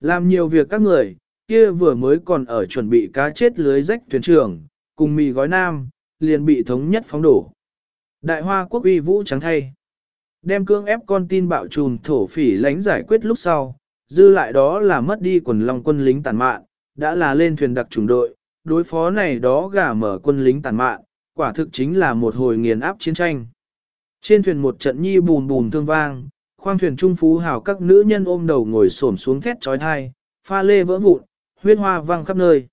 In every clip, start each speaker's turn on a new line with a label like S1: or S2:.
S1: Làm nhiều việc các người, kia vừa mới còn ở chuẩn bị cá chết lưới rách thuyền trưởng, cùng mì gói nam, liền bị thống nhất phóng đổ. Đại hoa quốc uy vũ trắng thay. Đem cương ép con tin bạo trùm thổ phỉ lánh giải quyết lúc sau, dư lại đó là mất đi quần long quân lính tàn mạn, đã là lên thuyền đặc chủng đội, đối phó này đó gả mở quân lính tàn mạn, quả thực chính là một hồi nghiền áp chiến tranh. Trên thuyền một trận nhi bùn bùn thương vang, khoang thuyền trung phú hào các nữ nhân ôm đầu ngồi xổm xuống thét trói thai, pha lê vỡ vụn, huyết hoa vang khắp nơi.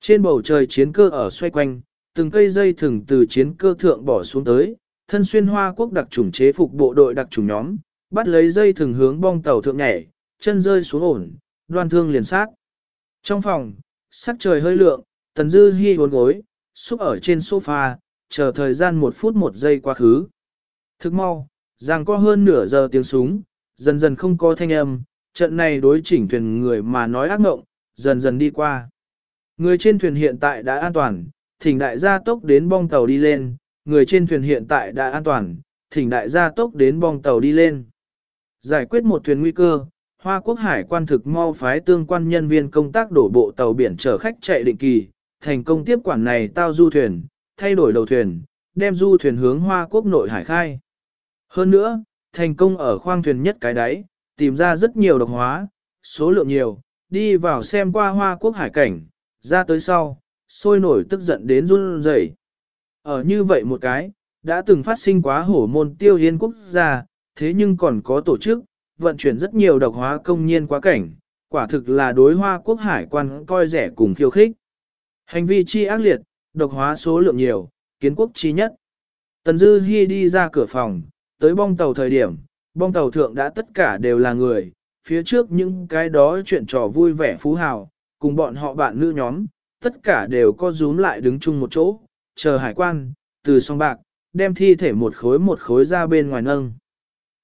S1: Trên bầu trời chiến cơ ở xoay quanh, từng cây dây thừng từ chiến cơ thượng bỏ xuống tới, thân xuyên hoa quốc đặc chủng chế phục bộ đội đặc chủng nhóm, bắt lấy dây thừng hướng bong tàu thượng nhảy, chân rơi xuống ổn, đoan thương liền sát. Trong phòng, sắc trời hơi lượng, tần dư hy hồn gối, xúc ở trên sofa, chờ thời gian một phút một giây quá khứ. Thức mau, rằng có hơn nửa giờ tiếng súng, dần dần không có thanh âm, trận này đối chỉnh thuyền người mà nói ác mộng, dần dần đi qua. Người trên thuyền hiện tại đã an toàn, thỉnh đại gia tốc đến bong tàu đi lên, người trên thuyền hiện tại đã an toàn, thỉnh đại gia tốc đến bong tàu đi lên. Giải quyết một thuyền nguy cơ, Hoa Quốc Hải quan thực mau phái tương quan nhân viên công tác đổ bộ tàu biển chở khách chạy định kỳ, thành công tiếp quản này tao du thuyền, thay đổi đầu thuyền, đem du thuyền hướng Hoa Quốc nội hải khai. Hơn nữa, thành công ở khoang thuyền nhất cái đáy, tìm ra rất nhiều độc hóa, số lượng nhiều, đi vào xem qua Hoa Quốc hải cảnh, ra tới sau, sôi nổi tức giận đến run rẩy. Ở như vậy một cái, đã từng phát sinh quá hổ môn tiêu hiên quốc gia, thế nhưng còn có tổ chức, vận chuyển rất nhiều độc hóa công nhiên quá cảnh, quả thực là đối hoa quốc hải quan coi rẻ cùng khiêu khích. Hành vi chi ác liệt, độc hóa số lượng nhiều, kiến quốc chi nhất. Tần Dư Hi đi ra cửa phòng, tới bong tàu thời điểm, bong tàu thượng đã tất cả đều là người, phía trước những cái đó chuyện trò vui vẻ phú hào, cùng bọn họ bạn nữ nhóm, tất cả đều co rúm lại đứng chung một chỗ, chờ hải quan, từ song bạc, đem thi thể một khối một khối ra bên ngoài nâng.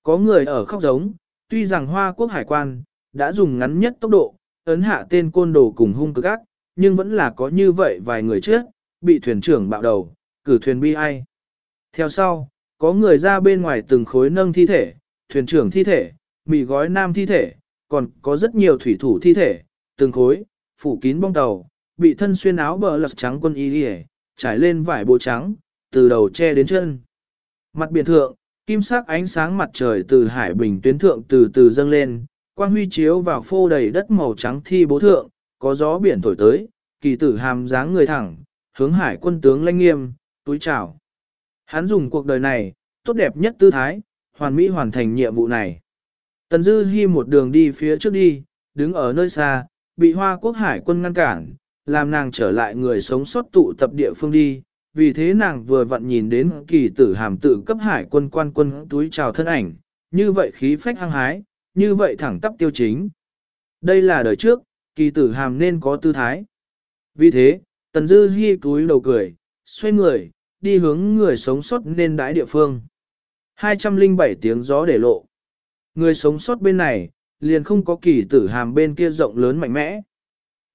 S1: Có người ở khóc giống, tuy rằng Hoa Quốc hải quan, đã dùng ngắn nhất tốc độ, ấn hạ tên côn đồ cùng hung cực ác, nhưng vẫn là có như vậy vài người trước, bị thuyền trưởng bạo đầu, cử thuyền bi ai. Theo sau, có người ra bên ngoài từng khối nâng thi thể, thuyền trưởng thi thể, mì gói nam thi thể, còn có rất nhiều thủy thủ thi thể, từng khối, phủ kín bong tàu, bị thân xuyên áo bờ lật trắng quân y đi trải lên vải bộ trắng, từ đầu che đến chân. Mặt biển thượng, kim sắc ánh sáng mặt trời từ hải bình tuyến thượng từ từ dâng lên, quang huy chiếu vào phô đầy đất màu trắng thi bố thượng, có gió biển thổi tới, kỳ tử hàm dáng người thẳng, hướng hải quân tướng lanh nghiêm, túi chào. Hắn dùng cuộc đời này, tốt đẹp nhất tư thái, hoàn mỹ hoàn thành nhiệm vụ này. Tần Dư Hi một đường đi phía trước đi, đứng ở nơi xa, bị Hoa Quốc Hải quân ngăn cản, làm nàng trở lại người sống sót tụ tập địa phương đi. Vì thế nàng vừa vặn nhìn đến kỳ tử hàm tự cấp hải quân quan quân túi chào thân ảnh, như vậy khí phách hăng hái, như vậy thẳng tắp tiêu chính. Đây là đời trước, kỳ tử hàm nên có tư thái. Vì thế, Tần Dư Hi túi đầu cười, xoay người, đi hướng người sống sót nên đãi địa phương. 207 tiếng gió để lộ. Người sống sót bên này, liền không có kỳ tử hàm bên kia rộng lớn mạnh mẽ.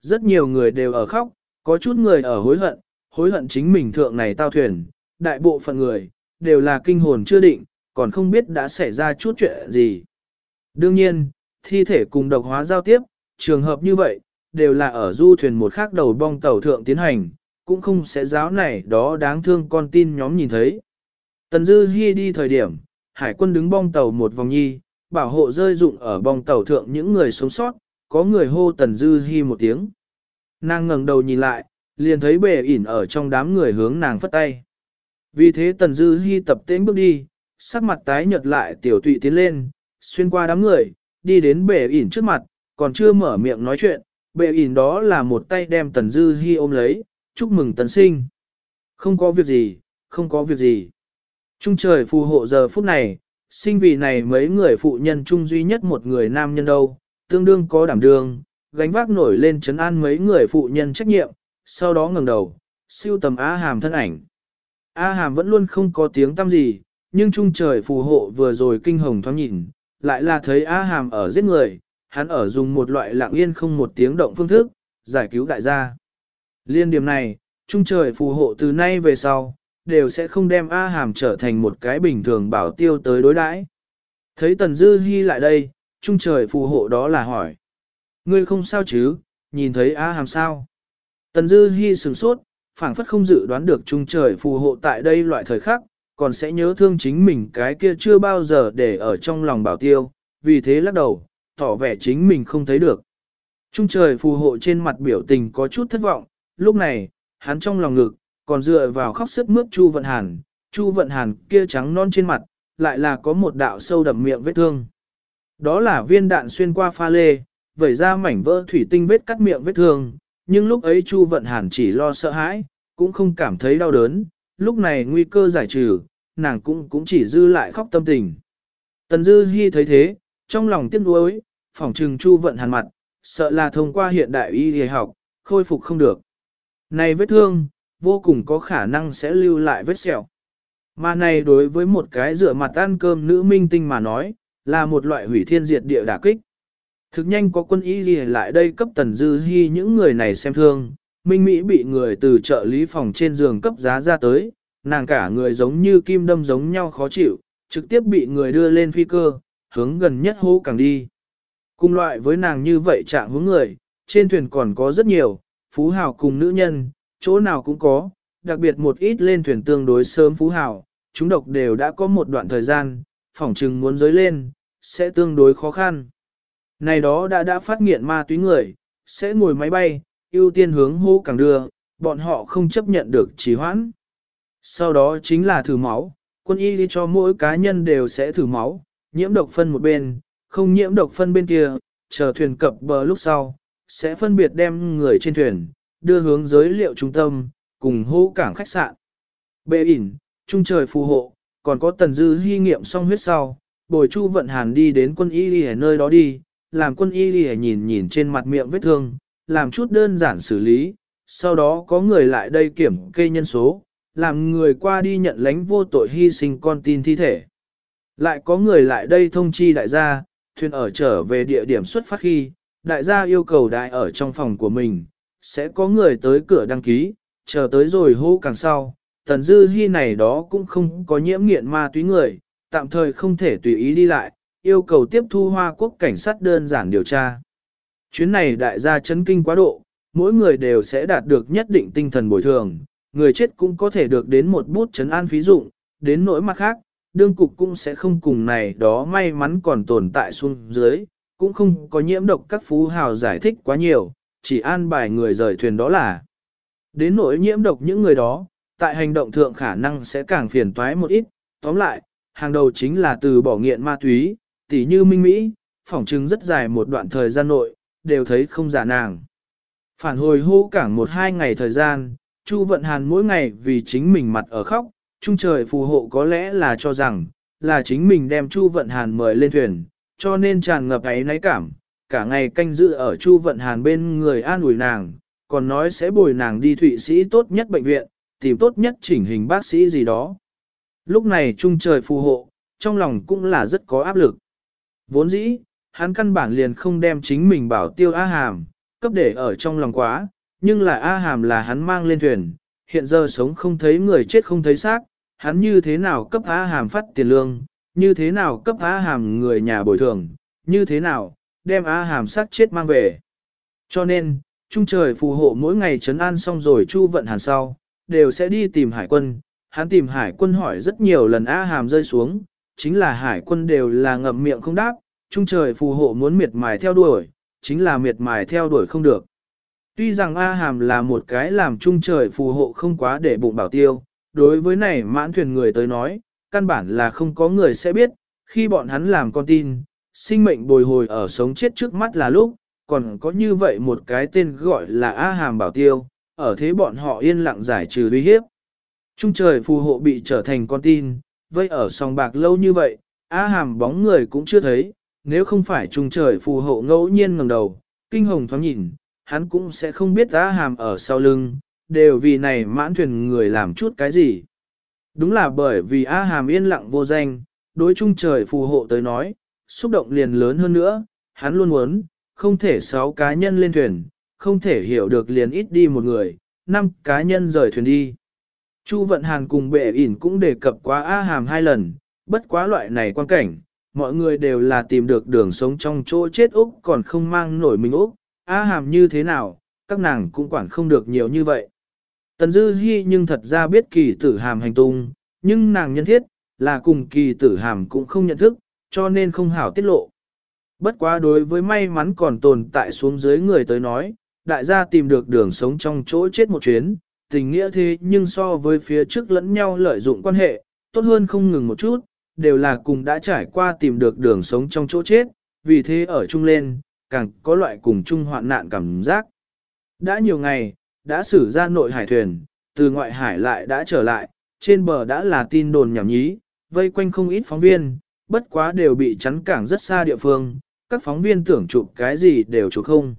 S1: Rất nhiều người đều ở khóc, có chút người ở hối hận, hối hận chính mình thượng này tao thuyền, đại bộ phận người, đều là kinh hồn chưa định, còn không biết đã xảy ra chút chuyện gì. Đương nhiên, thi thể cùng độc hóa giao tiếp, trường hợp như vậy, đều là ở du thuyền một khác đầu bong tàu thượng tiến hành, cũng không sẽ giáo này đó đáng thương con tin nhóm nhìn thấy. Tần Dư Hi đi thời điểm, hải quân đứng bong tàu một vòng nhi, bảo hộ rơi dụng ở bong tàu thượng những người sống sót, có người hô Tần Dư Hi một tiếng. Nàng ngẩng đầu nhìn lại, liền thấy bề ỉn ở trong đám người hướng nàng phất tay. Vì thế Tần Dư Hi tập tễnh bước đi, sắc mặt tái nhợt lại tiểu tụy tiến lên, xuyên qua đám người, đi đến bề ỉn trước mặt, còn chưa mở miệng nói chuyện, bề ỉn đó là một tay đem Tần Dư Hi ôm lấy, chúc mừng tấn sinh. Không có việc gì, không có việc gì. Trung trời phù hộ giờ phút này, sinh vì này mấy người phụ nhân chung duy nhất một người nam nhân đâu, tương đương có đảm đương, gánh vác nổi lên chấn an mấy người phụ nhân trách nhiệm, sau đó ngẩng đầu, siêu tầm A Hàm thân ảnh. A Hàm vẫn luôn không có tiếng tăm gì, nhưng trung trời phù hộ vừa rồi kinh hồng thoáng nhìn, lại là thấy A Hàm ở giết người, hắn ở dùng một loại lặng yên không một tiếng động phương thức, giải cứu đại gia. Liên điểm này, trung trời phù hộ từ nay về sau, đều sẽ không đem A Hàm trở thành một cái bình thường bảo tiêu tới đối đãi. Thấy Tần Dư Hi lại đây, trung trời phù hộ đó là hỏi. Ngươi không sao chứ, nhìn thấy A hàm sao. Tần Dư Hi sừng sốt, phảng phất không dự đoán được trung trời phù hộ tại đây loại thời khắc, còn sẽ nhớ thương chính mình cái kia chưa bao giờ để ở trong lòng bảo tiêu, vì thế lắc đầu, tỏ vẻ chính mình không thấy được. Trung trời phù hộ trên mặt biểu tình có chút thất vọng, lúc này, hắn trong lòng ngực, còn dựa vào khóc sức mướt Chu Vận Hàn, Chu Vận Hàn kia trắng non trên mặt, lại là có một đạo sâu đậm miệng vết thương. Đó là viên đạn xuyên qua pha lê, vẩy ra mảnh vỡ thủy tinh vết cắt miệng vết thương, nhưng lúc ấy Chu Vận Hàn chỉ lo sợ hãi, cũng không cảm thấy đau đớn, lúc này nguy cơ giải trừ, nàng cũng cũng chỉ dư lại khóc tâm tình. Tần Dư Hi thấy thế, trong lòng tiếc nuối, phỏng trừng Chu Vận Hàn mặt, sợ là thông qua hiện đại y y học, khôi phục không được. Này vết thương, vô cùng có khả năng sẽ lưu lại vết sẹo. Mà này đối với một cái rửa mặt ăn cơm nữ minh tinh mà nói, là một loại hủy thiên diệt địa đả kích. Thực nhanh có quân y gì lại đây cấp tần dư hy những người này xem thương, Minh Mỹ bị người từ trợ lý phòng trên giường cấp giá ra tới, nàng cả người giống như kim đâm giống nhau khó chịu, trực tiếp bị người đưa lên phi cơ, hướng gần nhất hố càng đi. Cùng loại với nàng như vậy trạng hướng người, trên thuyền còn có rất nhiều, phú hào cùng nữ nhân, chỗ nào cũng có, đặc biệt một ít lên thuyền tương đối sớm phú hào, chúng độc đều đã có một đoạn thời gian, phỏng chừng muốn giới lên, sẽ tương đối khó khăn. Này đó đã đã phát nghiện ma túy người, sẽ ngồi máy bay, ưu tiên hướng hô càng đưa, bọn họ không chấp nhận được trì hoãn. Sau đó chính là thử máu, quân y đi cho mỗi cá nhân đều sẽ thử máu, nhiễm độc phân một bên, không nhiễm độc phân bên kia, chờ thuyền cập bờ lúc sau, sẽ phân biệt đem người trên thuyền, đưa hướng giới liệu trung tâm, cùng hô cảng khách sạn. Bệ ỉn, trung trời phù hộ, còn có tần dư hy nghiệm xong huyết sau, bồi chu vận hàn đi đến quân y đi ở nơi đó đi, làm quân y đi nhìn nhìn trên mặt miệng vết thương, làm chút đơn giản xử lý, sau đó có người lại đây kiểm kê nhân số, làm người qua đi nhận lãnh vô tội hy sinh con tin thi thể. Lại có người lại đây thông chi đại gia, thuyền ở trở về địa điểm xuất phát khi, đại gia yêu cầu đại ở trong phòng của mình, sẽ có người tới cửa đăng ký, chờ tới rồi hô càng sau. Tần Dư Hi này đó cũng không có nhiễm nghiện ma túy người, tạm thời không thể tùy ý đi lại, yêu cầu tiếp thu Hoa Quốc cảnh sát đơn giản điều tra. Chuyến này đại gia chấn kinh quá độ, mỗi người đều sẽ đạt được nhất định tinh thần bồi thường, người chết cũng có thể được đến một bút chấn an phí dụng, đến nỗi mặt khác, đương cục cũng sẽ không cùng này đó may mắn còn tồn tại xuống dưới, cũng không có nhiễm độc các phú hào giải thích quá nhiều, chỉ an bài người rời thuyền đó là. Đến nỗi nhiễm độc những người đó, tại hành động thượng khả năng sẽ càng phiền toái một ít, tóm lại, hàng đầu chính là từ bỏ nghiện ma túy, tỉ như minh Mỹ, phỏng chứng rất dài một đoạn thời gian nội, đều thấy không giả nàng. Phản hồi hô cảng một hai ngày thời gian, Chu Vận Hàn mỗi ngày vì chính mình mặt ở khóc, trung trời phù hộ có lẽ là cho rằng, là chính mình đem Chu Vận Hàn mời lên thuyền, cho nên tràn ngập ấy náy cảm, cả ngày canh giữ ở Chu Vận Hàn bên người an ủi nàng, còn nói sẽ bồi nàng đi Thụy Sĩ tốt nhất bệnh viện, tìm tốt nhất chỉnh hình bác sĩ gì đó. Lúc này trung trời phù hộ, trong lòng cũng là rất có áp lực. Vốn dĩ, hắn căn bản liền không đem chính mình bảo tiêu A Hàm, cấp để ở trong lòng quá, nhưng là A Hàm là hắn mang lên thuyền, hiện giờ sống không thấy người chết không thấy xác, hắn như thế nào cấp A Hàm phát tiền lương, như thế nào cấp A Hàm người nhà bồi thường, như thế nào, đem A Hàm sát chết mang về. Cho nên, Trung trời phù hộ mỗi ngày trấn an xong rồi chu vận hàn sau, đều sẽ đi tìm hải quân. Hắn tìm hải quân hỏi rất nhiều lần A Hàm rơi xuống, chính là hải quân đều là ngậm miệng không đáp, Trung trời phù hộ muốn miệt mài theo đuổi, chính là miệt mài theo đuổi không được. Tuy rằng A Hàm là một cái làm trung trời phù hộ không quá để bụng bảo tiêu, đối với này mãn thuyền người tới nói, căn bản là không có người sẽ biết, khi bọn hắn làm con tin, sinh mệnh bồi hồi ở sống chết trước mắt là lúc, còn có như vậy một cái tên gọi là A Hàm Bảo Tiêu, ở thế bọn họ yên lặng giải trừ uy hiếp. Trung trời phù hộ bị trở thành con tin, vây ở sòng bạc lâu như vậy, A Hàm bóng người cũng chưa thấy, nếu không phải trung trời phù hộ ngẫu nhiên ngẩng đầu, kinh hồng thoáng nhìn, hắn cũng sẽ không biết A Hàm ở sau lưng, đều vì này mãn thuyền người làm chút cái gì. Đúng là bởi vì A Hàm yên lặng vô danh, đối chung trời phù hộ tới nói, xúc động liền lớn hơn nữa, hắn luôn muốn, không thể sáu cá nhân lên thuyền, không thể hiểu được liền ít đi một người, năm cá nhân rời thuyền đi. Chu Vận Hàn cùng bệ ỉn cũng đề cập quá A Hàm hai lần, bất quá loại này quan cảnh, mọi người đều là tìm được đường sống trong chỗ chết Úc còn không mang nổi mình Úc, A hàm như thế nào, các nàng cũng quản không được nhiều như vậy. Tần Dư Hi nhưng thật ra biết kỳ tử hàm hành tung, nhưng nàng nhân thiết, là cùng kỳ tử hàm cũng không nhận thức, cho nên không hảo tiết lộ. Bất quá đối với may mắn còn tồn tại xuống dưới người tới nói, đại gia tìm được đường sống trong chỗ chết một chuyến, tình nghĩa thế nhưng so với phía trước lẫn nhau lợi dụng quan hệ, tốt hơn không ngừng một chút, đều là cùng đã trải qua tìm được đường sống trong chỗ chết, vì thế ở chung lên, càng có loại cùng chung hoạn nạn cảm giác. Đã nhiều ngày, đã xử ra nội hải thuyền, từ ngoại hải lại đã trở lại, trên bờ đã là tin đồn nhảm nhí, vây quanh không ít phóng viên, bất quá đều bị chắn cảng rất xa địa phương, các phóng viên tưởng chụp cái gì đều chụp không.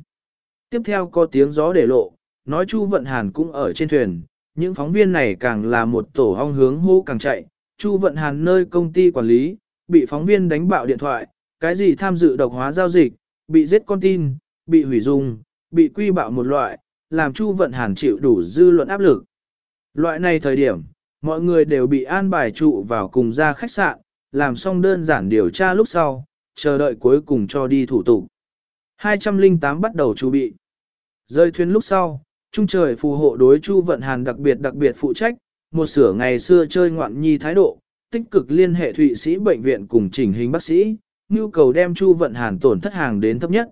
S1: Tiếp theo có tiếng gió để lộ, nói Chu Vận Hàn cũng ở trên thuyền, những phóng viên này càng là một tổ ong hướng hô càng chạy, Chu Vận Hàn nơi công ty quản lý, bị phóng viên đánh bạo điện thoại, cái gì tham dự độc hóa giao dịch, bị giết con tin, bị hủy dung, bị quy bạo một loại, làm Chu Vận Hàn chịu đủ dư luận áp lực. Loại này thời điểm, mọi người đều bị an bài trụ vào cùng ra khách sạn, làm xong đơn giản điều tra lúc sau, chờ đợi cuối cùng cho đi thủ tục. 208 bắt đầu chuẩn bị. Rơi thuyền lúc sau, trung trời phù hộ đối Chu Vận Hàn đặc biệt đặc biệt phụ trách, một sửa ngày xưa chơi ngoạn nhi thái độ, tích cực liên hệ thụy sĩ bệnh viện cùng chỉnh hình bác sĩ, nhu cầu đem Chu Vận Hàn tổn thất hàng đến thấp nhất.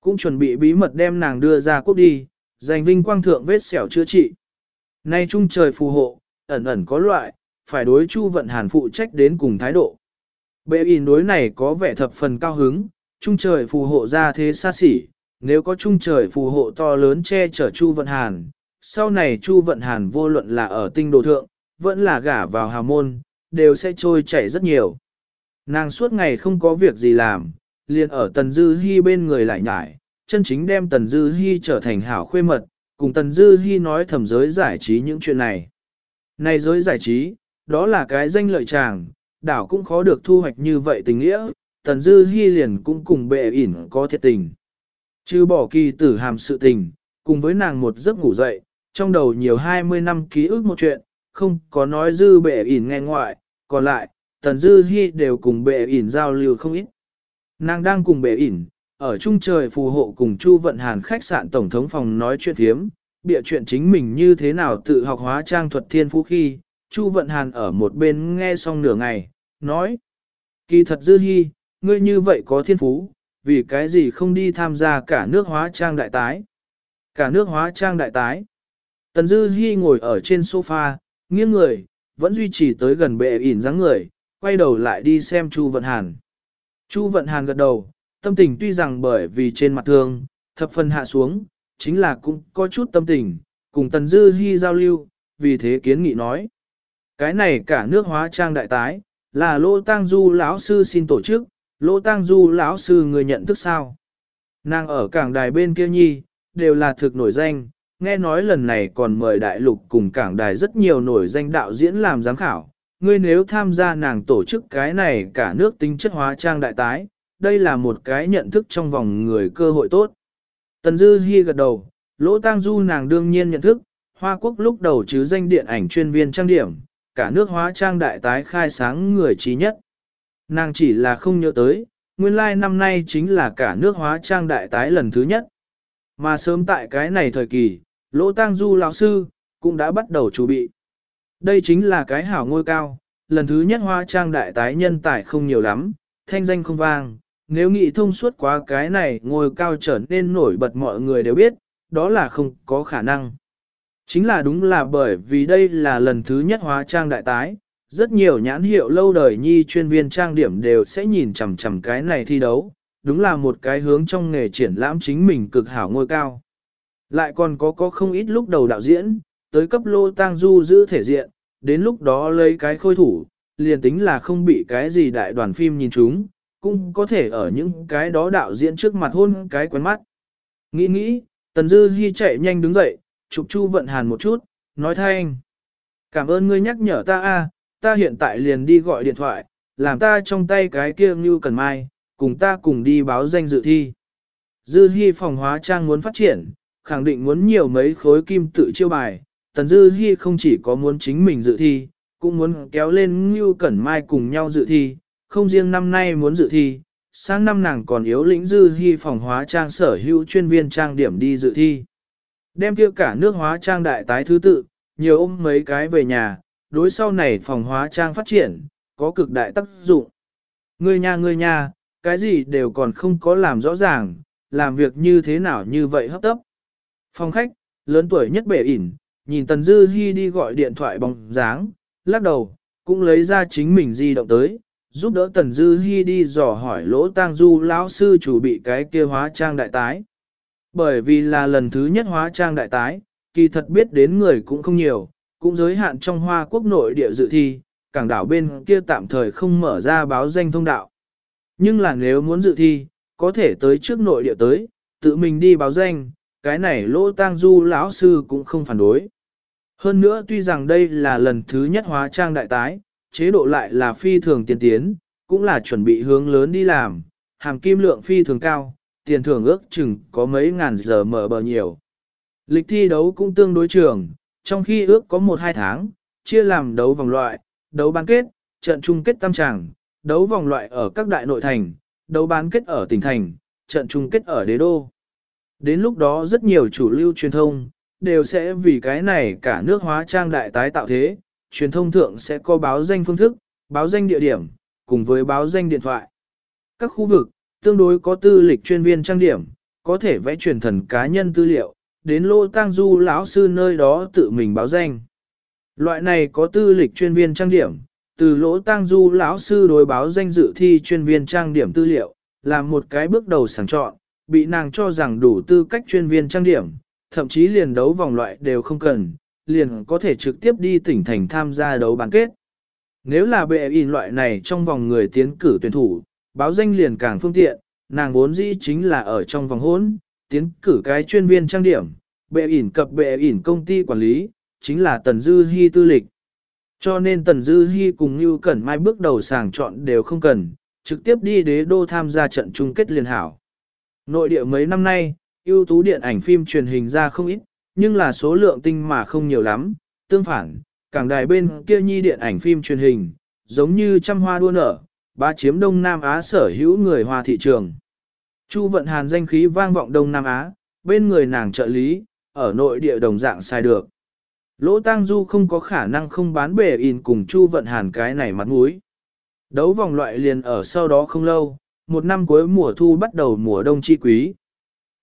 S1: Cũng chuẩn bị bí mật đem nàng đưa ra quốc đi, giành vinh quang thượng vết sẹo chữa trị. Nay trung trời phù hộ, ẩn ẩn có loại, phải đối Chu Vận Hàn phụ trách đến cùng thái độ. Bệ in đối này có vẻ thập phần cao hứng, trung trời phù hộ ra thế xa xỉ, nếu có trung trời phù hộ to lớn che chở Chu Vận Hàn, sau này Chu Vận Hàn vô luận là ở tinh đồ thượng, vẫn là gả vào hào môn, đều sẽ trôi chảy rất nhiều. Nàng suốt ngày không có việc gì làm, liền ở Tần Dư Hi bên người lại nhải, chân chính đem Tần Dư Hi trở thành hảo khuê mật, cùng Tần Dư Hi nói thầm giới giải trí những chuyện này. Này giới giải trí, đó là cái danh lợi chàng, đảo cũng khó được thu hoạch như vậy tình nghĩa, Tần Dư Hi liền cũng cùng bệ ỉn có thiệt tình. Chứ bỏ kỳ tử hàm sự tình, cùng với nàng một giấc ngủ dậy, trong đầu nhiều 20 năm ký ức một chuyện, không có nói dư bệ ỉn nghe ngoại, còn lại, Tần Dư Hi đều cùng bệ ỉn giao lưu không ít. Nàng đang cùng bệ ỉn, ở trung trời phù hộ cùng Chu Vận Hàn khách sạn tổng thống phòng nói chuyện thiếm, bịa chuyện chính mình như thế nào tự học hóa trang thuật thiên phú khi, Chu Vận Hàn ở một bên nghe xong nửa ngày, nói. Kỳ thật Dư Hi, ngươi như vậy có thiên phú, vì cái gì không đi tham gia cả nước hóa trang đại tái. Cả nước hóa trang đại tái. Tần Dư Hi ngồi ở trên sofa, nghiêng người, vẫn duy trì tới gần bệ ỉn dáng người, quay đầu lại đi xem Chu Vận Hàn. Chu Vận Hàn gật đầu, tâm tình tuy rằng bởi vì trên mặt thương, thập phần hạ xuống, chính là cũng có chút tâm tình, cùng Tần Dư Hi giao lưu, vì thế kiến nghị nói. Cái này cả nước hóa trang đại tái, là Lô Tăng Du lão sư xin tổ chức, Lô Tăng Du lão sư người nhận thức sao? Nàng ở cảng đài bên kia nhi, đều là thực nổi danh, nghe nói lần này còn mời đại lục cùng cảng đài rất nhiều nổi danh đạo diễn làm giám khảo. Ngươi nếu tham gia nàng tổ chức cái này cả nước tính chất hóa trang đại tái, đây là một cái nhận thức trong vòng người cơ hội tốt. Tần Dư Hi gật đầu, Lỗ Tang Du nàng đương nhiên nhận thức, Hoa Quốc lúc đầu chứ danh điện ảnh chuyên viên trang điểm, cả nước hóa trang đại tái khai sáng người trí nhất. Nàng chỉ là không nhớ tới, nguyên lai like năm nay chính là cả nước hóa trang đại tái lần thứ nhất. Mà sớm tại cái này thời kỳ, Lỗ Tang Du lão sư cũng đã bắt đầu chuẩn bị. Đây chính là cái hảo ngôi cao, lần thứ nhất hóa trang đại tái nhân tài không nhiều lắm, thanh danh không vang, nếu nghĩ thông suốt quá cái này ngôi cao trở nên nổi bật mọi người đều biết, đó là không có khả năng. Chính là đúng là bởi vì đây là lần thứ nhất hóa trang đại tái, rất nhiều nhãn hiệu lâu đời nhi chuyên viên trang điểm đều sẽ nhìn chằm chằm cái này thi đấu, đúng là một cái hướng trong nghề triển lãm chính mình cực hảo ngôi cao. Lại còn có có không ít lúc đầu đạo diễn, tới cấp lô tang du giữ thể diện, đến lúc đó lấy cái khôi thủ, liền tính là không bị cái gì đại đoàn phim nhìn chúng, cũng có thể ở những cái đó đạo diễn trước mặt hôn cái quen mắt. Nghĩ nghĩ, Tần Dư Hi chạy nhanh đứng dậy, chụp Chu Vận Hàn một chút, nói thanh. Cảm ơn ngươi nhắc nhở ta a, ta hiện tại liền đi gọi điện thoại, làm ta trong tay cái kia như cần mai, cùng ta cùng đi báo danh dự thi. Dư Hi phòng hóa trang muốn phát triển, khẳng định muốn nhiều mấy khối kim tự chiêu bài. Tần Dư Hi không chỉ có muốn chính mình dự thi, cũng muốn kéo lên Ngưu Cẩn Mai cùng nhau dự thi, không riêng năm nay muốn dự thi, sang năm nàng còn yếu lĩnh dư hy phòng hóa trang sở hữu chuyên viên trang điểm đi dự thi. Đem kia cả nước hóa trang đại tái thứ tự, nhiều ôm mấy cái về nhà, đối sau này phòng hóa trang phát triển, có cực đại tác dụng. Ngươi nha ngươi nha, cái gì đều còn không có làm rõ ràng, làm việc như thế nào như vậy hấp tấp. Phòng khách, lớn tuổi nhất bể ỉn, nhìn Tần Dư Hi đi gọi điện thoại bóng dáng, lắc đầu, cũng lấy ra chính mình di động tới, giúp đỡ Tần Dư Hi đi dò hỏi lỗ tang du lão sư chủ bị cái kia hóa trang đại tái. Bởi vì là lần thứ nhất hóa trang đại tái, kỳ thật biết đến người cũng không nhiều, cũng giới hạn trong hoa quốc nội địa dự thi, cảng đảo bên kia tạm thời không mở ra báo danh thông đạo. Nhưng là nếu muốn dự thi, có thể tới trước nội địa tới, tự mình đi báo danh, cái này lỗ tang du lão sư cũng không phản đối. Hơn nữa tuy rằng đây là lần thứ nhất hóa trang đại tái, chế độ lại là phi thường tiên tiến, cũng là chuẩn bị hướng lớn đi làm, hàm kim lượng phi thường cao, tiền thưởng ước chừng có mấy ngàn giờ mở bờ nhiều. Lịch thi đấu cũng tương đối trường, trong khi ước có 1-2 tháng, chia làm đấu vòng loại, đấu bán kết, trận chung kết tam tràng, đấu vòng loại ở các đại nội thành, đấu bán kết ở tỉnh thành, trận chung kết ở đế đô. Đến lúc đó rất nhiều chủ lưu truyền thông, đều sẽ vì cái này cả nước hóa trang đại tái tạo thế, truyền thông thượng sẽ có báo danh phương thức, báo danh địa điểm, cùng với báo danh điện thoại. Các khu vực, tương đối có tư lịch chuyên viên trang điểm, có thể vẽ truyền thần cá nhân tư liệu, đến lô Tang du lão sư nơi đó tự mình báo danh. Loại này có tư lịch chuyên viên trang điểm, từ lỗ Tang du lão sư đối báo danh dự thi chuyên viên trang điểm tư liệu, là một cái bước đầu sàng chọn, bị nàng cho rằng đủ tư cách chuyên viên trang điểm, thậm chí liền đấu vòng loại đều không cần, liền có thể trực tiếp đi tỉnh thành tham gia đấu bán kết. Nếu là bệ in loại này trong vòng người tiến cử tuyển thủ, báo danh liền càng phương tiện, nàng vốn dĩ chính là ở trong vòng hỗn, tiến cử cái chuyên viên trang điểm, bệ ỉn cập bệ ỉn công ty quản lý, chính là Tần Dư Hi tư lịch. Cho nên Tần Dư Hi cùng Như Cẩn Mai bước đầu sàng chọn đều không cần, trực tiếp đi đế đô tham gia trận chung kết liên hảo. Nội địa mấy năm nay, ưu tú điện ảnh phim truyền hình ra không ít, nhưng là số lượng tinh mà không nhiều lắm, tương phản, cảng đài bên kia nhi điện ảnh phim truyền hình, giống như trăm hoa đua nở, ba chiếm Đông Nam Á sở hữu người hoa thị trường. Chu Vận Hàn danh khí vang vọng Đông Nam Á, bên người nàng trợ lý, ở nội địa đồng dạng sai được. Lỗ Tăng Du không có khả năng không bán bể in cùng Chu Vận Hàn cái này mặt mũi. Đấu vòng loại liền ở sau đó không lâu, một năm cuối mùa thu bắt đầu mùa đông chi quý.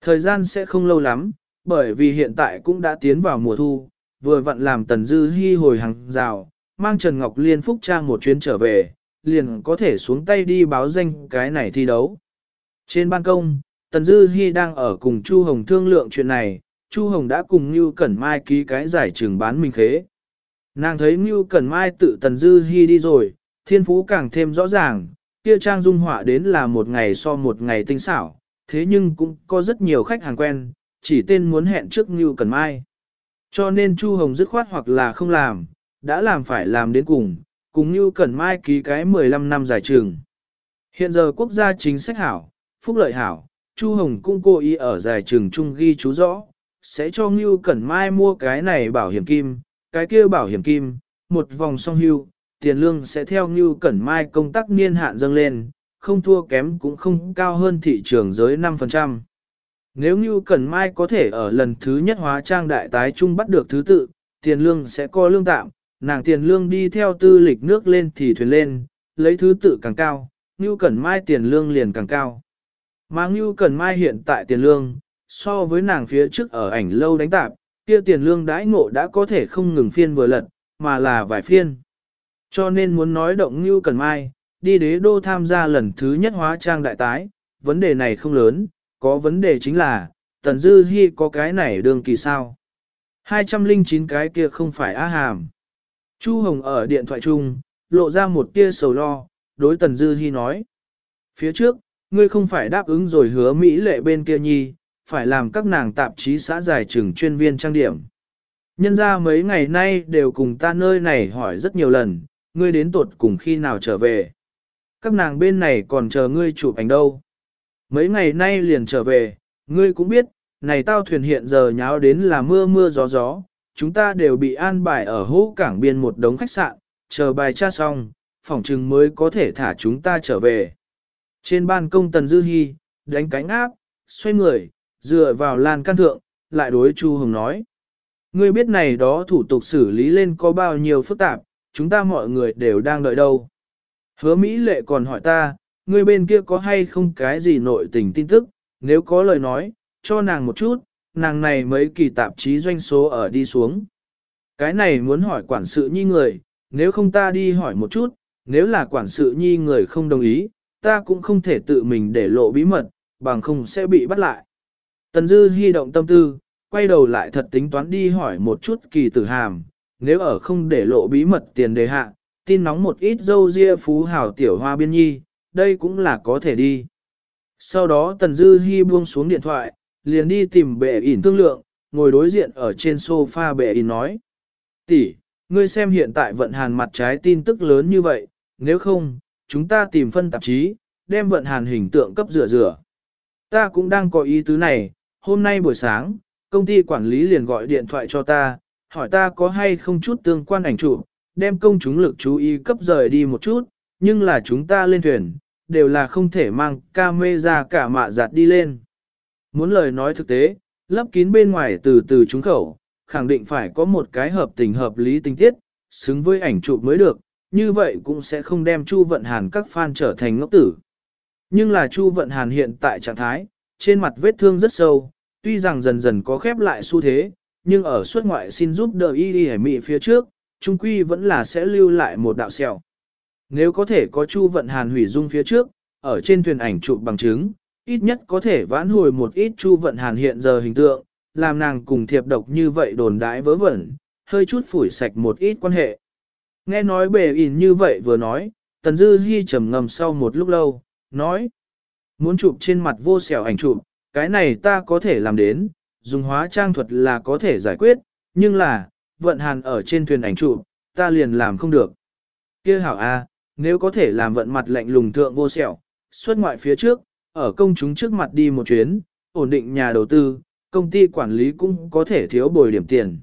S1: Thời gian sẽ không lâu lắm, bởi vì hiện tại cũng đã tiến vào mùa thu, vừa vặn làm Tần Dư Hi hồi hàng rào, mang Trần Ngọc Liên Phúc Trang một chuyến trở về, liền có thể xuống tay đi báo danh cái này thi đấu. Trên ban công, Tần Dư Hi đang ở cùng Chu Hồng thương lượng chuyện này, Chu Hồng đã cùng Như Cẩn Mai ký cái giải trường bán Minh khế. Nàng thấy Như Cẩn Mai tự Tần Dư Hi đi rồi, thiên phú càng thêm rõ ràng, kia trang dung họa đến là một ngày so một ngày tinh xảo, thế nhưng cũng có rất nhiều khách hàng quen, chỉ tên muốn hẹn trước Như Cẩn Mai. Cho nên Chu Hồng dứt khoát hoặc là không làm, đã làm phải làm đến cùng, cùng Như Cẩn Mai ký cái 15 năm giải trường. Hiện giờ quốc gia chính sách hảo, phúc lợi hảo, Chu Hồng cũng cố ý ở giải trường chung ghi chú rõ, sẽ cho Ngưu Cẩn Mai mua cái này bảo hiểm kim, cái kia bảo hiểm kim, một vòng song hưu, tiền lương sẽ theo Ngưu Cẩn Mai công tác niên hạn dâng lên, không thua kém cũng không cao hơn thị trường giới 5%. Nếu như Cẩn Mai có thể ở lần thứ nhất hóa trang đại tái trung bắt được thứ tự, tiền lương sẽ co lương tạm, nàng tiền lương đi theo tư lịch nước lên thì thuyền lên, lấy thứ tự càng cao, Ngưu Cẩn Mai tiền lương liền càng cao. Mà Ngưu Cẩn Mai hiện tại tiền lương, so với nàng phía trước ở ảnh lâu đánh tạp, kia tiền lương đãi ngộ đã có thể không ngừng phiên vừa lật, mà là vài phiên. Cho nên muốn nói động Ngưu Cẩn Mai, đi đế đô tham gia lần thứ nhất hóa trang đại tái, vấn đề này không lớn, có vấn đề chính là, Tần Dư Hi có cái này đường kỳ sao. 209 cái kia không phải á hàm. Chu Hồng ở điện thoại chung, lộ ra một tia sầu lo, đối Tần Dư Hi nói. Phía trước, ngươi không phải đáp ứng rồi hứa Mỹ lệ bên kia nhi, phải làm các nàng tạp chí xã giải trưởng chuyên viên trang điểm. Nhân ra mấy ngày nay đều cùng ta nơi này hỏi rất nhiều lần, ngươi đến tuột cùng khi nào trở về. Các nàng bên này còn chờ ngươi chụp ảnh đâu. Mấy ngày nay liền trở về, ngươi cũng biết, này tao thuyền hiện giờ nháo đến là mưa mưa gió gió, chúng ta đều bị an bài ở hố cảng biên một đống khách sạn, chờ bài tra xong, phỏng chừng mới có thể thả chúng ta trở về. Trên ban công Tần Dư Hi, đánh cánh áp, xoay người, dựa vào lan can thượng, lại đối Chu Hồng nói. Ngươi biết này đó thủ tục xử lý lên có bao nhiêu phức tạp, chúng ta mọi người đều đang đợi đâu. Hứa Mỹ lệ còn hỏi ta, ngươi bên kia có hay không cái gì nội tình tin tức, nếu có lời nói, cho nàng một chút, nàng này mấy kỳ tạp chí doanh số ở đi xuống. Cái này muốn hỏi quản sự nhi người, nếu không ta đi hỏi một chút, nếu là quản sự nhi người không đồng ý, ta cũng không thể tự mình để lộ bí mật, bằng không sẽ bị bắt lại. Tần Dư hy động tâm tư, quay đầu lại thật tính toán đi hỏi một chút kỳ tử hàm, nếu ở không để lộ bí mật tiền đề hạ, tin nóng một ít dâu ria phú hào tiểu hoa biên nhi, đây cũng là có thể đi. Sau đó Tần Dư Hi buông xuống điện thoại, liền đi tìm bệ ỉn thương lượng, ngồi đối diện ở trên sofa bệ ỉn nói. tỷ, ngươi xem hiện tại vận hàn mặt trái tin tức lớn như vậy, nếu không, chúng ta tìm phân tạp chí, đem vận hàn hình tượng cấp rửa rửa. Ta cũng đang có ý tứ này, hôm nay buổi sáng, công ty quản lý liền gọi điện thoại cho ta, hỏi ta có hay không chút tương quan ảnh chụp, đem công chúng lực chú ý cấp rời đi một chút, nhưng là chúng ta lên thuyền, đều là không thể mang ca mê ra cả mạ giặt đi lên. Muốn lời nói thực tế, lấp kín bên ngoài từ từ trúng khẩu, khẳng định phải có một cái hợp tình hợp lý tình tiết, xứng với ảnh chụp mới được, như vậy cũng sẽ không đem Chu Vận Hàn các fan trở thành ngốc tử. Nhưng là Chu Vận Hàn hiện tại trạng thái, trên mặt vết thương rất sâu, tuy rằng dần dần có khép lại xu thế, nhưng ở xuất ngoại xin giúp đỡ y đi hải mị phía trước, trung quy vẫn là sẽ lưu lại một đạo sẹo. Nếu có thể có Chu Vận Hàn hủy dung phía trước, ở trên thuyền ảnh chụp bằng chứng, ít nhất có thể vãn hồi một ít Chu Vận Hàn hiện giờ hình tượng, làm nàng cùng thiệp độc như vậy đồn đãi vớ vẩn, hơi chút phủi sạch một ít quan hệ. Nghe nói bề ỉn như vậy vừa nói, Tần Dư Hi trầm ngầm sau một lúc lâu, nói, muốn chụp trên mặt vô sẹo ảnh chụp, cái này ta có thể làm đến, dùng hóa trang thuật là có thể giải quyết, nhưng là, vận hàn ở trên thuyền ảnh chụp, ta liền làm không được. Kia hảo a, nếu có thể làm vận mặt lạnh lùng thượng vô sẹo, xuất ngoại phía trước, ở công chúng trước mặt đi một chuyến, ổn định nhà đầu tư, công ty quản lý cũng có thể thiếu bồi điểm tiền.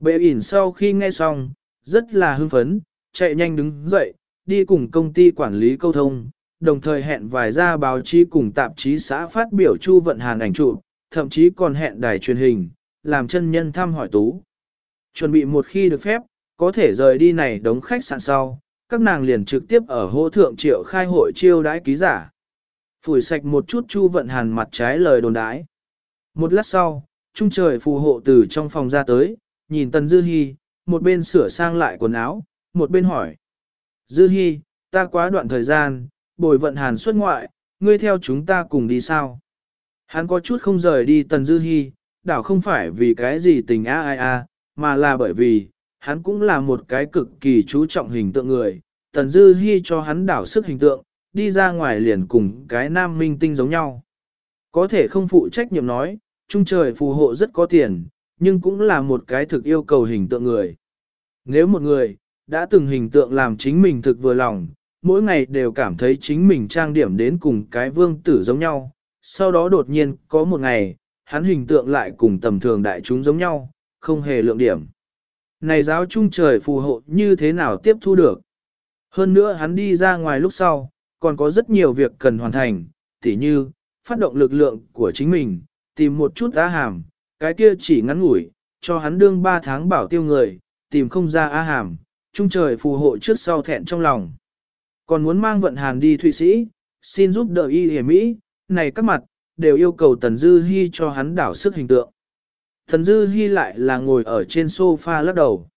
S1: Bệ ỉn sau khi nghe xong, rất là hưng phấn, chạy nhanh đứng dậy, đi cùng công ty quản lý câu thông, đồng thời hẹn vài gia báo chí cùng tạp chí xã phát biểu Chu Vận Hàn ảnh chụp, thậm chí còn hẹn đài truyền hình, làm chân nhân thăm hỏi tú. Chuẩn bị một khi được phép, có thể rời đi này đống khách sạn sau, các nàng liền trực tiếp ở hô thượng triệu khai hội chiêu đãi ký giả. Phủi sạch một chút Chu Vận Hàn mặt trái lời đồn đãi. Một lát sau, trung trời phù hộ từ trong phòng ra tới, nhìn Tần Dư Hi, một bên sửa sang lại quần áo, một bên hỏi. Dư Hi, ta quá đoạn thời gian, bồi vận hàn xuất ngoại, ngươi theo chúng ta cùng đi sao? Hắn có chút không rời đi Tần Dư Hi, đảo không phải vì cái gì tình a ai a, mà là bởi vì, hắn cũng là một cái cực kỳ chú trọng hình tượng người. Tần Dư Hi cho hắn đảo sức hình tượng, đi ra ngoài liền cùng cái nam minh tinh giống nhau. Có thể không phụ trách nhiệm nói, trung trời phù hộ rất có tiền, nhưng cũng là một cái thực yêu cầu hình tượng người. Nếu một người, đã từng hình tượng làm chính mình thực vừa lòng, mỗi ngày đều cảm thấy chính mình trang điểm đến cùng cái vương tử giống nhau, sau đó đột nhiên có một ngày, hắn hình tượng lại cùng tầm thường đại chúng giống nhau, không hề lượng điểm. Này giáo trung trời phù hộ như thế nào tiếp thu được? Hơn nữa hắn đi ra ngoài lúc sau, còn có rất nhiều việc cần hoàn thành, tỉ như, phát động lực lượng của chính mình, tìm một chút á hàm, cái kia chỉ ngắn ngủi, cho hắn đương 3 tháng bảo tiêu người, tìm không ra á hàm, trung trời phù hộ trước sau thẹn trong lòng. Còn muốn mang vận hàn đi Thụy Sĩ, xin giúp đỡ y hiểm Mỹ, này các mặt, đều yêu cầu Tần Dư Hi cho hắn đảo sức hình tượng. Thần Dư Hi lại là ngồi ở trên sofa lắc đầu.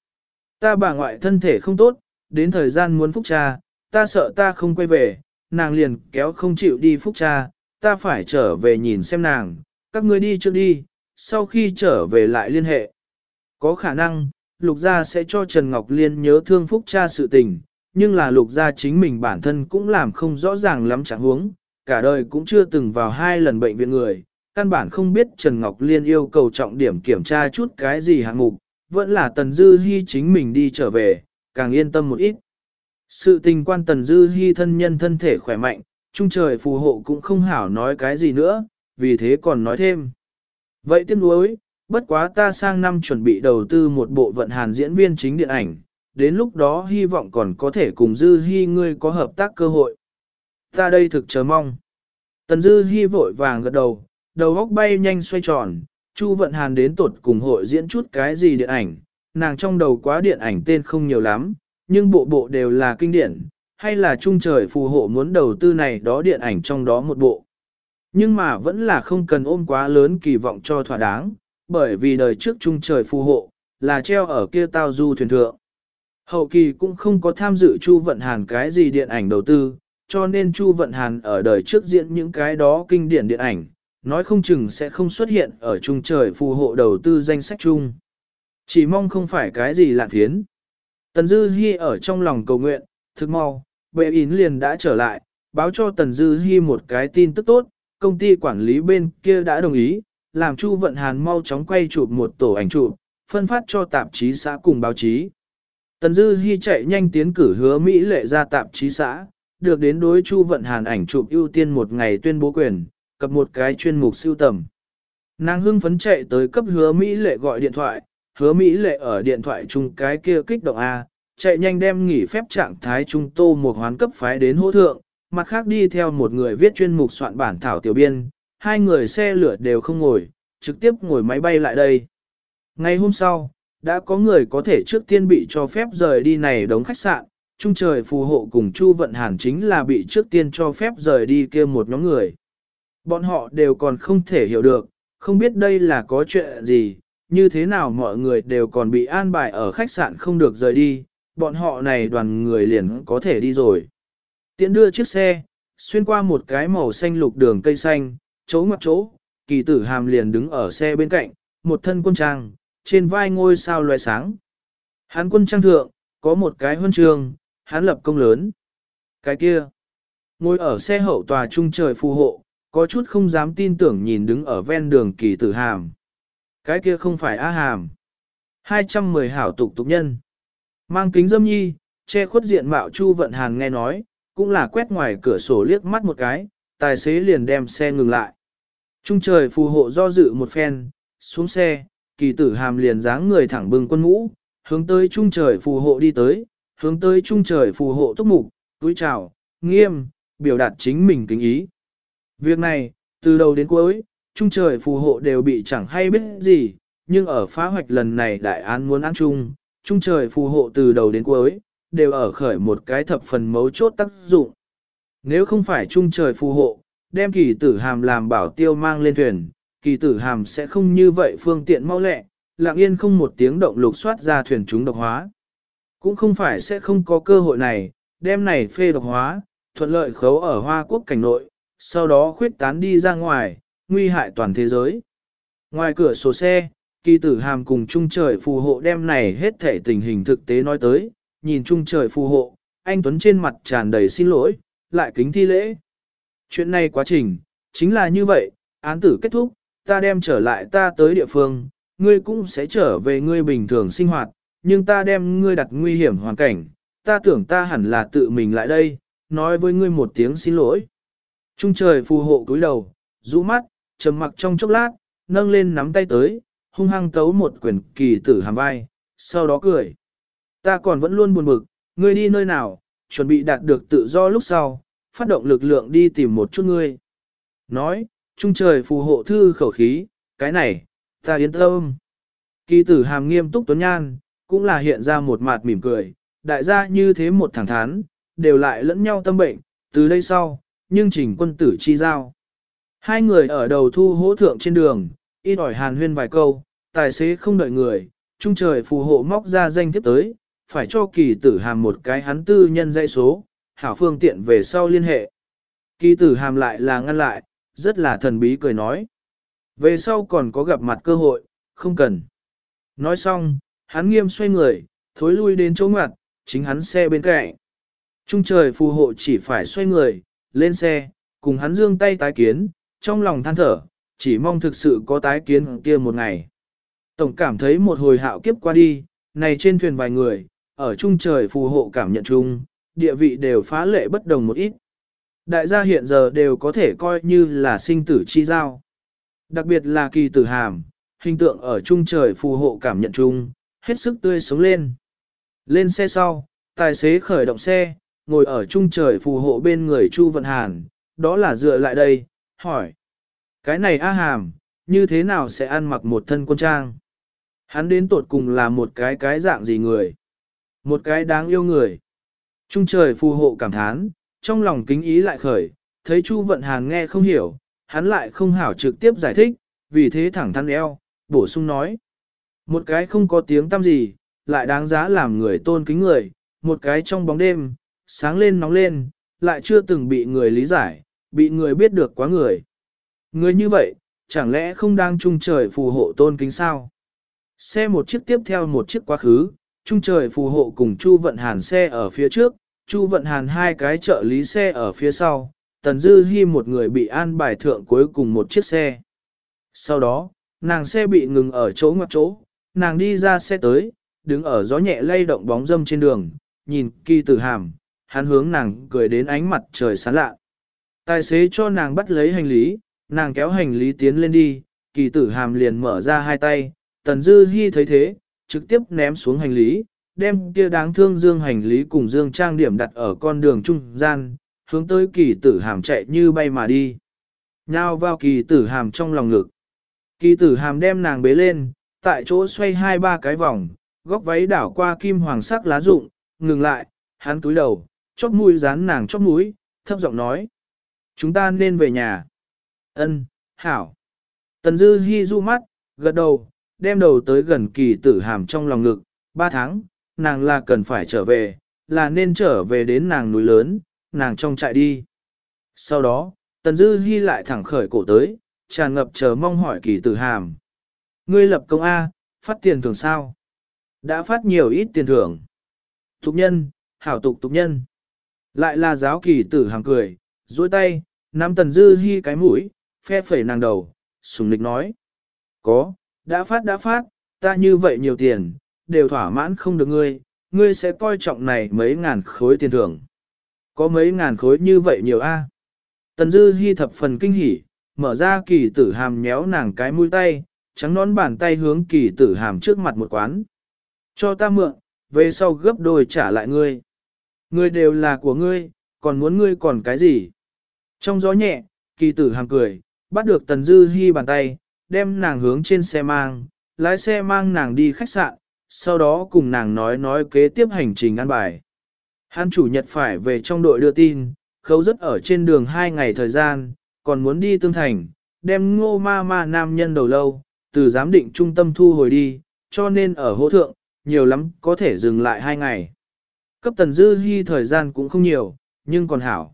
S1: Ta bà ngoại thân thể không tốt, đến thời gian muốn phúc cha, ta sợ ta không quay về, nàng liền kéo không chịu đi phúc cha, ta phải trở về nhìn xem nàng, các ngươi đi trước đi, sau khi trở về lại liên hệ. Có khả năng, Lục Gia sẽ cho Trần Ngọc Liên nhớ thương phúc cha sự tình, nhưng là Lục Gia chính mình bản thân cũng làm không rõ ràng lắm chẳng huống, cả đời cũng chưa từng vào hai lần bệnh viện người, căn bản không biết Trần Ngọc Liên yêu cầu trọng điểm kiểm tra chút cái gì hạng mục, vẫn là Tần Dư Hi chính mình đi trở về, càng yên tâm một ít. Sự tình quan Tần Dư Hi thân nhân thân thể khỏe mạnh, trung trời phù hộ cũng không hảo nói cái gì nữa, vì thế còn nói thêm. Vậy tiếc nuối, bất quá ta sang năm chuẩn bị đầu tư một bộ vận hàn diễn viên chính điện ảnh, đến lúc đó hy vọng còn có thể cùng Dư Hi ngươi có hợp tác cơ hội. Ta đây thực chờ mong. Tần Dư Hi vội vàng gật đầu, đầu góc bay nhanh xoay tròn, Chu Vận Hàn đến tột cùng hội diễn chút cái gì điện ảnh, nàng trong đầu quá điện ảnh tên không nhiều lắm, nhưng bộ bộ đều là kinh điển, hay là trung trời phù hộ muốn đầu tư này đó điện ảnh trong đó một bộ. Nhưng mà vẫn là không cần ôm quá lớn kỳ vọng cho thỏa đáng, bởi vì đời trước trung trời phù hộ, là treo ở kia tao du thuyền thượng. Hậu kỳ cũng không có tham dự Chu Vận Hàn cái gì điện ảnh đầu tư, cho nên Chu Vận Hàn ở đời trước diễn những cái đó kinh điển điện ảnh, nói không chừng sẽ không xuất hiện ở trung trời phù hộ đầu tư danh sách chung. Chỉ mong không phải cái gì lạ phiến. Tần Dư Hi ở trong lòng cầu nguyện, thực mau, bệ ín liền đã trở lại, báo cho Tần Dư Hi một cái tin tức tốt, công ty quản lý bên kia đã đồng ý, làm Chu Vận Hàn mau chóng quay chụp một tổ ảnh chụp, phân phát cho tạp chí xã cùng báo chí. Tần Dư Hi chạy nhanh tiến cử hứa Mỹ lệ ra tạp chí xã, được đến đối Chu Vận Hàn ảnh chụp ưu tiên một ngày tuyên bố quyền, cập một cái chuyên mục siêu tầm. Nàng hưng phấn chạy tới cấp hứa Mỹ lệ gọi điện thoại, hứa Mỹ lệ ở điện thoại chung cái kia kích động A, chạy nhanh đem nghỉ phép trạng thái trung tô một hoán cấp phái đến hỗ thượng, mặt khác đi theo một người viết chuyên mục soạn bản thảo tiểu biên, hai người xe lửa đều không ngồi, trực tiếp ngồi máy bay lại đây. Ngày hôm sau, đã có người có thể trước tiên bị cho phép rời đi này đóng khách sạn, trung trời phù hộ cùng Chu Vận Hàn chính là bị trước tiên cho phép rời đi kia một nhóm người. Bọn họ đều còn không thể hiểu được, không biết đây là có chuyện gì, như thế nào mọi người đều còn bị an bài ở khách sạn không được rời đi, bọn họ này đoàn người liền có thể đi rồi. Tiễn đưa chiếc xe, xuyên qua một cái màu xanh lục đường cây xanh, chỗ ngoặt chỗ, kỳ tử hàm liền đứng ở xe bên cạnh, một thân quân trang, trên vai ngôi sao loài sáng. Hán quân trang thượng, có một cái huân trường, hán lập công lớn. Cái kia, ngồi ở xe hậu tòa trung trời phù hộ, có chút không dám tin tưởng nhìn đứng ở ven đường kỳ tử hàm. Cái kia không phải A hàm. 210 hảo tục tục nhân. Mang kính dâm nhi, che khuất diện mạo Chu Vận Hàn nghe nói, cũng là quét ngoài cửa sổ liếc mắt một cái, tài xế liền đem xe ngừng lại. Trung trời phù hộ do dự một phen, xuống xe, kỳ tử hàm liền dáng người thẳng bừng quân ngũ hướng tới trung trời phù hộ đi tới, hướng tới trung trời phù hộ túc mục, túi chào, nghiêm, biểu đạt chính mình kính ý. Việc này, từ đầu đến cuối, trung trời phù hộ đều bị chẳng hay biết gì, nhưng ở phá hoạch lần này đại án muốn ăn chung, trung trời phù hộ từ đầu đến cuối, đều ở khởi một cái thập phần mấu chốt tác dụng. Nếu không phải trung trời phù hộ, đem kỳ tử hàm làm bảo tiêu mang lên thuyền, kỳ tử hàm sẽ không như vậy phương tiện mau lẹ, lặng yên không một tiếng động lục soát ra thuyền chúng độc hóa. Cũng không phải sẽ không có cơ hội này, đem này phê độc hóa, thuận lợi khấu ở Hoa Quốc cảnh nội, sau đó khuyết tán đi ra ngoài, nguy hại toàn thế giới. Ngoài cửa sổ xe, kỳ tử hàm cùng trung trời phù hộ đem này hết thể tình hình thực tế nói tới, nhìn trung trời phù hộ, anh Tuấn trên mặt tràn đầy xin lỗi, lại kính thi lễ. Chuyện này quá trình, chính là như vậy, án tử kết thúc, ta đem trở lại ta tới địa phương, ngươi cũng sẽ trở về ngươi bình thường sinh hoạt, nhưng ta đem ngươi đặt nguy hiểm hoàn cảnh, ta tưởng ta hẳn là tự mình lại đây, nói với ngươi một tiếng xin lỗi. Trung trời phù hộ cúi đầu, rũ mắt, trầm mặc trong chốc lát, nâng lên nắm tay tới, hung hăng tấu một quyển kỳ tử hàm vai, sau đó cười. Ta còn vẫn luôn buồn bực, ngươi đi nơi nào, chuẩn bị đạt được tự do lúc sau, phát động lực lượng đi tìm một chút ngươi. Nói, trung trời phù hộ thư khẩu khí, cái này, ta yên tâm. Kỳ tử hàm nghiêm túc tuấn nhan, cũng là hiện ra một mặt mỉm cười, đại gia như thế một thẳng thắn, đều lại lẫn nhau tâm bệnh, từ đây sau, nhưng chỉnh quân tử chi giao. Hai người ở đầu thu hỗ thượng trên đường, y đòi hàn huyên vài câu, tài xế không đợi người, trung trời phù hộ móc ra danh thiếp tới, phải cho kỳ tử hàm một cái hắn tư nhân dãy số, hảo phương tiện về sau liên hệ. Kỳ tử hàm lại là ngăn lại, rất là thần bí cười nói. Về sau còn có gặp mặt cơ hội, không cần. Nói xong, hắn nghiêm xoay người, thối lui đến chỗ ngoặt, chính hắn xe bên cạnh. Trung trời phù hộ chỉ phải xoay người, lên xe, cùng hắn dương tay tái kiến, trong lòng than thở, chỉ mong thực sự có tái kiến kia một ngày. Tổng cảm thấy một hồi hạo kiếp qua đi, này trên thuyền vài người, ở trung trời phù hộ cảm nhận chung, địa vị đều phá lệ bất đồng một ít. Đại gia hiện giờ đều có thể coi như là sinh tử chi giao. Đặc biệt là kỳ tử hàm, hình tượng ở trung trời phù hộ cảm nhận chung, hết sức tươi sống lên. Lên xe sau, tài xế khởi động xe, ngồi ở trung trời phù hộ bên người Chu Vận Hàn, đó là dựa lại đây, hỏi. Cái này A Hàm, như thế nào sẽ ăn mặc một thân quân trang? Hắn đến tột cùng là một cái cái dạng gì người? Một cái đáng yêu người. Trung trời phù hộ cảm thán, trong lòng kính ý lại khởi, thấy Chu Vận Hàn nghe không hiểu, hắn lại không hảo trực tiếp giải thích, vì thế thẳng thắn eo, bổ sung nói. Một cái không có tiếng tăm gì, lại đáng giá làm người tôn kính người, một cái trong bóng đêm, sáng lên nóng lên, lại chưa từng bị người lý giải, bị người biết được quá người. Người như vậy, chẳng lẽ không đang trung trời phù hộ tôn kính sao? Xe một chiếc tiếp theo một chiếc quá khứ, trung trời phù hộ cùng Chu Vận Hàn xe ở phía trước, Chu Vận Hàn hai cái trợ lý xe ở phía sau, Tần Dư Hi một người bị an bài thượng cuối cùng một chiếc xe. Sau đó, nàng xe bị ngừng ở chỗ ngoặt chỗ, nàng đi ra xe tới, đứng ở gió nhẹ lay động bóng dâm trên đường, nhìn kỳ tử hàm, hắn hướng nàng cười đến ánh mặt trời sáng lạ. Tài xế cho nàng bắt lấy hành lý, nàng kéo hành lý tiến lên đi, kỳ tử hàm liền mở ra hai tay, tần dư hy thấy thế, trực tiếp ném xuống hành lý, đem kia đáng thương dương hành lý cùng dương trang điểm đặt ở con đường trung gian, hướng tới kỳ tử hàm chạy như bay mà đi. Nhao vào kỳ tử hàm trong lòng ngực. Kỳ tử hàm đem nàng bế lên, tại chỗ xoay hai ba cái vòng, góc váy đảo qua kim hoàng sắc lá rụng, ngừng lại, hắn túi đầu, chóp mũi dán nàng chóp mũi, thấp giọng nói. Chúng ta nên về nhà. Ân, hảo. Tần Dư Hi du mắt, gật đầu, đem đầu tới gần kỳ tử hàm trong lòng ngực. Ba tháng, nàng là cần phải trở về, là nên trở về đến nàng núi lớn, nàng trong trại đi. Sau đó, Tần Dư Hi lại thẳng khởi cổ tới, tràn ngập chờ mong hỏi kỳ tử hàm. Ngươi lập công A, phát tiền thưởng sao? Đã phát nhiều ít tiền thưởng. Tục nhân, hảo tục tục nhân. Lại là giáo kỳ tử hàng cười, duỗi tay, nắm tần dư hi cái mũi, phe phẩy nàng đầu, sùng lịch nói. Có, đã phát đã phát, ta như vậy nhiều tiền, đều thỏa mãn không được ngươi, ngươi sẽ coi trọng này mấy ngàn khối tiền thưởng. Có mấy ngàn khối như vậy nhiều a. Tần dư hi thập phần kinh hỉ, mở ra kỳ tử hàm nhéo nàng cái mũi tay, trắng nón bàn tay hướng kỳ tử hàm trước mặt một quán. Cho ta mượn, về sau gấp đôi trả lại ngươi. Ngươi đều là của ngươi, còn muốn ngươi còn cái gì? Trong gió nhẹ, kỳ tử hàng cười, bắt được tần dư Hi bàn tay, đem nàng hướng trên xe mang, lái xe mang nàng đi khách sạn, sau đó cùng nàng nói nói kế tiếp hành trình ăn bài. Hắn chủ nhật phải về trong đội đưa tin, khấu rất ở trên đường hai ngày thời gian, còn muốn đi tương thành, đem ngô ma ma nam nhân đầu lâu, từ giám định trung tâm thu hồi đi, cho nên ở hỗ thượng, nhiều lắm có thể dừng lại hai ngày. Cấp tần dư hy thời gian cũng không nhiều, nhưng còn hảo.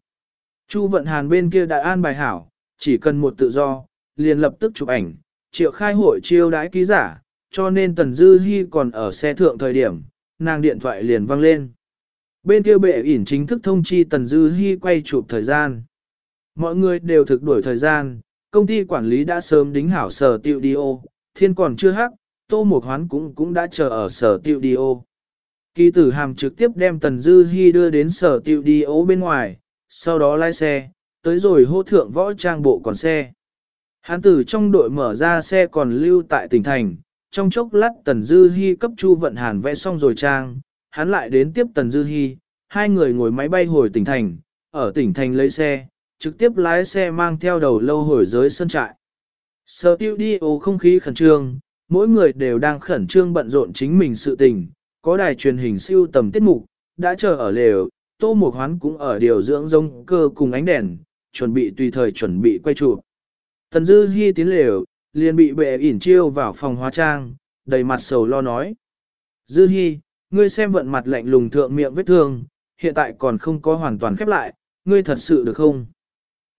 S1: Chu vận hàn bên kia đã an bài hảo, chỉ cần một tự do, liền lập tức chụp ảnh, triệu khai hội chiêu đãi ký giả, cho nên tần dư hy còn ở xe thượng thời điểm, nàng điện thoại liền vang lên. Bên kia bệ ỉn chính thức thông chi tần dư hy quay chụp thời gian. Mọi người đều thực đuổi thời gian, công ty quản lý đã sớm đính hảo sở tiệu đi ô, thiên còn chưa hắc, tô một hoán cũng cũng đã chờ ở sở tiệu đi ô. Kỳ tử hàm trực tiếp đem Tần Dư Hi đưa đến sở tiệu đi ố bên ngoài, sau đó lái xe, tới rồi hô thượng võ trang bộ còn xe. Hán tử trong đội mở ra xe còn lưu tại tỉnh thành, trong chốc lát Tần Dư Hi cấp Chu Vận Hàn vẽ xong rồi trang, hắn lại đến tiếp Tần Dư Hi, hai người ngồi máy bay hồi tỉnh thành, ở tỉnh thành lấy xe, trực tiếp lái xe mang theo đầu lâu hồi giới sân trại. Sở tiêu đi ố không khí khẩn trương, mỗi người đều đang khẩn trương bận rộn chính mình sự tình, có đài truyền hình siêu tầm tiết mục, đã chờ ở lều, Tô Mục Hoán cũng ở điều dưỡng rông cơ cùng ánh đèn, chuẩn bị tùy thời chuẩn bị quay chụp. Tần Dư Hi tiến lều, liền bị bệ ỉn chiêu vào phòng hóa trang, đầy mặt sầu lo nói. Dư Hi, ngươi xem vận mặt lạnh lùng thượng miệng vết thương, hiện tại còn không có hoàn toàn khép lại, ngươi thật sự được không?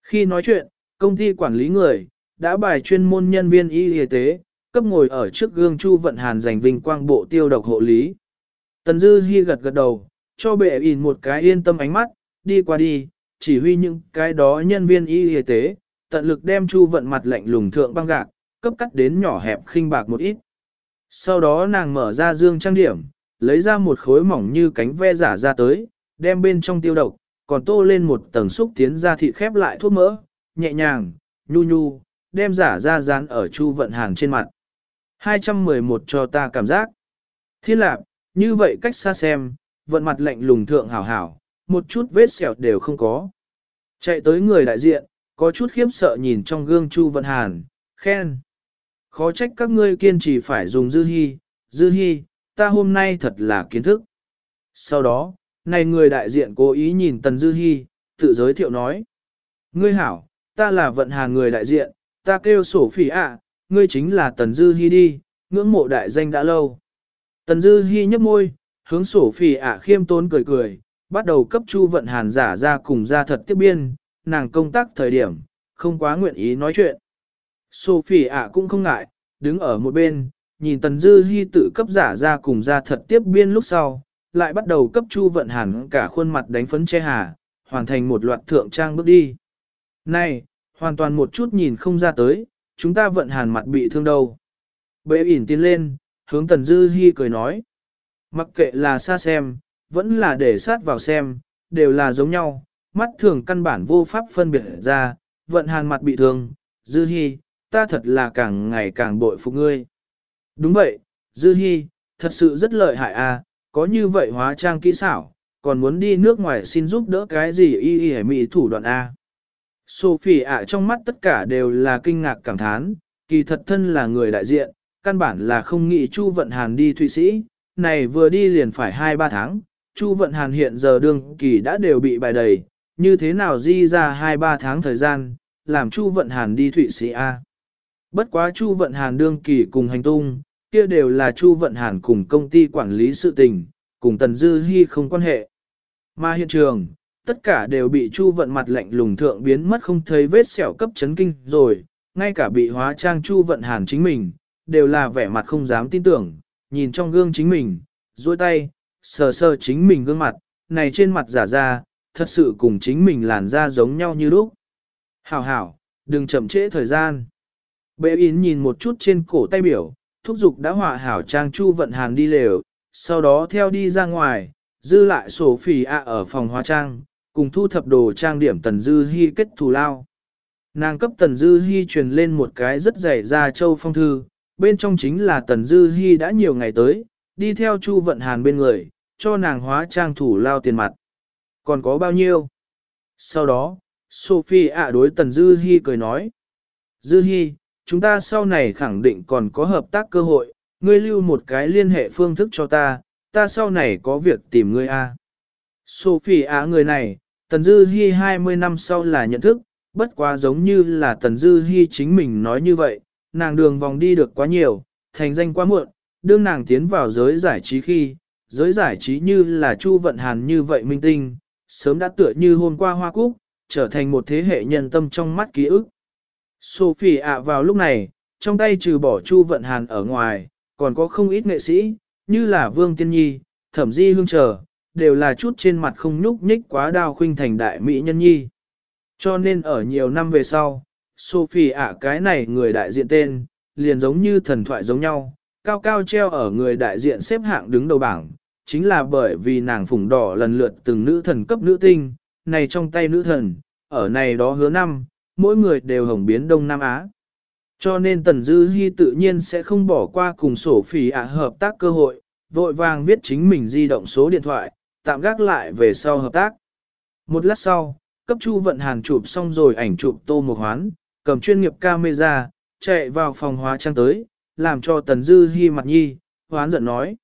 S1: Khi nói chuyện, công ty quản lý người, đã bài chuyên môn nhân viên y y tế, cấp ngồi ở trước gương Chu Vận Hàn giành vinh quang bộ tiêu độc hộ lý. Tần Dư Hi gật gật đầu, cho bệ ỉn một cái yên tâm ánh mắt, đi qua đi, chỉ huy những cái đó nhân viên y y tế, tận lực đem chu vận mặt lạnh lùng thượng băng gạc, cấp cắt đến nhỏ hẹp khinh bạc một ít. Sau đó nàng mở ra dương trang điểm, lấy ra một khối mỏng như cánh ve giả ra tới, đem bên trong tiêu độc, còn tô lên một tầng xúc tiến ra thịt khép lại thuốc mỡ, nhẹ nhàng, nhu nhu, đem giả ra dán ở chu vận hàng trên mặt. 211 cho ta cảm giác. Thiên lạc, như vậy cách xa xem, vận mặt lạnh lùng thượng hảo hảo, một chút vết sẹo đều không có. Chạy tới người đại diện, có chút khiếp sợ nhìn trong gương Chu Vận Hàn, khen. Khó trách các ngươi kiên trì phải dùng dư hy, dư hy, ta hôm nay thật là kiến thức. Sau đó, này người đại diện cố ý nhìn Tần Dư Hi, tự giới thiệu nói. Ngươi hảo, ta là vận hàn người đại diện, ta kêu sổ phỉ ạ, ngươi chính là Tần Dư Hi đi, ngưỡng mộ đại danh đã lâu. Tần Dư Hi nhấp môi, hướng sổ phỉ ạ khiêm tốn cười cười, bắt đầu cấp chu vận hàn giả ra cùng ra thật tiếp biên, nàng công tác thời điểm, không quá nguyện ý nói chuyện. Sophie ạ cũng không ngại, đứng ở một bên, nhìn Tần Dư Hi tự cấp giả ra cùng ra thật tiếp biên lúc sau, lại bắt đầu cấp Chu Vận Hàn cả khuôn mặt đánh phấn che hà, hoàn thành một loạt thượng trang bước đi. Này, hoàn toàn một chút nhìn không ra tới, chúng ta Vận Hàn mặt bị thương đâu. Bệ ỉn tiến lên, hướng Tần Dư Hi cười nói. Mặc kệ là xa xem, vẫn là để sát vào xem, đều là giống nhau, mắt thường căn bản vô pháp phân biệt ra, Vận Hàn mặt bị thương, Dư Hi, ta thật là càng ngày càng bội phục ngươi. Đúng vậy, Dư Hi, thật sự rất lợi hại à, có như vậy hóa trang kỹ xảo, còn muốn đi nước ngoài xin giúp đỡ cái gì y y mỹ thủ đoạn A. Sophie ạ trong mắt tất cả đều là kinh ngạc cảm thán, kỳ thật thân là người đại diện, căn bản là không nghĩ Chu Vận Hàn đi Thụy Sĩ, này vừa đi liền phải 2-3 tháng, Chu Vận Hàn hiện giờ đương kỳ đã đều bị bài đầy, như thế nào di ra 2-3 tháng thời gian, làm Chu Vận Hàn đi Thụy Sĩ A. Bất quá Chu Vận Hàn đương kỳ cùng hành tung, kia đều là Chu Vận Hàn cùng công ty quản lý sự tình, cùng Tần Dư Hi không quan hệ. Mà hiện trường, tất cả đều bị Chu Vận mặt lạnh lùng thượng biến mất không thấy vết sẹo cấp chấn kinh rồi, ngay cả bị hóa trang Chu Vận Hàn chính mình, đều là vẻ mặt không dám tin tưởng, nhìn trong gương chính mình, duỗi tay, sờ sờ chính mình gương mặt, này trên mặt giả ra, thật sự cùng chính mình làn da giống nhau như lúc. Hảo hảo, đừng chậm trễ thời gian. Bệ Yến nhìn một chút trên cổ tay biểu, thúc giục đã họa hảo trang Chu Vận Hàn đi lều, sau đó theo đi ra ngoài, dư lại sổ phỉ ạ à ở phòng hóa trang, cùng thu thập đồ trang điểm Tần Dư Hi kết thù lao. Nàng cấp Tần Dư Hi truyền lên một cái rất dày ra châu phong thư, bên trong chính là Tần Dư Hi đã nhiều ngày tới, đi theo Chu Vận Hàn bên người, cho nàng hóa trang thủ lao tiền mặt. Còn có bao nhiêu? Sau đó, Sophie ạ đối Tần Dư Hi cười nói. Dư Hi, chúng ta sau này khẳng định còn có hợp tác cơ hội, ngươi lưu một cái liên hệ phương thức cho ta, ta sau này có việc tìm ngươi a. Sophie ạ người này, Tần Dư Hi 20 năm sau là nhận thức, bất quá giống như là Tần Dư Hi chính mình nói như vậy, nàng đường vòng đi được quá nhiều, thành danh quá muộn, đương nàng tiến vào giới giải trí khi, giới giải trí như là Chu Vận Hàn như vậy minh tinh, sớm đã tựa như hôm qua hoa cúc, trở thành một thế hệ nhân tâm trong mắt ký ức. Sophie ạ vào lúc này, trong tay trừ bỏ Chu Vận Hàn ở ngoài, còn có không ít nghệ sĩ, như là Vương Tiên Nhi, Thẩm Di Hương Trở, đều là chút trên mặt không nhúc nhích quá đao khuynh thành đại mỹ nhân nhi. Cho nên ở nhiều năm về sau, Sophie ạ cái này người đại diện tên, liền giống như thần thoại giống nhau, cao cao treo ở người đại diện xếp hạng đứng đầu bảng, chính là bởi vì nàng phủng đỏ lần lượt từng nữ thần cấp nữ tinh, này trong tay nữ thần, ở này đó hứa năm, mỗi người đều hồng biến Đông Nam Á. Cho nên Tần Dư Hi tự nhiên sẽ không bỏ qua cùng sổ phỉ ạ hợp tác cơ hội, vội vàng viết chính mình di động số điện thoại, tạm gác lại về sau hợp tác. Một lát sau, cấp chu vận hàn chụp xong rồi ảnh chụp tô một hoán, cầm chuyên nghiệp camera, chạy vào phòng hóa trang tới, làm cho Tần Dư Hi mặt nhi, hoán giận nói.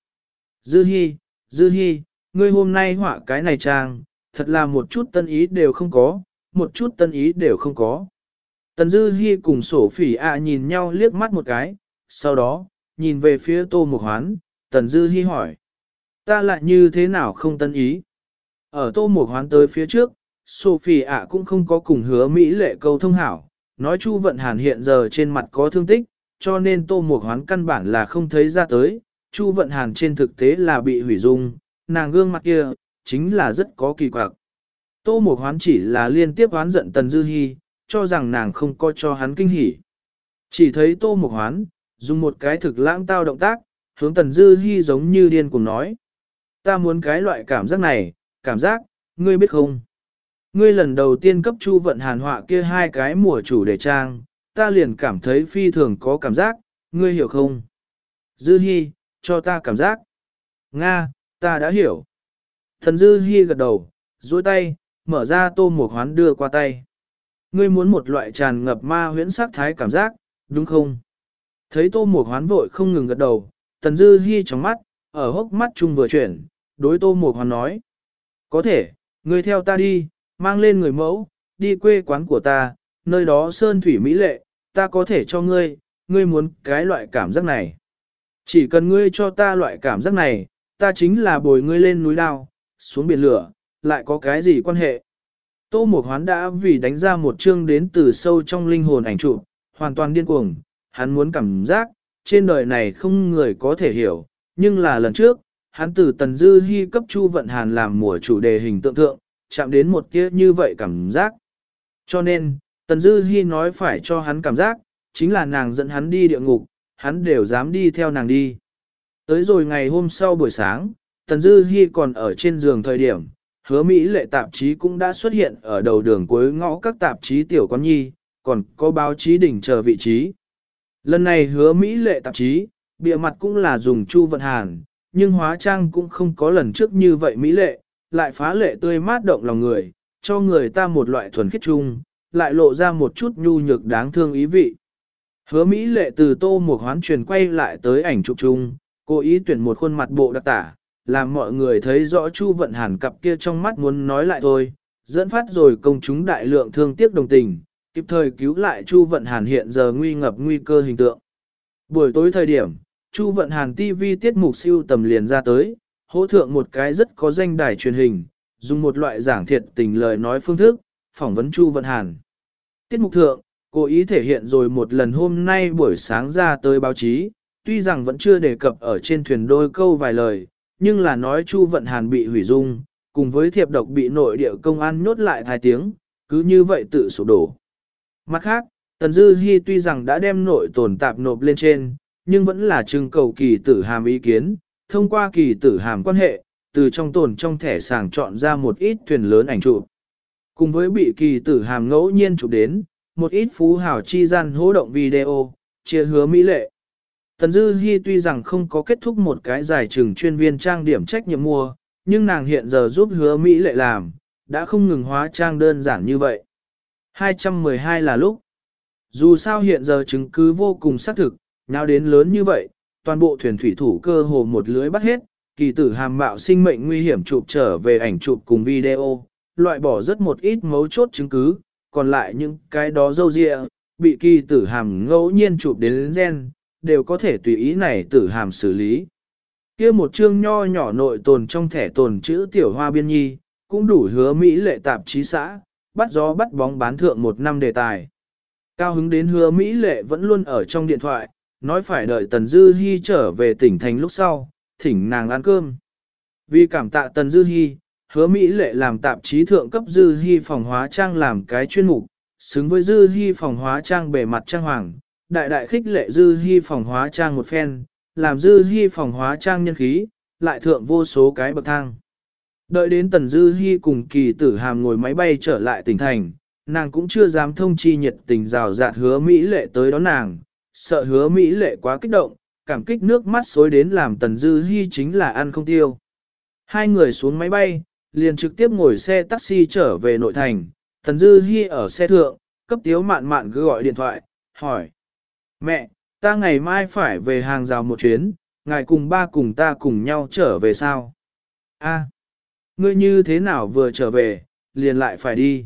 S1: Dư Hi, Dư Hi, ngươi hôm nay họa cái này trang, thật là một chút tân ý đều không có, một chút tân ý đều không có. Tần Dư Hi cùng sổ phỉ ạ nhìn nhau liếc mắt một cái, sau đó, nhìn về phía Tô Mục Hoán, Tần Dư Hi hỏi. Ta lại như thế nào không tân ý? Ở Tô Mục Hoán tới phía trước, Sophie ạ cũng không có cùng hứa Mỹ lệ câu thông hảo, nói Chu Vận Hàn hiện giờ trên mặt có thương tích, cho nên Tô Mục Hoán căn bản là không thấy ra tới, Chu Vận Hàn trên thực tế là bị hủy dung, nàng gương mặt kia, chính là rất có kỳ quặc. Tô Mục Hoán chỉ là liên tiếp hoán giận Tần Dư Hi, cho rằng nàng không có cho hắn kinh hỉ. Chỉ thấy Tô Mục Hoán, dùng một cái thực lãng tao động tác, hướng Tần Dư Hi giống như điên cùng nói. Ta muốn cái loại cảm giác này, cảm giác, ngươi biết không? Ngươi lần đầu tiên cấp chu vận hàn họa kia hai cái mùa chủ đề trang, ta liền cảm thấy phi thường có cảm giác, ngươi hiểu không? Dư Hi, cho ta cảm giác. Nga, ta đã hiểu. Thần Dư Hi gật đầu, duỗi tay, mở ra tô một hoán đưa qua tay. Ngươi muốn một loại tràn ngập ma huyễn sắc thái cảm giác, đúng không? Thấy tô một hoán vội không ngừng gật đầu, Thần Dư Hi trong mắt, ở hốc mắt chung vừa chuyển, đối tô một hoán nói. Có thể, ngươi theo ta đi, mang lên người mẫu, đi quê quán của ta, nơi đó sơn thủy mỹ lệ, ta có thể cho ngươi, ngươi muốn cái loại cảm giác này. Chỉ cần ngươi cho ta loại cảm giác này, ta chính là bồi ngươi lên núi đao, xuống biển lửa, lại có cái gì quan hệ. Tô Mộc Hoán đã vì đánh ra một chương đến từ sâu trong linh hồn ảnh chụp, hoàn toàn điên cuồng, hắn muốn cảm giác, trên đời này không người có thể hiểu, nhưng là lần trước, hắn từ Tần Dư Hi cấp Chu Vận Hàn làm mùa chủ đề hình tượng thượng, chạm đến một tia như vậy cảm giác. Cho nên, Tần Dư Hi nói phải cho hắn cảm giác, chính là nàng dẫn hắn đi địa ngục, hắn đều dám đi theo nàng đi. Tới rồi ngày hôm sau buổi sáng, Tần Dư Hi còn ở trên giường thời điểm, hứa Mỹ lệ tạp chí cũng đã xuất hiện ở đầu đường cuối ngõ các tạp chí tiểu con nhi, còn có báo chí đỉnh chờ vị trí. Lần này hứa Mỹ lệ tạp chí, bìa mặt cũng là dùng chu vận hàn, nhưng hóa trang cũng không có lần trước như vậy Mỹ lệ, lại phá lệ tươi mát động lòng người, cho người ta một loại thuần khiết chung, lại lộ ra một chút nhu nhược đáng thương ý vị. Hứa Mỹ lệ từ tô một hoán truyền quay lại tới ảnh chụp chung, cố ý tuyển một khuôn mặt bộ đặc tả, làm mọi người thấy rõ Chu Vận Hàn cặp kia trong mắt muốn nói lại thôi, dẫn phát rồi công chúng đại lượng thương tiếc đồng tình, kịp thời cứu lại Chu Vận Hàn hiện giờ nguy ngập nguy cơ hình tượng. Buổi tối thời điểm, Chu Vận Hàn TV tiết mục siêu tầm liền ra tới, hỗ thượng một cái rất có danh đài truyền hình, dùng một loại giảng thiệt tình lời nói phương thức, phỏng vấn Chu Vận Hàn. Tiết mục thượng, cố ý thể hiện rồi một lần hôm nay buổi sáng ra tới báo chí, tuy rằng vẫn chưa đề cập ở trên thuyền đôi câu vài lời, nhưng là nói Chu Vận Hàn bị hủy dung, cùng với thiệp độc bị nội địa công an nhốt lại hai tiếng, cứ như vậy tự sụp đổ. Mặt khác, Tần Dư Hi tuy rằng đã đem nội tồn tạp nộp lên trên, nhưng vẫn là trưng cầu kỳ tử hàm ý kiến, thông qua kỳ tử hàm quan hệ, từ trong tồn trong thẻ sàng chọn ra một ít thuyền lớn ảnh chụp. Cùng với bị kỳ tử hàm ngẫu nhiên chụp đến, một ít phú hào chi gian hỗ động video, chia hứa mỹ lệ. Tần Dư Hi tuy rằng không có kết thúc một cái giải trừng chuyên viên trang điểm trách nhiệm mua, nhưng nàng hiện giờ giúp hứa Mỹ lệ làm, đã không ngừng hóa trang đơn giản như vậy. 212 là lúc. Dù sao hiện giờ chứng cứ vô cùng xác thực, nào đến lớn như vậy, toàn bộ thuyền thủy thủ cơ hồ một lưới bắt hết, kỳ tử hàm mạo sinh mệnh nguy hiểm chụp trở về ảnh chụp cùng video, loại bỏ rất một ít mấu chốt chứng cứ, còn lại những cái đó dâu dịa, bị kỳ tử hàm ngẫu nhiên chụp đến gen, đều có thể tùy ý này tử hàm xử lý. kia một chương nho nhỏ nội tồn trong thẻ tồn chữ tiểu hoa biên nhi, cũng đủ hứa Mỹ lệ tạp chí xã, bắt gió bắt bóng bán thượng một năm đề tài. Cao hứng đến hứa Mỹ lệ vẫn luôn ở trong điện thoại, nói phải đợi Tần Dư Hi trở về tỉnh thành lúc sau, thỉnh nàng ăn cơm. Vì cảm tạ Tần Dư Hi, hứa Mỹ lệ làm tạp chí thượng cấp Dư Hi phòng hóa trang làm cái chuyên mục, xứng với Dư Hi phòng hóa trang bề mặt trang hoàng, đại đại khích lệ dư Hi phòng hóa trang một phen, làm dư Hi phòng hóa trang nhân khí, lại thượng vô số cái bậc thang. Đợi đến tần dư Hi cùng kỳ tử hàm ngồi máy bay trở lại tỉnh thành, nàng cũng chưa dám thông chi nhiệt tình rào rạt hứa Mỹ lệ tới đón nàng, sợ hứa Mỹ lệ quá kích động, cảm kích nước mắt xối đến làm tần dư hy chính là ăn không tiêu. Hai người xuống máy bay, liền trực tiếp ngồi xe taxi trở về nội thành, tần dư hy ở xe thượng, cấp tiếu mạn mạn cứ gọi điện thoại, hỏi. Mẹ, ta ngày mai phải về hàng rào một chuyến, ngài cùng ba cùng ta cùng nhau trở về sao? A, ngươi như thế nào vừa trở về, liền lại phải đi.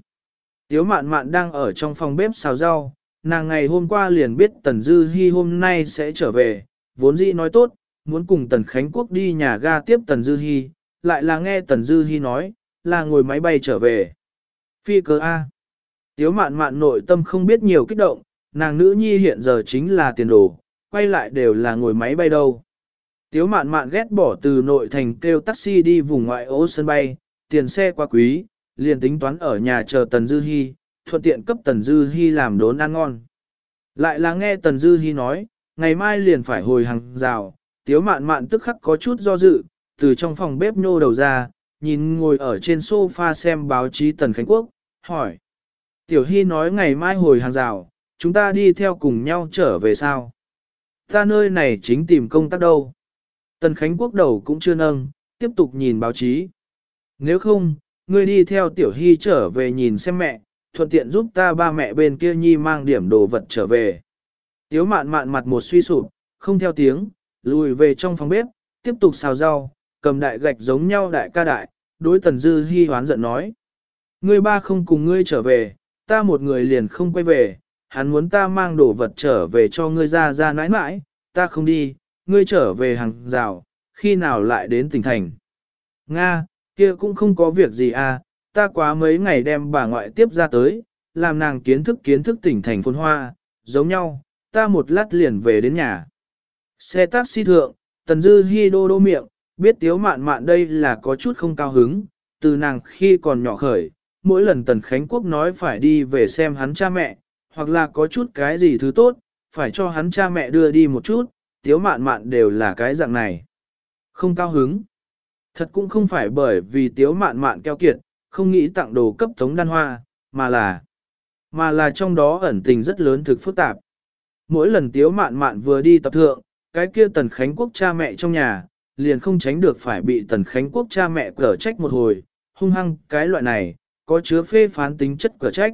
S1: Tiếu mạn mạn đang ở trong phòng bếp xào rau, nàng ngày hôm qua liền biết Tần Dư Hi hôm nay sẽ trở về, vốn dĩ nói tốt, muốn cùng Tần Khánh Quốc đi nhà ga tiếp Tần Dư Hi, lại là nghe Tần Dư Hi nói, là ngồi máy bay trở về. Phi cơ A. Tiếu mạn mạn nội tâm không biết nhiều kích động, nàng nữ nhi hiện giờ chính là tiền đồ, quay lại đều là ngồi máy bay đâu. Tiếu mạn mạn ghét bỏ từ nội thành kêu taxi đi vùng ngoại ô sân bay, tiền xe quá quý, liền tính toán ở nhà chờ Tần Dư Hi, thuận tiện cấp Tần Dư Hi làm đốn ăn ngon. Lại là nghe Tần Dư Hi nói, ngày mai liền phải hồi hàng rào, tiếu mạn mạn tức khắc có chút do dự, từ trong phòng bếp nhô đầu ra, nhìn ngồi ở trên sofa xem báo chí Tần Khánh Quốc, hỏi. Tiểu Hi nói ngày mai hồi hàng rào, chúng ta đi theo cùng nhau trở về sao? Ta nơi này chính tìm công tác đâu. Tần Khánh Quốc đầu cũng chưa nâng, tiếp tục nhìn báo chí. Nếu không, ngươi đi theo Tiểu Hy trở về nhìn xem mẹ, thuận tiện giúp ta ba mẹ bên kia nhi mang điểm đồ vật trở về. Tiếu mạn mạn mặt một suy sụp, không theo tiếng, lùi về trong phòng bếp, tiếp tục xào rau, cầm đại gạch giống nhau đại ca đại, đối tần dư hy hoán giận nói. Ngươi ba không cùng ngươi trở về, ta một người liền không quay về, hắn muốn ta mang đồ vật trở về cho ngươi ra ra nãi nãi, ta không đi, ngươi trở về hàng rào, khi nào lại đến tỉnh thành. Nga, kia cũng không có việc gì à, ta quá mấy ngày đem bà ngoại tiếp ra tới, làm nàng kiến thức kiến thức tỉnh thành phồn hoa, giống nhau, ta một lát liền về đến nhà. Xe taxi thượng, tần dư hi đô đô miệng, biết tiếu mạn mạn đây là có chút không cao hứng, từ nàng khi còn nhỏ khởi, mỗi lần tần Khánh Quốc nói phải đi về xem hắn cha mẹ, hoặc là có chút cái gì thứ tốt, phải cho hắn cha mẹ đưa đi một chút, tiếu mạn mạn đều là cái dạng này. Không cao hứng. Thật cũng không phải bởi vì tiếu mạn mạn keo kiệt, không nghĩ tặng đồ cấp tống đan hoa, mà là, mà là trong đó ẩn tình rất lớn thực phức tạp. Mỗi lần tiếu mạn mạn vừa đi tập thượng, cái kia tần Khánh Quốc cha mẹ trong nhà, liền không tránh được phải bị tần Khánh Quốc cha mẹ cở trách một hồi, hung hăng cái loại này, có chứa phê phán tính chất cở trách.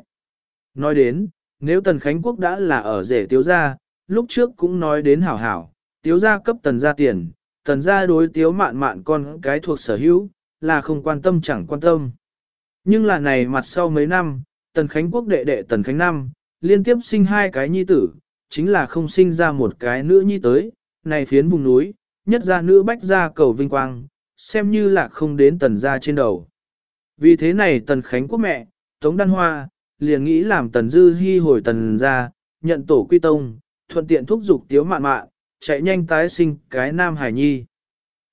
S1: Nói đến, nếu tần Khánh Quốc đã là ở rể tiếu gia, lúc trước cũng nói đến hảo hảo, tiếu gia cấp tần gia tiền, tần gia đối tiếu mạn mạn con cái thuộc sở hữu, là không quan tâm chẳng quan tâm. Nhưng là này mặt sau mấy năm, tần Khánh Quốc đệ đệ tần Khánh Năm, liên tiếp sinh hai cái nhi tử, chính là không sinh ra một cái nữ nhi tới, này phiến vùng núi, nhất gia nữ bách gia cầu vinh quang, xem như là không đến tần gia trên đầu. Vì thế này tần Khánh Quốc mẹ, Tống Đan Hoa, liền nghĩ làm tần dư hy hồi tần gia, nhận tổ quy tông, thuận tiện thúc giục tiếu mạn mạn, chạy nhanh tái sinh cái nam hải nhi.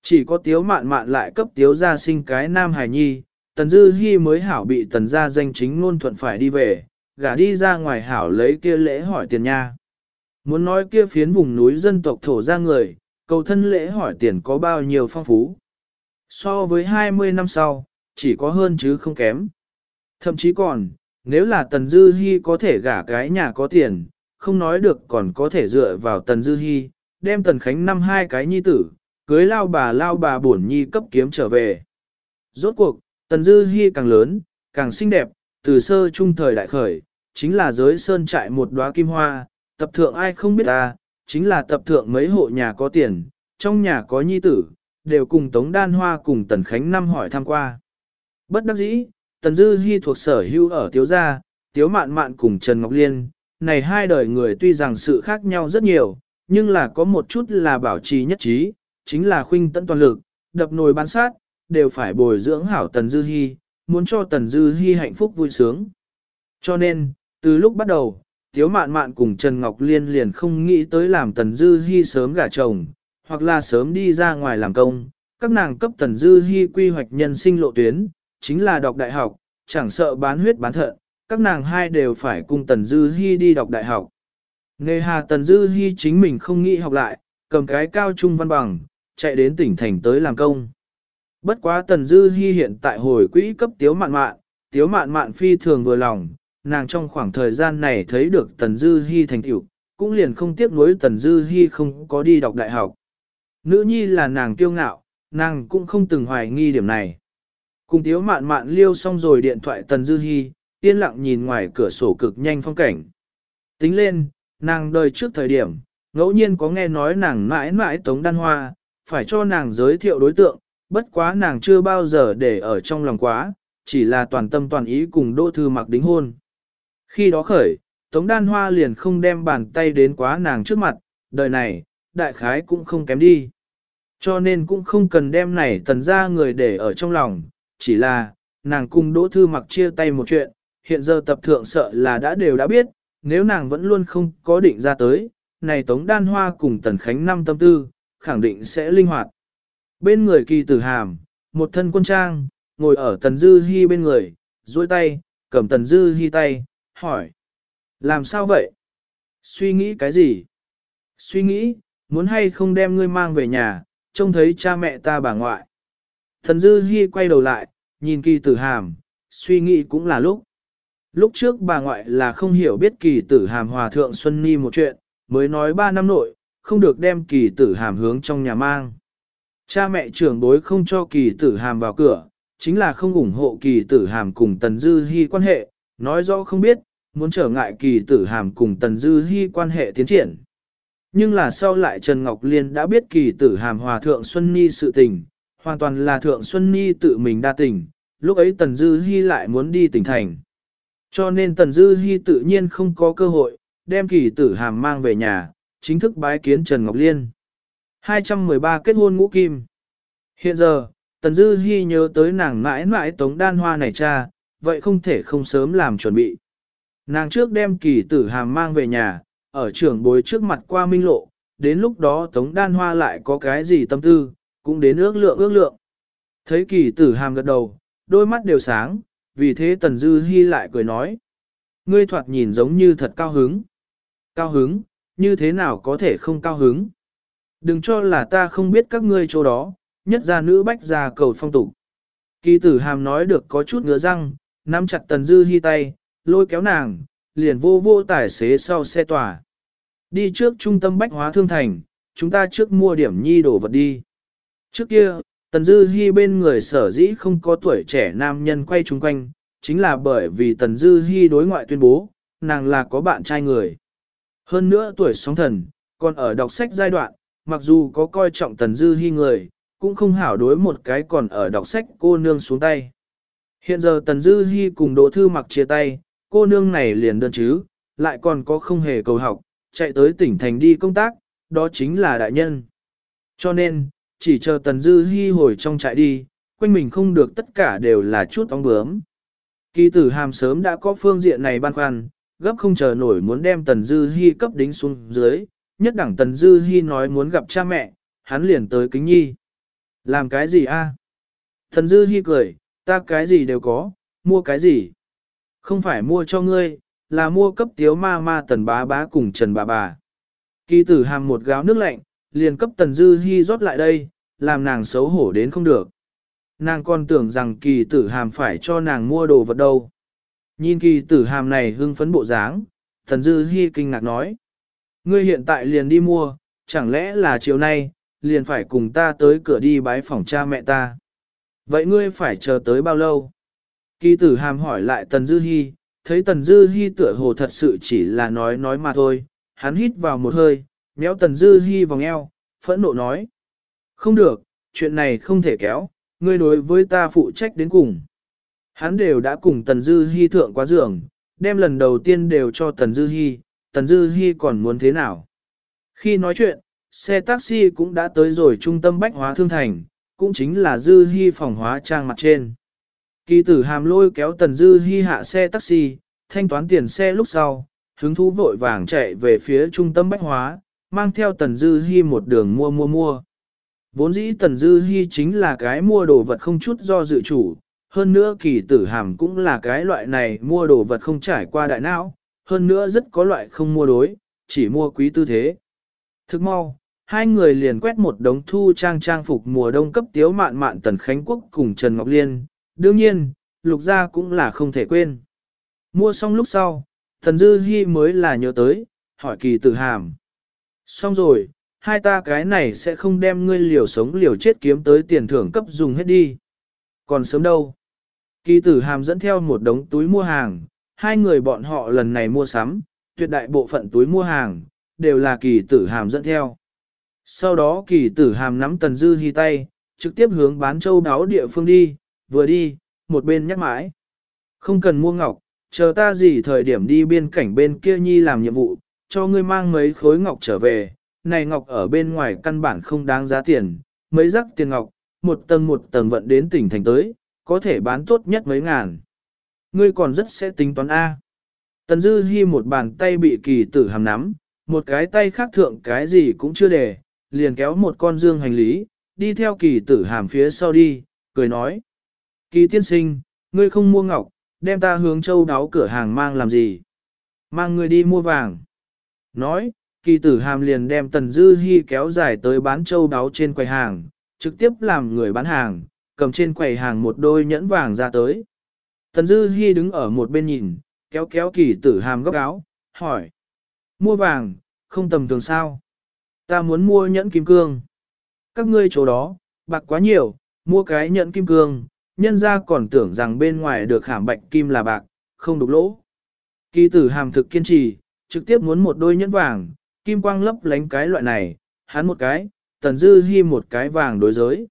S1: Chỉ có tiếu mạn mạn lại cấp tiếu gia sinh cái nam hải nhi, tần dư Hi mới hảo bị tần gia danh chính ngôn thuận phải đi về, gả đi ra ngoài hảo lấy kia lễ hỏi tiền nha. Muốn nói kia phiến vùng núi dân tộc thổ ra người, cầu thân lễ hỏi tiền có bao nhiêu phong phú. So với 20 năm sau, chỉ có hơn chứ không kém. Thậm chí còn, nếu là Tần Dư Hi có thể gả cái nhà có tiền, không nói được còn có thể dựa vào Tần Dư Hi, đem Tần Khánh năm hai cái nhi tử, cưới lao bà lao bà bổn nhi cấp kiếm trở về. Rốt cuộc, Tần Dư Hi càng lớn, càng xinh đẹp, từ sơ trung thời đại khởi, chính là giới sơn trại một đóa kim hoa, tập thượng ai không biết ta, chính là tập thượng mấy hộ nhà có tiền, trong nhà có nhi tử, đều cùng Tống Đan Hoa cùng Tần Khánh năm hỏi thăm qua. Bất đắc dĩ, Tần Dư Hi thuộc sở hữu ở Tiếu Gia, Tiếu Mạn Mạn cùng Trần Ngọc Liên, này hai đời người tuy rằng sự khác nhau rất nhiều, nhưng là có một chút là bảo trì nhất trí, chính là khuynh tận toàn lực, đập nồi bán sát, đều phải bồi dưỡng hảo Tần Dư Hi, muốn cho Tần Dư Hi hạnh phúc vui sướng. Cho nên, từ lúc bắt đầu, Tiếu Mạn Mạn cùng Trần Ngọc Liên liền không nghĩ tới làm Tần Dư Hi sớm gả chồng, hoặc là sớm đi ra ngoài làm công. Các nàng cấp Tần Dư Hi quy hoạch nhân sinh lộ tuyến, chính là đọc đại học, chẳng sợ bán huyết bán thận, các nàng hai đều phải cùng Tần Dư Hi đi đọc đại học. Nề hà Tần Dư Hi chính mình không nghĩ học lại, cầm cái cao trung văn bằng, chạy đến tỉnh thành tới làm công. Bất quá Tần Dư Hi hiện tại hồi quỹ cấp tiếu mạn mạn, tiếu mạn mạn phi thường vừa lòng, nàng trong khoảng thời gian này thấy được Tần Dư Hi thành tựu, cũng liền không tiếc nuối Tần Dư Hi không có đi đọc đại học. Nữ nhi là nàng kiêu ngạo, nàng cũng không từng hoài nghi điểm này. Cùng tiếu mạn mạn liêu xong rồi điện thoại Tần Dư Hi, yên lặng nhìn ngoài cửa sổ cực nhanh phong cảnh. Tính lên, nàng đời trước thời điểm, ngẫu nhiên có nghe nói nàng mãi mãi tống đan hoa, phải cho nàng giới thiệu đối tượng, bất quá nàng chưa bao giờ để ở trong lòng quá, chỉ là toàn tâm toàn ý cùng Đỗ Thư Mặc đính hôn. Khi đó khởi, Tống Đan Hoa liền không đem bàn tay đến quá nàng trước mặt, đời này, đại khái cũng không kém đi. Cho nên cũng không cần đem này tần ra người để ở trong lòng, chỉ là, nàng cùng Đỗ Thư Mặc chia tay một chuyện, hiện giờ tập thượng sợ là đã đều đã biết, nếu nàng vẫn luôn không có định ra tới, này Tống Đan Hoa cùng Tần Khánh năm tâm tư, khẳng định sẽ linh hoạt. Bên người kỳ tử hàm, một thân quân trang, ngồi ở Tần Dư Hi bên người, duỗi tay, cầm Tần Dư Hi tay, hỏi. Làm sao vậy? Suy nghĩ cái gì? Suy nghĩ, muốn hay không đem ngươi mang về nhà, trông thấy cha mẹ ta bà ngoại. Thần Dư Hi quay đầu lại, nhìn kỳ tử hàm, suy nghĩ cũng là lúc. Lúc trước bà ngoại là không hiểu biết kỳ tử hàm hòa thượng Xuân Ni một chuyện, mới nói ba năm nội, không được đem kỳ tử hàm hướng trong nhà mang. Cha mẹ trưởng bối không cho kỳ tử hàm vào cửa, chính là không ủng hộ kỳ tử hàm cùng Tần Dư Hi quan hệ, nói rõ không biết, muốn trở ngại kỳ tử hàm cùng Tần Dư Hi quan hệ tiến triển. Nhưng là sau lại Trần Ngọc Liên đã biết kỳ tử hàm hòa thượng Xuân Ni sự tình, hoàn toàn là thượng Xuân Ni tự mình đa tình, lúc ấy Tần Dư Hi lại muốn đi tỉnh thành. Cho nên Tần Dư Hi tự nhiên không có cơ hội, đem kỳ tử hàm mang về nhà, chính thức bái kiến Trần Ngọc Liên. 213 kết hôn ngũ kim. Hiện giờ, Tần Dư Hi nhớ tới nàng mãi mãi tống đan hoa này cha, vậy không thể không sớm làm chuẩn bị. Nàng trước đem kỳ tử hàm mang về nhà, ở trưởng bối trước mặt qua minh lộ, đến lúc đó tống đan hoa lại có cái gì tâm tư, cũng đến ước lượng ước lượng. Thấy kỳ tử hàm gật đầu, đôi mắt đều sáng, vì thế Tần Dư Hi lại cười nói. Ngươi thoạt nhìn giống như thật cao hứng. Cao hứng, như thế nào có thể không cao hứng? Đừng cho là ta không biết các ngươi chỗ đó, nhất gia nữ bách gia cầu phong tục. Kỳ tử hàm nói được có chút ngứa răng, nắm chặt Tần Dư hy tay, lôi kéo nàng, liền vô vô tài xế sau xe tòa. Đi trước trung tâm bách hóa thương thành, chúng ta trước mua điểm nhi đồ vật đi. Trước kia, Tần Dư hy bên người sở dĩ không có tuổi trẻ nam nhân quay chung quanh, chính là bởi vì Tần Dư hy đối ngoại tuyên bố, nàng là có bạn trai người. Hơn nữa tuổi sóng thần, còn ở đọc sách giai đoạn, mặc dù có coi trọng Tần Dư Hi người, cũng không hảo đối một cái còn ở đọc sách cô nương xuống tay. Hiện giờ Tần Dư Hi cùng Đỗ Thư mặc chia tay, cô nương này liền đơn chứ, lại còn có không hề cầu học, chạy tới tỉnh thành đi công tác, đó chính là đại nhân. Cho nên, chỉ chờ Tần Dư Hi hồi trong trại đi, quanh mình không được tất cả đều là chút óng bướm. Kỳ tử hàm sớm đã có phương diện này ban khoăn, gấp không chờ nổi muốn đem Tần Dư Hi cấp đính xuống dưới, nhất đẳng Tần Dư Hi nói muốn gặp cha mẹ, hắn liền tới kính nhi. Làm cái gì a? Tần Dư Hi cười, ta cái gì đều có, mua cái gì? Không phải mua cho ngươi, là mua cấp tiếu ma ma Tần bá bá cùng Trần bà bà. Kỳ tử hàm một gáo nước lạnh, liền cấp Tần Dư Hi rót lại đây, làm nàng xấu hổ đến không được. Nàng còn tưởng rằng kỳ tử hàm phải cho nàng mua đồ vật đâu. Nhìn kỳ tử hàm này hưng phấn bộ dáng, Tần Dư hy kinh ngạc nói. Ngươi hiện tại liền đi mua, chẳng lẽ là chiều nay, liền phải cùng ta tới cửa đi bái phỏng cha mẹ ta. Vậy ngươi phải chờ tới bao lâu? Kỳ tử hàm hỏi lại Tần Dư Hi, thấy Tần Dư Hi tựa hồ thật sự chỉ là nói nói mà thôi, hắn hít vào một hơi, méo Tần Dư Hi vòng eo, phẫn nộ nói. Không được, chuyện này không thể kéo, ngươi đối với ta phụ trách đến cùng. Hắn đều đã cùng Tần Dư Hi thượng quá giường, đem lần đầu tiên đều cho Tần Dư Hi, Tần Dư Hi còn muốn thế nào? Khi nói chuyện, xe taxi cũng đã tới rồi trung tâm bách hóa thương thành, cũng chính là Dư Hi phòng hóa trang mặt trên. Kỳ tử hàm lôi kéo Tần Dư Hi hạ xe taxi, thanh toán tiền xe lúc sau, hứng thú vội vàng chạy về phía trung tâm bách hóa, mang theo Tần Dư Hi một đường mua mua mua. Vốn dĩ Tần Dư Hi chính là cái mua đồ vật không chút do dự chủ, hơn nữa kỳ tử hàm cũng là cái loại này mua đồ vật không trải qua đại não, hơn nữa rất có loại không mua đối, chỉ mua quý tư thế. Thức mau, hai người liền quét một đống thu trang trang phục mùa đông cấp tiếu mạn mạn Tần Khánh Quốc cùng Trần Ngọc Liên, đương nhiên, lục gia cũng là không thể quên. Mua xong lúc sau, thần Dư Hi mới là nhớ tới, hỏi kỳ tử hàm. Xong rồi, hai ta cái này sẽ không đem ngươi liều sống liều chết kiếm tới tiền thưởng cấp dùng hết đi. Còn sớm đâu. Kỳ tử hàm dẫn theo một đống túi mua hàng, hai người bọn họ lần này mua sắm, tuyệt đại bộ phận túi mua hàng, đều là kỳ tử hàm dẫn theo. Sau đó kỳ tử hàm nắm tần dư hy tay, trực tiếp hướng bán châu đáo địa phương đi, vừa đi, một bên nhắc mãi. Không cần mua ngọc, chờ ta gì thời điểm đi biên cảnh bên kia nhi làm nhiệm vụ, cho ngươi mang mấy khối ngọc trở về, này ngọc ở bên ngoài căn bản không đáng giá tiền, mấy rắc tiền ngọc, một tầng một tầng vận đến tỉnh thành tới, có thể bán tốt nhất mấy ngàn. Ngươi còn rất sẽ tính toán A. Tần Dư Hi một bàn tay bị kỳ tử hàm nắm, một cái tay khác thượng cái gì cũng chưa để, liền kéo một con dương hành lý, đi theo kỳ tử hàm phía sau đi, cười nói. Kỳ tiên sinh, ngươi không mua ngọc, đem ta hướng châu đáo cửa hàng mang làm gì? Mang ngươi đi mua vàng. Nói, kỳ tử hàm liền đem tần dư Hi kéo dài tới bán châu đáo trên quầy hàng, trực tiếp làm người bán hàng, cầm trên quầy hàng một đôi nhẫn vàng ra tới. Tần dư hy đứng ở một bên nhìn, kéo kéo kỳ tử hàm góc áo, hỏi. Mua vàng, không tầm thường sao? Ta muốn mua nhẫn kim cương. Các ngươi chỗ đó, bạc quá nhiều, mua cái nhẫn kim cương, nhân gia còn tưởng rằng bên ngoài được khảm bạch kim là bạc, không đục lỗ. Kỳ tử hàm thực kiên trì, trực tiếp muốn một đôi nhẫn vàng, kim quang lấp lánh cái loại này, hắn một cái, tần dư hy một cái vàng đối giới.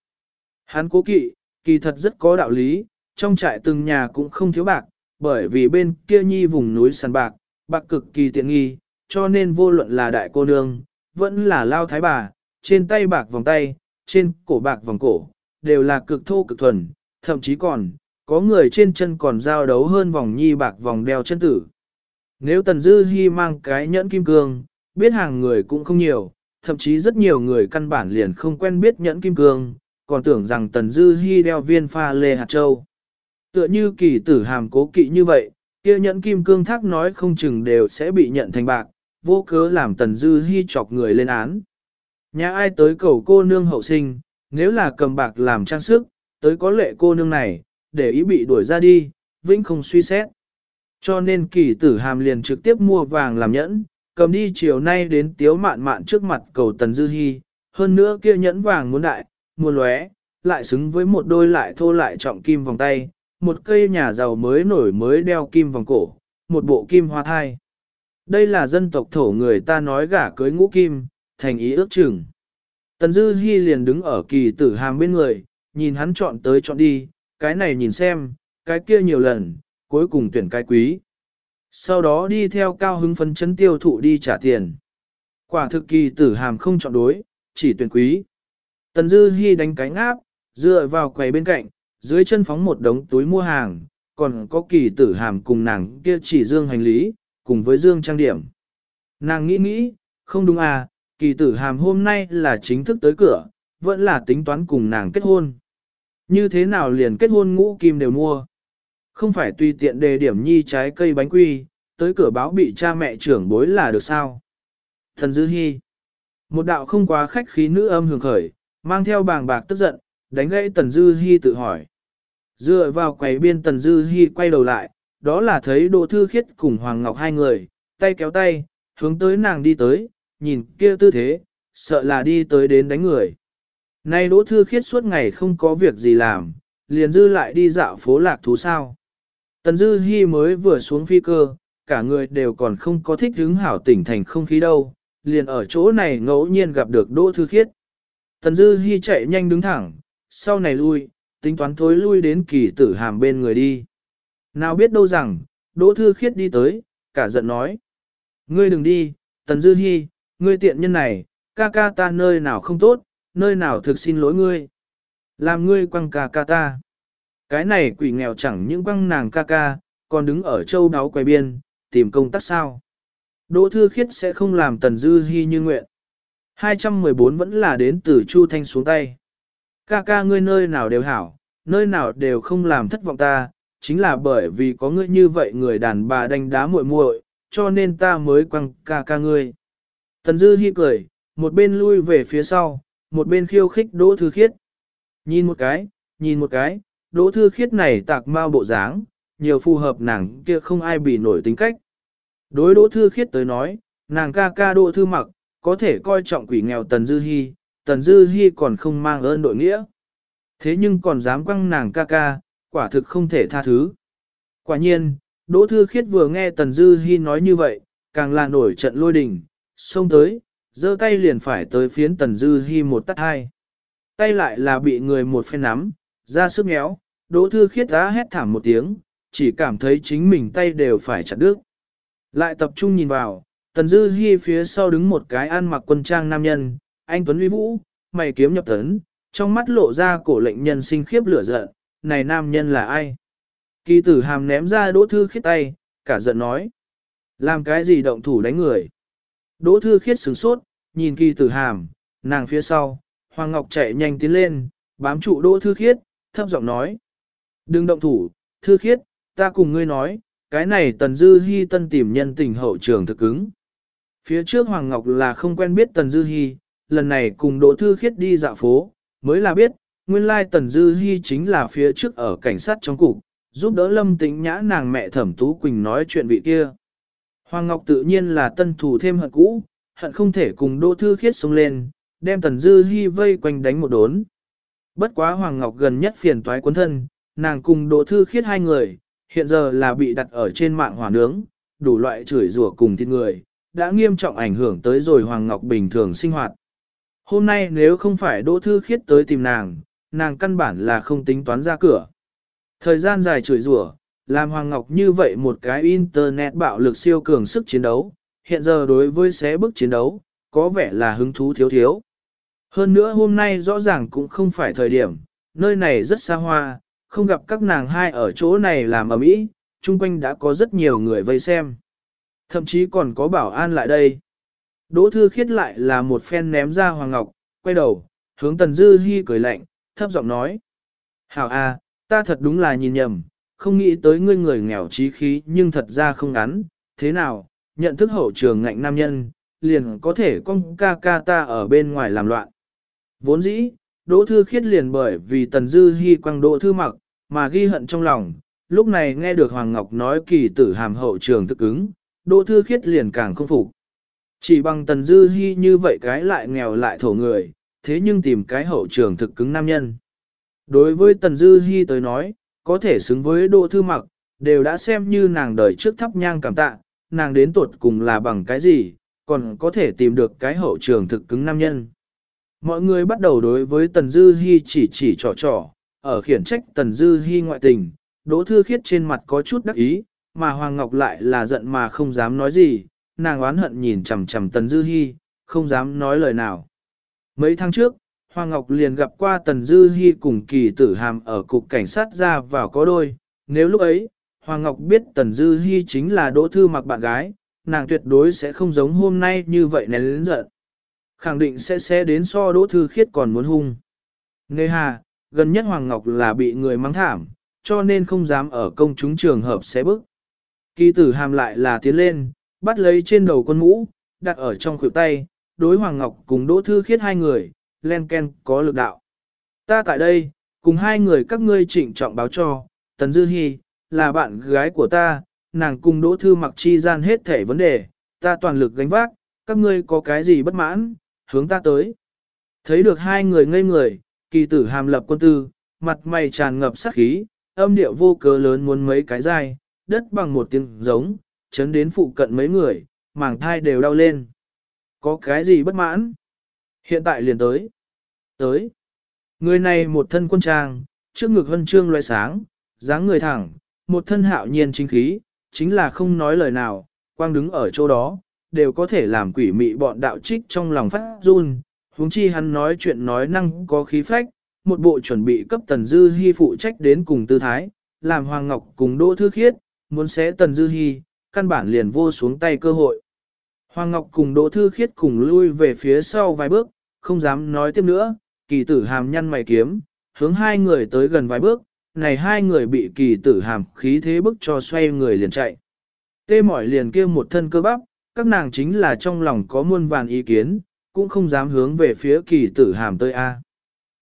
S1: Hắn cố kỵ, kỳ thật rất có đạo lý, trong trại từng nhà cũng không thiếu bạc, bởi vì bên kia nhi vùng núi sàn bạc, bạc cực kỳ tiện nghi, cho nên vô luận là đại cô nương, vẫn là lao thái bà, trên tay bạc vòng tay, trên cổ bạc vòng cổ, đều là cực thô cực thuần, thậm chí còn, có người trên chân còn giao đấu hơn vòng nhi bạc vòng đeo chân tử. Nếu Tần Dư Hi mang cái nhẫn kim cương, biết hàng người cũng không nhiều, thậm chí rất nhiều người căn bản liền không quen biết nhẫn kim cương, còn tưởng rằng Tần Dư Hi đeo viên pha lê hạt châu. Tựa như kỳ tử hàm cố kỵ như vậy, kia nhẫn kim cương thác nói không chừng đều sẽ bị nhận thành bạc, vô cớ làm Tần Dư hy chọc người lên án. Nhà ai tới cầu cô nương hậu sinh, nếu là cầm bạc làm trang sức, tới có lệ cô nương này, để ý bị đuổi ra đi, vĩnh không suy xét. Cho nên kỳ tử hàm liền trực tiếp mua vàng làm nhẫn, cầm đi chiều nay đến tiếu mạn mạn trước mặt cầu Tần Dư hy. hơn nữa kia nhẫn vàng muốn đại, muốn lóe, lại xứng với một đôi lại thô lại trọng kim vòng tay, một cây nhà giàu mới nổi mới đeo kim vòng cổ, một bộ kim hoa thai. Đây là dân tộc thổ người ta nói gả cưới ngũ kim, thành ý ước chừng. Tần Dư Hi liền đứng ở kỳ tử hàm bên người, nhìn hắn chọn tới chọn đi, cái này nhìn xem, cái kia nhiều lần, cuối cùng tuyển cái quý. Sau đó đi theo cao hứng phấn chấn tiêu thụ đi trả tiền. Quả thực kỳ tử hàm không chọn đối, chỉ tuyển quý. Tần Dư Hi đánh cái ngáp, dựa vào quầy bên cạnh, dưới chân phóng một đống túi mua hàng, còn có kỳ tử hàm cùng nàng kia chỉ dương hành lý, cùng với dương trang điểm. Nàng nghĩ nghĩ, không đúng à, kỳ tử hàm hôm nay là chính thức tới cửa, vẫn là tính toán cùng nàng kết hôn. Như thế nào liền kết hôn ngũ kim đều mua. Không phải tùy tiện đề điểm nhi trái cây bánh quy, tới cửa báo bị cha mẹ trưởng bối là được sao. Thần Dư Hi Một đạo không quá khách khí nữ âm hưởng khởi, mang theo bàng bạc tức giận, đánh gãy Tần Dư Hi tự hỏi. Dựa vào quầy biên Tần Dư Hi quay đầu lại, đó là thấy Đỗ Thư Khiết cùng Hoàng Ngọc hai người, tay kéo tay, hướng tới nàng đi tới, nhìn kia tư thế, sợ là đi tới đến đánh người. Nay Đỗ Thư Khiết suốt ngày không có việc gì làm, liền dư lại đi dạo phố lạc thú sao. Tần Dư Hi mới vừa xuống phi cơ, cả người đều còn không có thích hứng hảo tỉnh thành không khí đâu, liền ở chỗ này ngẫu nhiên gặp được Đỗ Thư Khiết. Tần Dư Hi chạy nhanh đứng thẳng, sau này lui, tính toán thối lui đến kỳ tử hàm bên người đi. Nào biết đâu rằng, Đỗ Thư Khiết đi tới, cả giận nói. Ngươi đừng đi, Tần Dư Hi, ngươi tiện nhân này, ca ca ta nơi nào không tốt, nơi nào thực xin lỗi ngươi. Làm ngươi quăng ca ca ta. Cái này quỷ nghèo chẳng những quăng nàng ca ca, còn đứng ở châu đáo quay biên, tìm công tác sao. Đỗ Thư Khiết sẽ không làm Tần Dư Hi như nguyện. 214 vẫn là đến từ Chu Thanh xuống tay. Ca ca ngươi nơi nào đều hảo, nơi nào đều không làm thất vọng ta, chính là bởi vì có ngươi như vậy người đàn bà đánh đá muội muội, cho nên ta mới quăng ca ca ngươi. Tần Dư Hi cười, một bên lui về phía sau, một bên khiêu khích Đỗ Thư Khiết. Nhìn một cái, nhìn một cái, Đỗ Thư Khiết này tạc mau bộ dáng, nhiều phù hợp nàng kia không ai bị nổi tính cách. Đối Đỗ Thư Khiết tới nói, nàng ca ca Đỗ Thư mặc, có thể coi trọng quỷ nghèo Tần Dư Hi, Tần Dư Hi còn không mang ơn đội nghĩa. Thế nhưng còn dám quăng nàng ca ca, quả thực không thể tha thứ. Quả nhiên, Đỗ Thư Khiết vừa nghe Tần Dư Hi nói như vậy, càng là nổi trận lôi đình, xông tới, giơ tay liền phải tới phiến Tần Dư Hi một tát hai. Tay lại là bị người một phen nắm, ra sức méo, Đỗ Thư Khiết đã hét thảm một tiếng, chỉ cảm thấy chính mình tay đều phải chặt đứt. Lại tập trung nhìn vào, Tần Dư Hi phía sau đứng một cái ăn mặc quân trang nam nhân, anh Tuấn Uy Vũ, mày kiếm nhập tấn, trong mắt lộ ra cổ lệnh nhân sinh khiếp lửa giận, này nam nhân là ai? Kỳ tử hàm ném ra đỗ thư khiết tay, cả giận nói. Làm cái gì động thủ đánh người? Đỗ thư khiết sửng sốt, nhìn kỳ tử hàm, nàng phía sau, Hoàng Ngọc chạy nhanh tiến lên, bám trụ đỗ thư khiết, thấp giọng nói. Đừng động thủ, thư khiết, ta cùng ngươi nói, cái này tần dư hy tân tìm nhân tình hậu trường thực ứng. Phía trước Hoàng Ngọc là không quen biết tần dư hy, lần này cùng đỗ thư khiết đi dạo phố, mới là biết, nguyên lai tần dư Hi chính là phía trước ở cảnh sát trong cục, giúp đỡ lâm tĩnh nhã nàng mẹ thẩm tú quỳnh nói chuyện vị kia. Hoàng Ngọc tự nhiên là tân thủ thêm hận cũ, hận không thể cùng Đỗ Thư Khiết xông lên, đem Tần Dư Hi vây quanh đánh một đốn. Bất quá Hoàng Ngọc gần nhất phiền toái cuốn thân, nàng cùng Đỗ Thư Khiết hai người, hiện giờ là bị đặt ở trên mạng hỏa nướng, đủ loại chửi rủa cùng thịt người, đã nghiêm trọng ảnh hưởng tới rồi Hoàng Ngọc bình thường sinh hoạt. Hôm nay nếu không phải Đỗ Thư Khiết tới tìm nàng, nàng căn bản là không tính toán ra cửa. Thời gian dài chửi rủa, làm Hoàng Ngọc như vậy một cái internet bạo lực siêu cường sức chiến đấu, hiện giờ đối với xé bức chiến đấu, có vẻ là hứng thú thiếu thiếu. Hơn nữa hôm nay rõ ràng cũng không phải thời điểm, nơi này rất xa hoa, không gặp các nàng hai ở chỗ này làm ở mỹ, chung quanh đã có rất nhiều người vây xem. Thậm chí còn có bảo an lại đây. Đỗ Thư Khiết lại là một phen ném ra Hoàng Ngọc, quay đầu, hướng Tần Dư Hi cười lạnh, thấp giọng nói. Hảo a, ta thật đúng là nhìn nhầm, không nghĩ tới ngươi người nghèo trí khí nhưng thật ra không ngắn, thế nào, nhận thức hậu trường ngạnh nam nhân, liền có thể con ca ca ta ở bên ngoài làm loạn. Vốn dĩ, Đỗ Thư Khiết liền bởi vì Tần Dư Hi quăng Đỗ Thư mặc, mà ghi hận trong lòng, lúc này nghe được Hoàng Ngọc nói kỳ tử hàm hậu trường thức ứng, Đỗ Thư Khiết liền càng không phục. Chỉ bằng Tần Dư hy như vậy cái lại nghèo lại thổ người, thế nhưng tìm cái hậu trường thực cứng nam nhân. Đối với Tần Dư hy tới nói, có thể xứng với Đỗ Thư Mặc, đều đã xem như nàng đời trước thắp nhang cảm tạ, nàng đến tuột cùng là bằng cái gì, còn có thể tìm được cái hậu trường thực cứng nam nhân. Mọi người bắt đầu đối với Tần Dư hy chỉ chỉ trò trò, ở khiển trách Tần Dư hy ngoại tình, Đỗ Thư Khiết trên mặt có chút đắc ý, mà Hoàng Ngọc lại là giận mà không dám nói gì, nàng oán hận nhìn chằm chằm Tần Dư Hi, không dám nói lời nào. Mấy tháng trước, Hoàng Ngọc liền gặp qua Tần Dư Hi cùng kỳ tử hàm ở cục cảnh sát ra vào có đôi, nếu lúc ấy, Hoàng Ngọc biết Tần Dư Hi chính là Đỗ Thư mặc bạn gái, nàng tuyệt đối sẽ không giống hôm nay như vậy nén lớn giận. Khẳng định sẽ sẽ đến so Đỗ Thư khiết còn muốn hung. Nghe hà, gần nhất Hoàng Ngọc là bị người mắng thảm, cho nên không dám ở công chúng trường hợp xé bức. Kỳ tử hàm lại là tiến lên, bắt lấy trên đầu con mũ, đặt ở trong khuỷu tay, đối Hoàng Ngọc cùng Đỗ Thư Khiết hai người, len ken có lực đạo. Ta tại đây, cùng hai người các ngươi trịnh trọng báo cho, Tần Dư Hi, là bạn gái của ta, nàng cùng Đỗ Thư mặc chi gian hết thể vấn đề, ta toàn lực gánh vác, các ngươi có cái gì bất mãn, hướng ta tới. Thấy được hai người ngây người, kỳ tử hàm lập quân tư, mặt mày tràn ngập sát khí, âm điệu vô cớ lớn muốn mấy cái dai, đất bằng một tiếng giống, chấn đến phụ cận mấy người, màng thai đều đau lên. Có cái gì bất mãn? Hiện tại liền tới. Tới. Người này một thân quân trang, trước ngực hân trương loại sáng, dáng người thẳng, một thân hạo nhiên chính khí, chính là không nói lời nào, quang đứng ở chỗ đó, đều có thể làm quỷ mị bọn đạo trích trong lòng phát run. huống chi hắn nói chuyện nói năng có khí phách, một bộ chuẩn bị cấp tần dư hy phụ trách đến cùng tư thái, làm Hoàng Ngọc cùng Đỗ Thư Khiết, muốn xé tần dư hy, căn bản liền vô xuống tay cơ hội. Hoàng Ngọc cùng Đỗ Thư Khiết cùng lui về phía sau vài bước, không dám nói tiếp nữa, kỳ tử hàm nhăn mày kiếm, hướng hai người tới gần vài bước, này hai người bị kỳ tử hàm khí thế bức cho xoay người liền chạy. Tê mỏi liền kia một thân cơ bắp, các nàng chính là trong lòng có muôn vàn ý kiến, cũng không dám hướng về phía kỳ tử hàm tơi A.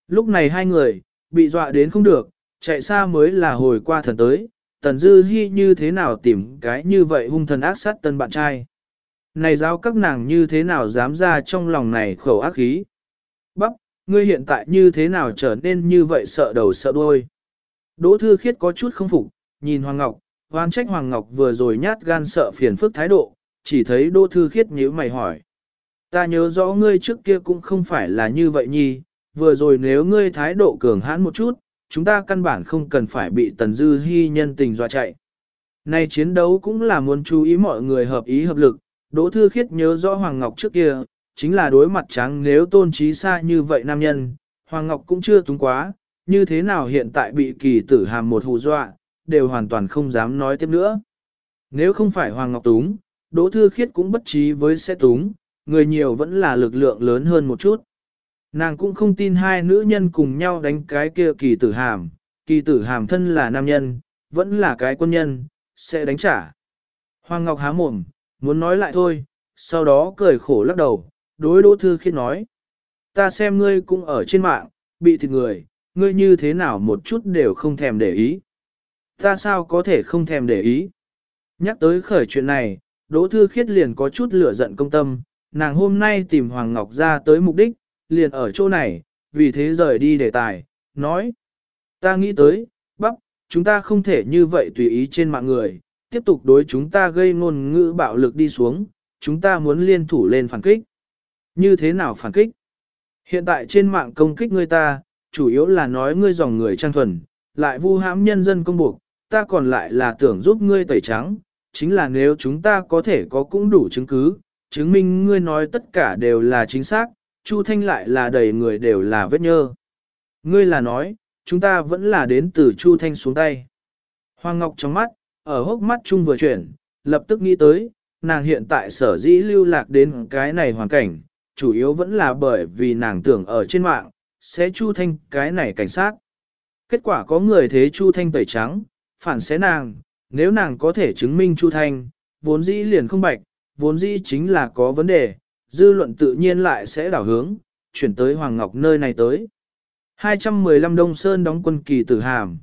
S1: Lúc này hai người, bị dọa đến không được, chạy xa mới là hồi qua thần tới, tần dư hy như thế nào tìm cái như vậy hung thần ác sát tân bạn trai. Này giáo các nàng như thế nào dám ra trong lòng này khẩu ác khí. Bắp, ngươi hiện tại như thế nào trở nên như vậy sợ đầu sợ đuôi. Đỗ Thư Khiết có chút không phục, nhìn Hoàng Ngọc, hoan trách Hoàng Ngọc vừa rồi nhát gan sợ phiền phức thái độ, chỉ thấy Đỗ Thư Khiết nhíu mày hỏi. Ta nhớ rõ ngươi trước kia cũng không phải là như vậy nhi, vừa rồi nếu ngươi thái độ cường hãn một chút, chúng ta căn bản không cần phải bị Tần Dư Hi nhân tình dọa chạy. Nay chiến đấu cũng là muốn chú ý mọi người hợp ý hợp lực, Đỗ Thư Khiết nhớ rõ Hoàng Ngọc trước kia, chính là đối mặt trắng nếu tôn trí xa như vậy nam nhân, Hoàng Ngọc cũng chưa túng quá, như thế nào hiện tại bị kỳ tử hàm một hù dọa, đều hoàn toàn không dám nói tiếp nữa. Nếu không phải Hoàng Ngọc túng, Đỗ Thư Khiết cũng bất trí với sẽ túng, người nhiều vẫn là lực lượng lớn hơn một chút. Nàng cũng không tin hai nữ nhân cùng nhau đánh cái kia kỳ tử hàm, kỳ tử hàm thân là nam nhân, vẫn là cái quân nhân, sẽ đánh trả. Hoàng Ngọc há mồm, muốn nói lại thôi, sau đó cười khổ lắc đầu, đối Đỗ Thư Khiết nói. Ta xem ngươi cũng ở trên mạng, bị thịt người, ngươi như thế nào một chút đều không thèm để ý. Ta sao có thể không thèm để ý? Nhắc tới khởi chuyện này, Đỗ Thư Khiết liền có chút lửa giận công tâm, nàng hôm nay tìm Hoàng Ngọc ra tới mục đích, liền ở chỗ này, vì thế rời đi đề tài, nói. Ta nghĩ tới, bắp, chúng ta không thể như vậy tùy ý trên mạng người, tiếp tục đối chúng ta gây ngôn ngữ bạo lực đi xuống, chúng ta muốn liên thủ lên phản kích. Như thế nào phản kích? Hiện tại trên mạng công kích người ta, chủ yếu là nói ngươi dòng người trang thuần, lại vu hãm nhân dân công buộc, ta còn lại là tưởng giúp ngươi tẩy trắng, chính là nếu chúng ta có thể có cũng đủ chứng cứ, chứng minh ngươi nói tất cả đều là chính xác, Chu Thanh lại là đầy người đều là vết nhơ. Ngươi là nói, chúng ta vẫn là đến từ Chu Thanh xuống tay. Hoàng Ngọc trong mắt, ở hốc mắt chung vừa chuyển, lập tức nghĩ tới, nàng hiện tại sở dĩ lưu lạc đến cái này hoàn cảnh, chủ yếu vẫn là bởi vì nàng tưởng ở trên mạng, sẽ Chu Thanh cái này cảnh sát. Kết quả có người thế Chu Thanh tẩy trắng, phản xé nàng, nếu nàng có thể chứng minh Chu Thanh, vốn dĩ liền không bạch, vốn dĩ chính là có vấn đề, dư luận tự nhiên lại sẽ đảo hướng, chuyển tới Hoàng Ngọc nơi này tới. 215 Đông Sơn đóng quân kỳ tử hàm.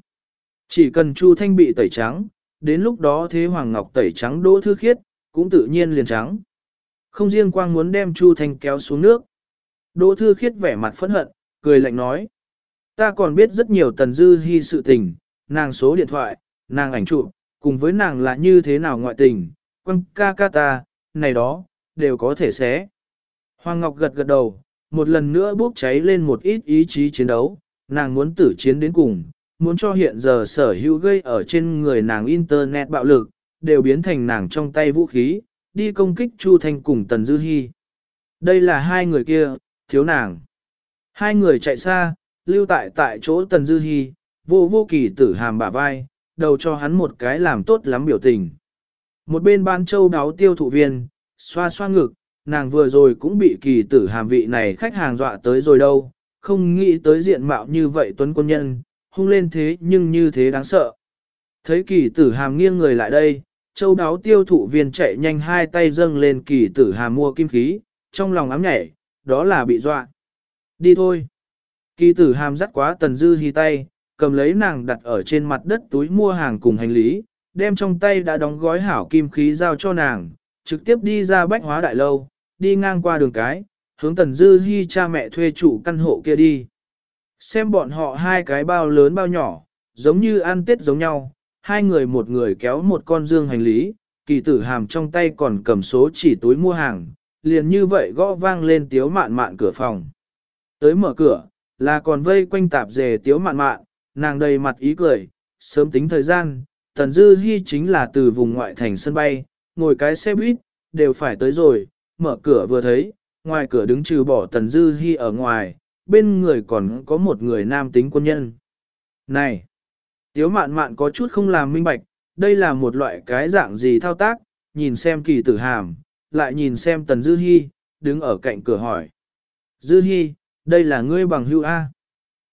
S1: Chỉ cần Chu Thanh bị tẩy trắng, đến lúc đó thế Hoàng Ngọc tẩy trắng đỗ thư khiết, cũng tự nhiên liền trắng. Không riêng quang muốn đem Chu Thanh kéo xuống nước. Đỗ thư khiết vẻ mặt phẫn hận, cười lạnh nói. Ta còn biết rất nhiều tần dư hy sự tình, nàng số điện thoại, nàng ảnh chụp, cùng với nàng là như thế nào ngoại tình, quăng ca ca ta, này đó, đều có thể xé. Hoàng Ngọc gật gật đầu, một lần nữa bốc cháy lên một ít ý chí chiến đấu, nàng muốn tử chiến đến cùng, muốn cho hiện giờ sở hữu gây ở trên người nàng internet bạo lực, đều biến thành nàng trong tay vũ khí, đi công kích Chu Thanh cùng Tần Dư Hi. Đây là hai người kia, thiếu nàng. Hai người chạy xa, lưu tại tại chỗ Tần Dư Hi, vô vô kỳ tử hàm bả vai, đầu cho hắn một cái làm tốt lắm biểu tình. Một bên ban châu đáo tiêu thụ viên, xoa xoa ngực, nàng vừa rồi cũng bị kỳ tử hàm vị này khách hàng dọa tới rồi đâu, không nghĩ tới diện mạo như vậy tuấn quân nhân, hung lên thế nhưng như thế đáng sợ. Thấy kỳ tử hàm nghiêng người lại đây, châu đáo tiêu thụ viên chạy nhanh hai tay dâng lên kỳ tử hàm mua kim khí, trong lòng ám nhảy, đó là bị dọa. Đi thôi. Kỳ tử hàm dắt quá tần dư hy tay, cầm lấy nàng đặt ở trên mặt đất túi mua hàng cùng hành lý, đem trong tay đã đóng gói hảo kim khí giao cho nàng, trực tiếp đi ra bách hóa đại lâu, đi ngang qua đường cái, hướng tần dư hy cha mẹ thuê chủ căn hộ kia đi. Xem bọn họ hai cái bao lớn bao nhỏ, giống như ăn tết giống nhau, hai người một người kéo một con dương hành lý, kỳ tử hàm trong tay còn cầm số chỉ túi mua hàng, liền như vậy gõ vang lên tiếu mạn mạn cửa phòng. Tới mở cửa, là còn vây quanh tạp dề tiếu mạn mạn, nàng đầy mặt ý cười, sớm tính thời gian, Tần Dư Hi chính là từ vùng ngoại thành sân bay, ngồi cái xe buýt, đều phải tới rồi, mở cửa vừa thấy, ngoài cửa đứng trừ bỏ Tần Dư Hi ở ngoài, bên người còn có một người nam tính quân nhân. Này! Tiếu mạn mạn có chút không làm minh bạch, đây là một loại cái dạng gì thao tác, nhìn xem kỳ tử hàm, lại nhìn xem Tần Dư Hi, đứng ở cạnh cửa hỏi. Dư Hi, đây là ngươi bằng hữu A.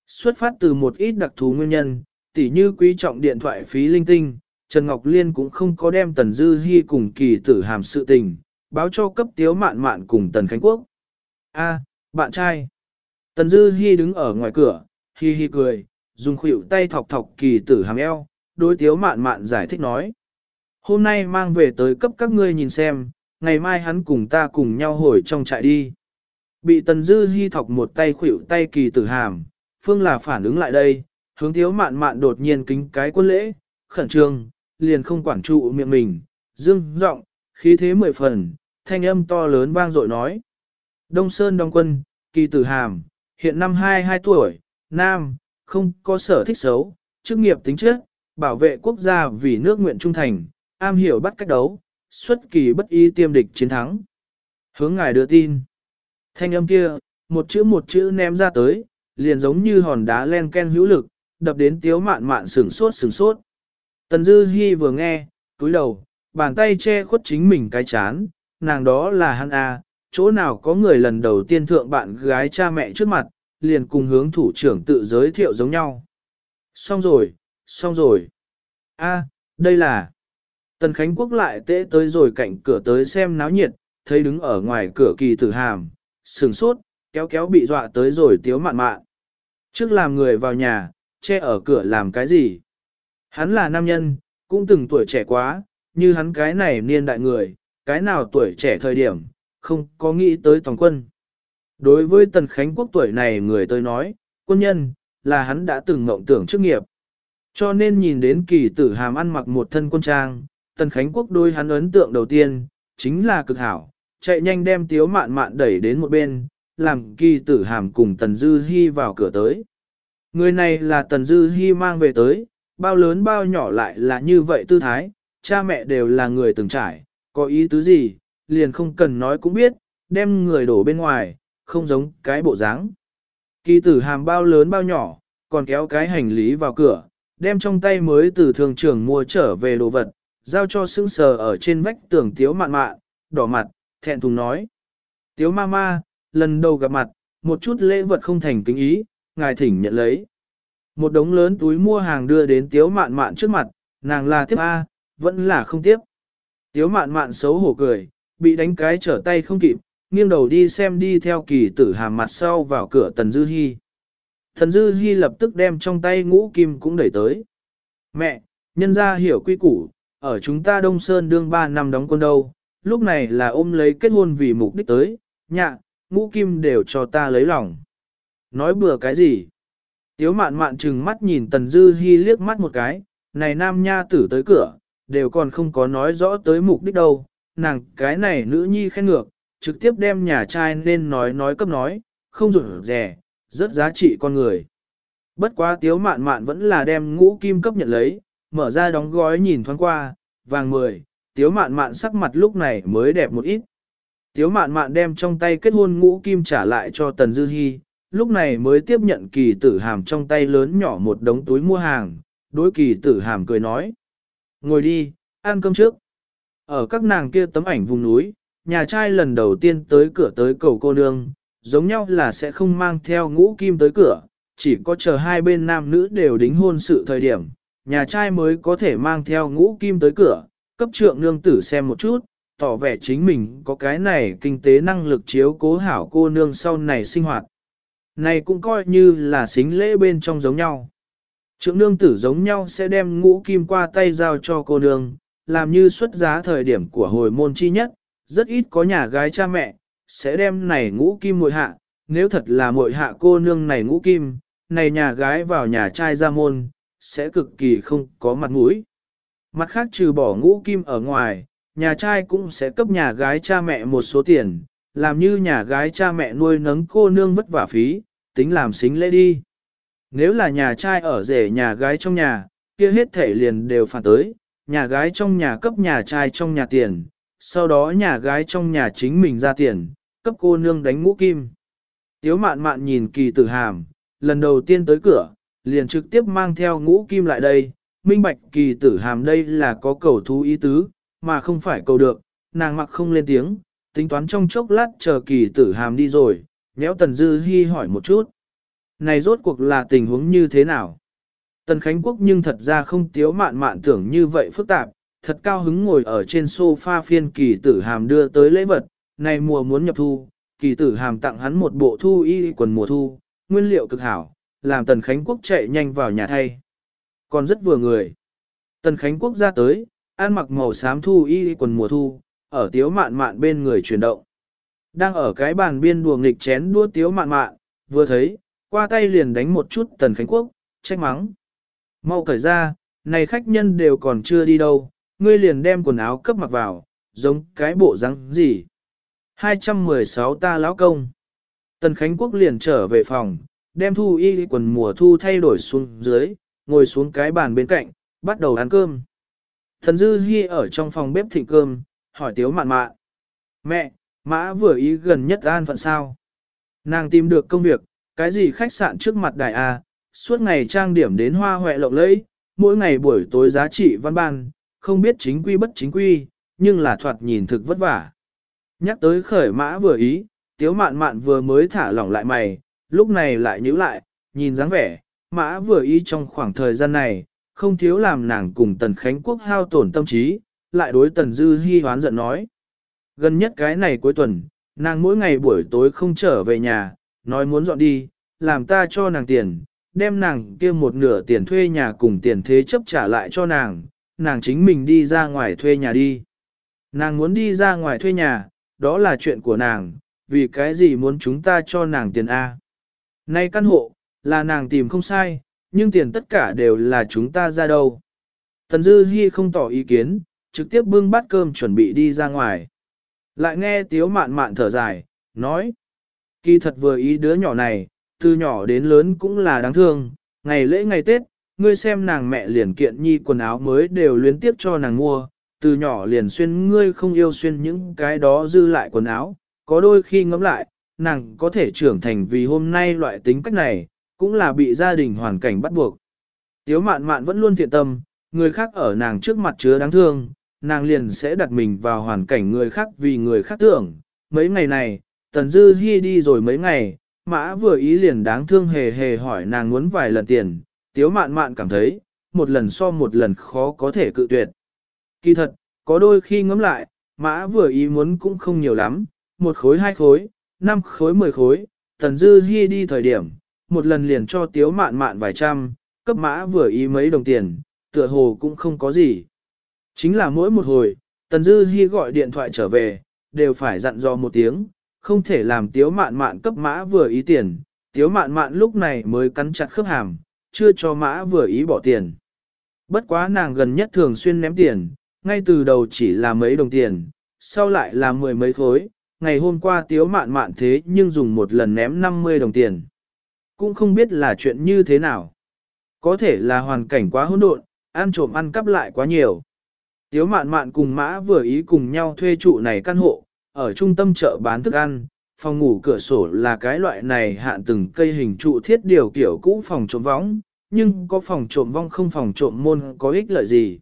S1: Xuất phát từ một ít đặc thù nguyên nhân, tỉ như quý trọng điện thoại phí linh tinh, Trần Ngọc Liên cũng không có đem Tần Dư Hi cùng kỳ tử hàm sự tình, báo cho cấp tiếu mạn mạn cùng Tần Khánh Quốc. A, bạn trai. Tần Dư Hi đứng ở ngoài cửa, hi hi cười, dùng khuỷu tay thọc thọc kỳ tử hàm eo, đối tiếu mạn mạn giải thích nói. Hôm nay mang về tới cấp các ngươi nhìn xem, ngày mai hắn cùng ta cùng nhau hồi trong trại đi. Bị Tần Dư Hi thọc một tay khuỷu tay kỳ tử hàm, Phương là phản ứng lại đây, hướng thiếu mạn mạn đột nhiên kính cái quân lễ, khẩn trương, liền không quản trụ miệng mình, dương giọng khí thế mười phần, thanh âm to lớn vang dội nói. Đông Sơn Đông Quân, kỳ tử hàm, hiện năm 22 tuổi, nam, không có sở thích xấu, chức nghiệp tính chất, bảo vệ quốc gia vì nước nguyện trung thành, am hiểu bắt cách đấu, xuất kỳ bất y tiêm địch chiến thắng. Hướng ngài đưa tin. Thanh âm kia, một chữ một chữ ném ra tới, liền giống như hòn đá len ken hữu lực, đập đến tiếu mạn mạn sửng sốt sửng sốt. Tần Dư Hi vừa nghe, túi đầu, bàn tay che khuất chính mình cái chán, nàng đó là hắn A, chỗ nào có người lần đầu tiên thượng bạn gái cha mẹ trước mặt, liền cùng hướng thủ trưởng tự giới thiệu giống nhau. Xong rồi, xong rồi. A, đây là... Tần Khánh Quốc lại tễ tới rồi cạnh cửa tới xem náo nhiệt, thấy đứng ở ngoài cửa kỳ tử hàm, sừng sốt, kéo kéo bị dọa tới rồi tiếu mạn mạn. Trước làm người vào nhà, che ở cửa làm cái gì? Hắn là nam nhân, cũng từng tuổi trẻ quá, như hắn cái này niên đại người, cái nào tuổi trẻ thời điểm, không có nghĩ tới toàn quân. Đối với Tần Khánh Quốc tuổi này người tôi nói, quân nhân, là hắn đã từng mộng tưởng chức nghiệp. Cho nên nhìn đến kỳ tử hàm ăn mặc một thân quân trang, Tần Khánh Quốc đôi hắn ấn tượng đầu tiên, chính là cực hảo, chạy nhanh đem tiếu mạn mạn đẩy đến một bên, làm kỳ tử hàm cùng Tần Dư Hi vào cửa tới. Người này là Tần Dư Hi mang về tới, bao lớn bao nhỏ lại là như vậy tư thái, cha mẹ đều là người từng trải, có ý tứ gì, liền không cần nói cũng biết, đem người đổ bên ngoài, không giống cái bộ dáng. Kỳ tử hàm bao lớn bao nhỏ, còn kéo cái hành lý vào cửa, đem trong tay mới từ thường trưởng mua trở về đồ vật, giao cho sững sờ ở trên vách tường tiếu mạn mạn, đỏ mặt, thẹn thùng nói. Tiếu ma ma, lần đầu gặp mặt, một chút lễ vật không thành kính ý, ngài thỉnh nhận lấy. Một đống lớn túi mua hàng đưa đến tiếu mạn mạn trước mặt, nàng là tiếp A, vẫn là không tiếp. Tiếu mạn mạn xấu hổ cười, bị đánh cái trở tay không kịp, nghiêng đầu đi xem đi theo kỳ tử hàm mặt sau vào cửa Tần Dư Hi. Tần Dư Hi lập tức đem trong tay ngũ kim cũng đẩy tới. Mẹ, nhân gia hiểu quy củ, ở chúng ta Đông Sơn đương 3 năm đóng quân đâu, lúc này là ôm lấy kết hôn vì mục đích tới, nhạ, ngũ kim đều cho ta lấy lòng. Nói bừa cái gì? Tiếu mạn mạn trừng mắt nhìn Tần Dư Hi liếc mắt một cái, này nam nha tử tới cửa, đều còn không có nói rõ tới mục đích đâu, nàng cái này nữ nhi khen ngược, trực tiếp đem nhà trai nên nói nói cấp nói, không rủi rẻ, rất giá trị con người. Bất quá tiếu mạn mạn vẫn là đem ngũ kim cấp nhận lấy, mở ra đóng gói nhìn thoáng qua, vàng mười, tiếu mạn mạn sắc mặt lúc này mới đẹp một ít. Tiếu mạn mạn đem trong tay kết hôn ngũ kim trả lại cho Tần Dư Hi, lúc này mới tiếp nhận kỳ tử hàm trong tay lớn nhỏ một đống túi mua hàng, đối kỳ tử hàm cười nói. Ngồi đi, ăn cơm trước. Ở các nàng kia tấm ảnh vùng núi, nhà trai lần đầu tiên tới cửa tới cầu cô nương, giống nhau là sẽ không mang theo ngũ kim tới cửa, chỉ có chờ hai bên nam nữ đều đính hôn sự thời điểm, nhà trai mới có thể mang theo ngũ kim tới cửa, cấp trượng nương tử xem một chút, tỏ vẻ chính mình có cái này kinh tế năng lực chiếu cố hảo cô nương sau này sinh hoạt. Này cũng coi như là xính lễ bên trong giống nhau. Trượng nương tử giống nhau sẽ đem ngũ kim qua tay giao cho cô nương, làm như xuất giá thời điểm của hồi môn chi nhất, rất ít có nhà gái cha mẹ, sẽ đem này ngũ kim muội hạ, nếu thật là muội hạ cô nương này ngũ kim, này nhà gái vào nhà trai ra môn, sẽ cực kỳ không có mặt mũi. Mặt khác trừ bỏ ngũ kim ở ngoài, nhà trai cũng sẽ cấp nhà gái cha mẹ một số tiền, làm như nhà gái cha mẹ nuôi nấng cô nương vất vả phí, tính làm xính lễ đi. Nếu là nhà trai ở rể nhà gái trong nhà, kia hết thể liền đều phản tới, nhà gái trong nhà cấp nhà trai trong nhà tiền, sau đó nhà gái trong nhà chính mình ra tiền, cấp cô nương đánh ngũ kim. Tiếu mạn mạn nhìn kỳ tử hàm, lần đầu tiên tới cửa, liền trực tiếp mang theo ngũ kim lại đây, minh bạch kỳ tử hàm đây là có cầu thú ý tứ, mà không phải cầu được, nàng mặc không lên tiếng, tính toán trong chốc lát chờ kỳ tử hàm đi rồi, nhéo tần dư hy hỏi một chút. Này rốt cuộc là tình huống như thế nào? Tần Khánh Quốc nhưng thật ra không tiếu mạn mạn tưởng như vậy phức tạp, thật cao hứng ngồi ở trên sofa phiên kỳ tử hàm đưa tới lễ vật, này mùa muốn nhập thu, kỳ tử hàm tặng hắn một bộ thu y quần mùa thu, nguyên liệu cực hảo, làm Tần Khánh Quốc chạy nhanh vào nhà thay. Còn rất vừa người. Tần Khánh Quốc ra tới, ăn mặc màu xám thu y quần mùa thu, ở tiếu mạn mạn bên người chuyển động. Đang ở cái bàn biên đùa nghịch chén đua tiếu mạn mạn, vừa thấy, qua tay liền đánh một chút Tần Khánh Quốc, trách mắng. Mau cởi ra, này khách nhân đều còn chưa đi đâu, ngươi liền đem quần áo cấp mặc vào, giống cái bộ răng gì. 216 ta lão công. Tần Khánh Quốc liền trở về phòng, đem thu y quần mùa thu thay đổi xuống dưới, ngồi xuống cái bàn bên cạnh, bắt đầu ăn cơm. Thần Dư Hi ở trong phòng bếp thịnh cơm, hỏi Tiếu Mạn Mạn. Mẹ, Mã vừa ý gần nhất an phận sao? Nàng tìm được công việc, cái gì khách sạn trước mặt đại A, suốt ngày trang điểm đến hoa hoẹ lộng lẫy, mỗi ngày buổi tối giá trị văn ban, không biết chính quy bất chính quy, nhưng là thoạt nhìn thực vất vả. Nhắc tới khởi mã vừa ý, tiếu mạn mạn vừa mới thả lỏng lại mày, lúc này lại nhíu lại, nhìn dáng vẻ, mã vừa ý trong khoảng thời gian này, không thiếu làm nàng cùng tần khánh quốc hao tổn tâm trí, lại đối tần dư hy hoán giận nói. Gần nhất cái này cuối tuần, nàng mỗi ngày buổi tối không trở về nhà, nói muốn dọn đi, làm ta cho nàng tiền, đem nàng kia một nửa tiền thuê nhà cùng tiền thế chấp trả lại cho nàng, nàng chính mình đi ra ngoài thuê nhà đi. Nàng muốn đi ra ngoài thuê nhà, đó là chuyện của nàng, vì cái gì muốn chúng ta cho nàng tiền A. Nay căn hộ, là nàng tìm không sai, nhưng tiền tất cả đều là chúng ta ra đâu. Tần Dư Hi không tỏ ý kiến, trực tiếp bưng bát cơm chuẩn bị đi ra ngoài. Lại nghe tiếu mạn mạn thở dài, nói. Kỳ thật vừa ý đứa nhỏ này, từ nhỏ đến lớn cũng là đáng thương, ngày lễ ngày Tết, ngươi xem nàng mẹ liền kiện nhi quần áo mới đều luyến tiếp cho nàng mua, từ nhỏ liền xuyên ngươi không yêu xuyên những cái đó dư lại quần áo, có đôi khi ngẫm lại, nàng có thể trưởng thành vì hôm nay loại tính cách này, cũng là bị gia đình hoàn cảnh bắt buộc. Tiếu mạn mạn vẫn luôn thiện tâm, người khác ở nàng trước mặt chứa đáng thương, nàng liền sẽ đặt mình vào hoàn cảnh người khác vì người khác tưởng. Mấy ngày này, Tần Dư Hi đi rồi mấy ngày, mã vừa ý liền đáng thương hề hề hỏi nàng muốn vài lần tiền, tiếu mạn mạn cảm thấy, một lần so một lần khó có thể cự tuyệt. Kỳ thật, có đôi khi ngẫm lại, mã vừa ý muốn cũng không nhiều lắm, một khối hai khối, năm khối mười khối, Tần Dư Hi đi thời điểm, một lần liền cho tiếu mạn mạn vài trăm, cấp mã vừa ý mấy đồng tiền, tựa hồ cũng không có gì. Chính là mỗi một hồi, Tần Dư Hi gọi điện thoại trở về, đều phải dặn dò một tiếng, không thể làm tiếu mạn mạn cấp mã vừa ý tiền, tiếu mạn mạn lúc này mới cắn chặt khớp hàm, chưa cho mã vừa ý bỏ tiền. Bất quá nàng gần nhất thường xuyên ném tiền, ngay từ đầu chỉ là mấy đồng tiền, sau lại là mười mấy khối, ngày hôm qua tiếu mạn mạn thế nhưng dùng một lần ném 50 đồng tiền. Cũng không biết là chuyện như thế nào. Có thể là hoàn cảnh quá hỗn độn, ăn trộm ăn cắp lại quá nhiều. Tiếu mạn mạn cùng mã vừa ý cùng nhau thuê trụ này căn hộ, ở trung tâm chợ bán thức ăn, phòng ngủ cửa sổ là cái loại này hạn từng cây hình trụ thiết điều kiểu cũ phòng trộm võng, nhưng có phòng trộm vong không phòng trộm môn có ích lợi gì.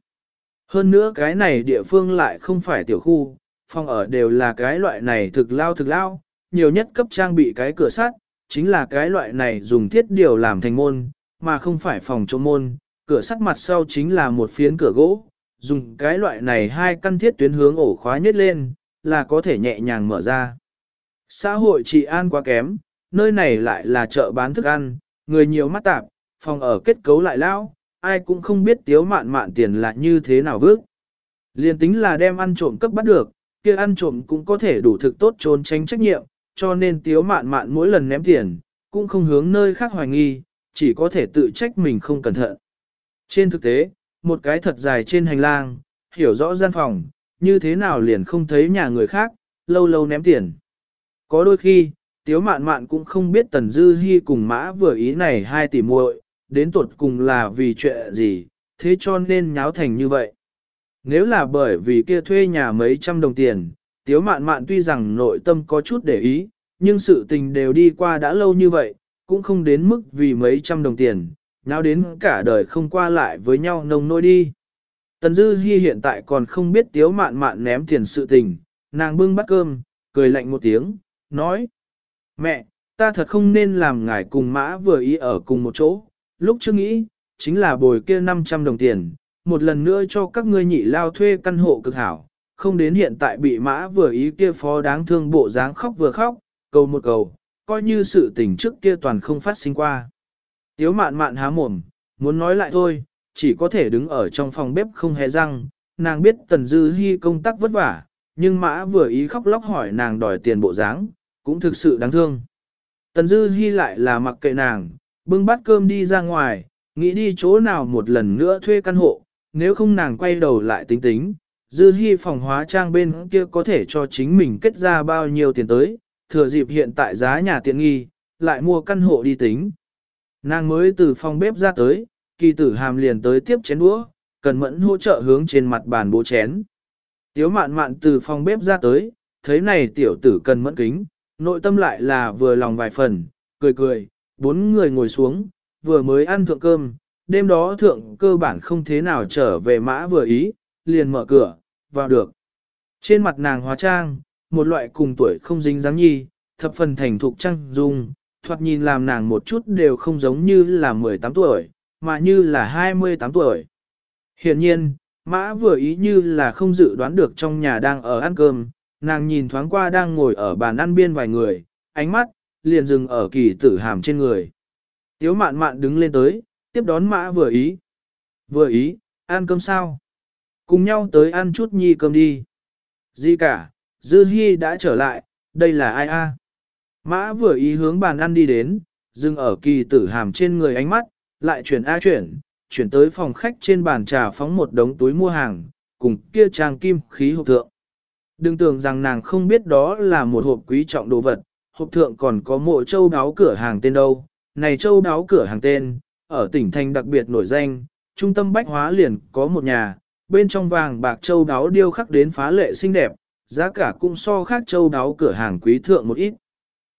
S1: Hơn nữa cái này địa phương lại không phải tiểu khu, phòng ở đều là cái loại này thực lao thực lao, nhiều nhất cấp trang bị cái cửa sắt, chính là cái loại này dùng thiết điều làm thành môn, mà không phải phòng trộm môn, cửa sắt mặt sau chính là một phiến cửa gỗ, dùng cái loại này hai căn thiết tuyến hướng ổ khóa nhất lên, là có thể nhẹ nhàng mở ra. Xã hội trị an quá kém, nơi này lại là chợ bán thức ăn, người nhiều mắt tạp, phòng ở kết cấu lại lao, ai cũng không biết tiếu mạn mạn tiền là như thế nào vước. Liên tính là đem ăn trộm cấp bắt được, kia ăn trộm cũng có thể đủ thực tốt trốn tránh trách nhiệm, cho nên tiếu mạn mạn mỗi lần ném tiền, cũng không hướng nơi khác hoài nghi, chỉ có thể tự trách mình không cẩn thận. Trên thực tế, một cái thật dài trên hành lang, hiểu rõ gian phòng, như thế nào liền không thấy nhà người khác, lâu lâu ném tiền. Có đôi khi, tiếu mạn mạn cũng không biết Tần Dư Hi cùng mã vừa ý này hai tỷ muội, đến tuột cùng là vì chuyện gì, thế cho nên nháo thành như vậy. Nếu là bởi vì kia thuê nhà mấy trăm đồng tiền, tiếu mạn mạn tuy rằng nội tâm có chút để ý, nhưng sự tình đều đi qua đã lâu như vậy, cũng không đến mức vì mấy trăm đồng tiền, nháo đến cả đời không qua lại với nhau nông nôi đi. Tần Dư Hi hiện tại còn không biết tiếu mạn mạn ném tiền sự tình, nàng bưng bát cơm, cười lạnh một tiếng, nói. Mẹ, ta thật không nên làm ngài cùng mã vừa ý ở cùng một chỗ, lúc trước nghĩ, chính là bồi kia 500 đồng tiền, một lần nữa cho các ngươi nhị lao thuê căn hộ cực hảo, không đến hiện tại bị mã vừa ý kia phó đáng thương bộ dáng khóc vừa khóc, cầu một cầu, coi như sự tình trước kia toàn không phát sinh qua. Tiếu mạn mạn há mồm, muốn nói lại thôi, chỉ có thể đứng ở trong phòng bếp không hề răng, nàng biết tần dư hy công tác vất vả, nhưng mã vừa ý khóc lóc hỏi nàng đòi tiền bộ dáng, cũng thực sự đáng thương. Tần dư hy lại là mặc kệ nàng, bưng bát cơm đi ra ngoài, nghĩ đi chỗ nào một lần nữa thuê căn hộ, nếu không nàng quay đầu lại tính tính, dư hy phòng hóa trang bên kia có thể cho chính mình kết ra bao nhiêu tiền tới, thừa dịp hiện tại giá nhà tiện nghi, lại mua căn hộ đi tính. Nàng mới từ phòng bếp ra tới, kỳ tử hàm liền tới tiếp chén đũa, cần mẫn hỗ trợ hướng trên mặt bàn bố chén. Tiếu mạn mạn từ phòng bếp ra tới, thấy này tiểu tử cần mẫn kính, nội tâm lại là vừa lòng vài phần, cười cười, bốn người ngồi xuống, vừa mới ăn thượng cơm, đêm đó thượng cơ bản không thế nào trở về mã vừa ý, liền mở cửa, vào được. Trên mặt nàng hóa trang, một loại cùng tuổi không dính dáng nhi, thập phần thành thục trang dung, thoạt nhìn làm nàng một chút đều không giống như là 18 tuổi, mà như là 28 tuổi. Hiện nhiên, mã vừa ý như là không dự đoán được trong nhà đang ở ăn cơm, nàng nhìn thoáng qua đang ngồi ở bàn ăn biên vài người, ánh mắt, liền dừng ở kỳ tử hàm trên người. Tiếu mạn mạn đứng lên tới, tiếp đón mã vừa ý. Vừa ý, ăn cơm sao? Cùng nhau tới ăn chút nhi cơm đi. Gì cả, Dư Hi đã trở lại, đây là ai a? Mã vừa ý hướng bàn ăn đi đến, dừng ở kỳ tử hàm trên người ánh mắt, lại chuyển A chuyển, chuyển tới phòng khách trên bàn trà phóng một đống túi mua hàng, cùng kia trang kim khí hộp thượng. Đừng tưởng rằng nàng không biết đó là một hộp quý trọng đồ vật, hộp thượng còn có mộ châu đáo cửa hàng tên đâu. Này châu đáo cửa hàng tên, ở tỉnh thành đặc biệt nổi danh, trung tâm bách hóa liền có một nhà, bên trong vàng bạc châu đáo điêu khắc đến phá lệ xinh đẹp, giá cả cũng so khác châu đáo cửa hàng quý thượng một ít.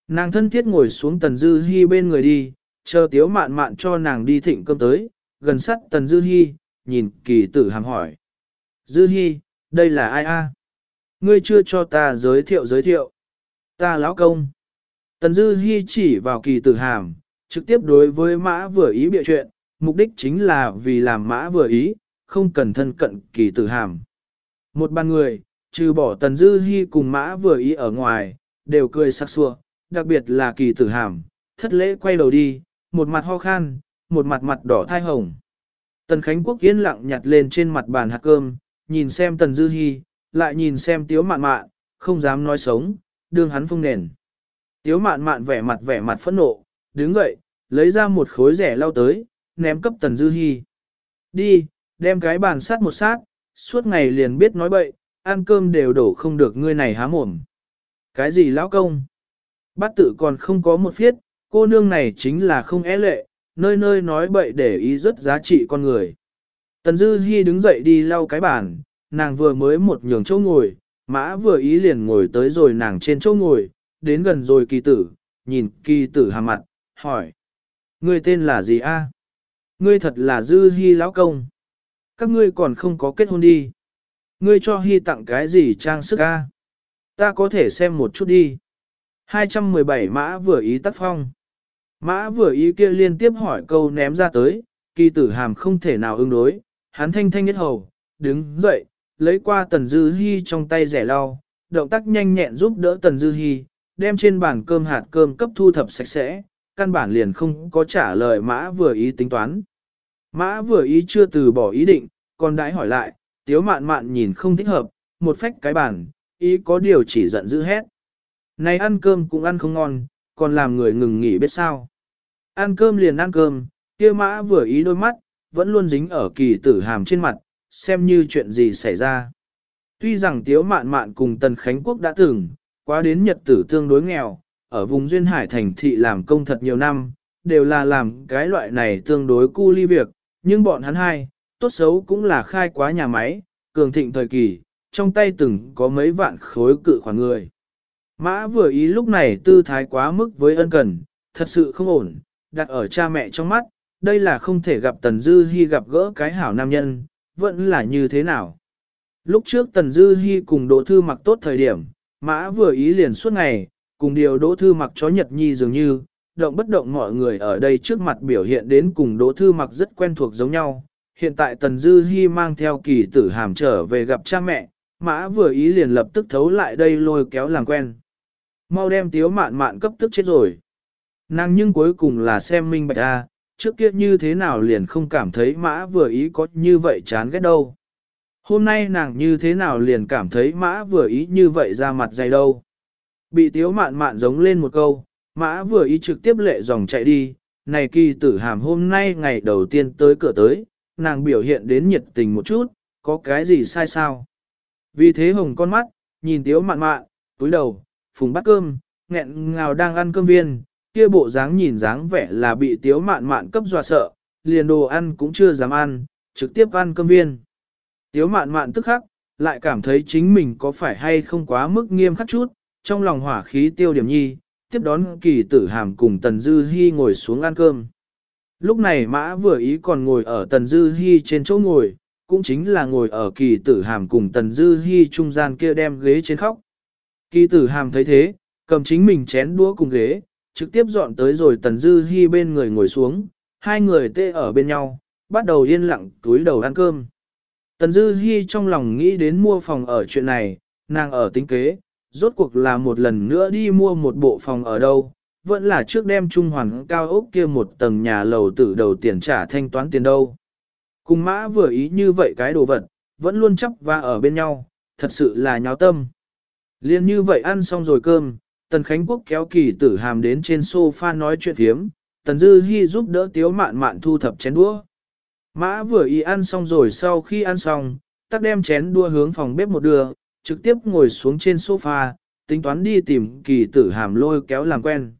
S1: Nàng thân thiết ngồi xuống tần dư hy bên người đi, chờ tiếu mạn mạn cho nàng đi thịnh cơm tới, gần sát tần dư hy, nhìn kỳ tử hàm hỏi. Dư hy, đây là ai a? Ngươi chưa cho ta giới thiệu giới thiệu. Ta lão công. Tần dư hy chỉ vào kỳ tử hàm, trực tiếp đối với mã vừa ý bịa chuyện, mục đích chính là vì làm mã vừa ý, không cần thân cận kỳ tử hàm. Một ban người, trừ bỏ tần dư hy cùng mã vừa ý ở ngoài, đều cười sắc sủa, đặc biệt là kỳ tử hàm, thất lễ quay đầu đi, một mặt ho khan, một mặt mặt đỏ thai hồng. Tần Khánh Quốc yên lặng nhặt lên trên mặt bàn hạt cơm, nhìn xem tần dư Hi, lại nhìn xem tiếu mạn mạn, không dám nói sống, đương hắn phung nền. Tiếu mạn mạn vẻ mặt vẻ mặt phẫn nộ, đứng dậy, lấy ra một khối rẻ lau tới, ném cấp tần dư Hi. Đi, đem cái bàn sát một sát, suốt ngày liền biết nói bậy, ăn cơm đều đổ không được ngươi này há mồm. Cái gì lão công? Bát tự còn không có một phiết, cô nương này chính là không é lệ, nơi nơi nói bậy để ý rất giá trị con người. Tần Dư Hi đứng dậy đi lau cái bàn, nàng vừa mới một nhường chỗ ngồi, mã vừa ý liền ngồi tới rồi nàng trên chỗ ngồi, đến gần rồi kỳ tử, nhìn kỳ tử hàm mặt, hỏi. Ngươi tên là gì a? Ngươi thật là Dư Hi lão công. Các ngươi còn không có kết hôn đi. Ngươi cho Hi tặng cái gì trang sức a? Ta có thể xem một chút đi. 217 mã vừa ý tác phong. Mã vừa ý kia liên tiếp hỏi câu ném ra tới, kỳ tử hàm không thể nào ứng đối, hắn thanh thanh nhất hầu, đứng dậy, lấy qua tần dư hy trong tay rẻ lau, động tác nhanh nhẹn giúp đỡ tần dư hy, đem trên bàn cơm hạt cơm cấp thu thập sạch sẽ, căn bản liền không có trả lời mã vừa ý tính toán. Mã vừa ý chưa từ bỏ ý định, còn đãi hỏi lại, tiếu mạn mạn nhìn không thích hợp, một phách cái bàn, ý có điều chỉ giận dữ hết. Này ăn cơm cũng ăn không ngon, còn làm người ngừng nghỉ biết sao. Ăn cơm liền ăn cơm, kia mã vừa ý đôi mắt, vẫn luôn dính ở kỳ tử hàm trên mặt, xem như chuyện gì xảy ra. Tuy rằng Tiếu Mạn Mạn cùng Tần Khánh Quốc đã từng, qua đến nhật tử tương đối nghèo, ở vùng Duyên Hải thành thị làm công thật nhiều năm, đều là làm cái loại này tương đối cu ly việc, nhưng bọn hắn hai, tốt xấu cũng là khai quá nhà máy, cường thịnh thời kỳ, trong tay từng có mấy vạn khối cự khoản người. Mã vừa ý lúc này tư thái quá mức với ân cần, thật sự không ổn, đặt ở cha mẹ trong mắt, đây là không thể gặp Tần Dư Hi gặp gỡ cái hảo nam nhân, vẫn là như thế nào. Lúc trước Tần Dư Hi cùng Đỗ Thư mặc tốt thời điểm, mã vừa ý liền suốt ngày, cùng điều Đỗ Thư mặc chó Nhật Nhi dường như, động bất động mọi người ở đây trước mặt biểu hiện đến cùng Đỗ Thư mặc rất quen thuộc giống nhau. Hiện tại Tần Dư Hi mang theo kỳ tử hàm trở về gặp cha mẹ, mã vừa ý liền lập tức thấu lại đây lôi kéo làm quen. Mau đem tiếu mạn mạn cấp tức chết rồi. Nàng nhưng cuối cùng là xem minh bạch a, trước kia như thế nào liền không cảm thấy mã vừa ý có như vậy chán ghét đâu. Hôm nay nàng như thế nào liền cảm thấy mã vừa ý như vậy ra mặt dày đâu. Bị tiếu mạn mạn giống lên một câu, mã vừa ý trực tiếp lệ dòng chạy đi, này kỳ tử hàm hôm nay ngày đầu tiên tới cửa tới, nàng biểu hiện đến nhiệt tình một chút, có cái gì sai sao. Vì thế hồng con mắt, nhìn tiếu mạn mạn, túi đầu, phùng bát cơm, nghẹn ngào đang ăn cơm viên, kia bộ dáng nhìn dáng vẻ là bị tiếu mạn mạn cấp dọa sợ, liền đồ ăn cũng chưa dám ăn, trực tiếp ăn cơm viên. Tiếu mạn mạn tức khắc, lại cảm thấy chính mình có phải hay không quá mức nghiêm khắc chút, trong lòng hỏa khí tiêu điểm nhi, tiếp đón kỳ tử hàm cùng Tần Dư Hi ngồi xuống ăn cơm. Lúc này mã vừa ý còn ngồi ở Tần Dư Hi trên chỗ ngồi, cũng chính là ngồi ở kỳ tử hàm cùng Tần Dư Hi trung gian kia đem ghế trên khóc. Kỳ tử hàm thấy thế, cầm chính mình chén đũa cùng ghế, trực tiếp dọn tới rồi Tần Dư Hi bên người ngồi xuống, hai người tê ở bên nhau, bắt đầu yên lặng túi đầu ăn cơm. Tần Dư Hi trong lòng nghĩ đến mua phòng ở chuyện này, nàng ở tính kế, rốt cuộc là một lần nữa đi mua một bộ phòng ở đâu, vẫn là trước đem trung hoàn cao ốc kia một tầng nhà lầu tử đầu tiền trả thanh toán tiền đâu. Cùng mã vừa ý như vậy cái đồ vật, vẫn luôn chấp và ở bên nhau, thật sự là nháo tâm. Liên như vậy ăn xong rồi cơm, Tần Khánh Quốc kéo kỳ tử hàm đến trên sofa nói chuyện thiếm, Tần Dư Hi giúp đỡ Tiếu Mạn Mạn thu thập chén đũa. Mã vừa y ăn xong rồi sau khi ăn xong, tắc đem chén đua hướng phòng bếp một đường, trực tiếp ngồi xuống trên sofa, tính toán đi tìm kỳ tử hàm lôi kéo làm quen.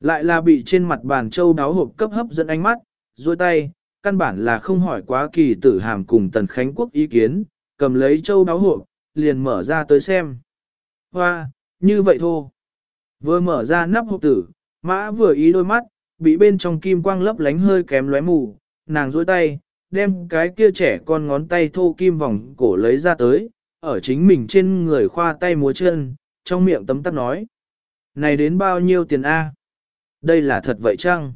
S1: Lại là bị trên mặt bàn châu đáo hộp cấp hấp dẫn ánh mắt, duỗi tay, căn bản là không hỏi quá kỳ tử hàm cùng tần khánh quốc ý kiến, cầm lấy châu đáo hộp, liền mở ra tới xem. Hoa, như vậy thôi. Vừa mở ra nắp hộp tử, mã vừa ý đôi mắt, bị bên trong kim quang lấp lánh hơi kém lóe mù, nàng duỗi tay, đem cái kia trẻ con ngón tay thô kim vòng cổ lấy ra tới, ở chính mình trên người khoa tay múa chân, trong miệng tấm tắc nói. Này đến bao nhiêu tiền A? Đây là thật vậy chăng?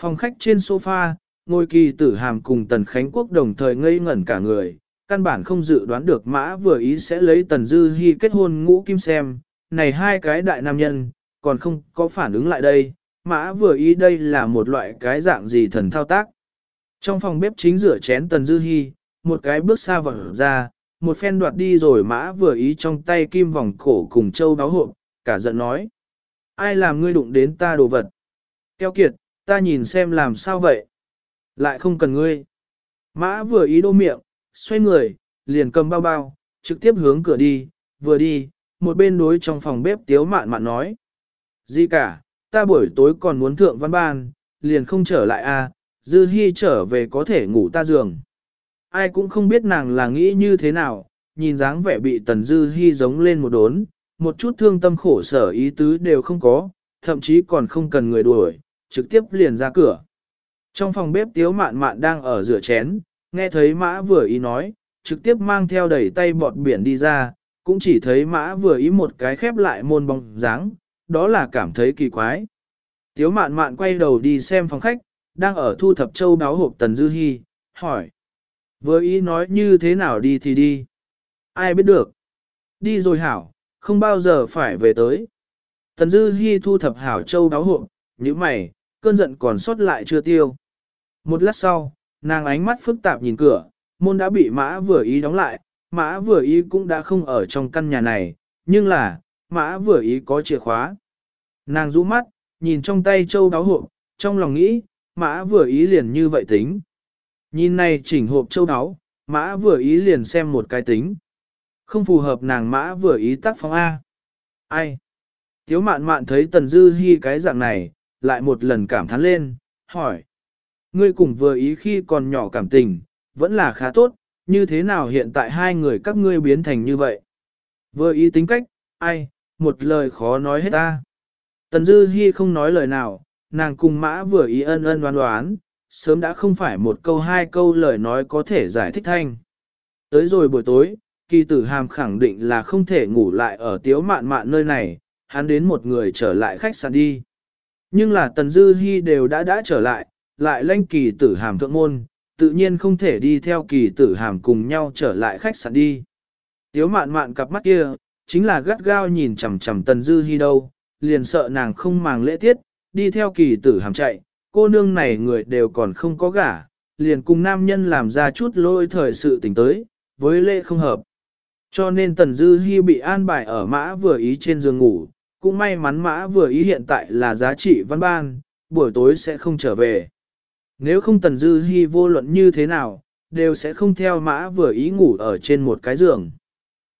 S1: Phòng khách trên sofa, ngôi kỳ tử hàm cùng Tần Khánh Quốc đồng thời ngây ngẩn cả người, căn bản không dự đoán được mã vừa ý sẽ lấy Tần Dư Hi kết hôn ngũ kim xem, này hai cái đại nam nhân, còn không có phản ứng lại đây, mã vừa ý đây là một loại cái dạng gì thần thao tác. Trong phòng bếp chính rửa chén Tần Dư Hi, một cái bước xa vào ra, một phen đoạt đi rồi mã vừa ý trong tay kim vòng cổ cùng châu đáo hộp, cả giận nói. Ai làm ngươi đụng đến ta đồ vật? Keo kiệt, ta nhìn xem làm sao vậy? Lại không cần ngươi. Mã vừa ý đô miệng, xoay người, liền cầm bao bao, trực tiếp hướng cửa đi, vừa đi, một bên đối trong phòng bếp tiếu mạn mạn nói. Gì cả, ta buổi tối còn muốn thượng văn ban, liền không trở lại a, à, dư hy trở về có thể ngủ ta giường. Ai cũng không biết nàng là nghĩ như thế nào, nhìn dáng vẻ bị tần dư hy giống lên một đốn, một chút thương tâm khổ sở ý tứ đều không có, thậm chí còn không cần người đuổi, trực tiếp liền ra cửa. Trong phòng bếp tiếu mạn mạn đang ở rửa chén, nghe thấy mã vừa ý nói, trực tiếp mang theo đẩy tay bọt biển đi ra, cũng chỉ thấy mã vừa ý một cái khép lại môn bóng dáng, đó là cảm thấy kỳ quái. Tiếu mạn mạn quay đầu đi xem phòng khách, đang ở thu thập châu đáo hộp tần dư hy, hỏi. Vừa ý nói như thế nào đi thì đi. Ai biết được. Đi rồi hảo, không bao giờ phải về tới. Tần dư hy thu thập hảo châu đáo hộp, như mày, cơn giận còn sót lại chưa tiêu. Một lát sau, nàng ánh mắt phức tạp nhìn cửa, môn đã bị mã vừa ý đóng lại, mã vừa ý cũng đã không ở trong căn nhà này, nhưng là, mã vừa ý có chìa khóa. Nàng rũ mắt, nhìn trong tay châu đáo hộp, trong lòng nghĩ, mã vừa ý liền như vậy tính. Nhìn này chỉnh hộp châu đáo, mã vừa ý liền xem một cái tính. Không phù hợp nàng mã vừa ý tác phong A. Ai? Tiếu mạn mạn thấy tần dư hy cái dạng này, lại một lần cảm thán lên, hỏi. Ngươi cùng vừa ý khi còn nhỏ cảm tình, vẫn là khá tốt, như thế nào hiện tại hai người các ngươi biến thành như vậy? Vừa ý tính cách, ai, một lời khó nói hết ta. Tần Dư Hi không nói lời nào, nàng cùng mã vừa ý ân ân đoán đoán, sớm đã không phải một câu hai câu lời nói có thể giải thích thanh. Tới rồi buổi tối, kỳ tử hàm khẳng định là không thể ngủ lại ở tiếu mạn mạn nơi này, hắn đến một người trở lại khách sạn đi. Nhưng là Tần Dư Hi đều đã đã trở lại, lại lanh kỳ tử hàm thượng môn, tự nhiên không thể đi theo kỳ tử hàm cùng nhau trở lại khách sạn đi. Tiếu mạn mạn cặp mắt kia, chính là gắt gao nhìn chằm chằm Tần Dư Hi đâu, liền sợ nàng không màng lễ tiết, đi theo kỳ tử hàm chạy, cô nương này người đều còn không có gả, liền cùng nam nhân làm ra chút lôi thời sự tình tới, với lễ không hợp. Cho nên Tần Dư Hi bị an bài ở mã vừa ý trên giường ngủ, cũng may mắn mã vừa ý hiện tại là giá trị văn ban, buổi tối sẽ không trở về. Nếu không Tần Dư Hi vô luận như thế nào, đều sẽ không theo mã vừa ý ngủ ở trên một cái giường.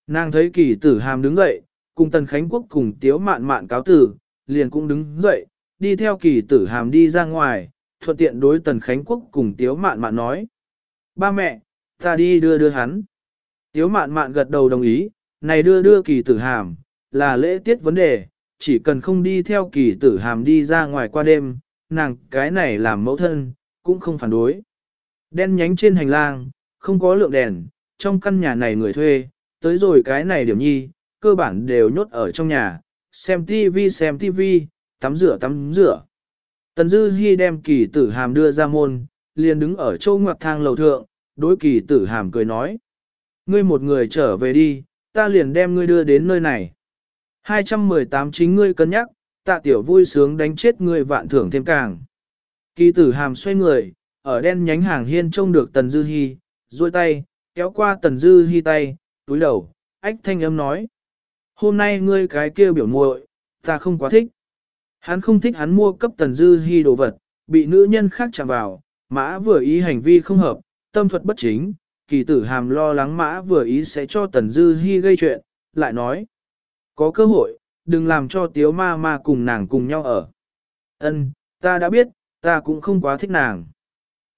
S1: Nàng thấy kỳ tử hàm đứng dậy, cùng Tần Khánh Quốc cùng tiếu mạn mạn cáo tử, liền cũng đứng dậy, đi theo kỳ tử hàm đi ra ngoài, thuận tiện đối Tần Khánh Quốc cùng tiếu mạn mạn nói. Ba mẹ, ta đi đưa đưa hắn. Tiếu mạn mạn gật đầu đồng ý, này đưa đưa kỳ tử hàm, là lễ tiết vấn đề, chỉ cần không đi theo kỳ tử hàm đi ra ngoài qua đêm, nàng cái này làm mẫu thân, cũng không phản đối. Đen nhánh trên hành lang, không có lượng đèn, trong căn nhà này người thuê, tới rồi cái này điểm nhi, cơ bản đều nhốt ở trong nhà, xem tivi xem tivi, tắm rửa tắm rửa. Tần Dư Hi đem kỳ tử hàm đưa ra môn, liền đứng ở châu ngoặc thang lầu thượng, đối kỳ tử hàm cười nói. Ngươi một người trở về đi, ta liền đem ngươi đưa đến nơi này. 218 chính ngươi cân nhắc, tạ tiểu vui sướng đánh chết ngươi vạn thưởng thêm càng. Kỳ tử hàm xoay người, ở đen nhánh hàng hiên trông được Tần Dư Hi, duỗi tay, kéo qua Tần Dư Hi tay, túi đầu, ách thanh âm nói. Hôm nay ngươi cái kia biểu muội, ta không quá thích. Hắn không thích hắn mua cấp tần dư hy đồ vật, bị nữ nhân khác chạm vào, mã vừa ý hành vi không hợp, tâm thuật bất chính, kỳ tử hàm lo lắng mã vừa ý sẽ cho tần dư hy gây chuyện, lại nói. Có cơ hội, đừng làm cho tiếu ma ma cùng nàng cùng nhau ở. Ân, ta đã biết, ta cũng không quá thích nàng.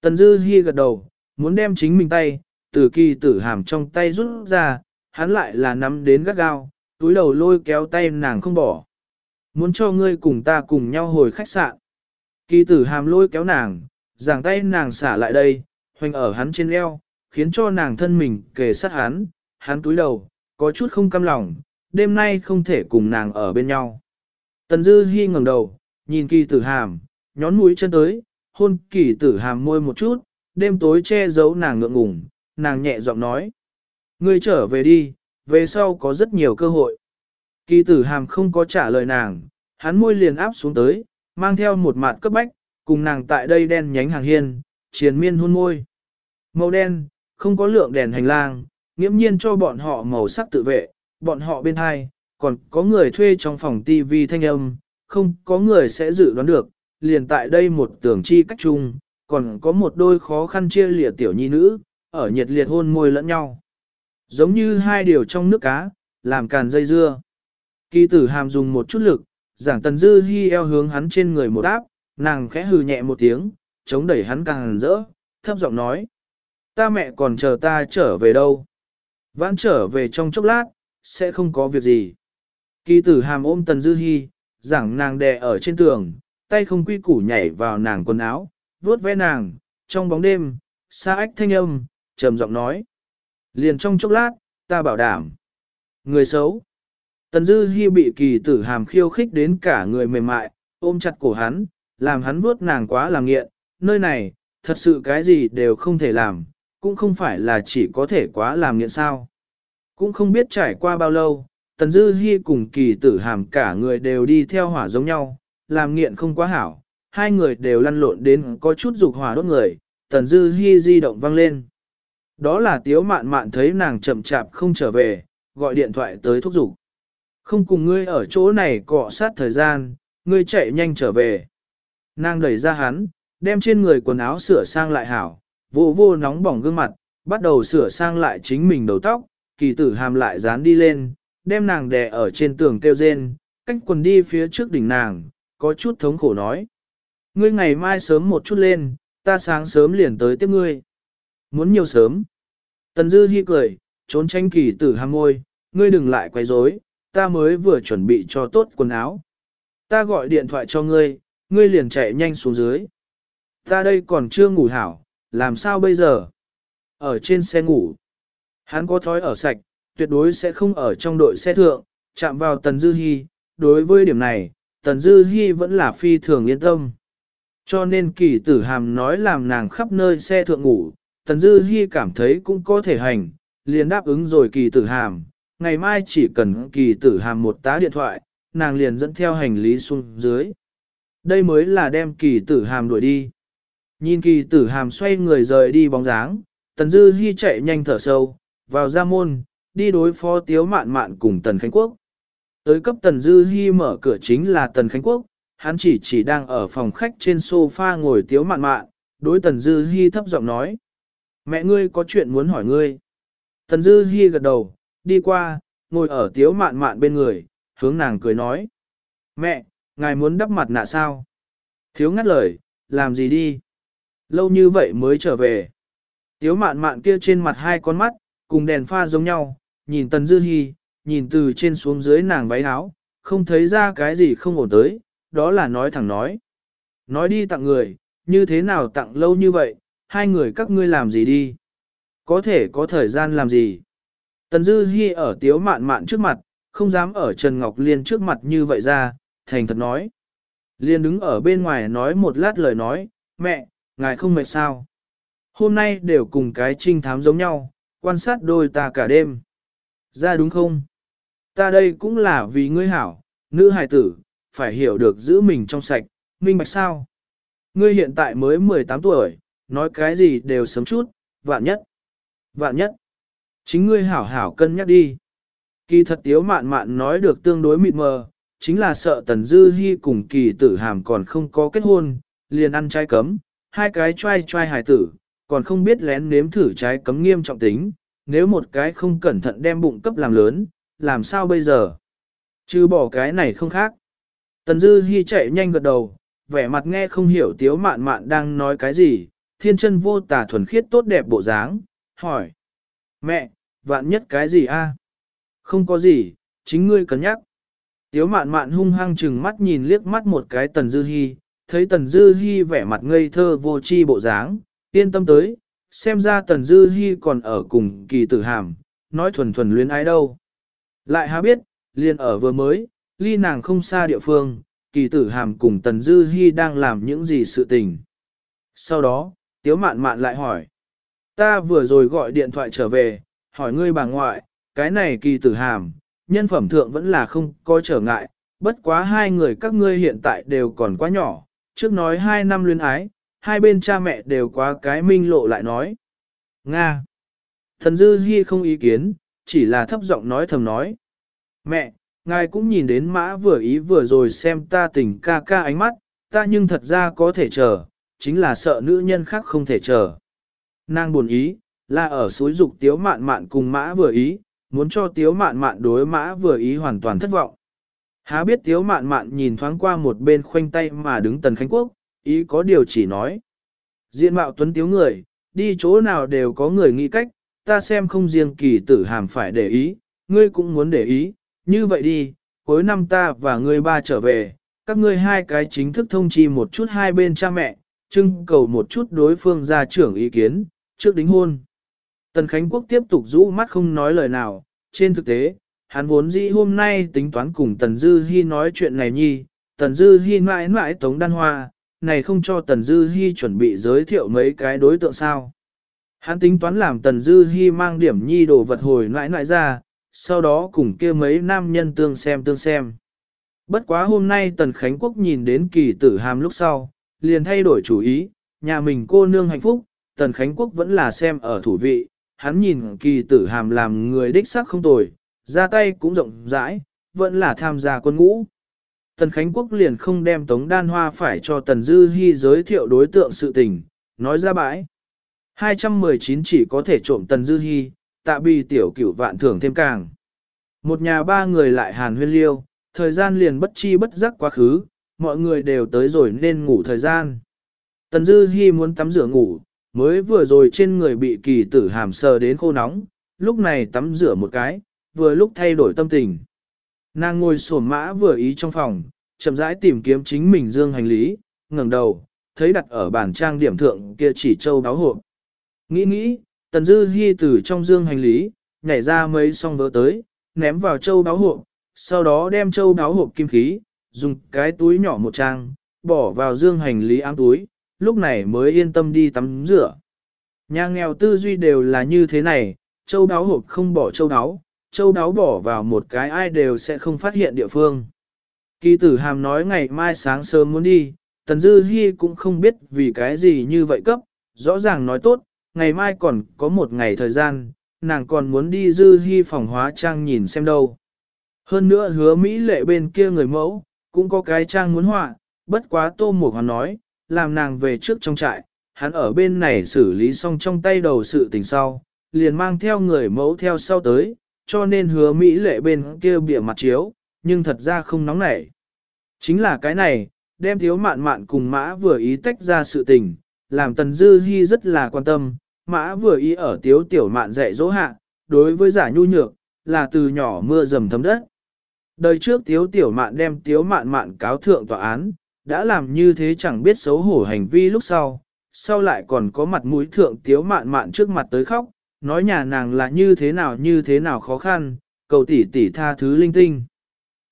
S1: Tần dư Hi gật đầu, muốn đem chính mình tay, từ kỳ tử hàm trong tay rút ra, hắn lại là nắm đến gắt gao, túi đầu lôi kéo tay nàng không bỏ. Muốn cho ngươi cùng ta cùng nhau hồi khách sạn. Kỳ tử hàm lôi kéo nàng, giảng tay nàng xả lại đây, hoành ở hắn trên eo, khiến cho nàng thân mình kề sát hắn, hắn túi đầu, có chút không cam lòng, đêm nay không thể cùng nàng ở bên nhau. Tần Dư Hi ngẩng đầu, nhìn kỳ tử hàm, nhón mũi chân tới, hôn kỳ tử hàm môi một chút, đêm tối che giấu nàng ngượng ngùng, nàng nhẹ giọng nói. Ngươi trở về đi, về sau có rất nhiều cơ hội. Kỳ tử hàm không có trả lời nàng, hắn môi liền áp xuống tới, mang theo một mặt cấp bách, cùng nàng tại đây đen nhánh hàng hiên, triền miên hôn môi. Màu đen, không có lượng đèn hành lang, nghiễm nhiên cho bọn họ màu sắc tự vệ, bọn họ bên hai, còn có người thuê trong phòng TV thanh âm, không có người sẽ dự đoán được, liền tại đây một tường chi cách chung, còn có một đôi khó khăn chia lìa tiểu nhi nữ, ở nhiệt liệt hôn môi lẫn nhau. Giống như hai điều trong nước cá, làm càn dây dưa. Kỳ tử hàm dùng một chút lực, giảng tần dư hi eo hướng hắn trên người một áp, nàng khẽ hừ nhẹ một tiếng, chống đẩy hắn càng rỡ, thấp giọng nói. Ta mẹ còn chờ ta trở về đâu. Vãn trở về trong chốc lát, sẽ không có việc gì. Kỳ tử hàm ôm tần dư hi, giảng nàng đè ở trên tường, tay không quy củ nhảy vào nàng quần áo, vuốt ve nàng, trong bóng đêm, xa ách thanh âm, trầm giọng nói. Liền trong chốc lát, ta bảo đảm. Người xấu. Tần Dư Hi bị kỳ tử hàm khiêu khích đến cả người mềm mại, ôm chặt cổ hắn, làm hắn vuốt nàng quá làm nghiện. Nơi này, thật sự cái gì đều không thể làm, cũng không phải là chỉ có thể quá làm nghiện sao. Cũng không biết trải qua bao lâu, Tần Dư Hi cùng kỳ tử hàm cả người đều đi theo hỏa giống nhau, làm nghiện không quá hảo. Hai người đều lăn lộn đến có chút dục hỏa đốt người, Tần Dư hy di động vang lên. Đó là tiếu mạn mạn thấy nàng chậm chạp không trở về, gọi điện thoại tới thúc giục. Không cùng ngươi ở chỗ này cọ sát thời gian, ngươi chạy nhanh trở về. Nàng đẩy ra hắn, đem trên người quần áo sửa sang lại hảo, vô vô nóng bỏng gương mặt, bắt đầu sửa sang lại chính mình đầu tóc, kỳ tử hàm lại dán đi lên, đem nàng đè ở trên tường kêu rên, cách quần đi phía trước đỉnh nàng, có chút thống khổ nói. Ngươi ngày mai sớm một chút lên, ta sáng sớm liền tới tiếp ngươi. Muốn nhiều sớm. Tần Dư Hi cười, trốn tranh kỳ tử hàm môi, ngươi đừng lại quấy rối, ta mới vừa chuẩn bị cho tốt quần áo. Ta gọi điện thoại cho ngươi, ngươi liền chạy nhanh xuống dưới. Ta đây còn chưa ngủ hảo, làm sao bây giờ? Ở trên xe ngủ. Hắn có thói ở sạch, tuyệt đối sẽ không ở trong đội xe thượng, chạm vào Tần Dư Hi. Đối với điểm này, Tần Dư Hi vẫn là phi thường yên tâm. Cho nên kỳ tử hàm nói làm nàng khắp nơi xe thượng ngủ, Tần Dư Hi cảm thấy cũng có thể hành, liền đáp ứng rồi kỳ tử hàm, ngày mai chỉ cần kỳ tử hàm một tá điện thoại, nàng liền dẫn theo hành lý xuống dưới. Đây mới là đem kỳ tử hàm đuổi đi. Nhìn kỳ tử hàm xoay người rời đi bóng dáng, Tần Dư Hi chạy nhanh thở sâu, vào ra môn, đi đối phó tiếu mạn mạn cùng Tần Khánh Quốc. Tới cấp Tần Dư Hi mở cửa chính là Tần Khánh Quốc, hắn chỉ chỉ đang ở phòng khách trên sofa ngồi tiếu mạn mạn, đối Tần Dư Hi thấp giọng nói. Mẹ ngươi có chuyện muốn hỏi ngươi. Tần Dư Hi gật đầu, đi qua, ngồi ở tiếu mạn mạn bên người, hướng nàng cười nói. Mẹ, ngài muốn đắp mặt nạ sao? Thiếu ngắt lời, làm gì đi? Lâu như vậy mới trở về. Tiếu mạn mạn kia trên mặt hai con mắt, cùng đèn pha giống nhau, nhìn Tần Dư Hi, nhìn từ trên xuống dưới nàng váy áo, không thấy ra cái gì không ổn tới, đó là nói thẳng nói. Nói đi tặng người, như thế nào tặng lâu như vậy, hai người các ngươi làm gì đi? Có thể có thời gian làm gì? Tần Dư Hi ở tiếu mạn mạn trước mặt, không dám ở Trần Ngọc Liên trước mặt như vậy ra, thành thật nói. Liên đứng ở bên ngoài nói một lát lời nói, mẹ, ngài không mệt sao? Hôm nay đều cùng cái trinh thám giống nhau, quan sát đôi ta cả đêm. Ra đúng không? Ta đây cũng là vì ngươi hảo, nữ hài tử, phải hiểu được giữ mình trong sạch, minh bạch sao? Ngươi hiện tại mới 18 tuổi, nói cái gì đều sớm chút, vạn nhất. Vạn nhất. Chính ngươi hảo hảo cân nhắc đi. Kỳ thật tiếu mạn mạn nói được tương đối mịt mờ, chính là sợ Tần Dư Hi cùng kỳ tử hàm còn không có kết hôn, liền ăn trái cấm, hai cái trai trai hài tử, còn không biết lén nếm thử trái cấm nghiêm trọng tính, nếu một cái không cẩn thận đem bụng cấp làm lớn, làm sao bây giờ? Chứ bỏ cái này không khác. Tần Dư Hi chạy nhanh gật đầu, vẻ mặt nghe không hiểu tiếu mạn mạn đang nói cái gì, thiên chân vô tà thuần khiết tốt đẹp bộ dáng, hỏi. Mẹ, vạn nhất cái gì a? Không có gì, chính ngươi cân nhắc. Tiếu mạn mạn hung hăng chừng mắt nhìn liếc mắt một cái Tần Dư Hi, thấy Tần Dư Hi vẻ mặt ngây thơ vô chi bộ dáng, yên tâm tới, xem ra Tần Dư Hi còn ở cùng kỳ tử hàm, nói thuần thuần luyến ái đâu. Lại há biết, liền ở vừa mới, ly nàng không xa địa phương, kỳ tử hàm cùng Tần Dư Hi đang làm những gì sự tình. Sau đó, Tiếu mạn mạn lại hỏi, ta vừa rồi gọi điện thoại trở về, hỏi ngươi bà ngoại, cái này kỳ tử hàm, nhân phẩm thượng vẫn là không có trở ngại, bất quá hai người các ngươi hiện tại đều còn quá nhỏ, trước nói hai năm luyến ái, hai bên cha mẹ đều quá cái minh lộ lại nói. Nga. Thần Dư Hi không ý kiến, chỉ là thấp giọng nói thầm nói. Mẹ, ngài cũng nhìn đến mã vừa ý vừa rồi xem ta tình ca ca ánh mắt, ta nhưng thật ra có thể chờ, chính là sợ nữ nhân khác không thể chờ. Nàng buồn ý, là ở suối dục tiếu mạn mạn cùng mã vừa ý, muốn cho tiếu mạn mạn đối mã vừa ý hoàn toàn thất vọng. Há biết tiếu mạn mạn nhìn thoáng qua một bên khoanh tay mà đứng tần khánh quốc, ý có điều chỉ nói. Diện mạo tuấn tiếu người, đi chỗ nào đều có người nghĩ cách, ta xem không riêng kỳ tử hàm phải để ý, ngươi cũng muốn để ý, như vậy đi, cuối năm ta và ngươi ba trở về, các ngươi hai cái chính thức thông chi một chút hai bên cha mẹ, trưng cầu một chút đối phương gia trưởng ý kiến, trước đính hôn. Tần Khánh Quốc tiếp tục rũ mắt không nói lời nào, trên thực tế, hắn vốn dĩ hôm nay tính toán cùng Tần Dư Hi nói chuyện này nhi, Tần Dư Hi mãi mãi tống đan hoa, này không cho Tần Dư Hi chuẩn bị giới thiệu mấy cái đối tượng sao. Hắn tính toán làm Tần Dư Hi mang điểm nhi đồ vật hồi nãi nãi ra, sau đó cùng kia mấy nam nhân tương xem tương xem. Bất quá hôm nay Tần Khánh Quốc nhìn đến kỳ tử hàm lúc sau, liền thay đổi chủ ý, nhà mình cô nương hạnh phúc, Tần Khánh Quốc vẫn là xem ở thủ vị, hắn nhìn kỳ tử hàm làm người đích xác không tồi, ra tay cũng rộng rãi, vẫn là tham gia quân ngũ. Tần Khánh Quốc liền không đem Tống Đan Hoa phải cho Tần Dư Hi giới thiệu đối tượng sự tình, nói ra bãi. 219 chỉ có thể trộm Tần Dư Hi, tạ bi tiểu cửu vạn thưởng thêm càng. Một nhà ba người lại hàn huyên liêu, thời gian liền bất chi bất giác quá khứ, mọi người đều tới rồi nên ngủ thời gian. Tần Dư Hi muốn tắm rửa ngủ, mới vừa rồi trên người bị kỳ tử hàm sờ đến khô nóng, lúc này tắm rửa một cái, vừa lúc thay đổi tâm tình. Nàng ngồi sổm mã vừa ý trong phòng, chậm rãi tìm kiếm chính mình dương hành lý, ngẩng đầu, thấy đặt ở bàn trang điểm thượng kia chỉ châu đáo hộp. Nghĩ nghĩ, Tần Dư Hi từ trong dương hành lý, nhảy ra mấy song vỡ tới, ném vào châu đáo hộp, sau đó đem châu đáo hộp kim khí, dùng cái túi nhỏ một trang, bỏ vào dương hành lý ám túi, lúc này mới yên tâm đi tắm rửa. Nhà nghèo tư duy đều là như thế này, châu đáo hộp không bỏ châu đáo, châu đáo bỏ vào một cái ai đều sẽ không phát hiện địa phương. Kỳ tử hàm nói ngày mai sáng sớm muốn đi, Tần Dư Hi cũng không biết vì cái gì như vậy cấp, rõ ràng nói tốt, ngày mai còn có một ngày thời gian, nàng còn muốn đi Dư hy phòng hóa trang nhìn xem đâu. Hơn nữa hứa Mỹ lệ bên kia người mẫu, cũng có cái trang muốn họa, bất quá tô mục hoàn nói, làm nàng về trước trong trại, hắn ở bên này xử lý xong trong tay đầu sự tình sau, liền mang theo người mẫu theo sau tới, cho nên hứa Mỹ lệ bên kia bịa mặt chiếu, nhưng thật ra không nóng nảy. Chính là cái này, đem thiếu mạn mạn cùng mã vừa ý tách ra sự tình, làm tần dư hy rất là quan tâm, mã vừa ý ở tiếu tiểu mạn dạy dỗ hạ, đối với giả nhu nhược, là từ nhỏ mưa dầm thấm đất. Đời trước tiếu tiểu mạn đem tiếu mạn mạn cáo thượng tòa án, đã làm như thế chẳng biết xấu hổ hành vi lúc sau, sau lại còn có mặt mũi thượng tiếu mạn mạn trước mặt tới khóc, nói nhà nàng là như thế nào như thế nào khó khăn, cầu tỷ tỷ tha thứ linh tinh.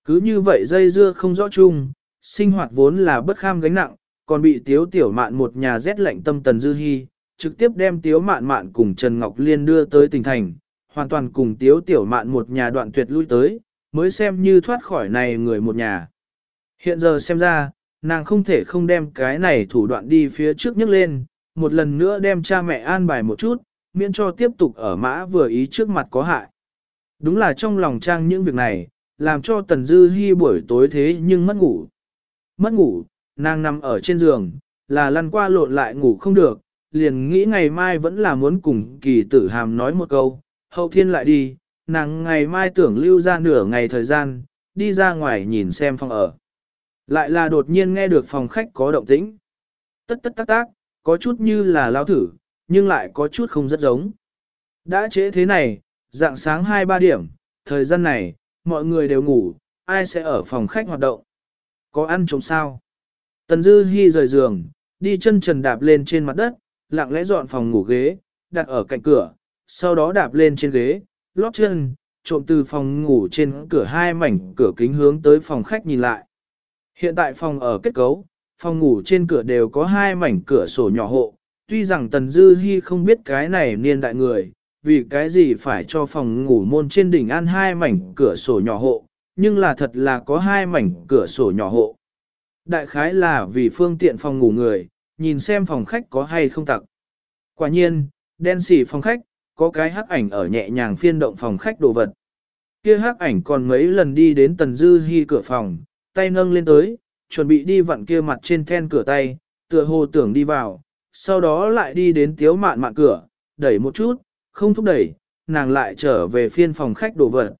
S1: Cứ như vậy dây dưa không rõ chung, sinh hoạt vốn là bất kham gánh nặng, còn bị tiếu tiểu mạn một nhà rét lạnh tâm tần dư hy, trực tiếp đem tiếu mạn mạn cùng Trần Ngọc Liên đưa tới tỉnh thành, hoàn toàn cùng tiếu tiểu mạn một nhà đoạn tuyệt lui tới, mới xem như thoát khỏi này người một nhà. Hiện giờ xem ra, nàng không thể không đem cái này thủ đoạn đi phía trước nhấc lên, một lần nữa đem cha mẹ an bài một chút, miễn cho tiếp tục ở mã vừa ý trước mặt có hại. Đúng là trong lòng trang những việc này, làm cho Tần Dư Hi buổi tối thế nhưng mất ngủ. Mất ngủ, nàng nằm ở trên giường, là lăn qua lộn lại ngủ không được, liền nghĩ ngày mai vẫn là muốn cùng kỳ tử hàm nói một câu, hậu thiên lại đi, nàng ngày mai tưởng lưu ra nửa ngày thời gian, đi ra ngoài nhìn xem phòng ở. Lại là đột nhiên nghe được phòng khách có động tĩnh. Tất tất tác tác, có chút như là lao thử, nhưng lại có chút không rất giống. Đã trễ thế này, dạng sáng 2-3 điểm, thời gian này, mọi người đều ngủ, ai sẽ ở phòng khách hoạt động. Có ăn trống sao? Tần Dư Hi rời giường, đi chân trần đạp lên trên mặt đất, lặng lẽ dọn phòng ngủ ghế, đặt ở cạnh cửa, sau đó đạp lên trên ghế, lót chân, trộm từ phòng ngủ trên cửa hai mảnh cửa kính hướng tới phòng khách nhìn lại. Hiện tại phòng ở kết cấu, phòng ngủ trên cửa đều có hai mảnh cửa sổ nhỏ hộ, tuy rằng Tần Dư Hi không biết cái này niên đại người, vì cái gì phải cho phòng ngủ môn trên đỉnh an hai mảnh cửa sổ nhỏ hộ, nhưng là thật là có hai mảnh cửa sổ nhỏ hộ. Đại khái là vì phương tiện phòng ngủ người, nhìn xem phòng khách có hay không tặc. Quả nhiên, đen xỉ phòng khách, có cái hắc ảnh ở nhẹ nhàng phiên động phòng khách đồ vật. Kia hắc ảnh còn mấy lần đi đến tần dư hy cửa phòng, tay nâng lên tới, chuẩn bị đi vặn kia mặt trên then cửa tay, tựa hồ tưởng đi vào, sau đó lại đi đến tiếu mạn mạn cửa, đẩy một chút, không thúc đẩy, nàng lại trở về phiên phòng khách đồ vật.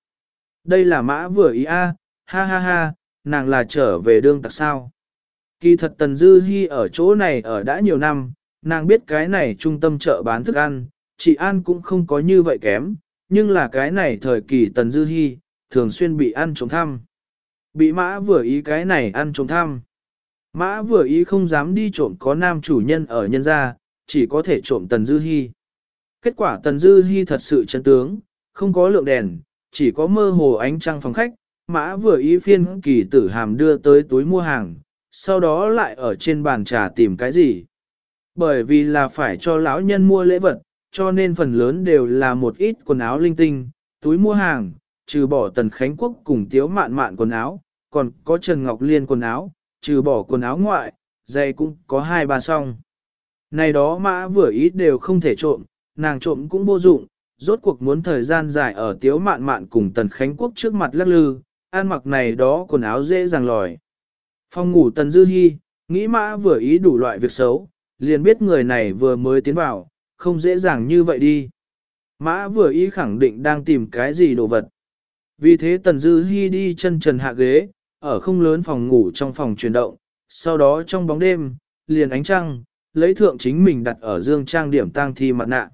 S1: Đây là mã vừa ý a, ha ha ha, nàng là trở về đương tặc sao. Kỳ thật Tần Dư Hi ở chỗ này ở đã nhiều năm, nàng biết cái này trung tâm chợ bán thức ăn, chị An cũng không có như vậy kém, nhưng là cái này thời kỳ Tần Dư Hi, thường xuyên bị ăn trống thăm. Bị mã vừa ý cái này ăn trống thăm. Mã vừa ý không dám đi trộm có nam chủ nhân ở nhân gia, chỉ có thể trộm Tần Dư Hi. Kết quả Tần Dư Hi thật sự chân tướng, không có lượng đèn, chỉ có mơ hồ ánh trăng phòng khách, mã vừa ý phiên kỳ tử hàm đưa tới túi mua hàng, sau đó lại ở trên bàn trà tìm cái gì. Bởi vì là phải cho lão nhân mua lễ vật, cho nên phần lớn đều là một ít quần áo linh tinh, túi mua hàng, trừ bỏ tần khánh quốc cùng tiếu mạn mạn quần áo, còn có Trần Ngọc Liên quần áo, trừ bỏ quần áo ngoại, giày cũng có hai ba song. Này đó mã vừa ý đều không thể trộm, nàng trộm cũng vô dụng, rốt cuộc muốn thời gian dài ở tiếu mạn mạn cùng tần khánh quốc trước mặt lắc lư, ăn mặc này đó quần áo dễ dàng lòi. Phòng ngủ tần dư Hi nghĩ mã vừa ý đủ loại việc xấu, liền biết người này vừa mới tiến vào, không dễ dàng như vậy đi. Mã vừa ý khẳng định đang tìm cái gì đồ vật. Vì thế tần dư Hi đi chân trần hạ ghế, ở không lớn phòng ngủ trong phòng chuyển động, sau đó trong bóng đêm, liền ánh trăng, lấy thượng chính mình đặt ở dương trang điểm tang thi mặt nạ.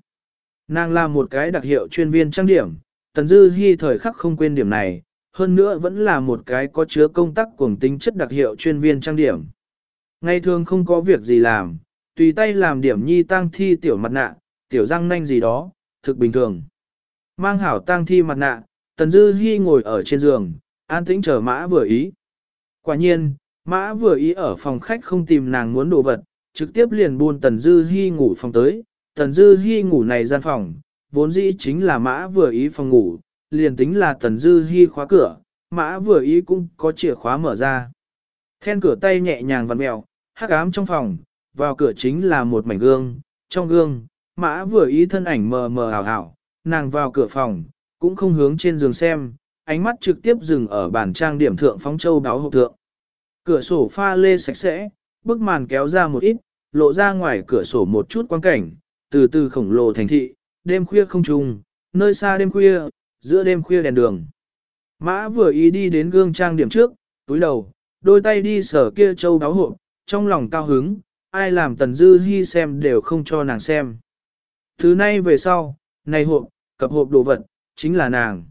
S1: Nàng là một cái đặc hiệu chuyên viên trang điểm, tần dư Hi thời khắc không quên điểm này, hơn nữa vẫn là một cái có chứa công tác cuồng tính chất đặc hiệu chuyên viên trang điểm. Ngày thường không có việc gì làm, tùy tay làm điểm nhi tang thi tiểu mặt nạ, tiểu răng nanh gì đó, thực bình thường. Mang hảo tang thi mặt nạ, Tần Dư Hi ngồi ở trên giường, an tĩnh chờ mã vừa ý. Quả nhiên, mã vừa ý ở phòng khách không tìm nàng muốn đồ vật, trực tiếp liền buôn Tần Dư Hi ngủ phòng tới. Tần Dư Hi ngủ này gian phòng, vốn dĩ chính là mã vừa ý phòng ngủ, liền tính là Tần Dư hy khóa cửa, mã vừa ý cũng có chìa khóa mở ra. Then cửa tay nhẹ nhàng vặn mèo, hắc ám trong phòng, vào cửa chính là một mảnh gương, trong gương, mã vừa ý thân ảnh mờ mờ ảo ảo, nàng vào cửa phòng, cũng không hướng trên giường xem, ánh mắt trực tiếp dừng ở bàn trang điểm thượng phóng châu báo hộp thượng. Cửa sổ pha lê sạch sẽ, bức màn kéo ra một ít, lộ ra ngoài cửa sổ một chút quang cảnh, từ từ khổng lồ thành thị, đêm khuya không trùng, nơi xa đêm khuya, giữa đêm khuya đèn đường. Mã vừa ý đi đến gương trang điểm trước, túi đầu, đôi tay đi sở kia châu đáo hộ, trong lòng cao hứng, ai làm tần dư hy xem đều không cho nàng xem. Thứ nay về sau, này hộp, cập hộp đồ vật, chính là nàng.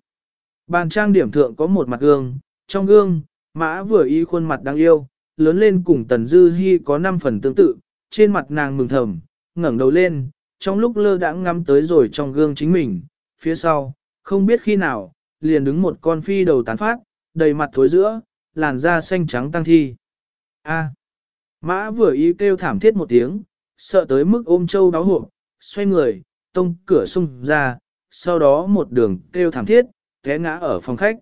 S1: Bàn trang điểm thượng có một mặt gương, trong gương, mã vừa y khuôn mặt đáng yêu, lớn lên cùng tần dư hy có 5 phần tương tự, trên mặt nàng mừng thầm, ngẩng đầu lên, trong lúc lơ đãng ngắm tới rồi trong gương chính mình, phía sau, không biết khi nào, liền đứng một con phi đầu tán phát, đầy mặt thối giữa, làn da xanh trắng tăng thi. A. Mã vừa ý kêu thảm thiết một tiếng, sợ tới mức ôm châu đáo hộp, xoay người, tông cửa xung ra, sau đó một đường kêu thảm thiết, té ngã ở phòng khách.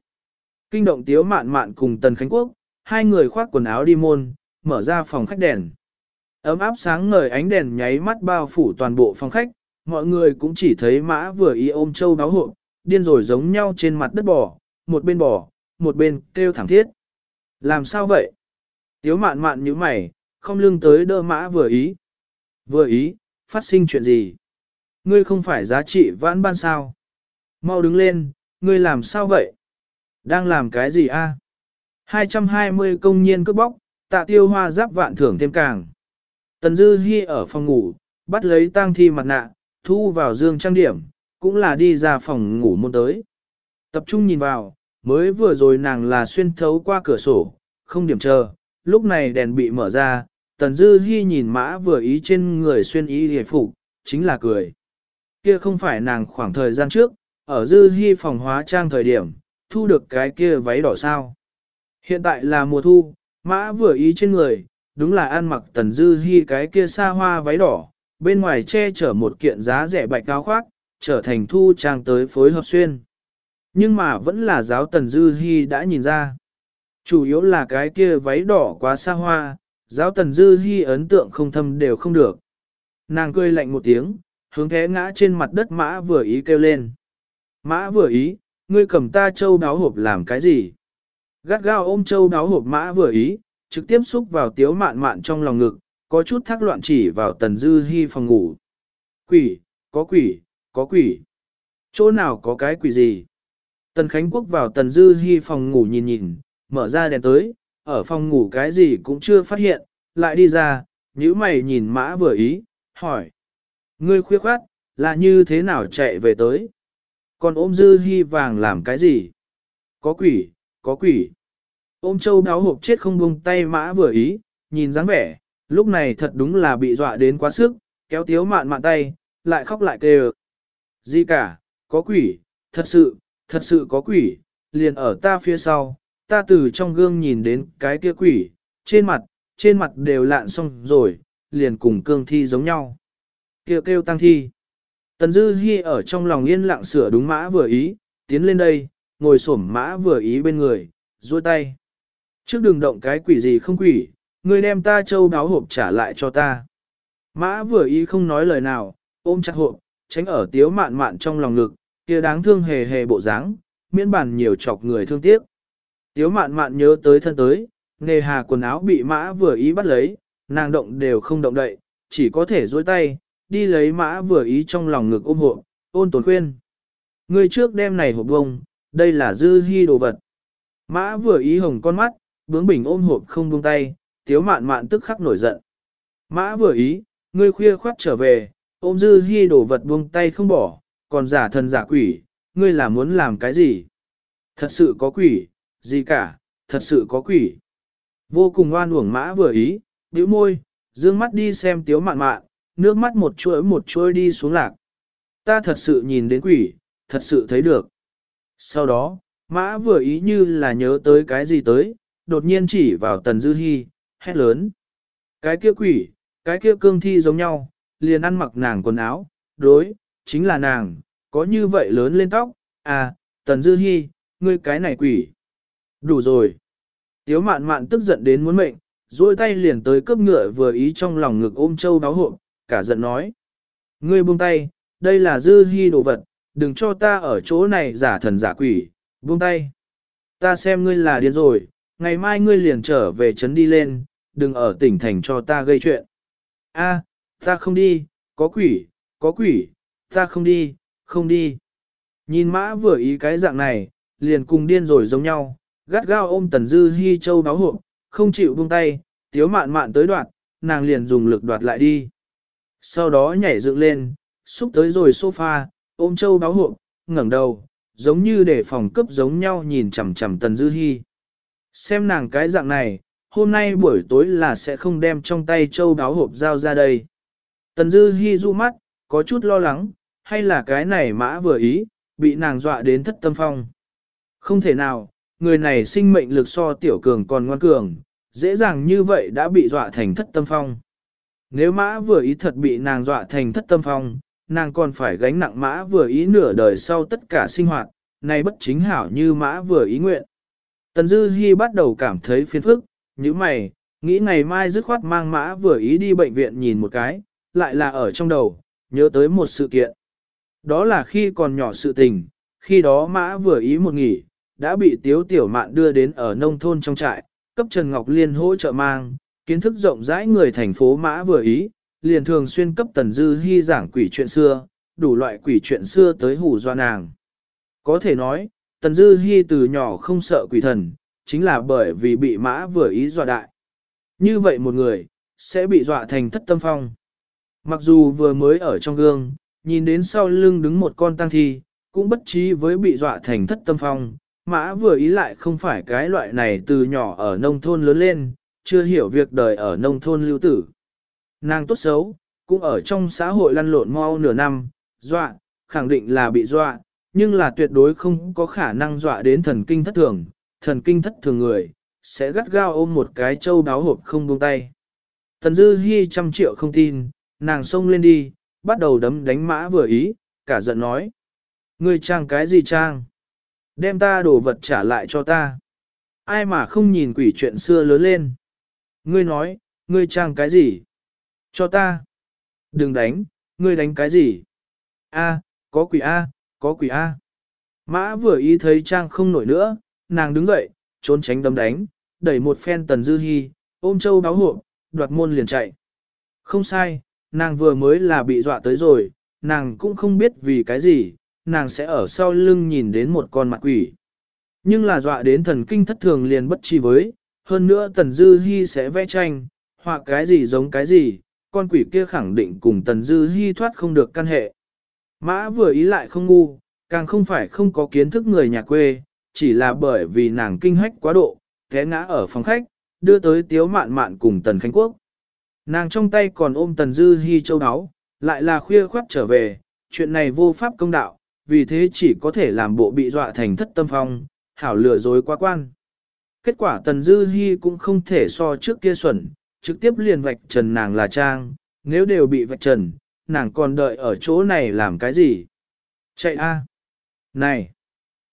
S1: Kinh động tiếu mạn mạn cùng Tần Khánh Quốc, hai người khoác quần áo đi môn, mở ra phòng khách đèn. Ấm áp sáng ngời ánh đèn nháy mắt bao phủ toàn bộ phòng khách, mọi người cũng chỉ thấy mã vừa ý ôm châu đáo hộp, điên rồi giống nhau trên mặt đất bò, một bên bò, một bên kêu thẳng thiết. Làm sao vậy? Tiếu mạn mạn như mày, không lưng tới đỡ mã vừa ý. Vừa ý, phát sinh chuyện gì? Ngươi không phải giá trị vãn ban sao? Mau đứng lên, ngươi làm sao vậy? Đang làm cái gì a? 220 công nhiên cướp bóc, tạ tiêu hoa giáp vạn thưởng thêm càng. Tần Dư Hi ở phòng ngủ, bắt lấy tang thi mặt nạ, thu vào dương trang điểm, cũng là đi ra phòng ngủ môn tới. Tập trung nhìn vào, mới vừa rồi nàng là xuyên thấu qua cửa sổ, không điểm chờ, lúc này đèn bị mở ra, Tần Dư Hi nhìn mã vừa ý trên người xuyên ý hề phục, chính là cười. Kia không phải nàng khoảng thời gian trước, ở Dư Hi phòng hóa trang thời điểm, thu được cái kia váy đỏ sao. Hiện tại là mùa thu, mã vừa ý trên người, đúng là ăn mặc Tần Dư Hi cái kia xa hoa váy đỏ, bên ngoài che chở một kiện giá rẻ bạch áo khoác, trở thành thu trang tới phối hợp xuyên. Nhưng mà vẫn là giáo Tần Dư hy đã nhìn ra. Chủ yếu là cái kia váy đỏ quá xa hoa, giáo Tần Dư hy ấn tượng không thâm đều không được. Nàng cười lạnh một tiếng, hướng thế ngã trên mặt đất mã vừa ý kêu lên. Mã vừa ý, ngươi cầm ta châu đáo hộp làm cái gì? Gắt gao ôm châu đáo hộp mã vừa ý, trực tiếp xúc vào tiếu mạn mạn trong lòng ngực, có chút thắc loạn chỉ vào tần dư hy phòng ngủ. Quỷ, có quỷ, có quỷ. Chỗ nào có cái quỷ gì? Tần Khánh Quốc vào tần dư Hi phòng ngủ nhìn nhìn, mở ra đèn tới, ở phòng ngủ cái gì cũng chưa phát hiện, lại đi ra, nhíu mày nhìn mã vừa ý, hỏi. Ngươi khuya khoát, là như thế nào chạy về tới? Còn ôm dư Hi vàng làm cái gì? Có quỷ, có quỷ. Ôm châu đáo hộp chết không buông tay mã vừa ý, nhìn dáng vẻ, lúc này thật đúng là bị dọa đến quá sức, kéo tiếu mạn mạn tay, lại khóc lại kêu. Gì cả, có quỷ, thật sự, thật sự có quỷ, liền ở ta phía sau, ta từ trong gương nhìn đến cái kia quỷ, trên mặt, trên mặt đều lạn xong rồi, liền cùng cương thi giống nhau. Kêu kêu tăng thi. Tần Dư Hi ở trong lòng yên lặng sửa đúng mã vừa ý, tiến lên đây, ngồi xổm mã vừa ý bên người, duỗi tay. Trước đừng động cái quỷ gì không quỷ, ngươi đem ta châu đáo hộp trả lại cho ta. Mã vừa ý không nói lời nào, ôm chặt hộp, tránh ở tiếu mạn mạn trong lòng ngực, kia đáng thương hề hề bộ dáng, miễn bản nhiều chọc người thương tiếc. Tiếu mạn mạn nhớ tới thân tới, nề hà quần áo bị mã vừa ý bắt lấy, nàng động đều không động đậy, chỉ có thể dối tay, đi lấy mã vừa ý trong lòng ngực ôm hộ, ôn tồn khuyên. Người trước đem này hộp bông, đây là dư hy đồ vật. Mã vừa ý hồng con mắt, bướng bình ôm hộp không buông tay, tiếu mạn mạn tức khắc nổi giận. Mã vừa ý, ngươi khuya khoát trở về, ôm dư hy đổ vật buông tay không bỏ, còn giả thần giả quỷ, ngươi là muốn làm cái gì? Thật sự có quỷ, gì cả, thật sự có quỷ. Vô cùng oan uổng mã vừa ý, bĩu môi, dương mắt đi xem tiếu mạn mạn, nước mắt một chuỗi một chuỗi đi xuống lạc. Ta thật sự nhìn đến quỷ, thật sự thấy được. Sau đó, mã vừa ý như là nhớ tới cái gì tới, đột nhiên chỉ vào tần dư hy, hét lớn. Cái kia quỷ, cái kia cương thi giống nhau, liền ăn mặc nàng quần áo, đối, chính là nàng, có như vậy lớn lên tóc, à, tần dư hy, ngươi cái này quỷ. Đủ rồi. Tiếu mạn mạn tức giận đến muốn mệnh, duỗi tay liền tới cướp ngựa vừa ý trong lòng ngực ôm châu đáo hộp, cả giận nói. Ngươi buông tay, đây là dư hy đồ vật, đừng cho ta ở chỗ này giả thần giả quỷ, buông tay. Ta xem ngươi là điên rồi, ngày mai ngươi liền trở về trấn đi lên, đừng ở tỉnh thành cho ta gây chuyện. A, ta không đi, có quỷ, có quỷ, ta không đi, không đi. Nhìn mã vừa ý cái dạng này, liền cùng điên rồi giống nhau, gắt gao ôm tần dư hy châu báo hộp, không chịu buông tay, tiếu mạn mạn tới đoạt, nàng liền dùng lực đoạt lại đi. Sau đó nhảy dựng lên, xúc tới rồi sofa, ôm châu báo hộp, ngẩng đầu, giống như để phòng cướp giống nhau nhìn chằm chằm tần dư hy. Xem nàng cái dạng này, hôm nay buổi tối là sẽ không đem trong tay châu đáo hộp dao ra đây. Tần Dư Hi du mắt, có chút lo lắng, hay là cái này mã vừa ý, bị nàng dọa đến thất tâm phong. Không thể nào, người này sinh mệnh lực so tiểu cường còn ngoan cường, dễ dàng như vậy đã bị dọa thành thất tâm phong. Nếu mã vừa ý thật bị nàng dọa thành thất tâm phong, nàng còn phải gánh nặng mã vừa ý nửa đời sau tất cả sinh hoạt, này bất chính hảo như mã vừa ý nguyện. Tần Dư Hi bắt đầu cảm thấy phiền phức, như mày, nghĩ ngày mai dứt khoát mang mã vừa ý đi bệnh viện nhìn một cái, lại là ở trong đầu, nhớ tới một sự kiện. Đó là khi còn nhỏ sự tình, khi đó mã vừa ý một nghỉ, đã bị tiếu tiểu mạn đưa đến ở nông thôn trong trại, cấp Trần Ngọc Liên hỗ trợ mang, kiến thức rộng rãi người thành phố mã vừa ý, liền thường xuyên cấp Tần Dư hy giảng quỷ chuyện xưa, đủ loại quỷ chuyện xưa tới hù doa nàng. Có thể nói, Tần Dư Hi từ nhỏ không sợ quỷ thần, chính là bởi vì bị mã vừa ý dọa đại. Như vậy một người, sẽ bị dọa thành thất tâm phong. Mặc dù vừa mới ở trong gương, nhìn đến sau lưng đứng một con tăng thi, cũng bất trí với bị dọa thành thất tâm phong. Mã vừa ý lại không phải cái loại này từ nhỏ ở nông thôn lớn lên, chưa hiểu việc đời ở nông thôn lưu tử. Nàng tốt xấu, cũng ở trong xã hội lăn lộn mau nửa năm, dọa, khẳng định là bị dọa, nhưng là tuyệt đối không có khả năng dọa đến thần kinh thất thường, thần kinh thất thường người, sẽ gắt gao ôm một cái châu đáo hộp không buông tay. Tần Dư Hi trăm triệu không tin, nàng xông lên đi, bắt đầu đấm đánh mã vừa ý, cả giận nói. Ngươi trang cái gì trang? Đem ta đồ vật trả lại cho ta. Ai mà không nhìn quỷ chuyện xưa lớn lên? Ngươi nói, ngươi trang cái gì? Cho ta. Đừng đánh, ngươi đánh cái gì? A, có quỷ A, có quỷ A. Mã vừa ý thấy trang không nổi nữa, nàng đứng dậy, trốn tránh đấm đánh, đẩy một phen tần dư hy, ôm châu đáo hộ, đoạt môn liền chạy. Không sai, nàng vừa mới là bị dọa tới rồi, nàng cũng không biết vì cái gì, nàng sẽ ở sau lưng nhìn đến một con mặt quỷ. Nhưng là dọa đến thần kinh thất thường liền bất chi với, hơn nữa tần dư Hi sẽ vẽ tranh, họa cái gì giống cái gì, con quỷ kia khẳng định cùng tần dư Hi thoát không được căn hệ. Mã vừa ý lại không ngu, càng không phải không có kiến thức người nhà quê, chỉ là bởi vì nàng kinh hách quá độ, té ngã ở phòng khách, đưa tới tiếu mạn mạn cùng tần khánh quốc. Nàng trong tay còn ôm tần dư Hi châu áo, lại là khuya khoát trở về, chuyện này vô pháp công đạo, vì thế chỉ có thể làm bộ bị dọa thành thất tâm phong, hảo lừa dối quá quan. Kết quả tần dư Hi cũng không thể so trước kia xuẩn, trực tiếp liền vạch trần nàng là trang, nếu đều bị vạch trần, nàng còn đợi ở chỗ này làm cái gì? Chạy a! Này!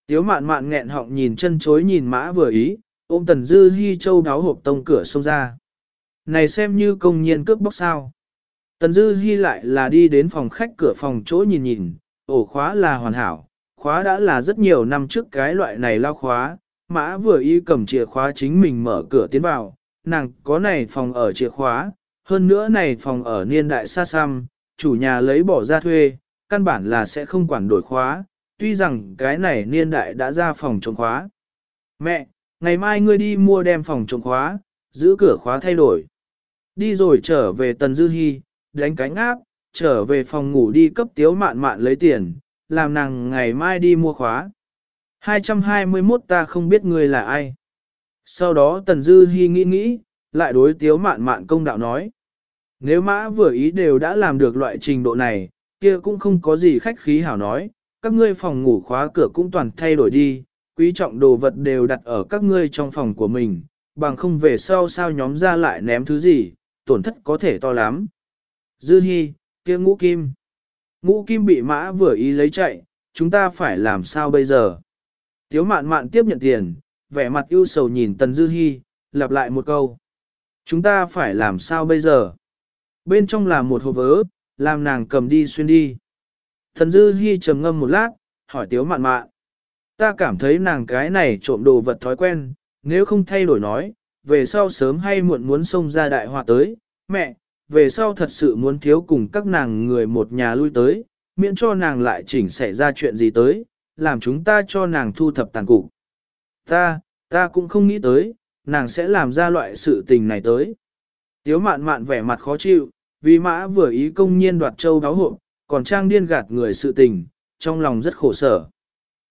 S1: Tiếu mạn mạn nghẹn họng nhìn chân chối nhìn mã vừa ý, ôm tần dư Hi châu đáo hộp tông cửa xông ra. Này xem như công nhiên cướp bóc sao. Tần dư hy lại là đi đến phòng khách cửa phòng chỗ nhìn nhìn, ổ khóa là hoàn hảo, khóa đã là rất nhiều năm trước cái loại này lao khóa, mã vừa y cầm chìa khóa chính mình mở cửa tiến vào, nàng có này phòng ở chìa khóa, hơn nữa này phòng ở niên đại xa xăm, chủ nhà lấy bỏ ra thuê, căn bản là sẽ không quản đổi khóa, tuy rằng cái này niên đại đã ra phòng trống khóa. Mẹ, ngày mai ngươi đi mua đem phòng trống khóa, giữ cửa khóa thay đổi. Đi rồi trở về Tần Dư Hi, đánh cánh áp, trở về phòng ngủ đi cấp tiếu mạn mạn lấy tiền, làm nàng ngày mai đi mua khóa. 221 ta không biết ngươi là ai. Sau đó Tần Dư Hi nghĩ nghĩ, lại đối tiếu mạn mạn công đạo nói. Nếu mã vừa ý đều đã làm được loại trình độ này, kia cũng không có gì khách khí hảo nói, các ngươi phòng ngủ khóa cửa cũng toàn thay đổi đi, quý trọng đồ vật đều đặt ở các ngươi trong phòng của mình, bằng không về sau sao nhóm ra lại ném thứ gì, tổn thất có thể to lắm. Dư Hi, kia ngũ kim. Ngũ kim bị mã vừa ý lấy chạy, chúng ta phải làm sao bây giờ? Tiếu mạn mạn tiếp nhận tiền, vẻ mặt ưu sầu nhìn Tần Dư Hi, lặp lại một câu. Chúng ta phải làm sao bây giờ? Bên trong là một hộp vớ, làm nàng cầm đi xuyên đi. Tần Dư Hi trầm ngâm một lát, hỏi Tiếu mạn mạn. Ta cảm thấy nàng cái này trộm đồ vật thói quen, nếu không thay đổi nói, về sau sớm hay muộn muốn xông ra đại họa tới, mẹ, về sau thật sự muốn thiếu cùng các nàng người một nhà lui tới, miễn cho nàng lại chỉnh xảy ra chuyện gì tới, làm chúng ta cho nàng thu thập tàn cục. Ta, ta cũng không nghĩ tới, nàng sẽ làm ra loại sự tình này tới. Tiếu mạn mạn vẻ mặt khó chịu, vì mã vừa ý công nhiên đoạt châu đáo hộ, còn trang điên gạt người sự tình, trong lòng rất khổ sở.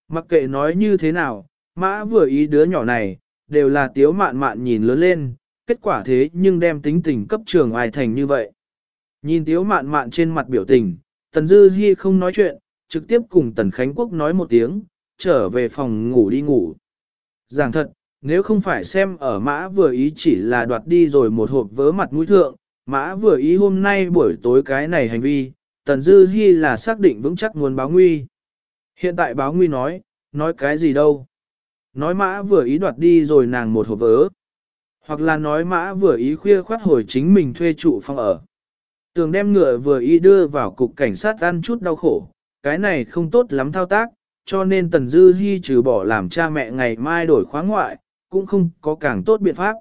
S1: Mặc kệ nói như thế nào, mã vừa ý đứa nhỏ này, đều là tiếu mạn mạn nhìn lớn lên, kết quả thế nhưng đem tính tình cấp trường ai thành như vậy. Nhìn tiếu mạn mạn trên mặt biểu tình, Tần Dư Hi không nói chuyện, trực tiếp cùng Tần Khánh Quốc nói một tiếng, trở về phòng ngủ đi ngủ. Giảng thật, nếu không phải xem ở mã vừa ý chỉ là đoạt đi rồi một hộp vớ mặt mũi thượng, mã vừa ý hôm nay buổi tối cái này hành vi, Tần Dư Hi là xác định vững chắc muốn báo nguy. Hiện tại báo nguy nói, nói cái gì đâu. Nói mã vừa ý đoạt đi rồi nàng một hộp vớ. Hoặc là nói mã vừa ý khuya khoát hồi chính mình thuê trụ phòng ở. Tường đem ngựa vừa ý đưa vào cục cảnh sát ăn chút đau khổ, cái này không tốt lắm thao tác, cho nên Tần Dư Hi trừ bỏ làm cha mẹ ngày mai đổi khóa ngoại, cũng không có càng tốt biện pháp.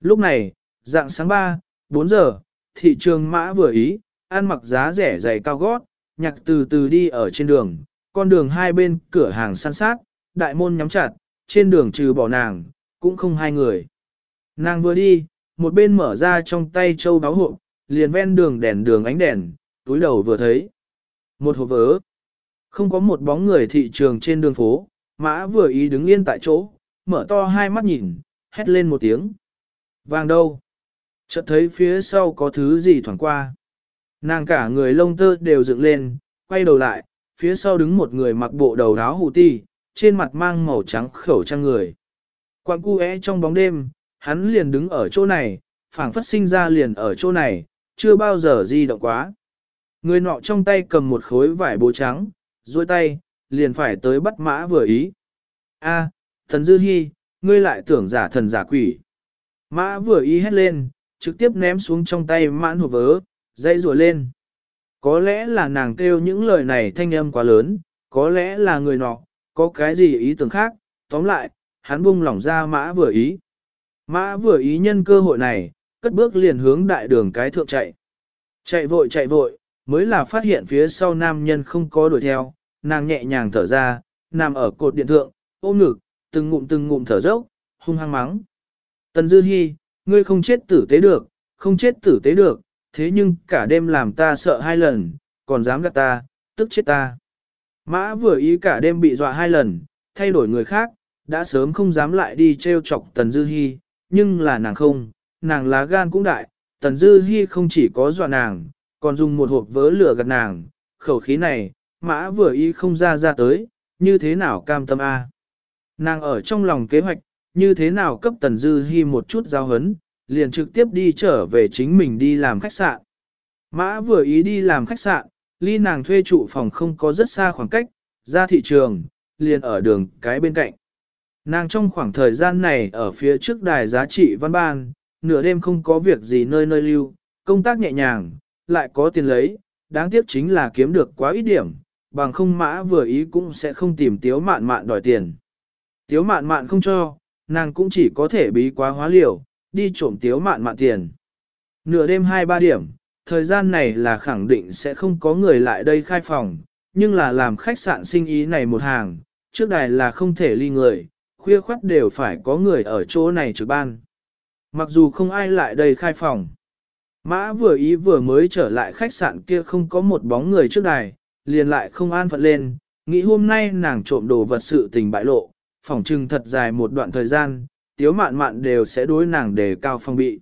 S1: Lúc này, dạng sáng 3, 4 giờ, thị trường mã vừa ý, ăn mặc giá rẻ giày cao gót, nhạc từ từ đi ở trên đường, con đường hai bên cửa hàng săn sát, đại môn nhắm chặt, trên đường trừ bỏ nàng, cũng không hai người. Nàng vừa đi, một bên mở ra trong tay châu báo hộp, liền ven đường đèn đường ánh đèn, túi đầu vừa thấy. Một hộp vớ. Không có một bóng người thị trường trên đường phố, mã vừa ý đứng yên tại chỗ, mở to hai mắt nhìn, hét lên một tiếng. Vàng đâu? Chợt thấy phía sau có thứ gì thoảng qua. Nàng cả người lông tơ đều dựng lên, quay đầu lại, phía sau đứng một người mặc bộ đầu áo hủ ti, trên mặt mang màu trắng khẩu trang người. Quang cu é trong bóng đêm, hắn liền đứng ở chỗ này, phảng phất sinh ra liền ở chỗ này, chưa bao giờ di động quá. Người nọ trong tay cầm một khối vải bố trắng, duỗi tay, liền phải tới bắt mã vừa ý. A, thần dư hy, ngươi lại tưởng giả thần giả quỷ. Mã vừa ý hét lên, trực tiếp ném xuống trong tay mãn hộp vớ, dây rùa lên. Có lẽ là nàng kêu những lời này thanh âm quá lớn, có lẽ là người nọ, có cái gì ý tưởng khác, tóm lại, hắn bung lỏng ra mã vừa ý. Mã vừa ý nhân cơ hội này, cất bước liền hướng đại đường cái thượng chạy. Chạy vội chạy vội, mới là phát hiện phía sau nam nhân không có đuổi theo, nàng nhẹ nhàng thở ra, nằm ở cột điện thượng, ôm ngực, từng ngụm từng ngụm thở dốc, hung hăng mắng. Tần Dư Hi, ngươi không chết tử tế được, không chết tử tế được, thế nhưng cả đêm làm ta sợ hai lần, còn dám gạt ta, tức chết ta. Mã vừa ý cả đêm bị dọa hai lần, thay đổi người khác, đã sớm không dám lại đi treo chọc Tần Dư Hi, nhưng là nàng không, nàng lá gan cũng đại, Tần Dư Hi không chỉ có dọa nàng, còn dùng một hộp vớ lửa gạt nàng, khẩu khí này, mã vừa ý không ra ra tới, như thế nào cam tâm a? Nàng ở trong lòng kế hoạch, như thế nào cấp Tần Dư Hi một chút giao hấn, liền trực tiếp đi trở về chính mình đi làm khách sạn. Mã vừa ý đi làm khách sạn, ly nàng thuê trụ phòng không có rất xa khoảng cách, ra thị trường, liền ở đường cái bên cạnh. Nàng trong khoảng thời gian này ở phía trước đài giá trị văn ban, nửa đêm không có việc gì nơi nơi lưu, công tác nhẹ nhàng, lại có tiền lấy, đáng tiếc chính là kiếm được quá ít điểm, bằng không mã vừa ý cũng sẽ không tìm tiếu mạn mạn đòi tiền. Tiếu mạn mạn không cho, nàng cũng chỉ có thể bí quá hóa liều, đi trộm tiếu mạn mạn tiền. Nửa đêm 2-3 điểm, thời gian này là khẳng định sẽ không có người lại đây khai phòng, nhưng là làm khách sạn sinh ý này một hàng, trước đài là không thể ly người, khuya khoắt đều phải có người ở chỗ này trực ban. Mặc dù không ai lại đây khai phòng. Mã vừa ý vừa mới trở lại khách sạn kia không có một bóng người trước đài, liền lại không an phận lên, nghĩ hôm nay nàng trộm đồ vật sự tình bại lộ, phỏng trừng thật dài một đoạn thời gian, tiếu mạn mạn đều sẽ đối nàng đề cao phong bị.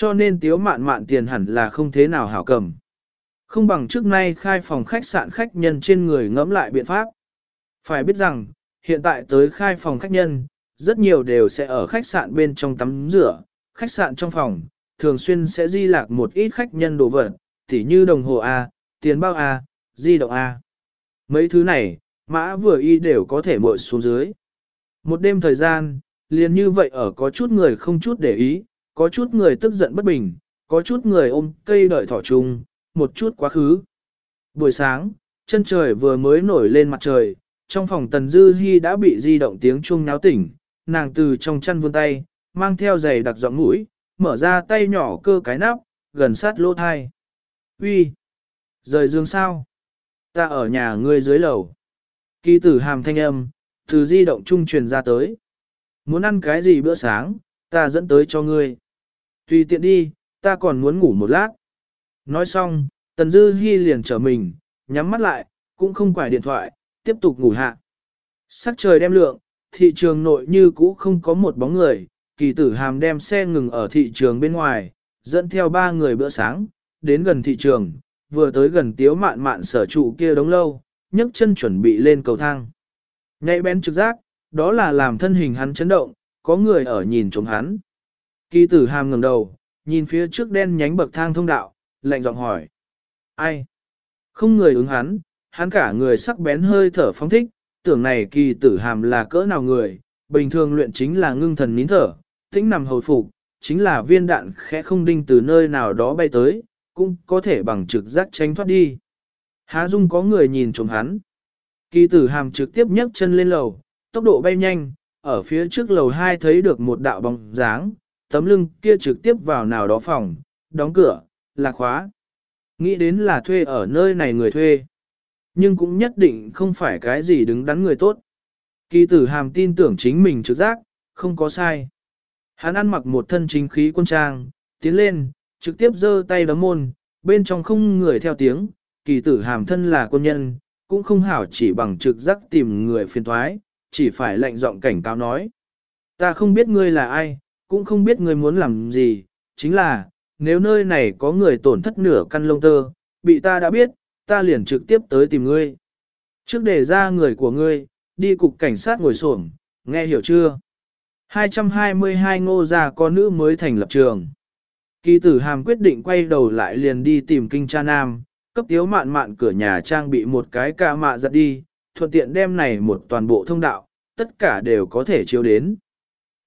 S1: Cho nên tiếu mạn mạn tiền hẳn là không thế nào hảo cầm. Không bằng trước nay khai phòng khách sạn khách nhân trên người ngẫm lại biện pháp. Phải biết rằng, hiện tại tới khai phòng khách nhân, rất nhiều đều sẽ ở khách sạn bên trong tắm rửa, khách sạn trong phòng, thường xuyên sẽ di lạc một ít khách nhân đồ vật, tỉ như đồng hồ A, tiền bao A, di động A. Mấy thứ này, mã vừa y đều có thể mội xuống dưới. Một đêm thời gian, liền như vậy ở có chút người không chút để ý, có chút người tức giận bất bình, có chút người ôm cây đợi thỏ chung, một chút quá khứ. Buổi sáng, chân trời vừa mới nổi lên mặt trời, trong phòng Tần Dư Hi đã bị di động tiếng chuông náo tỉnh, nàng từ trong chăn vươn tay, mang theo giày đặc giọng mũi, mở ra tay nhỏ cơ cái nắp, gần sát lỗ thai. Uy, Rời giường sao? Ta ở nhà ngươi dưới lầu. Kỳ tử hàm thanh âm, từ di động trung truyền ra tới. Muốn ăn cái gì bữa sáng, ta dẫn tới cho ngươi. Tùy tiện đi, ta còn muốn ngủ một lát. Nói xong, Tần Dư Hi liền trở mình, nhắm mắt lại, cũng không quải điện thoại, tiếp tục ngủ hạ. Sắc trời đem lượng, thị trường nội như cũ không có một bóng người, kỳ tử hàm đem xe ngừng ở thị trường bên ngoài, dẫn theo ba người bữa sáng, đến gần thị trường, vừa tới gần tiếu mạn mạn sở trụ kia đống lâu, nhấc chân chuẩn bị lên cầu thang. Ngay bén trực giác, đó là làm thân hình hắn chấn động, có người ở nhìn trống hắn. Kỳ tử hàm ngẩng đầu, nhìn phía trước đen nhánh bậc thang thông đạo, lạnh giọng hỏi. Ai? Không người ứng hắn, hắn cả người sắc bén hơi thở phóng thích, tưởng này kỳ tử hàm là cỡ nào người, bình thường luyện chính là ngưng thần nín thở, tĩnh nằm hồi phục, chính là viên đạn khẽ không đinh từ nơi nào đó bay tới, cũng có thể bằng trực giác tránh thoát đi. Há dung có người nhìn trộm hắn. Kỳ tử hàm trực tiếp nhấc chân lên lầu, tốc độ bay nhanh, ở phía trước lầu 2 thấy được một đạo bóng dáng, tấm lưng kia trực tiếp vào nào đó phòng, đóng cửa, là khóa. Nghĩ đến là thuê ở nơi này người thuê. Nhưng cũng nhất định không phải cái gì đứng đắn người tốt. Kỳ tử hàm tin tưởng chính mình trực giác, không có sai. Hắn ăn mặc một thân chính khí quân trang, tiến lên, trực tiếp giơ tay đấm môn, bên trong không người theo tiếng, kỳ tử hàm thân là quân nhân, cũng không hảo chỉ bằng trực giác tìm người phiền thoái, chỉ phải lệnh giọng cảnh cáo nói. Ta không biết ngươi là ai, cũng không biết ngươi muốn làm gì, chính là, nếu nơi này có người tổn thất nửa căn lông tơ, bị ta đã biết, ta liền trực tiếp tới tìm ngươi. Trước để ra người của ngươi, đi cục cảnh sát ngồi xổm, nghe hiểu chưa? 222 ngô gia con nữ mới thành lập trường. Kỳ tử hàm quyết định quay đầu lại liền đi tìm kinh cha nam, cấp tiếu mạn mạn cửa nhà trang bị một cái ca mạ giật đi, thuận tiện đem này một toàn bộ thông đạo, tất cả đều có thể chiếu đến.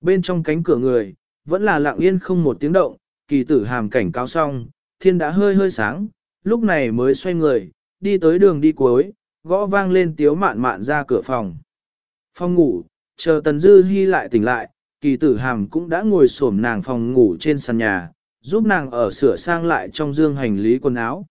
S1: Bên trong cánh cửa người, vẫn là lặng yên không một tiếng động, kỳ tử hàm cảnh cáo xong, thiên đã hơi hơi sáng, lúc này mới xoay người, đi tới đường đi cuối, gõ vang lên tiếu mạn mạn ra cửa phòng. Phòng ngủ, chờ Tần Dư Hi lại tỉnh lại, kỳ tử hàm cũng đã ngồi xổm nàng phòng ngủ trên sàn nhà, giúp nàng ở sửa sang lại trong dương hành lý quần áo.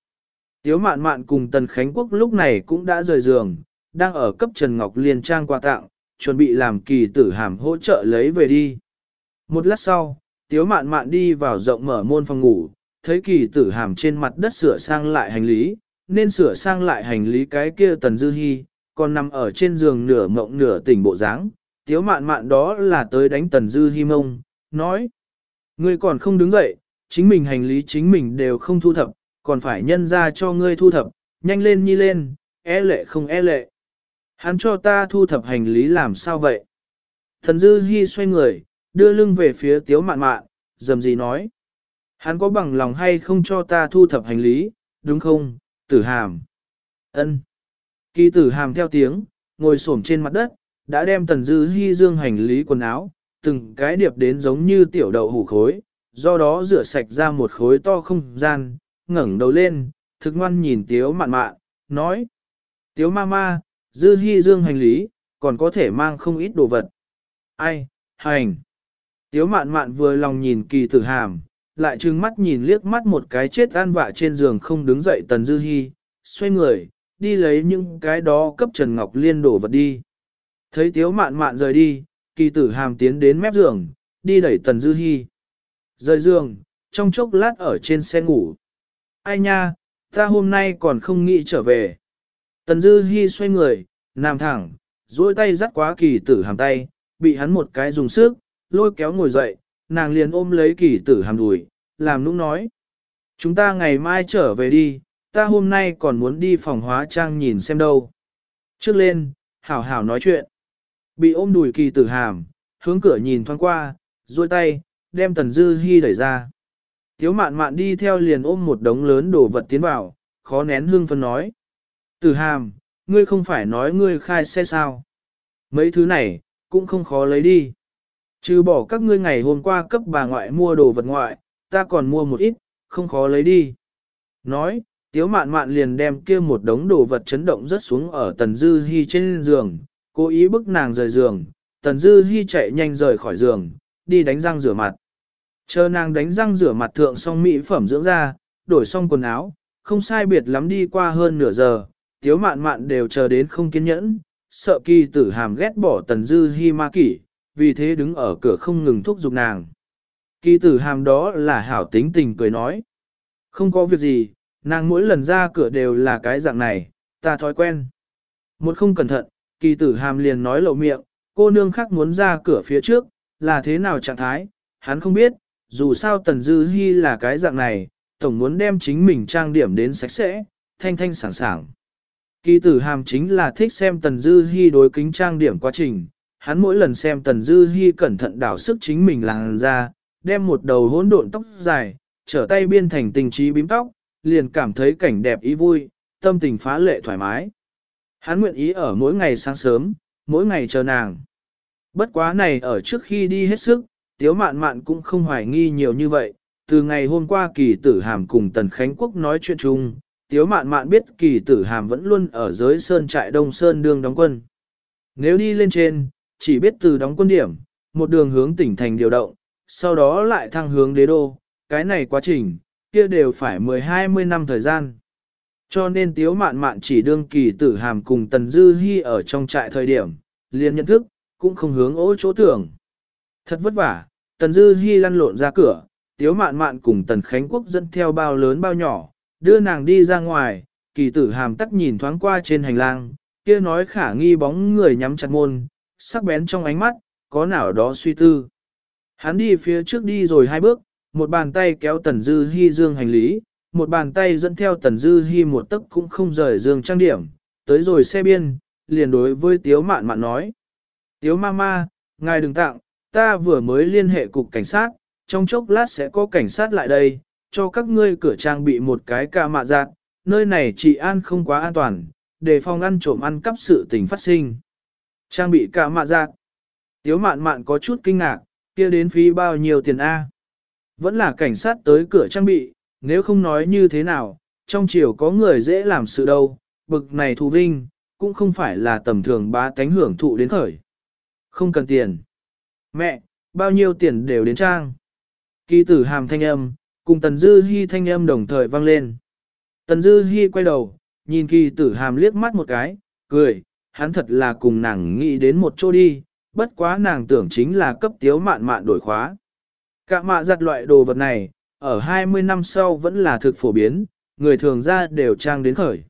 S1: Tiếu mạn mạn cùng Tần Khánh Quốc lúc này cũng đã rời giường, đang ở cấp Trần Ngọc Liên trang quà tặng, chuẩn bị làm kỳ tử hàm hỗ trợ lấy về đi. Một lát sau, Tiếu mạn mạn đi vào rộng mở môn phòng ngủ, thấy kỳ tử hàm trên mặt đất sửa sang lại hành lý, nên sửa sang lại hành lý cái kia Tần Dư Hi, còn nằm ở trên giường nửa mộng nửa tỉnh bộ dáng. Tiếu mạn mạn đó là tới đánh Tần Dư Hi mông, nói. Ngươi còn không đứng dậy, chính mình hành lý chính mình đều không thu thập, còn phải nhân ra cho ngươi thu thập, nhanh lên nhi lên, e lệ không e lệ. Hắn cho ta thu thập hành lý làm sao vậy? Thần Dư Hi xoay người, đưa lưng về phía tiếu mạn mạn, dầm gì nói. Hắn có bằng lòng hay không cho ta thu thập hành lý, đúng không, tử hàm? ân Kỳ tử hàm theo tiếng, ngồi xổm trên mặt đất, đã đem tần dư hy dương hành lý quần áo, từng cái điệp đến giống như tiểu đậu hủ khối, do đó rửa sạch ra một khối to không gian, ngẩng đầu lên, thực ngoan nhìn tiếu mạn mạn, nói. Tiếu ma ma, dư hy dương hành lý, còn có thể mang không ít đồ vật. Ai, hành. Tiếu mạn mạn vừa lòng nhìn kỳ tử hàm, lại trừng mắt nhìn liếc mắt một cái chết an vạ trên giường không đứng dậy tần dư hy, xoay người, đi lấy những cái đó cấp Trần Ngọc Liên đổ vật đi. Thấy tiếu mạn mạn rời đi, kỳ tử hàm tiến đến mép giường, đi đẩy tần dư hy. Rời giường, trong chốc lát ở trên xe ngủ. Ai nha, ta hôm nay còn không nghĩ trở về. Tần dư Hi xoay người, nằm thẳng, duỗi tay dắt quá kỳ tử hàm tay, bị hắn một cái dùng sức, lôi kéo ngồi dậy, nàng liền ôm lấy kỳ tử hàm đùi, làm nũng nói. Chúng ta ngày mai trở về đi, ta hôm nay còn muốn đi phòng hóa trang nhìn xem đâu. Trước lên, hảo hảo nói chuyện. Bị ôm đùi kỳ tử hàm, hướng cửa nhìn thoáng qua, duỗi tay, đem tần dư Hi đẩy ra. Tiếu mạn mạn đi theo liền ôm một đống lớn đồ vật tiến vào, khó nén hương phân nói. Tử hàm, ngươi không phải nói ngươi khai xe sao. Mấy thứ này, cũng không khó lấy đi. Trừ bỏ các ngươi ngày hôm qua cấp bà ngoại mua đồ vật ngoại, ta còn mua một ít, không khó lấy đi. Nói, tiếu mạn mạn liền đem kia một đống đồ vật chấn động rất xuống ở tần dư hy trên giường, cố ý bức nàng rời giường, tần dư hy chạy nhanh rời khỏi giường, đi đánh răng rửa mặt. Chờ nàng đánh răng rửa mặt thượng xong mỹ phẩm dưỡng da, đổi xong quần áo, không sai biệt lắm đi qua hơn nửa giờ, tiếu mạn mạn đều chờ đến không kiên nhẫn, sợ kỳ tử hàm ghét bỏ tần dư Hi ma kỷ, vì thế đứng ở cửa không ngừng thúc giục nàng. Kỳ tử hàm đó là hảo tính tình cười nói. Không có việc gì, nàng mỗi lần ra cửa đều là cái dạng này, ta thói quen. Một không cẩn thận, kỳ tử hàm liền nói lộ miệng, cô nương khác muốn ra cửa phía trước, là thế nào trạng thái, hắn không biết, dù sao Tần Dư Hi là cái dạng này, tổng muốn đem chính mình trang điểm đến sạch sẽ, thanh thanh sảng sảng. Kỳ tử hàm chính là thích xem Tần Dư Hi đối kính trang điểm quá trình, hắn mỗi lần xem Tần Dư Hi cẩn thận đảo sức chính mình làng ra, đem một đầu hỗn độn tóc dài, trở tay biên thành tình trí bím tóc, liền cảm thấy cảnh đẹp ý vui, tâm tình phá lệ thoải mái. Hắn nguyện ý ở mỗi ngày sáng sớm, mỗi ngày chờ nàng. Bất quá này ở trước khi đi hết sức, Tiếu Mạn Mạn cũng không hoài nghi nhiều như vậy, từ ngày hôm qua kỳ tử hàm cùng Tần Khánh Quốc nói chuyện chung, tiếu mạn mạn biết kỳ tử hàm vẫn luôn ở dưới sơn trại Đông Sơn đương đóng quân. Nếu đi lên trên, chỉ biết từ đóng quân điểm, một đường hướng tỉnh thành điều động, sau đó lại thăng hướng đế đô, cái này quá trình, kia đều phải 10-20 năm thời gian. Cho nên tiếu mạn mạn chỉ đương kỳ tử hàm cùng Tần Dư Hi ở trong trại thời điểm, liền nhận thức, cũng không hướng ố chỗ tưởng. Thật vất vả, Tần Dư Hi lăn lộn ra cửa, tiếu mạn mạn cùng Tần Khánh Quốc dẫn theo bao lớn bao nhỏ, đưa nàng đi ra ngoài, kỳ tử hàm tắc nhìn thoáng qua trên hành lang, kia nói khả nghi bóng người nhắm chặt môn, sắc bén trong ánh mắt, có nào đó suy tư. Hắn đi phía trước đi rồi hai bước, một bàn tay kéo Tần Dư Hi dương hành lý, một bàn tay dẫn theo Tần Dư Hi một tấc cũng không rời dương trang điểm, tới rồi xe biên, liền đối với Tiếu Mạn Mạn nói. Tiếu Mama, ngài đừng tặng, ta vừa mới liên hệ cục cảnh sát, trong chốc lát sẽ có cảnh sát lại đây, cho các ngươi cửa trang bị một cái ca mạ giạt, nơi này chỉ an không quá an toàn, để phòng ăn trộm ăn cắp sự tình phát sinh. Trang bị ca mạ giạt. Tiếu mạn mạn có chút kinh ngạc, kia đến phí bao nhiêu tiền A. Vẫn là cảnh sát tới cửa trang bị, nếu không nói như thế nào, trong chiều có người dễ làm sự đâu, bực này thù vinh, cũng không phải là tầm thường bá tánh hưởng thụ đến khởi. Không cần tiền. Mẹ, bao nhiêu tiền đều đến trang. Kỳ tử hàm thanh âm, cùng Tần Dư Hi thanh âm đồng thời vang lên. Tần Dư Hi quay đầu, nhìn kỳ tử hàm liếc mắt một cái, cười, hắn thật là cùng nàng nghĩ đến một chỗ đi, bất quá nàng tưởng chính là cấp tiếu mạn mạn đổi khóa. Cả mạ giặt loại đồ vật này, ở 20 năm sau vẫn là thực phổ biến, người thường ra đều trang đến khởi.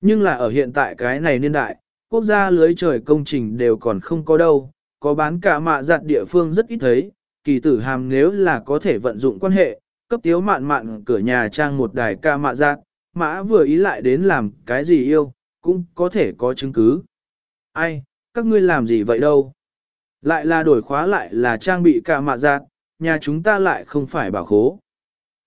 S1: Nhưng là ở hiện tại cái này niên đại, quốc gia lưới trời công trình đều còn không có đâu, có bán cả mạ giặt địa phương rất ít thấy, kỳ tử hàm nếu là có thể vận dụng quan hệ, cấp tiếu mạn mạn cửa nhà trang một đài ca mạ giác, mã vừa ý lại đến làm cái gì yêu, cũng có thể có chứng cứ. Ai, các ngươi làm gì vậy đâu? Lại là đổi khóa lại là trang bị ca mạ giác, nhà chúng ta lại không phải bảo khố.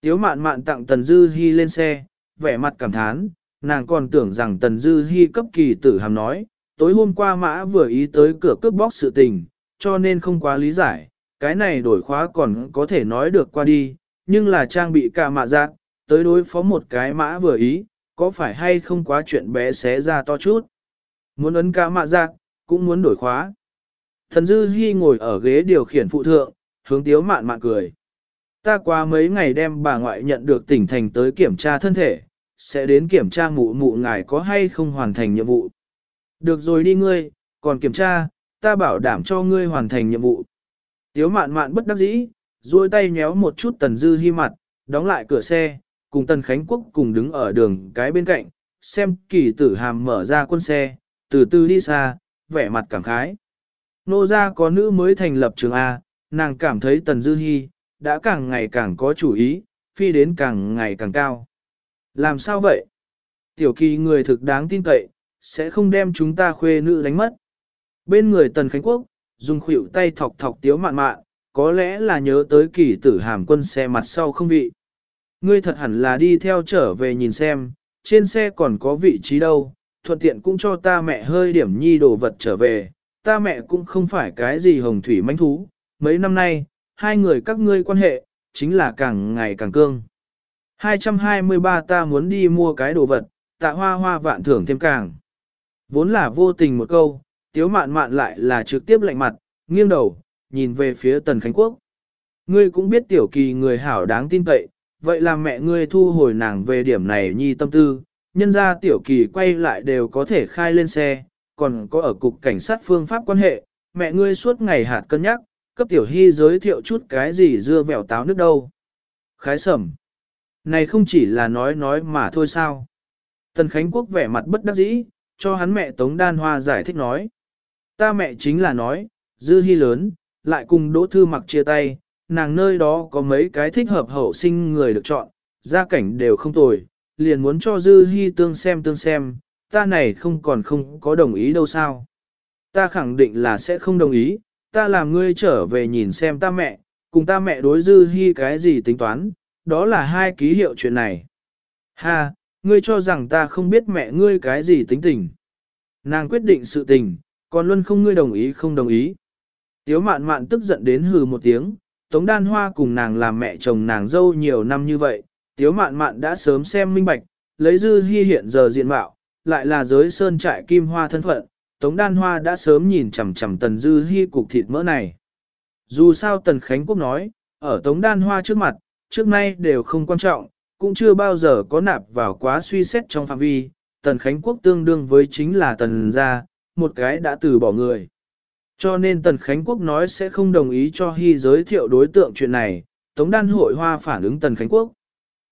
S1: Tiếu mạn mạn tặng Tần Dư Hi lên xe, vẻ mặt cảm thán, nàng còn tưởng rằng Tần Dư Hi cấp kỳ tử hàm nói, tối hôm qua mã vừa ý tới cửa cướp bóc sự tình, cho nên không quá lý giải, cái này đổi khóa còn có thể nói được qua đi, nhưng là trang bị cả mạ giác, tới đối phó một cái mã vừa ý, có phải hay không quá chuyện bé xé ra to chút. Muốn ấn cả mạ giác, cũng muốn đổi khóa. Thần Dư Hi ngồi ở ghế điều khiển phụ thượng, hướng tiếu mạn mạn cười. Ta qua mấy ngày đem bà ngoại nhận được tỉnh thành tới kiểm tra thân thể, sẽ đến kiểm tra mụ mụ ngài có hay không hoàn thành nhiệm vụ. Được rồi đi ngươi, còn kiểm tra, ta bảo đảm cho ngươi hoàn thành nhiệm vụ. Tiếu mạn mạn bất đắc dĩ, duỗi tay nhéo một chút tần dư hy mặt, đóng lại cửa xe, cùng tần Khánh Quốc cùng đứng ở đường cái bên cạnh, xem kỳ tử hàm mở ra quân xe, từ từ đi xa, vẻ mặt cảm khái. Nô gia có nữ mới thành lập trường A, nàng cảm thấy tần dư hy, đã càng ngày càng có chủ ý, phi đến càng ngày càng cao. Làm sao vậy? Tiểu kỳ người thực đáng tin cậy, sẽ không đem chúng ta khuê nữ đánh mất. Bên người Tần Khánh Quốc, dùng khuỷu tay thọc thọc tiếu mạn mạn, có lẽ là nhớ tới kỳ tử hàm quân xe mặt sau không vị. Ngươi thật hẳn là đi theo trở về nhìn xem, trên xe còn có vị trí đâu, thuận tiện cũng cho ta mẹ hơi điểm nhi đồ vật trở về, ta mẹ cũng không phải cái gì hồng thủy manh thú, mấy năm nay, hai người các ngươi quan hệ, chính là càng ngày càng cương. 223 ta muốn đi mua cái đồ vật, tạ hoa hoa vạn thưởng thêm càng. Vốn là vô tình một câu, tiếu mạn mạn lại là trực tiếp lạnh mặt, nghiêng đầu, nhìn về phía tần Khánh Quốc. Ngươi cũng biết tiểu kỳ người hảo đáng tin cậy, vậy là mẹ ngươi thu hồi nàng về điểm này nhi tâm tư, nhân ra tiểu kỳ quay lại đều có thể khai lên xe, còn có ở cục cảnh sát phương pháp quan hệ, mẹ ngươi suốt ngày hạt cân nhắc, cấp tiểu hy giới thiệu chút cái gì dưa vẻo táo nước đâu. Khái sẩm. Này không chỉ là nói nói mà thôi sao. Tần Khánh Quốc vẻ mặt bất đắc dĩ, cho hắn mẹ Tống Đan Hoa giải thích nói. Ta mẹ chính là nói, dư hy lớn, lại cùng đỗ thư mặc chia tay, nàng nơi đó có mấy cái thích hợp hậu sinh người được chọn, gia cảnh đều không tồi, liền muốn cho dư hy tương xem tương xem, ta này không còn không có đồng ý đâu sao. Ta khẳng định là sẽ không đồng ý, ta làm ngươi trở về nhìn xem ta mẹ, cùng ta mẹ đối dư hy cái gì tính toán, đó là hai ký hiệu chuyện này. Ha, ngươi cho rằng ta không biết mẹ ngươi cái gì tính tình. Nàng quyết định sự tình, còn luôn không ngươi đồng ý không đồng ý. Tiếu mạn mạn tức giận đến hừ một tiếng, Tống Đan Hoa cùng nàng làm mẹ chồng nàng dâu nhiều năm như vậy, Tiếu mạn mạn đã sớm xem minh bạch, lấy dư hy hiện giờ diện mạo, lại là giới sơn trại kim hoa thân phận, Tống Đan Hoa đã sớm nhìn chằm chằm Tần Dư hy cục thịt mỡ này. Dù sao Tần Khánh Quốc nói, ở Tống Đan Hoa trước mặt, trước nay đều không quan trọng, cũng chưa bao giờ có nạp vào quá suy xét trong phạm vi, Tần Khánh Quốc tương đương với chính là Tần gia, một cái đã từ bỏ người. Cho nên Tần Khánh Quốc nói sẽ không đồng ý cho Hy giới thiệu đối tượng chuyện này, Tống Đan hội hoa phản ứng Tần Khánh Quốc.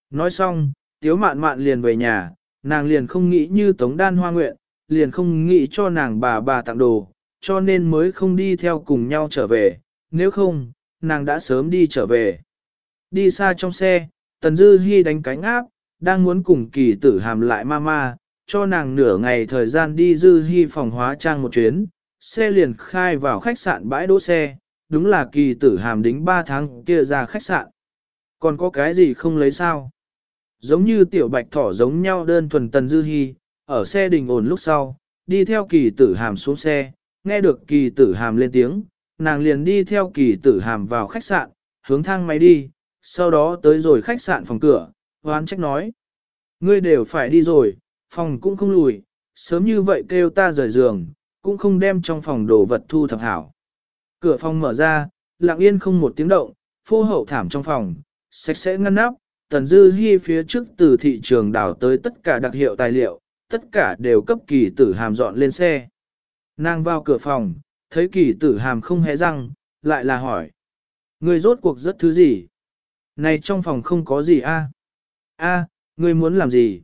S1: Nói xong, Tiếu Mạn Mạn liền về nhà, nàng liền không nghĩ như Tống Đan hoa nguyện, liền không nghĩ cho nàng bà bà tặng đồ, cho nên mới không đi theo cùng nhau trở về, nếu không, nàng đã sớm đi trở về. Đi xa trong xe, Tần Dư Hi đánh cánh áp, đang muốn cùng kỳ tử hàm lại ma ma, cho nàng nửa ngày thời gian đi Dư Hi phòng hóa trang một chuyến, xe liền khai vào khách sạn bãi đỗ xe, đúng là kỳ tử hàm đính 3 tháng kia ra khách sạn. Còn có cái gì không lấy sao? Giống như tiểu bạch thỏ giống nhau đơn thuần Tần Dư hy ở xe đình ổn lúc sau, đi theo kỳ tử hàm xuống xe, nghe được kỳ tử hàm lên tiếng, nàng liền đi theo kỳ tử hàm vào khách sạn, hướng thang máy đi, sau đó tới rồi khách sạn phòng cửa, hoán trách nói. Ngươi đều phải đi rồi, phòng cũng không lùi, sớm như vậy kêu ta rời giường, cũng không đem trong phòng đồ vật thu thập hảo. Cửa phòng mở ra, lặng yên không một tiếng động, phô hậu thảm trong phòng, sạch sẽ ngăn nắp, tần dư hy phía trước từ thị trường đảo tới tất cả đặc hiệu tài liệu, tất cả đều cấp kỳ tử hàm dọn lên xe. Nàng vào cửa phòng, thấy kỳ tử hàm không hé răng, lại là hỏi. Người rốt cuộc rất thứ gì? Này trong phòng không có gì a? A, người muốn làm gì?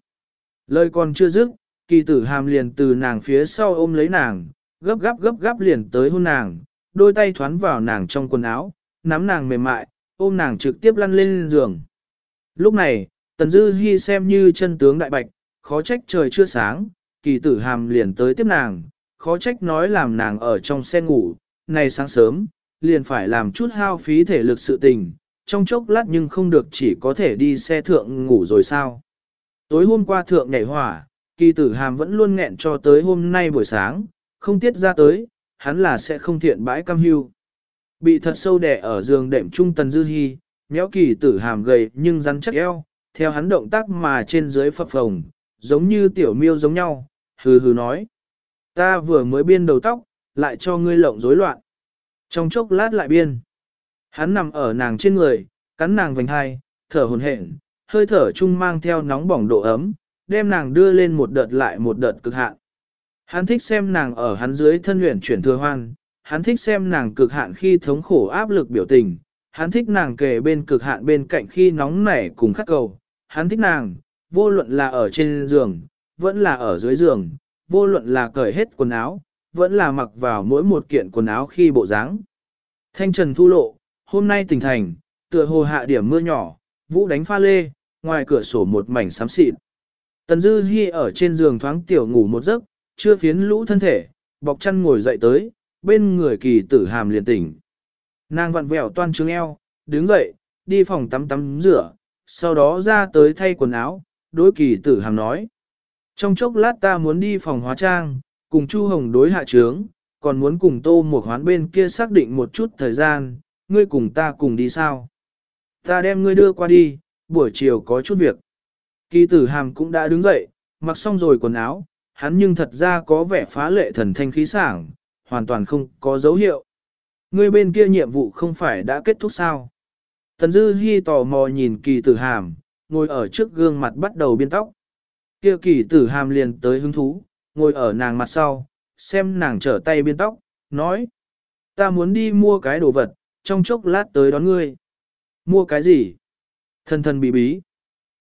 S1: Lời còn chưa dứt, kỳ tử hàm liền từ nàng phía sau ôm lấy nàng, gấp gáp gấp gáp liền tới hôn nàng, đôi tay thoán vào nàng trong quần áo, nắm nàng mềm mại, ôm nàng trực tiếp lăn lên giường. Lúc này, Tần Dư Hi xem như chân tướng đại bạch, khó trách trời chưa sáng, kỳ tử hàm liền tới tiếp nàng, khó trách nói làm nàng ở trong xe ngủ, này sáng sớm, liền phải làm chút hao phí thể lực sự tình, trong chốc lát nhưng không được chỉ có thể đi xe thượng ngủ rồi sao. Tối hôm qua thượng nhảy hỏa, kỳ tử hàm vẫn luôn nghẹn cho tới hôm nay buổi sáng, không tiết ra tới, hắn là sẽ không thiện bãi cam hưu. Bị thật sâu đẻ ở giường đệm trung tần dư hy, méo kỳ tử hàm gầy nhưng rắn chắc eo, theo hắn động tác mà trên dưới phập phồng, giống như tiểu miêu giống nhau, hừ hừ nói. Ta vừa mới biên đầu tóc, lại cho ngươi lộng rối loạn. Trong chốc lát lại biên. Hắn nằm ở nàng trên người, cắn nàng vành hai, thở hồn hển, hơi thở chung mang theo nóng bỏng độ ấm, đem nàng đưa lên một đợt lại một đợt cực hạn. Hắn thích xem nàng ở hắn dưới thân luyện chuyển thừa hoan, hắn thích xem nàng cực hạn khi thống khổ áp lực biểu tình, hắn thích nàng kề bên cực hạn bên cạnh khi nóng nảy cùng khắc cầu, hắn thích nàng, vô luận là ở trên giường, vẫn là ở dưới giường, vô luận là cởi hết quần áo, vẫn là mặc vào mỗi một kiện quần áo khi bộ dáng. Thanh trần thu lộ, hôm nay tỉnh thành, tựa hồ hạ điểm mưa nhỏ, vũ đánh pha lê, ngoài cửa sổ một mảnh xám xịt. Tần Dư Hi ở trên giường thoáng tiểu ngủ một giấc, chưa phiến lũ thân thể, bọc chăn ngồi dậy tới, bên người kỳ tử hàm liền tỉnh. Nàng vặn vẹo toan trứng eo, đứng dậy, đi phòng tắm tắm rửa, sau đó ra tới thay quần áo, đối kỳ tử hàm nói. Trong chốc lát ta muốn đi phòng hóa trang, cùng Chu Hồng đối hạ trướng, còn muốn cùng tô một hoán bên kia xác định một chút thời gian, ngươi cùng ta cùng đi sao? Ta đem ngươi đưa qua đi, buổi chiều có chút việc. Kỳ tử hàm cũng đã đứng dậy, mặc xong rồi quần áo, hắn nhưng thật ra có vẻ phá lệ thần thanh khí sảng, hoàn toàn không có dấu hiệu. Ngươi bên kia nhiệm vụ không phải đã kết thúc sao? Tần Dư Hi tò mò nhìn kỳ tử hàm, ngồi ở trước gương mặt bắt đầu biên tóc. Kia kỳ tử hàm liền tới hứng thú, ngồi ở nàng mặt sau, xem nàng trở tay biên tóc, nói. Ta muốn đi mua cái đồ vật, trong chốc lát tới đón ngươi. Mua cái gì? Thần thần bí bí.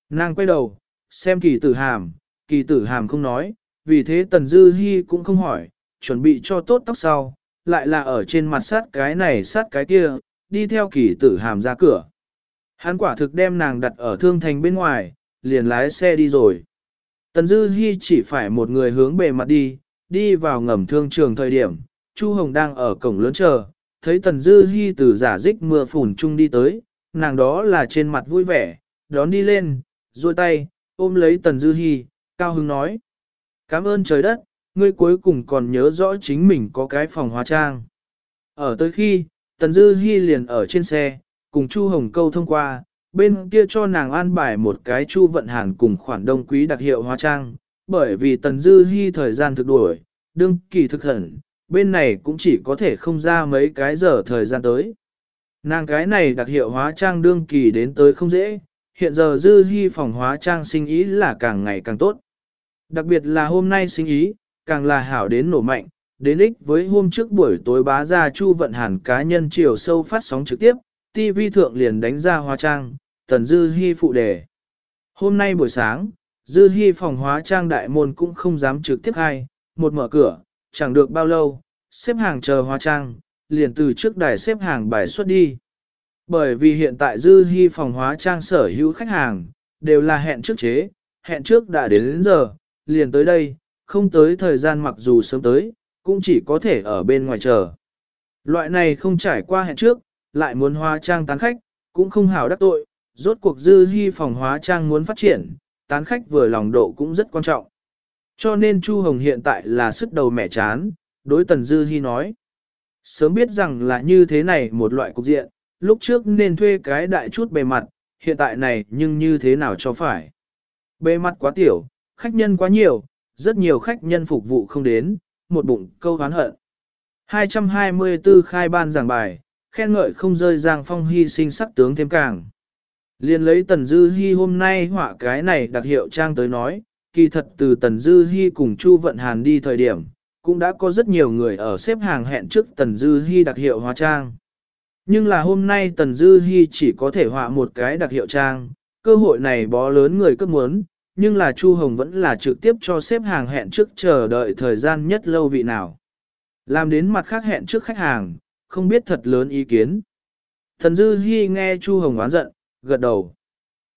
S1: Nàng quay đầu, xem kỳ tử hàm, kỳ tử hàm không nói, vì thế tần dư hy cũng không hỏi, chuẩn bị cho tốt tóc sau, lại là ở trên mặt sát cái này sát cái kia, đi theo kỳ tử hàm ra cửa. Hắn quả thực đem nàng đặt ở thương thành bên ngoài, liền lái xe đi rồi. Tần Dư Hi chỉ phải một người hướng bề mặt đi, đi vào ngầm thương trường thời điểm, Chu Hồng đang ở cổng lớn chờ, thấy Tần Dư Hi từ giả dích mưa phùn chung đi tới, nàng đó là trên mặt vui vẻ, đón đi lên, duỗi tay, ôm lấy Tần Dư Hi, cao hứng nói. Cảm ơn trời đất, ngươi cuối cùng còn nhớ rõ chính mình có cái phòng hóa trang. Ở tới khi, Tần Dư Hi liền ở trên xe, cùng Chu Hồng câu thông qua, bên kia cho nàng an bài một cái chu vận hàn cùng khoản đông quý đặc hiệu hóa trang, bởi vì tần dư Hi thời gian thực đuổi, đương kỳ thực hẳn, bên này cũng chỉ có thể không ra mấy cái giờ thời gian tới. Nàng cái này đặc hiệu hóa trang đương kỳ đến tới không dễ, hiện giờ dư hy phòng hóa trang sinh ý là càng ngày càng tốt. Đặc biệt là hôm nay sinh ý, càng là hảo đến nổ mạnh, đến ích với hôm trước buổi tối bá ra chu vận hàn cá nhân chiều sâu phát sóng trực tiếp, TV thượng liền đánh ra hóa trang, tần dư hy phụ đề. Hôm nay buổi sáng, dư hy phòng hóa trang đại môn cũng không dám trực tiếp hay, một mở cửa, chẳng được bao lâu, xếp hàng chờ hóa trang, liền từ trước đài xếp hàng bài xuất đi. Bởi vì hiện tại dư hy phòng hóa trang sở hữu khách hàng, đều là hẹn trước chế, hẹn trước đã đến, đến giờ, liền tới đây, không tới thời gian mặc dù sớm tới, cũng chỉ có thể ở bên ngoài chờ. Loại này không trải qua hẹn trước, lại muốn hóa trang tán khách, cũng không hảo đắc tội, rốt cuộc dư hy phòng hóa trang muốn phát triển, tán khách vừa lòng độ cũng rất quan trọng. Cho nên Chu Hồng hiện tại là sức đầu mẹ chán, đối Tần Dư Hi nói. Sớm biết rằng là như thế này một loại cục diện, lúc trước nên thuê cái đại chút bề mặt, hiện tại này nhưng như thế nào cho phải. Bề mặt quá tiểu, khách nhân quá nhiều, rất nhiều khách nhân phục vụ không đến, một bụng câu hán hận. 224 khai ban giảng bài, khen ngợi không rơi Giang Phong hy sinh sắc tướng thêm càng. Liên lấy Tần Dư Hi hôm nay họa cái này đặc hiệu trang tới nói, kỳ thật từ Tần Dư Hi cùng Chu Vận Hàn đi thời điểm, cũng đã có rất nhiều người ở xếp hàng hẹn trước Tần Dư Hi đặc hiệu hóa trang. Nhưng là hôm nay Tần Dư Hi chỉ có thể họa một cái đặc hiệu trang, cơ hội này bó lớn người cấp muốn, nhưng là Chu Hồng vẫn là trực tiếp cho xếp hàng hẹn trước chờ đợi thời gian nhất lâu vị nào. Làm đến mặt khác hẹn trước khách hàng, không biết thật lớn ý kiến. Thần Dư Hi nghe Chu Hồng oán giận, gật đầu.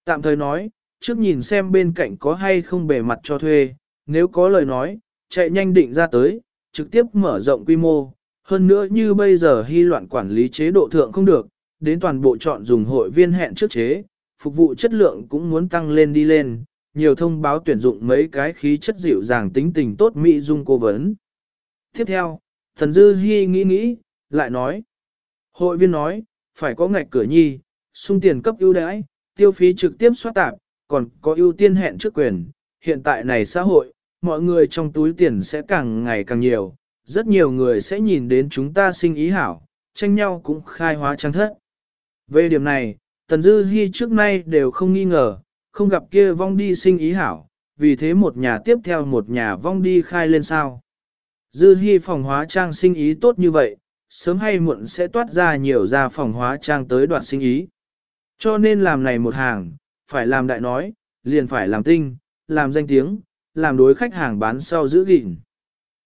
S1: Tạm thời nói, trước nhìn xem bên cạnh có hay không bề mặt cho thuê, nếu có lời nói, chạy nhanh định ra tới, trực tiếp mở rộng quy mô. Hơn nữa như bây giờ hy loạn quản lý chế độ thượng không được, đến toàn bộ chọn dùng hội viên hẹn trước chế, phục vụ chất lượng cũng muốn tăng lên đi lên, nhiều thông báo tuyển dụng mấy cái khí chất dịu dàng tính tình tốt mỹ dung cố vấn. Tiếp theo, thần dư hy nghĩ nghĩ, lại nói. Hội viên nói, phải có ngạch cửa nhi, sung tiền cấp ưu đãi, tiêu phí trực tiếp soát tạp, còn có ưu tiên hẹn trước quyền. Hiện tại này xã hội, mọi người trong túi tiền sẽ càng ngày càng nhiều, rất nhiều người sẽ nhìn đến chúng ta sinh ý hảo, tranh nhau cũng khai hóa trang thất. Về điểm này, Tần Dư Hi trước nay đều không nghi ngờ, không gặp kia vong đi sinh ý hảo, vì thế một nhà tiếp theo một nhà vong đi khai lên sao. Dư Hi phòng hóa trang sinh ý tốt như vậy, sớm hay muộn sẽ toát ra nhiều gia phòng hóa trang tới đoạt sinh ý. Cho nên làm này một hàng, phải làm đại nói, liền phải làm tinh, làm danh tiếng, làm đối khách hàng bán sau giữ gìn.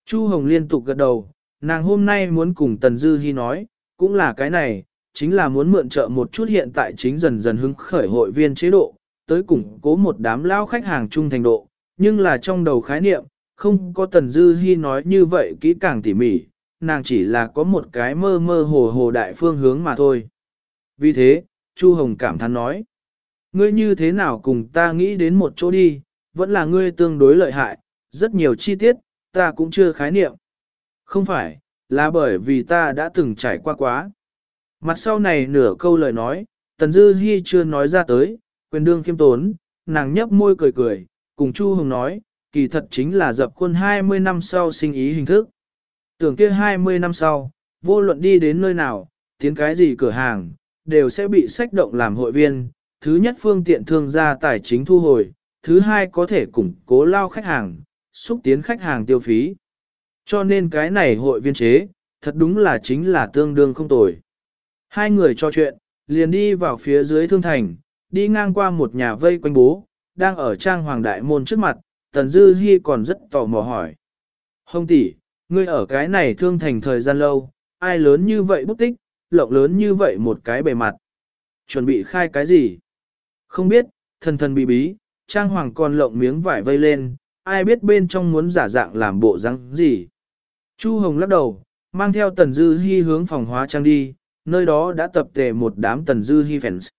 S1: Chu Hồng liên tục gật đầu, nàng hôm nay muốn cùng Tần Dư Hi nói, cũng là cái này, chính là muốn mượn trợ một chút hiện tại chính dần dần hứng khởi hội viên chế độ, tới củng cố một đám lao khách hàng trung thành độ, nhưng là trong đầu khái niệm, không có Tần Dư Hi nói như vậy kỹ càng tỉ mỉ, nàng chỉ là có một cái mơ mơ hồ hồ đại phương hướng mà thôi. Vì thế, Chu Hồng cảm thán nói, ngươi như thế nào cùng ta nghĩ đến một chỗ đi, vẫn là ngươi tương đối lợi hại, rất nhiều chi tiết, ta cũng chưa khái niệm. Không phải, là bởi vì ta đã từng trải qua quá. Mặt sau này nửa câu lời nói, Tần Dư Hi chưa nói ra tới, quyền đương kiêm tốn, nàng nhấp môi cười cười, cùng Chu Hồng nói, kỳ thật chính là dập khuôn 20 năm sau sinh ý hình thức. Tưởng kia 20 năm sau, vô luận đi đến nơi nào, tiến cái gì cửa hàng, đều sẽ bị sách động làm hội viên. Thứ nhất phương tiện thương gia tài chính thu hồi, thứ hai có thể củng cố lao khách hàng, xúc tiến khách hàng tiêu phí. Cho nên cái này hội viên chế, thật đúng là chính là tương đương không tồi. Hai người trò chuyện, liền đi vào phía dưới thương thành, đi ngang qua một nhà vây quanh bố, đang ở trang hoàng đại môn trước mặt, Tần Dư Hi còn rất tò mò hỏi. Hồng tỷ, ngươi ở cái này thương thành thời gian lâu, ai lớn như vậy bút tích, lộng lớn như vậy một cái bề mặt. Chuẩn bị khai cái gì? Không biết, thần thần bí bí, trang hoàng còn lộng miếng vải vây lên, ai biết bên trong muốn giả dạng làm bộ răng gì. Chu Hồng lắc đầu, mang theo Tần Dư Hi hướng phòng hóa trang đi, nơi đó đã tập tề một đám Tần Dư Hi fans.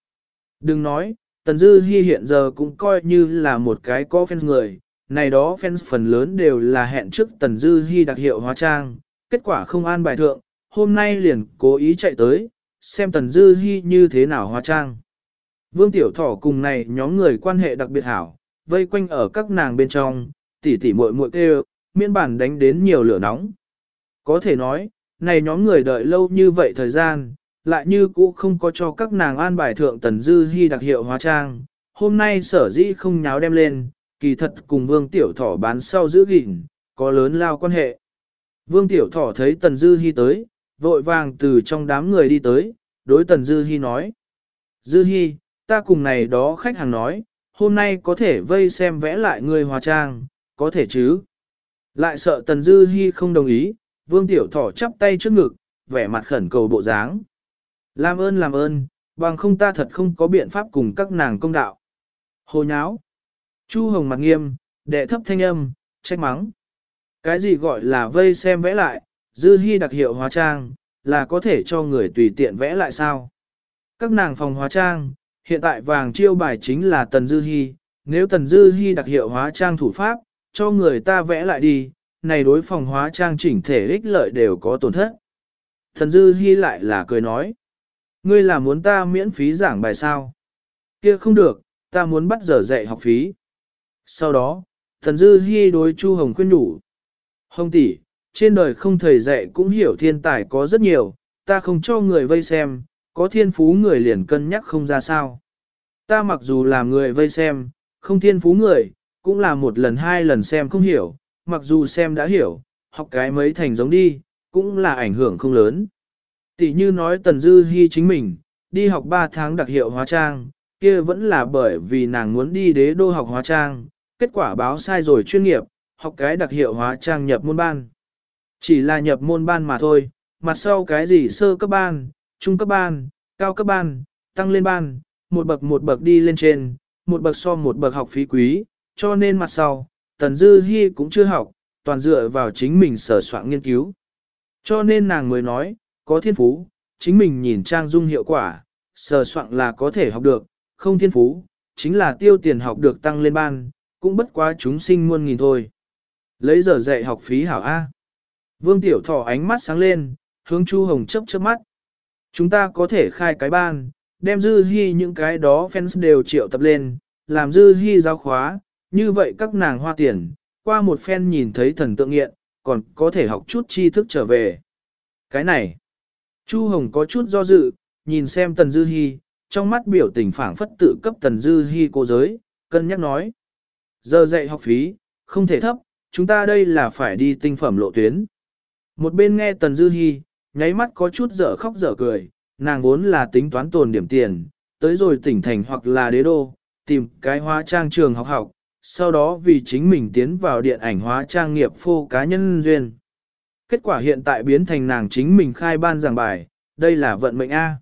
S1: Đừng nói, Tần Dư Hi hiện giờ cũng coi như là một cái có fans người, này đó fans phần lớn đều là hẹn trước Tần Dư Hi đặc hiệu hóa trang, kết quả không an bài thượng, hôm nay liền cố ý chạy tới, xem Tần Dư Hi như thế nào hóa trang. Vương Tiểu Thỏ cùng này nhóm người quan hệ đặc biệt hảo, vây quanh ở các nàng bên trong, tỉ tỉ muội muội kêu, miễn bản đánh đến nhiều lửa nóng. Có thể nói, này nhóm người đợi lâu như vậy thời gian, lại như cũ không có cho các nàng an bài thượng tần dư hy đặc hiệu hóa trang. Hôm nay sở dĩ không nháo đem lên, kỳ thật cùng vương tiểu thỏ bán sau giữ gìn, có lớn lao quan hệ. Vương tiểu thỏ thấy tần dư hy tới, vội vàng từ trong đám người đi tới, đối tần dư hy nói. Dư hy, ta cùng này đó khách hàng nói, hôm nay có thể vây xem vẽ lại người hóa trang, có thể chứ. Lại sợ tần dư Hi không đồng ý, vương tiểu thỏ chắp tay trước ngực, vẻ mặt khẩn cầu bộ dáng. Làm ơn làm ơn, bằng không ta thật không có biện pháp cùng các nàng công đạo. Hồ nháo. Chu Hồng mặt nghiêm, đệ thấp thanh âm, trách mắng. Cái gì gọi là vây xem vẽ lại, dư Hi đặc hiệu hóa trang, là có thể cho người tùy tiện vẽ lại sao? Các nàng phòng hóa trang, hiện tại vàng chiêu bài chính là Tần Dư Hi, nếu Tần Dư Hi đặc hiệu hóa trang thủ pháp, cho người ta vẽ lại đi, này đối phòng hóa trang chỉnh thể ích lợi đều có tổn thất. Thần Dư Hi lại là cười nói, ngươi là muốn ta miễn phí giảng bài sao? Kia không được, ta muốn bắt giờ dạy học phí. Sau đó, thần Dư Hi đối Chu Hồng khuyên nhủ. Hồng tỷ, trên đời không thầy dạy cũng hiểu thiên tài có rất nhiều, ta không cho người vây xem, có thiên phú người liền cân nhắc không ra sao. Ta mặc dù là người vây xem, không thiên phú người, cũng là một lần hai lần xem không hiểu, mặc dù xem đã hiểu, học cái mấy thành giống đi, cũng là ảnh hưởng không lớn. Tỷ như nói Tần Dư Hi chính mình, đi học 3 tháng đặc hiệu hóa trang, kia vẫn là bởi vì nàng muốn đi đế đô học hóa trang, kết quả báo sai rồi chuyên nghiệp, học cái đặc hiệu hóa trang nhập môn ban. Chỉ là nhập môn ban mà thôi, mặt sau cái gì sơ cấp ban, trung cấp ban, cao cấp ban, tăng lên ban, một bậc một bậc đi lên trên, một bậc so một bậc học phí quý, cho nên mặt sau, Tần Dư Hi cũng chưa học, toàn dựa vào chính mình sở soạn nghiên cứu. Cho nên nàng mới nói, có thiên phú, chính mình nhìn trang dung hiệu quả, sở soạn là có thể học được, không thiên phú, chính là tiêu tiền học được tăng lên ban, cũng bất quá chúng sinh muôn nghìn thôi. Lấy giờ dạy học phí hảo A. Vương Tiểu Thỏ ánh mắt sáng lên, hướng Chu Hồng chớp chớp mắt. Chúng ta có thể khai cái ban, đem dư hy những cái đó fans đều triệu tập lên, làm dư hy giáo khóa, như vậy các nàng hoa tiền, qua một phen nhìn thấy thần tượng nghiện, còn có thể học chút tri thức trở về. Cái này, Chu Hồng có chút do dự, nhìn xem Tần Dư Hi, trong mắt biểu tình phảng phất tự cấp Tần Dư Hi cô giới, cân nhắc nói. Giờ dạy học phí, không thể thấp, chúng ta đây là phải đi tinh phẩm lộ tuyến. Một bên nghe Tần Dư Hi, nháy mắt có chút dở khóc dở cười, nàng vốn là tính toán tồn điểm tiền, tới rồi tỉnh thành hoặc là đế đô, tìm cái hóa trang trường học học, sau đó vì chính mình tiến vào điện ảnh hóa trang nghiệp phô cá nhân duyên. Kết quả hiện tại biến thành nàng chính mình khai ban giảng bài, đây là vận mệnh A.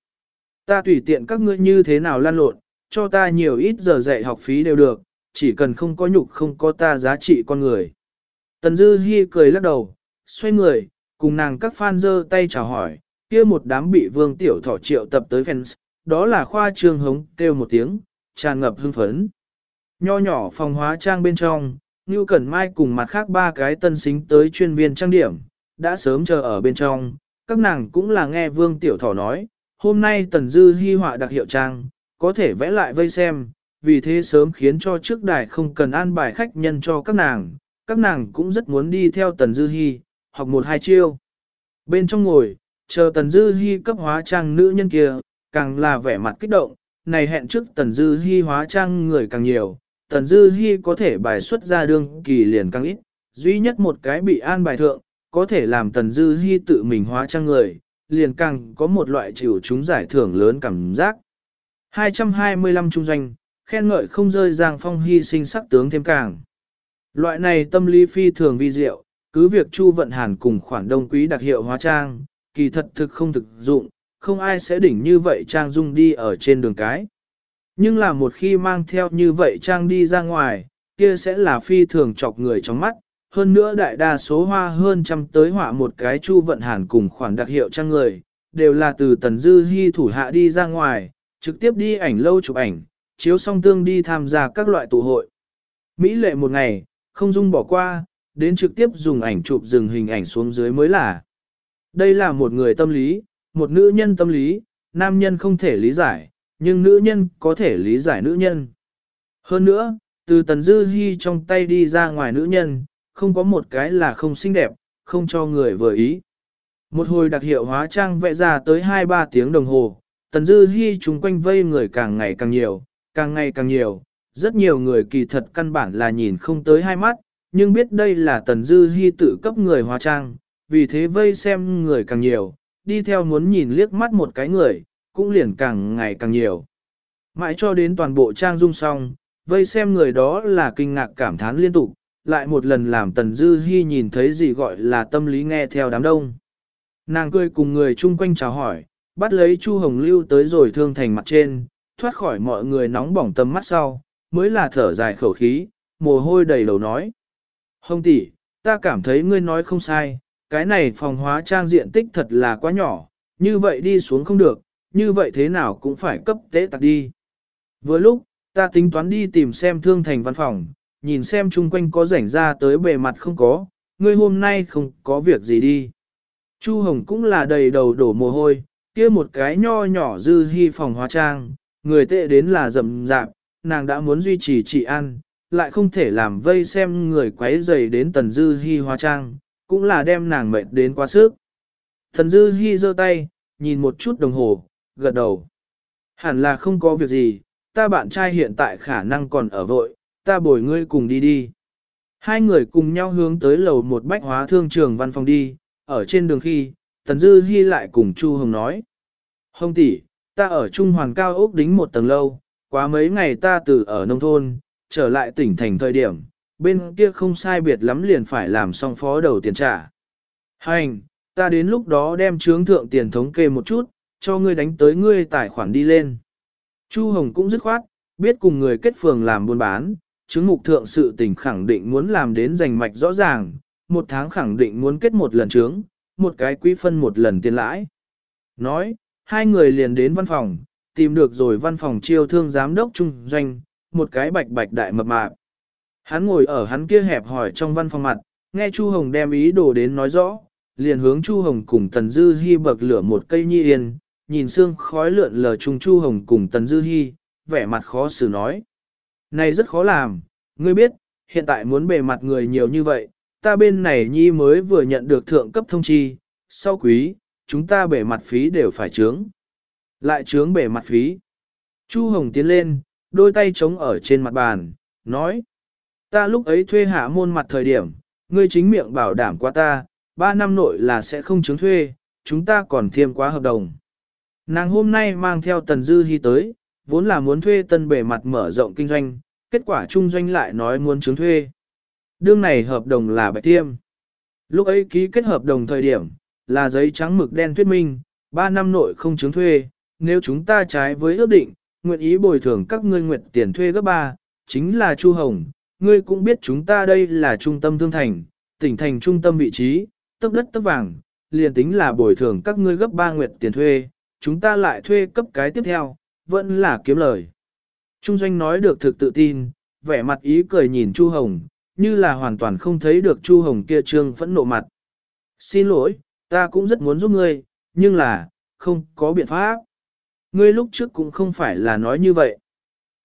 S1: Ta tùy tiện các ngươi như thế nào lan lộn, cho ta nhiều ít giờ dạy học phí đều được, chỉ cần không có nhục không có ta giá trị con người. Tần Dư Hi cười lắc đầu, xoay người, cùng nàng các fan giơ tay chào hỏi, kia một đám bị vương tiểu thỏ triệu tập tới fans, đó là khoa trương hống kêu một tiếng, tràn ngập hưng phấn. Nho nhỏ phòng hóa trang bên trong, Ngưu Cẩn Mai cùng mặt khác ba cái tân xính tới chuyên viên trang điểm, đã sớm chờ ở bên trong, các nàng cũng là nghe vương tiểu thỏ nói, hôm nay tần dư hy họa đặc hiệu trang, có thể vẽ lại vây xem, vì thế sớm khiến cho trước đài không cần an bài khách nhân cho các nàng, các nàng cũng rất muốn đi theo tần dư hy, học một hai chiêu. Bên trong ngồi, chờ Tần Dư Hi cấp hóa trang nữ nhân kia, càng là vẻ mặt kích động, này hẹn trước Tần Dư Hi hóa trang người càng nhiều, Tần Dư Hi có thể bài xuất ra đương kỳ liền càng ít, duy nhất một cái bị an bài thượng, có thể làm Tần Dư Hi tự mình hóa trang người, liền càng có một loại chịu chúng giải thưởng lớn cảm giác. 225 trung doanh, khen ngợi không rơi Giang Phong hy sinh sắc tướng thêm càng. Loại này tâm lý phi thường vi diệu, cứ việc Chu Vận Hàn cùng khoản đông quý đặc hiệu hóa trang, kỳ thật thực không thực dụng, không ai sẽ đỉnh như vậy trang dung đi ở trên đường cái. Nhưng là một khi mang theo như vậy trang đi ra ngoài, kia sẽ là phi thường chọc người trong mắt. Hơn nữa đại đa số hoa hơn trăm tới họa một cái Chu Vận Hàn cùng khoản đặc hiệu trang người, đều là từ Tần Dư hy thủ hạ đi ra ngoài, trực tiếp đi ảnh lâu chụp ảnh, chiếu song tương đi tham gia các loại tụ hội. Mỹ lệ một ngày, không dung bỏ qua, đến trực tiếp dùng ảnh chụp dừng hình ảnh xuống dưới mới là. Đây là một người tâm lý, một nữ nhân tâm lý, nam nhân không thể lý giải, nhưng nữ nhân có thể lý giải nữ nhân. Hơn nữa, từ Tần Dư Hi trong tay đi ra ngoài nữ nhân, không có một cái là không xinh đẹp, không cho người vừa ý. Một hồi đặc hiệu hóa trang vẽ ra tới 2-3 tiếng đồng hồ, Tần Dư Hi chúng quanh vây người càng ngày càng nhiều, càng ngày càng nhiều, rất nhiều người kỳ thật căn bản là nhìn không tới hai mắt, nhưng biết đây là Tần Dư Hi tự cấp người hóa trang, vì thế vây xem người càng nhiều, đi theo muốn nhìn liếc mắt một cái người, cũng liền càng ngày càng nhiều. Mãi cho đến toàn bộ trang dung xong, vây xem người đó là kinh ngạc cảm thán liên tục, lại một lần làm Tần Dư Hi nhìn thấy gì gọi là tâm lý nghe theo đám đông. Nàng cười cùng người chung quanh chào hỏi, bắt lấy Chu Hồng Lưu tới rồi thương thành mặt trên, thoát khỏi mọi người nóng bỏng tâm mắt sau, mới là thở dài khẩu khí, mồ hôi đầy đầu nói. Hồng tỷ, ta cảm thấy ngươi nói không sai, cái này phòng hóa trang diện tích thật là quá nhỏ, như vậy đi xuống không được, như vậy thế nào cũng phải cấp tế tạc đi. Vừa lúc, ta tính toán đi tìm xem thương thành văn phòng, nhìn xem chung quanh có rảnh ra tới bề mặt không có, ngươi hôm nay không có việc gì đi. Chu Hồng cũng là đầy đầu đổ mồ hôi, kia một cái nho nhỏ dư hy phòng hóa trang, người tệ đến là rậm rạp, nàng đã muốn duy trì trị ăn, lại không thể làm vây xem người quấy dày đến tần dư hy hóa trang, cũng là đem nàng mệt đến quá sức. Thần dư hy giơ tay, nhìn một chút đồng hồ, gật đầu. Hẳn là không có việc gì, ta bạn trai hiện tại khả năng còn ở vội, ta bồi ngươi cùng đi đi. Hai người cùng nhau hướng tới lầu một bách hóa thương trường văn phòng đi, ở trên đường khi, Tần Dư Hi lại cùng Chu Hồng nói. Hồng tỷ, ta ở Trung Hoàn Cao ốc đính một tầng lâu, quá mấy ngày ta từ ở nông thôn, trở lại tỉnh thành thời điểm, bên kia không sai biệt lắm liền phải làm xong phó đầu tiền trả. Hành, ta đến lúc đó đem trướng thượng tiền thống kê một chút, cho ngươi đánh tới ngươi tài khoản đi lên. Chu Hồng cũng dứt khoát, biết cùng người kết phường làm buôn bán, chứng mục thượng sự tình khẳng định muốn làm đến giành mạch rõ ràng, một tháng khẳng định muốn kết một lần trướng, một cái quý phân một lần tiền lãi. Nói, hai người liền đến văn phòng, tìm được rồi văn phòng chiêu thương giám đốc trung doanh, một cái bạch bạch đại mập mạp. Hắn ngồi ở hắn kia hẹp hỏi trong văn phòng mặt, nghe Chu Hồng đem ý đồ đến nói rõ, liền hướng Chu Hồng cùng Tần Dư Hi bậc lửa một cây nhi yên, nhìn xương khói lượn lờ Trung Chu Hồng cùng Tần Dư Hi, vẻ mặt khó xử nói. Này rất khó làm, ngươi biết, hiện tại muốn bề mặt người nhiều như vậy, ta bên này nhi mới vừa nhận được thượng cấp thông chi, sau quý, chúng ta bể mặt phí đều phải trướng. Lại trướng bể mặt phí. Chu Hồng tiến lên, đôi tay chống ở trên mặt bàn, nói. Ta lúc ấy thuê hạ môn mặt thời điểm, ngươi chính miệng bảo đảm qua ta, ba năm nội là sẽ không chứng thuê, chúng ta còn thêm quá hợp đồng. Nàng hôm nay mang theo Tần Dư Hi tới, vốn là muốn thuê tân bể mặt mở rộng kinh doanh, kết quả trung doanh lại nói muốn chứng thuê. Đương này hợp đồng là bạch tiêm. Lúc ấy ký kết hợp đồng thời điểm, là giấy trắng mực đen thuyết minh, 3 năm nội không chứng thuê, nếu chúng ta trái với ước định, nguyện ý bồi thường các ngươi nguyện tiền thuê gấp 3, chính là Chu Hồng, ngươi cũng biết chúng ta đây là trung tâm thương thành, tỉnh thành trung tâm vị trí, tấp đất tấp vàng, liền tính là bồi thường các ngươi gấp 3 nguyện tiền thuê, chúng ta lại thuê cấp cái tiếp theo, vẫn là kiếm lời. Trung doanh nói được thực tự tin, vẻ mặt ý cười nhìn Chu Hồng, như là hoàn toàn không thấy được Chu Hồng kia trương phẫn nộ mặt. Xin lỗi, ta cũng rất muốn giúp ngươi, nhưng là, không có biện pháp. Ngươi lúc trước cũng không phải là nói như vậy.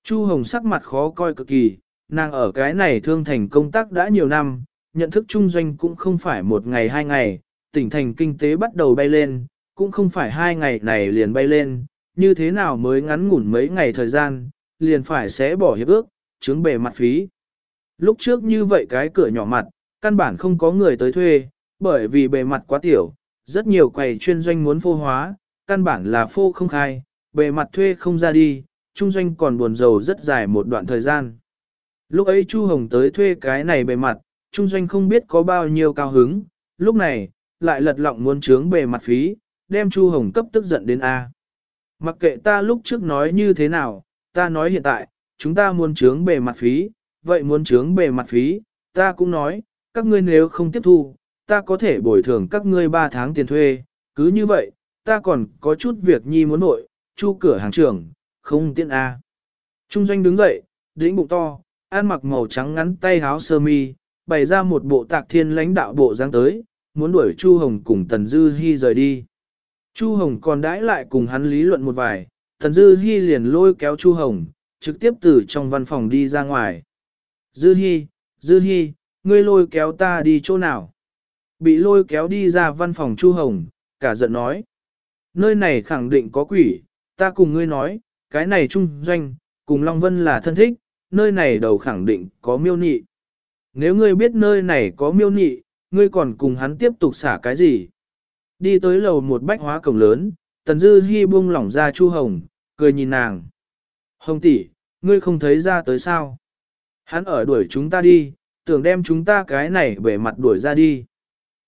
S1: Chu Hồng sắc mặt khó coi cực kỳ, nàng ở cái này thương thành công tác đã nhiều năm, nhận thức trung doanh cũng không phải một ngày hai ngày, tỉnh thành kinh tế bắt đầu bay lên, cũng không phải hai ngày này liền bay lên, như thế nào mới ngắn ngủn mấy ngày thời gian, liền phải sẽ bỏ hiệp ước, chứng bề mặt phí. Lúc trước như vậy cái cửa nhỏ mặt, căn bản không có người tới thuê, bởi vì bề mặt quá tiểu, rất nhiều quầy chuyên doanh muốn phô hóa, căn bản là phô không khai, bề mặt thuê không ra đi, trung doanh còn buồn rầu rất dài một đoạn thời gian. Lúc ấy Chu Hồng tới thuê cái này bề mặt, trung doanh không biết có bao nhiêu cao hứng, lúc này, lại lật lọng muốn trướng bề mặt phí, đem Chu Hồng cấp tức giận đến A. Mặc kệ ta lúc trước nói như thế nào, ta nói hiện tại, chúng ta muốn trướng bề mặt phí, vậy muốn trướng bề mặt phí, ta cũng nói, các ngươi nếu không tiếp thu, ta có thể bồi thường các ngươi 3 tháng tiền thuê, cứ như vậy, ta còn có chút việc nhi muốn nội, chu cửa hàng trưởng, không tiện A. Trung doanh đứng dậy, đĩnh bụng to, ăn mặc màu trắng ngắn tay áo sơ mi, bày ra một bộ tạc thiên lãnh đạo bộ dáng tới, muốn đuổi Chu Hồng cùng Tần Dư Hi rời đi. Chu Hồng còn đãi lại cùng hắn lý luận một vài, Tần Dư Hi liền lôi kéo Chu Hồng, trực tiếp từ trong văn phòng đi ra ngoài. Dư Hi, Dư Hi, ngươi lôi kéo ta đi chỗ nào? Bị lôi kéo đi ra văn phòng Chu Hồng, cả giận nói. Nơi này khẳng định có quỷ, ta cùng ngươi nói, cái này trung doanh, cùng Long Vân là thân thích, nơi này đầu khẳng định có miêu nị. Nếu ngươi biết nơi này có miêu nị, ngươi còn cùng hắn tiếp tục xả cái gì? Đi tới lầu một bách hóa cổng lớn, Tần Dư Hi buông lỏng ra Chu Hồng, cười nhìn nàng. Hồng tỷ, ngươi không thấy ra tới sao? Hắn ở đuổi chúng ta đi, tưởng đem chúng ta cái này bể mặt đuổi ra đi.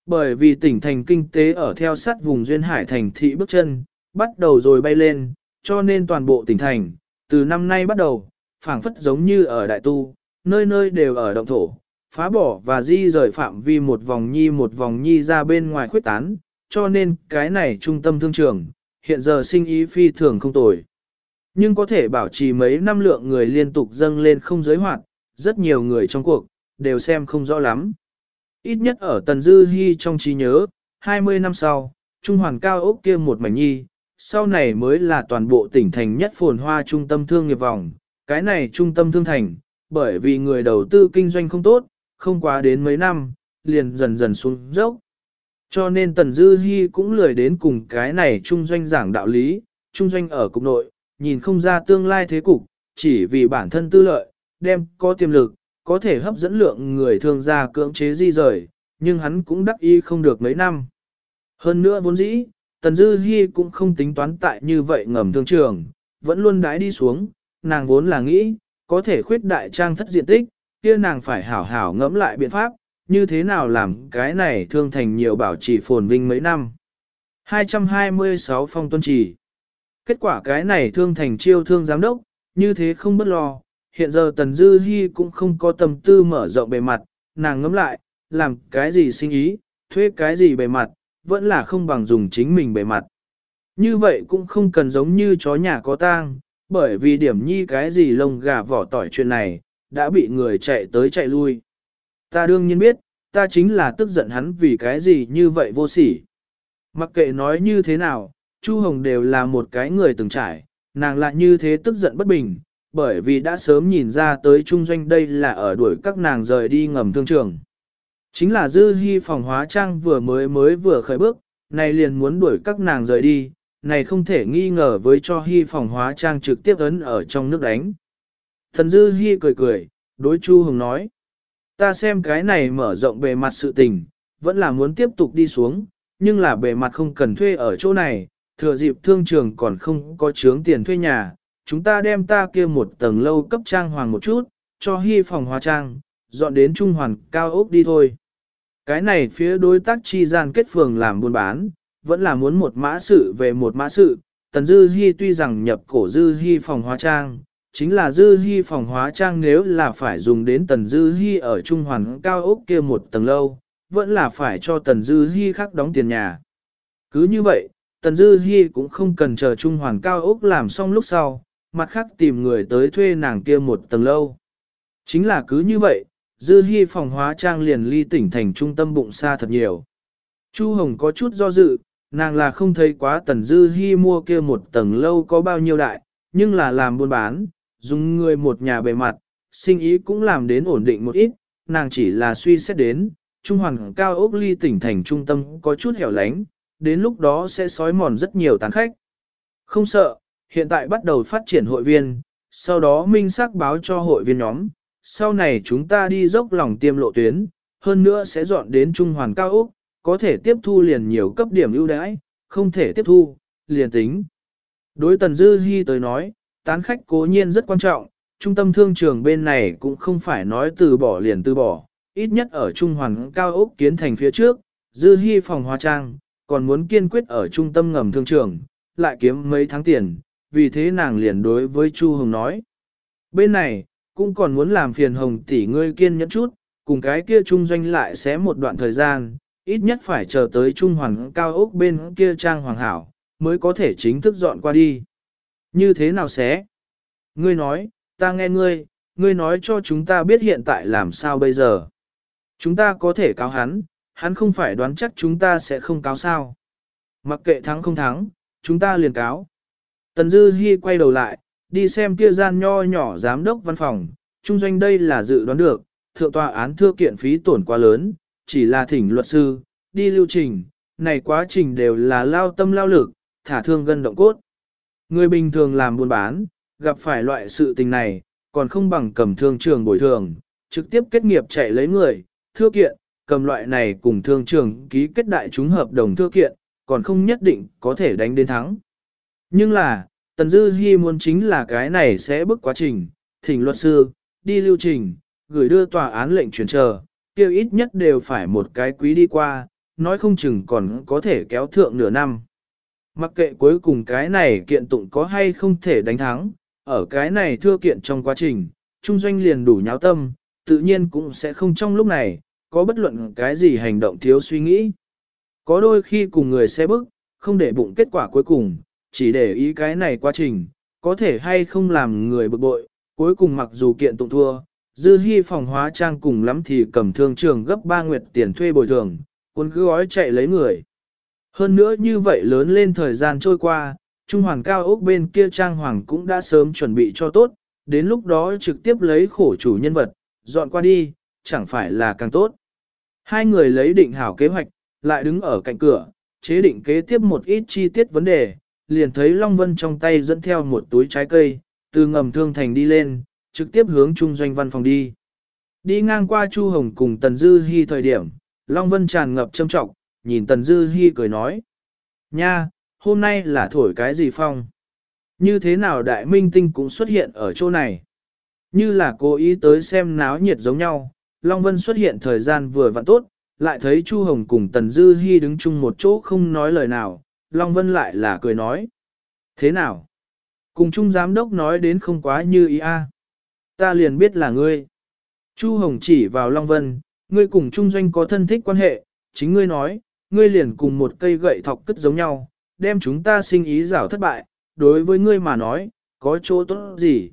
S1: Bởi vì tỉnh thành kinh tế ở theo sát vùng duyên hải thành thị bước chân, bắt đầu rồi bay lên, cho nên toàn bộ tỉnh thành, từ năm nay bắt đầu, phảng phất giống như ở đại tu, nơi nơi đều ở động thổ, phá bỏ và di rời phạm vi một vòng nhi một vòng nhi ra bên ngoài khuyết tán, cho nên cái này trung tâm thương trường, hiện giờ sinh ý phi thường không tồi. Nhưng có thể bảo trì mấy năm lượng người liên tục dâng lên không giới hoạt, rất nhiều người trong cuộc, đều xem không rõ lắm. Ít nhất ở Tần Dư Hi trong trí nhớ, 20 năm sau, Trung Hoàn Cao ốc kia một mảnh nhi, sau này mới là toàn bộ tỉnh thành nhất phồn hoa trung tâm thương nghiệp vòng. Cái này trung tâm thương thành, bởi vì người đầu tư kinh doanh không tốt, không quá đến mấy năm, liền dần dần xuống dốc. Cho nên Tần Dư Hi cũng lười đến cùng cái này trung doanh giảng đạo lý, trung doanh ở cục nội, nhìn không ra tương lai thế cục, chỉ vì bản thân tư lợi, đem có tiềm lực, có thể hấp dẫn lượng người thương gia cưỡng chế di rời, nhưng hắn cũng đắc ý không được mấy năm. Hơn nữa vốn dĩ, Tần Dư Hi cũng không tính toán tại như vậy ngầm thương trường, vẫn luôn đái đi xuống, nàng vốn là nghĩ, có thể khuyết đại trang thất diện tích, kia nàng phải hảo hảo ngẫm lại biện pháp, như thế nào làm cái này thương thành nhiều bảo trì phồn vinh mấy năm. 226 phong tuân trì. Kết quả cái này thương thành chiêu thương giám đốc, như thế không bất lo, hiện giờ Tần Dư Hi cũng không có tâm tư mở rộng bề mặt, nàng ngẫm lại, làm cái gì sinh ý, thuê cái gì bề mặt, vẫn là không bằng dùng chính mình bề mặt. Như vậy cũng không cần giống như chó nhà có tang, bởi vì điểm nhi cái gì lông gà vỏ tỏi chuyện này, đã bị người chạy tới chạy lui. Ta đương nhiên biết, ta chính là tức giận hắn vì cái gì như vậy vô sỉ. Mặc kệ nói như thế nào, Chu Hồng đều là một cái người từng trải, nàng lại như thế tức giận bất bình, bởi vì đã sớm nhìn ra tới trung doanh đây là ở đuổi các nàng rời đi ngầm thương trường. Chính là dư hy phòng hóa trang vừa mới mới vừa khởi bước, này liền muốn đuổi các nàng rời đi, này không thể nghi ngờ với cho hy phòng hóa trang trực tiếp ấn ở trong nước đánh. Thần dư hy cười cười, đối Chu Hồng nói, ta xem cái này mở rộng bề mặt sự tình, vẫn là muốn tiếp tục đi xuống, nhưng là bề mặt không cần thuê ở chỗ này, thừa dịp thương trường còn không có chướng tiền thuê nhà, chúng ta đem ta kia một tầng lâu cấp trang hoàng một chút, cho hy phòng hóa trang, dọn đến trung hoàn cao ốc đi thôi. Cái này phía đối tác chi gian kết phường làm buôn bán, vẫn là muốn một mã sự về một mã sự. Tần Dư hy tuy rằng nhập cổ Dư hy phòng hóa trang, chính là Dư hy phòng hóa trang nếu là phải dùng đến Tần Dư hy ở Trung Hoàn cao ốc kia một tầng lâu, vẫn là phải cho Tần Dư hy khác đóng tiền nhà. Cứ như vậy, Tần Dư hy cũng không cần chờ Trung Hoàn cao ốc làm xong lúc sau, mặt khác tìm người tới thuê nàng kia một tầng lâu. Chính là cứ như vậy, Dư hy phòng hóa trang liền ly tỉnh thành trung tâm bụng xa thật nhiều. Chu Hồng có chút do dự, nàng là không thấy quá tần Dư hy mua kia một tầng lâu có bao nhiêu đại, nhưng là làm buôn bán, dùng người một nhà bề mặt, sinh ý cũng làm đến ổn định một ít, nàng chỉ là suy xét đến, trung hoàn cao ốc ly tỉnh thành trung tâm có chút hẻo lánh, đến lúc đó sẽ sói mòn rất nhiều tán khách. Không sợ, hiện tại bắt đầu phát triển hội viên, sau đó minh xác báo cho hội viên nhóm, sau này chúng ta đi dốc lòng tiêm lộ tuyến, hơn nữa sẽ dọn đến Trung Hoàn Cao Úc, có thể tiếp thu liền nhiều cấp điểm ưu đãi, không thể tiếp thu, liền tính. Đối Tần Dư hy tới nói, tán khách cố nhiên rất quan trọng, trung tâm thương trường bên này cũng không phải nói từ bỏ liền từ bỏ, ít nhất ở Trung Hoàn Cao ốc kiến thành phía trước, Dư Hi phòng hóa trang, còn muốn kiên quyết ở trung tâm ngầm thương trường, lại kiếm mấy tháng tiền, vì thế nàng liền đối với Chu Hồng nói. Bên này, cũng còn muốn làm phiền Hồng tỷ ngươi kiên nhẫn chút, cùng cái kia trung doanh lại sẽ một đoạn thời gian, ít nhất phải chờ tới trung hoàn cao ốc bên kia trang hoàng hảo, mới có thể chính thức dọn qua đi. Như thế nào sẽ? Ngươi nói, ta nghe ngươi, ngươi nói cho chúng ta biết hiện tại làm sao bây giờ. Chúng ta có thể cáo hắn, hắn không phải đoán chắc chúng ta sẽ không cáo sao. Mặc kệ thắng không thắng, chúng ta liền cáo. Tần Dư Hi quay đầu lại, đi xem kia gian nho nhỏ giám đốc văn phòng, trung doanh đây là dự đoán được, thượng tòa án thưa kiện phí tổn quá lớn, chỉ là thỉnh luật sư, đi lưu trình, này quá trình đều là lao tâm lao lực, thả thương gân động cốt. Người bình thường làm buôn bán, gặp phải loại sự tình này, còn không bằng cầm thương trường bồi thường, trực tiếp kết nghiệp chạy lấy người, thưa kiện, cầm loại này cùng thương trường ký kết đại chúng hợp đồng thưa kiện, còn không nhất định có thể đánh đến thắng. Nhưng là, Tần Dư Hi muốn chính là cái này sẽ bước quá trình, thỉnh luật sư, đi lưu trình, gửi đưa tòa án lệnh chuyển chờ, kêu ít nhất đều phải một cái quý đi qua, nói không chừng còn có thể kéo thượng nửa năm. Mặc kệ cuối cùng cái này kiện tụng có hay không thể đánh thắng, ở cái này thưa kiện trong quá trình, trung doanh liền đủ nháo tâm, tự nhiên cũng sẽ không trong lúc này, có bất luận cái gì hành động thiếu suy nghĩ. Có đôi khi cùng người xe bức, không để bụng kết quả cuối cùng, chỉ để ý cái này quá trình, có thể hay không làm người bực bội, cuối cùng mặc dù kiện tụng thua, dư hy phòng hóa trang cùng lắm thì cầm thương trường gấp 3 nguyệt tiền thuê bồi thường, cuốn cứ gói chạy lấy người. Hơn nữa như vậy lớn lên thời gian trôi qua, Trung Hoàng Cao ốc bên kia Trang Hoàng cũng đã sớm chuẩn bị cho tốt, đến lúc đó trực tiếp lấy khổ chủ nhân vật, dọn qua đi, chẳng phải là càng tốt. Hai người lấy định hảo kế hoạch, lại đứng ở cạnh cửa, chế định kế tiếp một ít chi tiết vấn đề, liền thấy Long Vân trong tay dẫn theo một túi trái cây, từ ngầm thương thành đi lên, trực tiếp hướng trung doanh văn phòng đi. Đi ngang qua Chu Hồng cùng Tần Dư Hi thời điểm, Long Vân tràn ngập châm trọng, nhìn Tần Dư Hi cười nói. Nha, hôm nay là thổi cái gì phong? Như thế nào đại minh tinh cũng xuất hiện ở chỗ này? Như là cố ý tới xem náo nhiệt giống nhau, Long Vân xuất hiện thời gian vừa vặn tốt, lại thấy Chu Hồng cùng Tần Dư Hi đứng chung một chỗ không nói lời nào, Long Vân lại là cười nói. Thế nào? Cùng chung giám đốc nói đến không quá như ý a. Ta liền biết là ngươi. Chu Hồng chỉ vào Long Vân, ngươi cùng Trung Doanh có thân thích quan hệ, chính ngươi nói, ngươi liền cùng một cây gậy thọc cất giống nhau, đem chúng ta sinh ý rảo thất bại, đối với ngươi mà nói, có chỗ tốt gì?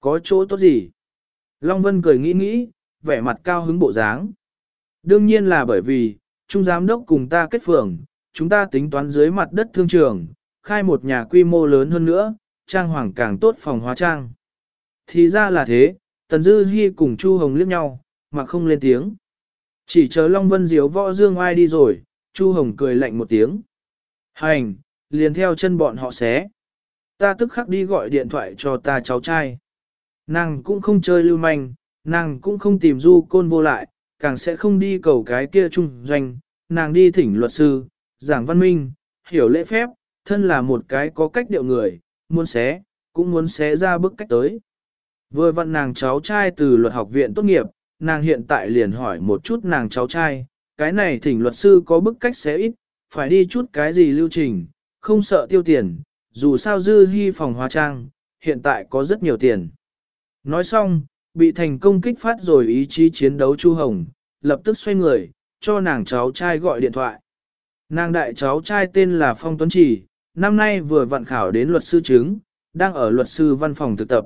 S1: Có chỗ tốt gì? Long Vân cười nghĩ nghĩ, vẻ mặt cao hứng bộ dáng. Đương nhiên là bởi vì, Trung Giám Đốc cùng ta kết phường, chúng ta tính toán dưới mặt đất thương trường, khai một nhà quy mô lớn hơn nữa, trang hoàng càng tốt phòng hóa trang. Thì ra là thế, Tần Dư Hi cùng Chu Hồng liếc nhau, mà không lên tiếng. Chỉ chờ Long Vân Diếu võ dương ai đi rồi, Chu Hồng cười lạnh một tiếng. Hành, liền theo chân bọn họ xé. Ta tức khắc đi gọi điện thoại cho ta cháu trai. Nàng cũng không chơi lưu manh, nàng cũng không tìm du côn vô lại, càng sẽ không đi cầu cái kia trung doanh, nàng đi thỉnh luật sư, giảng văn minh, hiểu lễ phép, thân là một cái có cách điệu người, muốn xé, cũng muốn xé ra bức cách tới. Vừa vặn nàng cháu trai từ luật học viện tốt nghiệp, nàng hiện tại liền hỏi một chút nàng cháu trai, cái này thỉnh luật sư có bức cách xé ít, phải đi chút cái gì lưu trình, không sợ tiêu tiền, dù sao dư hy phòng hóa trang, hiện tại có rất nhiều tiền. Nói xong, bị thành công kích phát rồi ý chí chiến đấu Chu Hồng, lập tức xoay người, cho nàng cháu trai gọi điện thoại. Nàng đại cháu trai tên là Phong Tuấn Trì, năm nay vừa vận khảo đến luật sư chứng, đang ở luật sư văn phòng thực tập.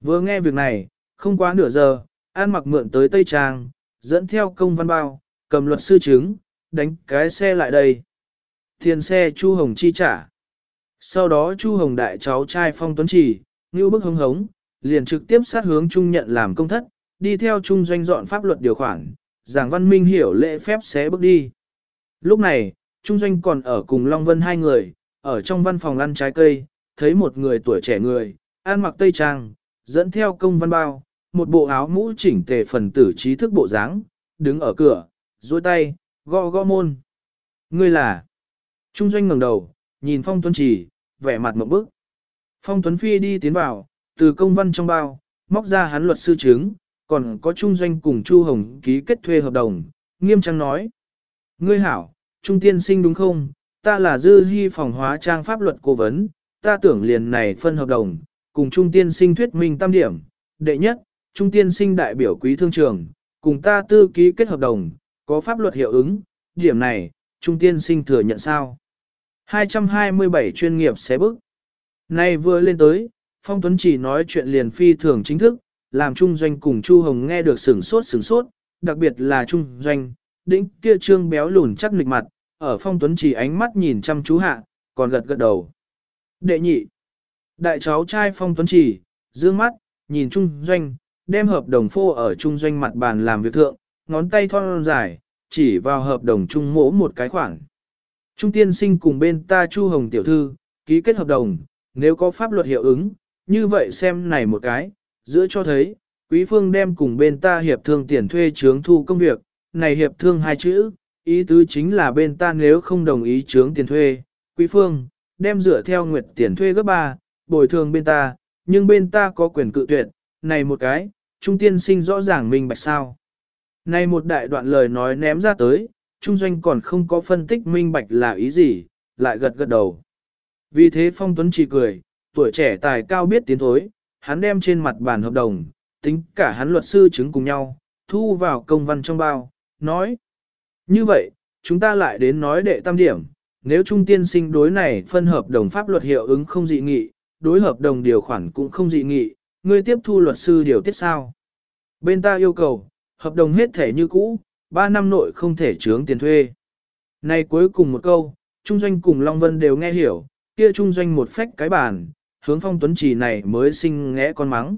S1: Vừa nghe việc này, không quá nửa giờ, An mặc mượn tới Tây Trang, dẫn theo công văn bao, cầm luật sư chứng, đánh cái xe lại đây. Tiền xe Chu Hồng chi trả. Sau đó Chu Hồng đại cháu trai Phong Tuấn Trì, như bức hống hống, liền trực tiếp sát hướng Trung nhận làm công thất, đi theo Trung doanh dọn pháp luật điều khoản, giảng văn minh hiểu lễ phép xé bước đi. Lúc này, Trung doanh còn ở cùng Long Vân hai người, ở trong văn phòng ăn trái cây, thấy một người tuổi trẻ người, ăn mặc tây trang, dẫn theo công văn bao, một bộ áo mũ chỉnh tề phần tử trí thức bộ dáng, đứng ở cửa, duỗi tay, gõ gõ môn. Ngươi là? Trung doanh ngẩng đầu, nhìn Phong Tuấn Chỉ, vẻ mặt một bức. Phong Tuấn Phi đi tiến vào, từ công văn trong bao, móc ra hắn luật sư chứng, còn có Trung doanh cùng Chu Hồng ký kết thuê hợp đồng, nghiêm trang nói. Ngươi hảo, Trung tiên sinh đúng không? Ta là Dư Hy phòng hóa trang pháp luật cố vấn, ta tưởng liền này phân hợp đồng, cùng Trung tiên sinh thuyết minh tam điểm. Đệ nhất, Trung tiên sinh đại biểu quý thương trường, cùng ta tư ký kết hợp đồng, có pháp luật hiệu ứng, điểm này, Trung tiên sinh thừa nhận sao? 227 chuyên nghiệp xé bức. Nay vừa lên tới, Phong Tuấn chỉ nói chuyện liền phi thường chính thức, làm Trung Doanh cùng Chu Hồng nghe được sửng sốt sửng sốt, đặc biệt là Trung Doanh, đĩnh kia trương béo lùn chắc nịch mặt, ở Phong Tuấn chỉ ánh mắt nhìn chăm chú hạ, còn gật gật đầu. Đệ nhị, Đại cháu trai Phong Tuấn Chỉ, dương mắt, nhìn Trung Doanh, đem hợp đồng phô ở Trung Doanh mặt bàn làm việc thượng, ngón tay thon dài, chỉ vào hợp đồng Trung mỗ một cái khoản. Trung tiên sinh cùng bên ta Chu Hồng Tiểu Thư, ký kết hợp đồng, nếu có pháp luật hiệu ứng, như vậy xem này một cái, giữa cho thấy, quý phương đem cùng bên ta hiệp thương tiền thuê chướng thu công việc, này hiệp thương hai chữ, ý tứ chính là bên ta nếu không đồng ý chướng tiền thuê, quý phương, đem dựa theo nguyệt tiền thuê gấp ba, bồi thường bên ta, nhưng bên ta có quyền cự tuyệt, này một cái, trung tiên sinh rõ ràng minh bạch sao. Này một đại đoạn lời nói ném ra tới, trung doanh còn không có phân tích minh bạch là ý gì, lại gật gật đầu. Vì thế Phong Tuấn chỉ cười, tuổi trẻ tài cao biết tiến thối, hắn đem trên mặt bàn hợp đồng, tính cả hắn luật sư chứng cùng nhau, thu vào công văn trong bao, nói. Như vậy, chúng ta lại đến nói đệ tam điểm, nếu trung tiên sinh đối này phân hợp đồng pháp luật hiệu ứng không dị nghị, đối hợp đồng điều khoản cũng không dị nghị, ngươi tiếp thu luật sư điều tiết sao. Bên ta yêu cầu, hợp đồng hết thể như cũ, 3 năm nội không thể chướng tiền thuê. Này cuối cùng một câu, Trung Doanh cùng Long Vân đều nghe hiểu, kia Trung Doanh một phách cái bàn, hướng phong tuấn trì này mới sinh ngẽ con mắng.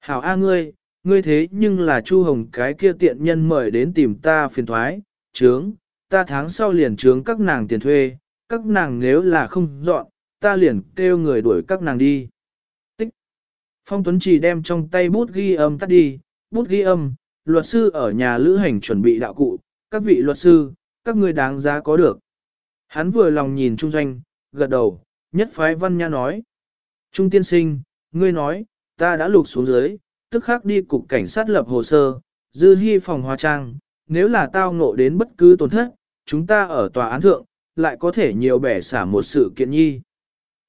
S1: Hảo A ngươi, ngươi thế nhưng là Chu Hồng cái kia tiện nhân mời đến tìm ta phiền thoái, chướng, ta tháng sau liền chướng các nàng tiền thuê, các nàng nếu là không dọn, ta liền kêu người đuổi các nàng đi. Tích. Phong Tuấn chỉ đem trong tay bút ghi âm tắt đi, bút ghi âm, luật sư ở nhà lữ hành chuẩn bị đạo cụ, các vị luật sư, các ngươi đáng giá có được. Hắn vừa lòng nhìn Trung Doanh, gật đầu, nhất phái văn nha nói. Trung tiên sinh, ngươi nói, ta đã lục xuống dưới, tức khắc đi cục cảnh sát lập hồ sơ, dư hy phòng hóa trang, nếu là tao ngộ đến bất cứ tổn thất, chúng ta ở tòa án thượng, lại có thể nhiều bẻ xả một sự kiện nhi.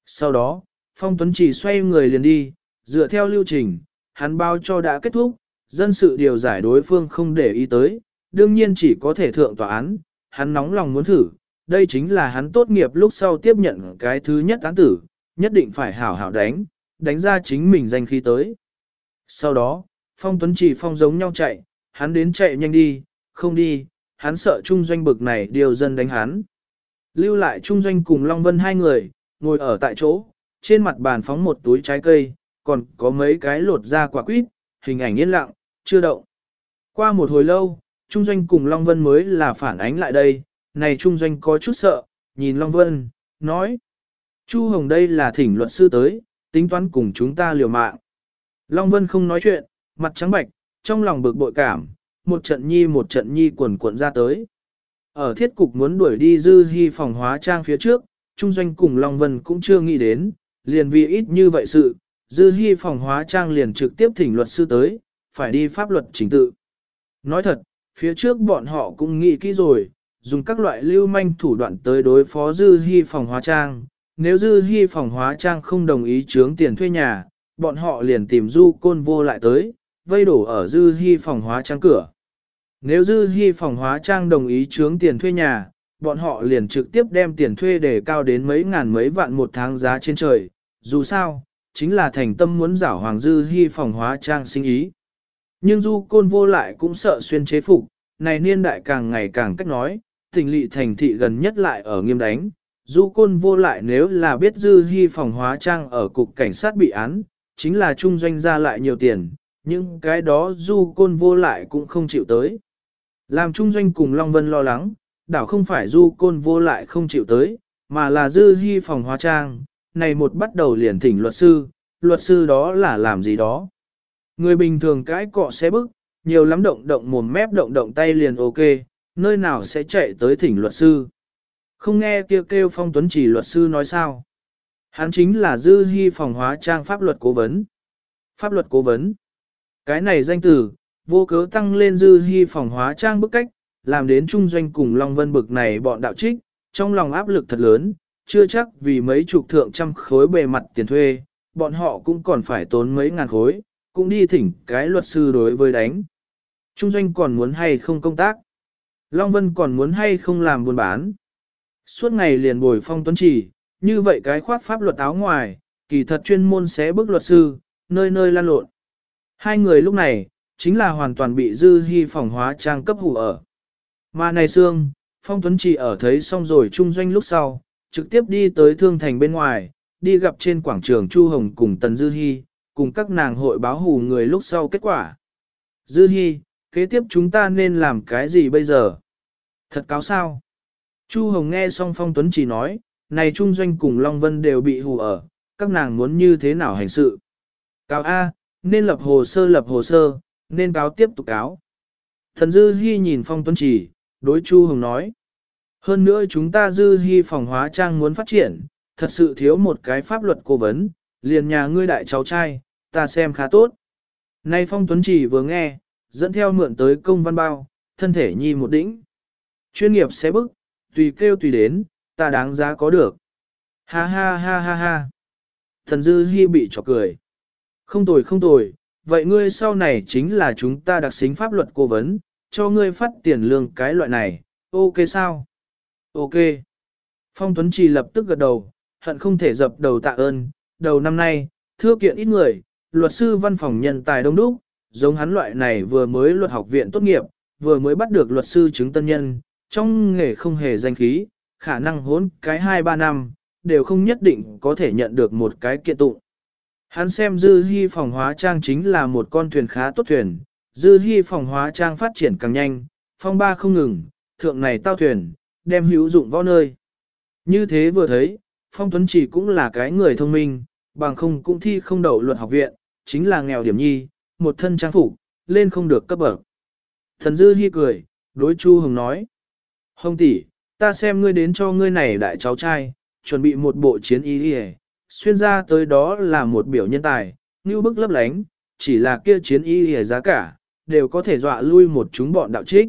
S1: Sau đó, Phong Tuấn chỉ xoay người liền đi, dựa theo lưu trình, hắn bao cho đã kết thúc, dân sự điều giải đối phương không để ý tới, đương nhiên chỉ có thể thượng tòa án, hắn nóng lòng muốn thử, đây chính là hắn tốt nghiệp lúc sau tiếp nhận cái thứ nhất án tử, nhất định phải hảo hảo đánh, đánh ra chính mình danh khí tới. Sau đó, Phong Tuấn chỉ phong giống nhau chạy, hắn đến chạy nhanh đi, không đi, hắn sợ trung doanh bực này điều dân đánh hắn. Lưu lại trung doanh cùng Long Vân hai người, ngồi ở tại chỗ, trên mặt bàn phóng một túi trái cây, còn có mấy cái lột ra quả quýt, hình ảnh yên lặng, chưa động. Qua một hồi lâu, Trung Doanh cùng Long Vân mới là phản ánh lại đây, này Trung Doanh có chút sợ, nhìn Long Vân, nói. Chu Hồng đây là thỉnh luật sư tới, tính toán cùng chúng ta liều mạng. Long Vân không nói chuyện, mặt trắng bạch, trong lòng bực bội cảm, một trận nhi một trận nhi quần cuộn ra tới. Ở thiết cục muốn đuổi đi dư hy phòng hóa trang phía trước, Trung Doanh cùng Long Vân cũng chưa nghĩ đến, liền vì ít như vậy sự, dư hy phòng hóa trang liền trực tiếp thỉnh luật sư tới, phải đi pháp luật chính tự. Nói thật, phía trước bọn họ cũng nghĩ kỹ rồi, dùng các loại lưu manh thủ đoạn tới đối phó dư hy phòng hóa trang. Nếu dư hy phòng hóa trang không đồng ý chướng tiền thuê nhà, bọn họ liền tìm du côn vô lại tới, vây đổ ở dư hy phòng hóa trang cửa. Nếu dư hy phòng hóa trang đồng ý chướng tiền thuê nhà, bọn họ liền trực tiếp đem tiền thuê để cao đến mấy ngàn mấy vạn một tháng giá trên trời. Dù sao, chính là thành tâm muốn giảo Hoàng Dư Hy phòng hóa trang sinh ý. Nhưng du côn vô lại cũng sợ xuyên chế phục, này niên đại càng ngày càng cách nói, tình lị thành thị gần nhất lại ở nghiêm đánh. Du côn vô lại nếu là biết Dư Hy phòng hóa trang ở cục cảnh sát bị án, chính là trung doanh ra lại nhiều tiền, nhưng cái đó du côn vô lại cũng không chịu tới. Làm trung doanh cùng Long Vân lo lắng, đảo không phải du côn vô lại không chịu tới, mà là dư hy phòng hóa trang, này một bắt đầu liền thỉnh luật sư, luật sư đó là làm gì đó. Người bình thường cái cọ xe bức, nhiều lắm động động mồm mép động động tay liền ok, nơi nào sẽ chạy tới thỉnh luật sư. Không nghe kêu kêu phong tuấn chỉ luật sư nói sao. Hắn chính là dư hy phòng hóa trang pháp luật cố vấn. Pháp luật cố vấn. Cái này danh từ, vô cớ tăng lên dư hy phòng hóa trang bức cách, làm đến trung doanh cùng Long Vân bực này bọn đạo trích, trong lòng áp lực thật lớn, chưa chắc vì mấy chục thượng trăm khối bề mặt tiền thuê, bọn họ cũng còn phải tốn mấy ngàn khối, cũng đi thỉnh cái luật sư đối với đánh. Trung doanh còn muốn hay không công tác? Long Vân còn muốn hay không làm buôn bán? Suốt ngày liền bồi phong tuấn chỉ, như vậy cái khoác pháp luật áo ngoài, kỳ thật chuyên môn xé bức luật sư, nơi nơi lan lộn. Hai người lúc này, chính là hoàn toàn bị dư hy phòng hóa trang cấp hủ ở. Mà này xương, Phong Tuấn chỉ ở thấy xong rồi trung doanh lúc sau, trực tiếp đi tới thương thành bên ngoài, đi gặp trên quảng trường Chu Hồng cùng Tần Dư Hi, cùng các nàng hội báo hù người lúc sau kết quả. Dư Hi, kế tiếp chúng ta nên làm cái gì bây giờ? Thật cáo sao? Chu Hồng nghe xong Phong Tuấn chỉ nói, này Trung Doanh cùng Long Vân đều bị hù ở, các nàng muốn như thế nào hành sự? Cáo A, nên lập hồ sơ lập hồ sơ, nên cáo tiếp tục cáo. Thần Dư Hi nhìn Phong Tuấn chỉ, đối Chu Hồng nói. Hơn nữa chúng ta Dư Hi phòng hóa trang muốn phát triển, thật sự thiếu một cái pháp luật cố vấn, liền nhà ngươi đại cháu trai, ta xem khá tốt. Nay Phong Tuấn chỉ vừa nghe, dẫn theo mượn tới công văn bao, thân thể nhi một đỉnh. Chuyên nghiệp xé bức, tùy kêu tùy đến, ta đáng giá có được. Ha ha ha ha ha. Thần Dư Hi bị chọc cười. Không tồi không tồi, vậy ngươi sau này chính là chúng ta đặc xính pháp luật cố vấn, cho ngươi phát tiền lương cái loại này, ok sao? Ok. Phong Tuấn Trì lập tức gật đầu, hận không thể dập đầu tạ ơn, đầu năm nay, thưa kiện ít người, luật sư văn phòng nhân tài đông đúc, giống hắn loại này vừa mới luật học viện tốt nghiệp, vừa mới bắt được luật sư chứng tân nhân, trong nghề không hề danh khí, khả năng hốn cái 2-3 năm, đều không nhất định có thể nhận được một cái kiện tụng. Hắn xem dư hy phòng hóa trang chính là một con thuyền khá tốt thuyền, dư hy phòng hóa trang phát triển càng nhanh, phong ba không ngừng, thượng này tao thuyền, đem hữu dụng võ nơi. Như thế vừa thấy, phong tuấn chỉ cũng là cái người thông minh, bằng không cũng thi không đậu luật học viện, chính là nghèo điểm nhi, một thân trang phục, lên không được cấp bậc. Thần dư hi cười, đối chu hồng nói. Hồng tỷ, ta xem ngươi đến cho ngươi này đại cháu trai, chuẩn bị một bộ chiến y đi xuyên ra tới đó là một biểu nhân tài, như bức lấp lánh, chỉ là kia chiến y đi giá cả, đều có thể dọa lui một chúng bọn đạo trích.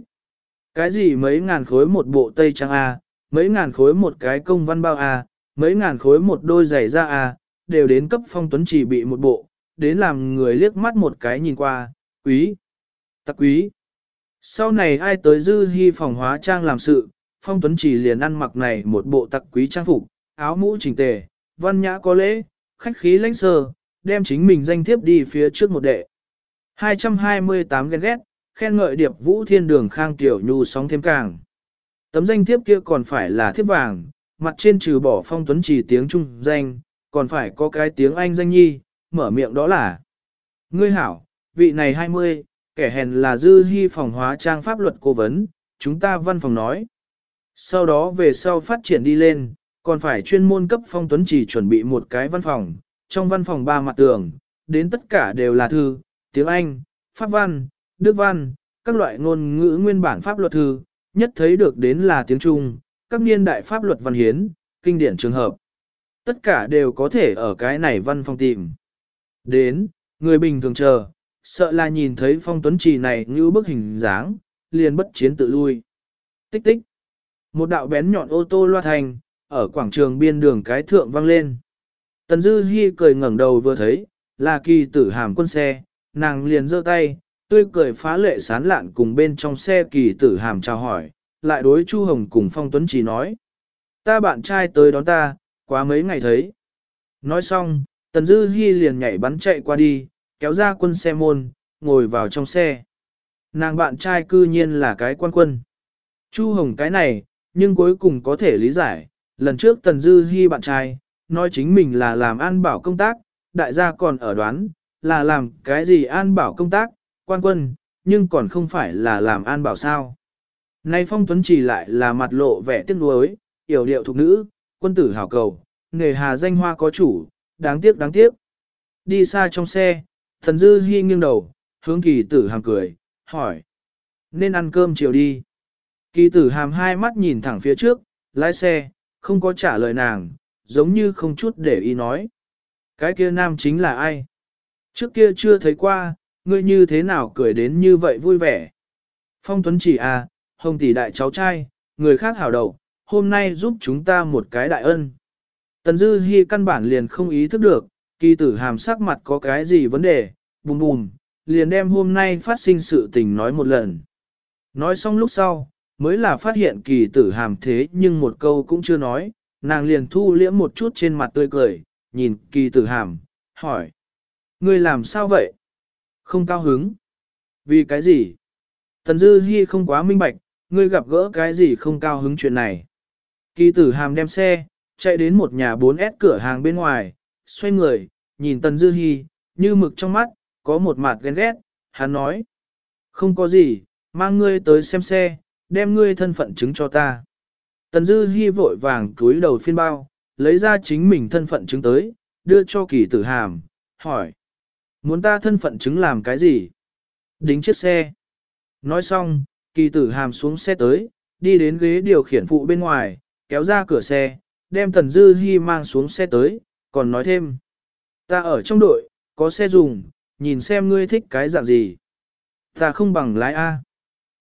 S1: Cái gì mấy ngàn khối một bộ tây trang A, mấy ngàn khối một cái công văn bao A, mấy ngàn khối một đôi giày da A, đều đến cấp phong tuấn chỉ bị một bộ, đến làm người liếc mắt một cái nhìn qua, quý, tặc quý. Sau này ai tới dư hy phòng hóa trang làm sự, phong tuấn chỉ liền ăn mặc này một bộ tặc quý trang phục, áo mũ chỉnh tề, văn nhã có lễ, khách khí lãnh sơ, đem chính mình danh thiếp đi phía trước một đệ. 228 ghen ghét, khen ngợi điệp vũ thiên đường khang tiểu nhu sóng thêm càng. Tấm danh thiếp kia còn phải là thiếp vàng, mặt trên trừ bỏ phong tuấn chỉ tiếng trung danh, còn phải có cái tiếng Anh danh nhi, mở miệng đó là. Ngươi hảo, vị này 20, kẻ hèn là dư hy phòng hóa trang pháp luật cố vấn, chúng ta văn phòng nói. Sau đó về sau phát triển đi lên, còn phải chuyên môn cấp phong tuấn chỉ chuẩn bị một cái văn phòng, trong văn phòng ba mặt tường, đến tất cả đều là thư, tiếng Anh, Pháp văn, Đức văn, các loại ngôn ngữ nguyên bản pháp luật thư, nhất thấy được đến là tiếng Trung, các niên đại pháp luật văn hiến, kinh điển trường hợp. Tất cả đều có thể ở cái này văn phòng tìm. Đến, người bình thường chờ, sợ là nhìn thấy phong tuấn trì này như bức hình dáng, liền bất chiến tự lui. Tích tích. Một đạo bén nhọn ô tô loa thành, ở quảng trường biên đường cái thượng vang lên. Tần Dư Hi cười ngẩng đầu vừa thấy, là kỳ tử hàm quân xe, nàng liền giơ tay, tươi cười phá lệ sán lạn cùng bên trong xe kỳ tử hàm chào hỏi, lại đối Chu Hồng cùng Phong Tuấn chỉ nói. Ta bạn trai tới đón ta, quá mấy ngày thấy. Nói xong, Tần Dư Hi liền nhảy bắn chạy qua đi, kéo ra quân xe môn, ngồi vào trong xe. Nàng bạn trai cư nhiên là cái quan quân. Chu Hồng cái này, nhưng cuối cùng có thể lý giải, lần trước Tần Dư Hi bạn trai, nói chính mình là làm an bảo công tác, đại gia còn ở đoán, là làm cái gì an bảo công tác, quan quân, nhưng còn không phải là làm an bảo sao. Nay Phong Tuấn chỉ lại là mặt lộ vẻ tiếc nuối, yểu điệu thục nữ, quân tử hảo cầu, nghề hà danh hoa có chủ, đáng tiếc đáng tiếc. Đi xa trong xe, thần dư hy nghiêng đầu, hướng kỳ tử hàm cười, hỏi. Nên ăn cơm chiều đi. Kỳ tử hàm hai mắt nhìn thẳng phía trước, lái xe, không có trả lời nàng, giống như không chút để ý nói. Cái kia nam chính là ai? Trước kia chưa thấy qua, ngươi như thế nào cười đến như vậy vui vẻ. Phong Tuấn chỉ à, hồng tỷ đại cháu trai, người khác hảo đầu, hôm nay giúp chúng ta một cái đại ân. Tần Dư Hi căn bản liền không ý thức được, kỳ tử hàm sắc mặt có cái gì vấn đề, bùm bùm, liền đem hôm nay phát sinh sự tình nói một lần. Nói xong lúc sau, mới là phát hiện kỳ tử hàm thế nhưng một câu cũng chưa nói, nàng liền thu liễm một chút trên mặt tươi cười, nhìn kỳ tử hàm, hỏi. Ngươi làm sao vậy? Không cao hứng. Vì cái gì? Tần Dư Hi không quá minh bạch, ngươi gặp gỡ cái gì không cao hứng chuyện này. Kỳ tử hàm đem xe, chạy đến một nhà 4S cửa hàng bên ngoài, xoay người, nhìn Tần Dư Hi, như mực trong mắt, có một mặt ghen ghét, hắn nói. Không có gì, mang ngươi tới xem xe, đem ngươi thân phận chứng cho ta. Tần Dư Hi vội vàng cúi đầu phiên bao, lấy ra chính mình thân phận chứng tới, đưa cho kỳ tử hàm, hỏi. Muốn ta thân phận chứng làm cái gì? Đính chiếc xe. Nói xong, kỳ tử hàm xuống xe tới, đi đến ghế điều khiển phụ bên ngoài, kéo ra cửa xe, đem Tần Dư Hi mang xuống xe tới, còn nói thêm. Ta ở trong đội, có xe dùng, nhìn xem ngươi thích cái dạng gì. Ta không bằng lái A.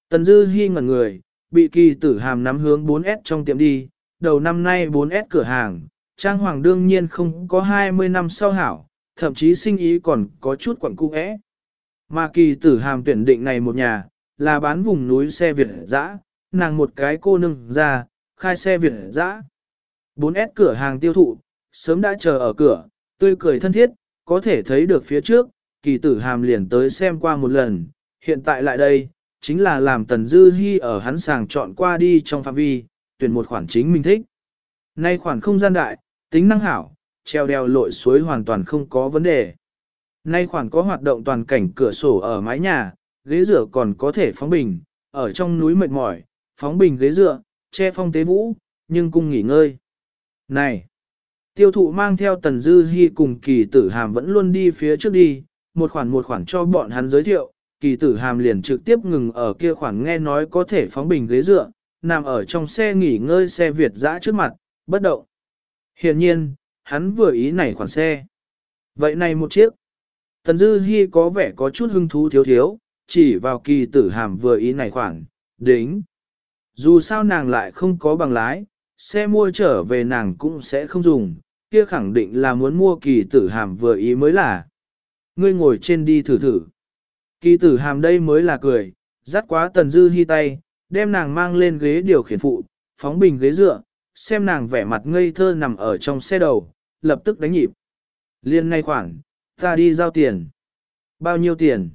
S1: Tần Dư Hi ngẩn người, bị kỳ tử hàm nắm hướng 4S trong tiệm đi, đầu năm nay 4S cửa hàng, trang hoàng đương nhiên không có 20 năm sau hảo, thậm chí sinh ý còn có chút quẩn cung ẽ. Mà kỳ tử hàm tuyển định này một nhà, là bán vùng núi xe Việt dã, nàng một cái cô nương ra, khai xe Việt dã. 4S cửa hàng tiêu thụ, sớm đã chờ ở cửa, tươi cười thân thiết, có thể thấy được phía trước, kỳ tử hàm liền tới xem qua một lần, hiện tại lại đây, chính là làm Tần Dư hy ở hắn sàng chọn qua đi trong phạm vi, tuyển một khoản chính mình thích. Nay khoản không gian đại, tính năng hảo, treo đeo lội suối hoàn toàn không có vấn đề. Nay khoản có hoạt động toàn cảnh cửa sổ ở mái nhà, ghế dựa còn có thể phóng bình, ở trong núi mệt mỏi, phóng bình ghế dựa, che phong tế vũ, nhưng cung nghỉ ngơi. Này! Tiêu thụ mang theo Tần Dư Hi cùng kỳ tử hàm vẫn luôn đi phía trước đi, một khoản một khoản cho bọn hắn giới thiệu, kỳ tử hàm liền trực tiếp ngừng ở kia khoản nghe nói có thể phóng bình ghế dựa, nằm ở trong xe nghỉ ngơi xe Việt dã trước mặt, bất động. Hiện nhiên, hắn vừa ý này khoản xe. Vậy này một chiếc. Tần Dư Hi có vẻ có chút hứng thú thiếu thiếu, chỉ vào kỳ tử hàm vừa ý này khoản, đính. Dù sao nàng lại không có bằng lái, xe mua trở về nàng cũng sẽ không dùng, kia khẳng định là muốn mua kỳ tử hàm vừa ý mới là. Ngươi ngồi trên đi thử thử. Kỳ tử hàm đây mới là cười, dắt quá tần dư hy tay, đem nàng mang lên ghế điều khiển phụ, phóng bình ghế dựa, xem nàng vẻ mặt ngây thơ nằm ở trong xe đầu, lập tức đánh nhịp. Liên ngay khoản, ta đi giao tiền. Bao nhiêu tiền?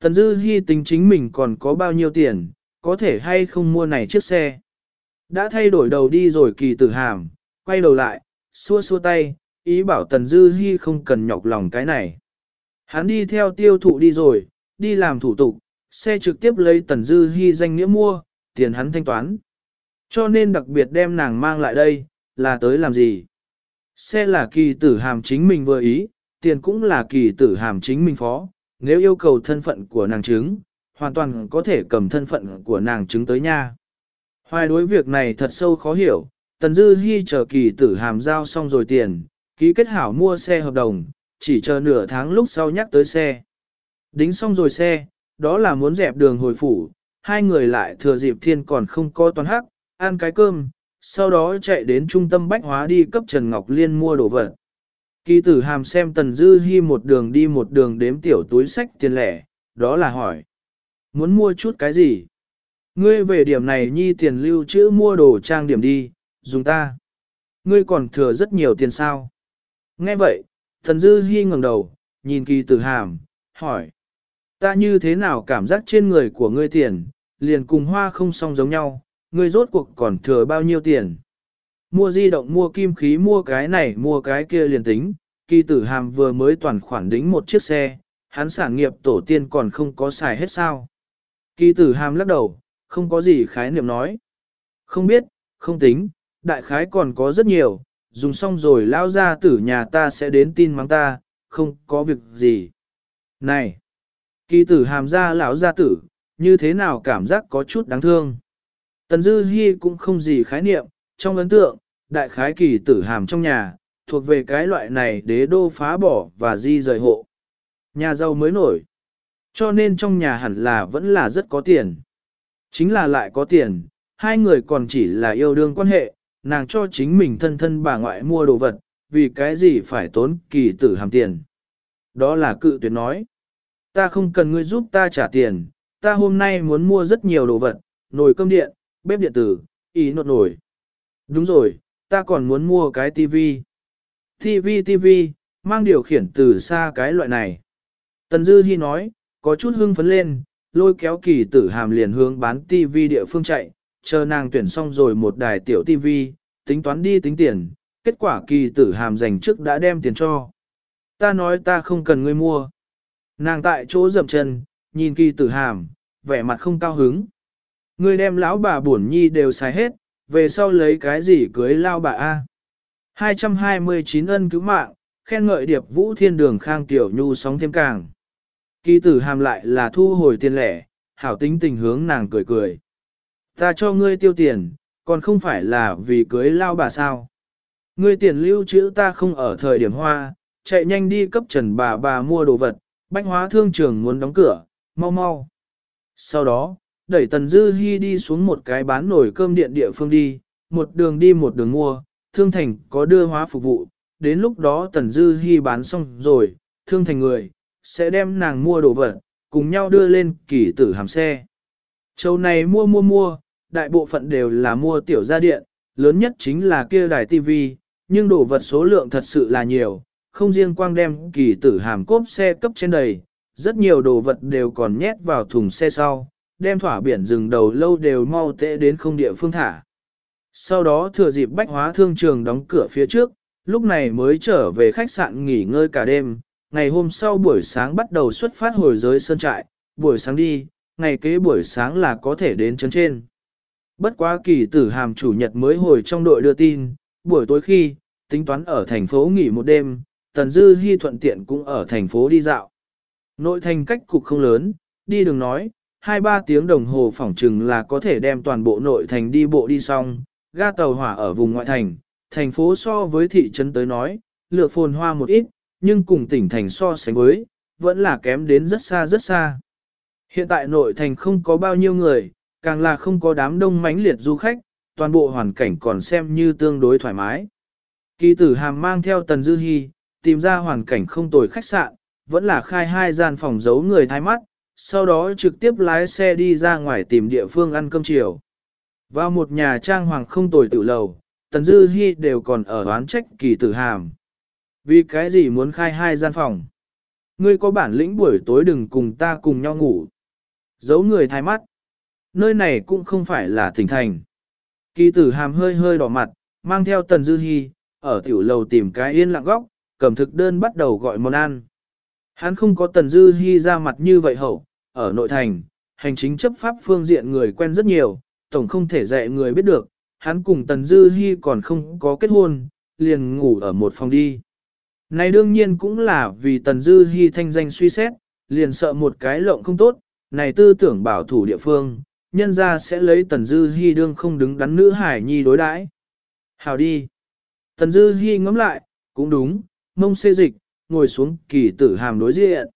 S1: Tần dư hy tính chính mình còn có bao nhiêu tiền, có thể hay không mua này chiếc xe. Đã thay đổi đầu đi rồi kỳ tử hàm, quay đầu lại, xua xua tay, ý bảo Tần Dư Hi không cần nhọc lòng cái này. Hắn đi theo tiêu thụ đi rồi, đi làm thủ tục, xe trực tiếp lấy Tần Dư Hi danh nghĩa mua, tiền hắn thanh toán. Cho nên đặc biệt đem nàng mang lại đây, là tới làm gì? Xe là kỳ tử hàm chính mình vừa ý, tiền cũng là kỳ tử hàm chính mình phó, nếu yêu cầu thân phận của nàng chứng, hoàn toàn có thể cầm thân phận của nàng chứng tới nha. Hoài đối việc này thật sâu khó hiểu, Tần Dư Hi chờ kỳ tử hàm giao xong rồi tiền, ký kết hảo mua xe hợp đồng, chỉ chờ nửa tháng lúc sau nhắc tới xe. Đính xong rồi xe, đó là muốn dẹp đường hồi phủ, hai người lại thừa dịp thiên còn không có toàn hắc, ăn cái cơm, sau đó chạy đến trung tâm bách hóa đi cấp Trần Ngọc Liên mua đồ vật. Kỳ tử hàm xem Tần Dư Hi một đường đi một đường đếm tiểu túi sách tiền lẻ, đó là hỏi. Muốn mua chút cái gì? Ngươi về điểm này nhi tiền lưu trữ mua đồ trang điểm đi, dùng ta. Ngươi còn thừa rất nhiều tiền sao. Nghe vậy, thần dư hy ngẩng đầu, nhìn kỳ tử hàm, hỏi. Ta như thế nào cảm giác trên người của ngươi tiền, liền cùng hoa không song giống nhau, ngươi rốt cuộc còn thừa bao nhiêu tiền. Mua di động mua kim khí mua cái này mua cái kia liền tính, kỳ tử hàm vừa mới toàn khoản đính một chiếc xe, hắn sản nghiệp tổ tiên còn không có xài hết sao. Kỳ tử hàm lắc đầu, không có gì khái niệm nói. Không biết, không tính, đại khái còn có rất nhiều, dùng xong rồi lao ra tử nhà ta sẽ đến tin mắng ta, không có việc gì. Này, kỳ tử hàm ra lão gia tử, như thế nào cảm giác có chút đáng thương. Tần Dư Hi cũng không gì khái niệm, trong ấn tượng, đại khái kỳ tử hàm trong nhà, thuộc về cái loại này đế đô phá bỏ và di rời hộ. Nhà giàu mới nổi. Cho nên trong nhà hẳn là vẫn là rất có tiền. Chính là lại có tiền, hai người còn chỉ là yêu đương quan hệ, nàng cho chính mình thân thân bà ngoại mua đồ vật, vì cái gì phải tốn kỳ tử hàm tiền. Đó là cự tuyệt nói. Ta không cần ngươi giúp ta trả tiền, ta hôm nay muốn mua rất nhiều đồ vật, nồi cơm điện, bếp điện tử, ý nột nổi. Đúng rồi, ta còn muốn mua cái tivi. Tivi tivi, mang điều khiển từ xa cái loại này. Tần Dư Hi nói, có chút hưng phấn lên, lôi kéo kỳ tử hàm liền hướng bán tivi địa phương chạy, chờ nàng tuyển xong rồi một đài tiểu tivi, tính toán đi tính tiền, kết quả kỳ tử hàm dành trước đã đem tiền cho. Ta nói ta không cần ngươi mua. Nàng tại chỗ dậm chân, nhìn kỳ tử hàm, vẻ mặt không cao hứng. Ngươi đem lão bà bổn nhi đều xài hết, về sau lấy cái gì cưới lao bà A. 229 ân cứu mạng, khen ngợi điệp vũ thiên đường khang tiểu nhu sóng thêm càng. Kỳ tử hàm lại là thu hồi tiền lẻ, hảo tính tình hướng nàng cười cười. Ta cho ngươi tiêu tiền, còn không phải là vì cưới lao bà sao. Ngươi tiền lưu trữ ta không ở thời điểm hoa, chạy nhanh đi cấp trần bà bà mua đồ vật, bách hóa thương trường muốn đóng cửa, mau mau. Sau đó, đẩy Tần Dư Hi đi xuống một cái bán nổi cơm điện địa phương đi, một đường đi một đường mua, thương thành có đưa hóa phục vụ, đến lúc đó Tần Dư Hi bán xong rồi, thương thành người, sẽ đem nàng mua đồ vật, cùng nhau đưa lên kỳ tử hàm xe. Châu này mua mua mua, đại bộ phận đều là mua tiểu gia điện, lớn nhất chính là kia đài tivi, nhưng đồ vật số lượng thật sự là nhiều, không riêng quang đem kỳ tử hàm cốp xe cấp trên đầy, rất nhiều đồ vật đều còn nhét vào thùng xe sau, đem thỏa biển rừng đầu lâu đều mau tệ đến không địa phương thả. Sau đó thừa dịp bách hóa thương trường đóng cửa phía trước, lúc này mới trở về khách sạn nghỉ ngơi cả đêm, ngày hôm sau buổi sáng bắt đầu xuất phát hồi giới sơn trại, buổi sáng đi, ngày kế buổi sáng là có thể đến chấn trên. Bất quá kỳ tử hàm chủ nhật mới hồi trong đội đưa tin, buổi tối khi, tính toán ở thành phố nghỉ một đêm, Tần Dư Hi thuận tiện cũng ở thành phố đi dạo. Nội thành cách cục không lớn, đi đường nói, 2-3 tiếng đồng hồ phỏng chừng là có thể đem toàn bộ nội thành đi bộ đi xong, ga tàu hỏa ở vùng ngoại thành, thành phố so với thị trấn tới nói, lược phồn hoa một ít, nhưng cùng tỉnh thành so sánh với, vẫn là kém đến rất xa rất xa. Hiện tại nội thành không có bao nhiêu người, càng là không có đám đông mãnh liệt du khách, toàn bộ hoàn cảnh còn xem như tương đối thoải mái. Kỳ tử hàm mang theo Tần Dư Hi, tìm ra hoàn cảnh không tồi khách sạn, vẫn là khai hai gian phòng giấu người thái mắt, sau đó trực tiếp lái xe đi ra ngoài tìm địa phương ăn cơm chiều. Vào một nhà trang hoàng không tồi tự lầu, Tần Dư Hi đều còn ở đoán trách kỳ tử hàm. Vì cái gì muốn khai hai gian phòng? Ngươi có bản lĩnh buổi tối đừng cùng ta cùng nhau ngủ. Giấu người thái mắt. Nơi này cũng không phải là tỉnh thành. Kỳ tử hàm hơi hơi đỏ mặt, mang theo Tần Dư Hi, ở tiểu lầu tìm cái yên lặng góc, cầm thực đơn bắt đầu gọi món ăn. Hắn không có Tần Dư Hi ra mặt như vậy hậu, ở nội thành, hành chính chấp pháp phương diện người quen rất nhiều, tổng không thể dạy người biết được, hắn cùng Tần Dư Hi còn không có kết hôn, liền ngủ ở một phòng đi. Này đương nhiên cũng là vì Tần Dư Hi thanh danh suy xét, liền sợ một cái lộng không tốt, này tư tưởng bảo thủ địa phương, nhân ra sẽ lấy Tần Dư Hi đương không đứng đắn nữ hải nhi đối đãi. Hào đi. Tần Dư Hi ngẫm lại, cũng đúng, mông xê dịch, ngồi xuống kỳ tử hàm đối diện.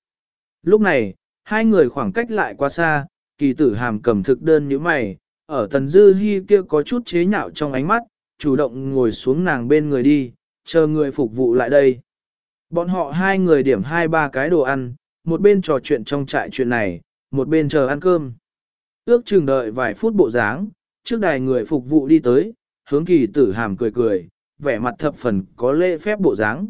S1: Lúc này, hai người khoảng cách lại quá xa, kỳ tử hàm cầm thực đơn như mày, ở Tần Dư Hi kia có chút chế nhạo trong ánh mắt, chủ động ngồi xuống nàng bên người đi, chờ người phục vụ lại đây. Bọn họ hai người điểm hai ba cái đồ ăn, một bên trò chuyện trong trại chuyện này, một bên chờ ăn cơm. Ước chừng đợi vài phút bộ dáng, trước đài người phục vụ đi tới, hướng kỳ tử hàm cười cười, vẻ mặt thập phần có lễ phép bộ dáng.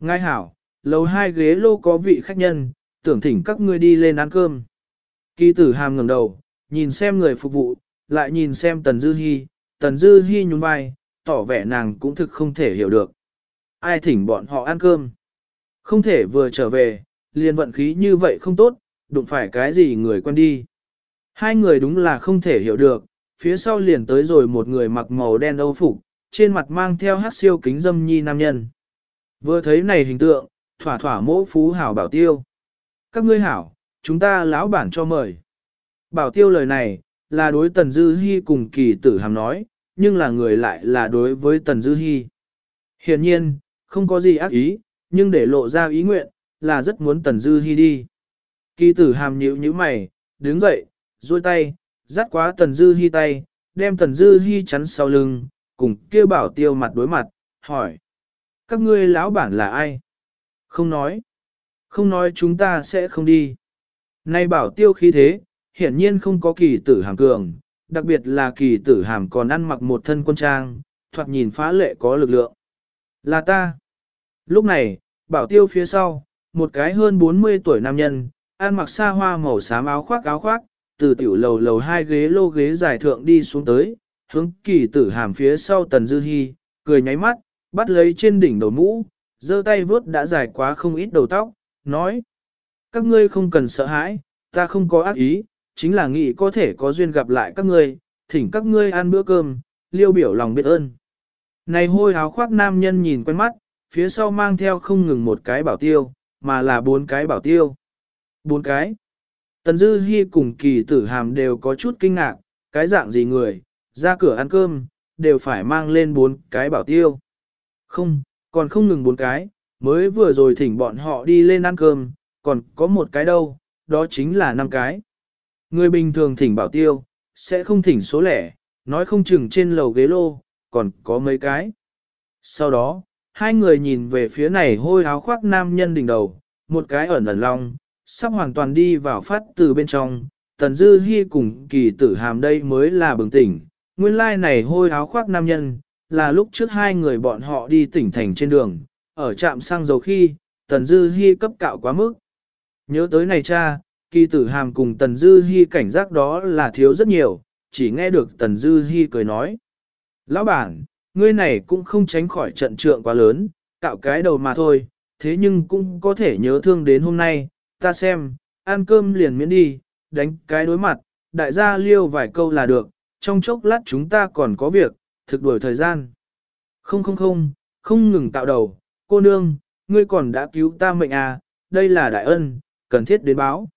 S1: Ngay hảo, lầu hai ghế lô có vị khách nhân, tưởng thỉnh các ngươi đi lên ăn cơm. Kỳ tử hàm ngẩng đầu, nhìn xem người phục vụ, lại nhìn xem Tần Dư Hi, Tần Dư Hi nhún vai, tỏ vẻ nàng cũng thực không thể hiểu được. Ai thỉnh bọn họ ăn cơm? Không thể vừa trở về, liền vận khí như vậy không tốt, đụng phải cái gì người quen đi. Hai người đúng là không thể hiểu được, phía sau liền tới rồi một người mặc màu đen âu phục, trên mặt mang theo hát siêu kính dâm nhi nam nhân. Vừa thấy này hình tượng, thỏa thỏa mỗ phú hảo bảo tiêu. Các ngươi hảo, chúng ta lão bản cho mời. Bảo tiêu lời này, là đối Tần Dư Hi cùng kỳ tử hàm nói, nhưng là người lại là đối với Tần Dư Hi. Hiện nhiên, không có gì ác ý, nhưng để lộ ra ý nguyện, là rất muốn Tần Dư Hi đi. Kỳ tử hàm nhíu nhíu mày, đứng dậy, duỗi tay, dắt quá Tần Dư Hi tay, đem Tần Dư Hi chắn sau lưng, cùng kia bảo tiêu mặt đối mặt, hỏi. Các ngươi lão bản là ai? Không nói. Không nói chúng ta sẽ không đi. Nay bảo tiêu khí thế, hiển nhiên không có kỳ tử hàm cường, đặc biệt là kỳ tử hàm còn ăn mặc một thân quân trang, thoạt nhìn phá lệ có lực lượng. Là ta. Lúc này, bảo tiêu phía sau, một cái hơn 40 tuổi nam nhân, ăn mặc xa hoa màu xám áo khoác áo khoác, từ tiểu lầu lầu hai ghế lô ghế dài thượng đi xuống tới, hướng kỳ tử hàm phía sau tần dư hy, cười nháy mắt, bắt lấy trên đỉnh đầu mũ, giơ tay vướt đã dài quá không ít đầu tóc, nói. Các ngươi không cần sợ hãi, ta không có ác ý, chính là nghĩ có thể có duyên gặp lại các ngươi, thỉnh các ngươi ăn bữa cơm, liêu biểu lòng biết ơn. Này hôi áo khoác nam nhân nhìn quen mắt, phía sau mang theo không ngừng một cái bảo tiêu, mà là bốn cái bảo tiêu. Bốn cái. Tần Dư Hi cùng kỳ tử hàm đều có chút kinh ngạc, cái dạng gì người, ra cửa ăn cơm, đều phải mang lên bốn cái bảo tiêu. Không, còn không ngừng bốn cái, mới vừa rồi thỉnh bọn họ đi lên ăn cơm, còn có một cái đâu, đó chính là năm cái. Người bình thường thỉnh bảo tiêu, sẽ không thỉnh số lẻ, nói không chừng trên lầu ghế lô, còn có mấy cái. Sau đó, hai người nhìn về phía này hôi áo khoác nam nhân đỉnh đầu, một cái ẩn ẩn long, sắp hoàn toàn đi vào phát từ bên trong, tần dư hy cùng kỳ tử hàm đây mới là bừng tỉnh, nguyên lai này hôi áo khoác nam nhân, là lúc trước hai người bọn họ đi tỉnh thành trên đường, ở trạm xăng dầu khi, tần dư hy cấp cạo quá mức. Nhớ tới này cha, kỳ tử hàm cùng tần dư hy cảnh giác đó là thiếu rất nhiều, chỉ nghe được tần dư hy cười nói. Lão bản, ngươi này cũng không tránh khỏi trận trượng quá lớn, cạo cái đầu mà thôi, thế nhưng cũng có thể nhớ thương đến hôm nay, ta xem, ăn cơm liền miễn đi, đánh cái đối mặt, đại gia liêu vài câu là được, trong chốc lát chúng ta còn có việc, thực đuổi thời gian. Không không không, không ngừng tạo đầu, cô nương, ngươi còn đã cứu ta mệnh à, đây là đại ân, cần thiết đến báo.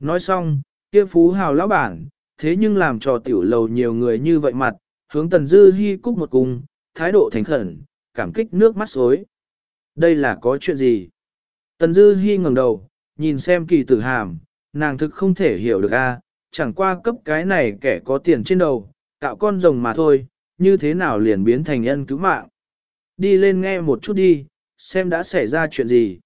S1: Nói xong, kia phú hào lão bản, thế nhưng làm cho tiểu lầu nhiều người như vậy mặt, hướng tần dư Hi cúc một cung, thái độ thành khẩn, cảm kích nước mắt xối. Đây là có chuyện gì? Tần dư Hi ngẩng đầu, nhìn xem kỳ tử hàm, nàng thực không thể hiểu được a, chẳng qua cấp cái này kẻ có tiền trên đầu, cạo con rồng mà thôi, như thế nào liền biến thành nhân cứu mạng. Đi lên nghe một chút đi, xem đã xảy ra chuyện gì.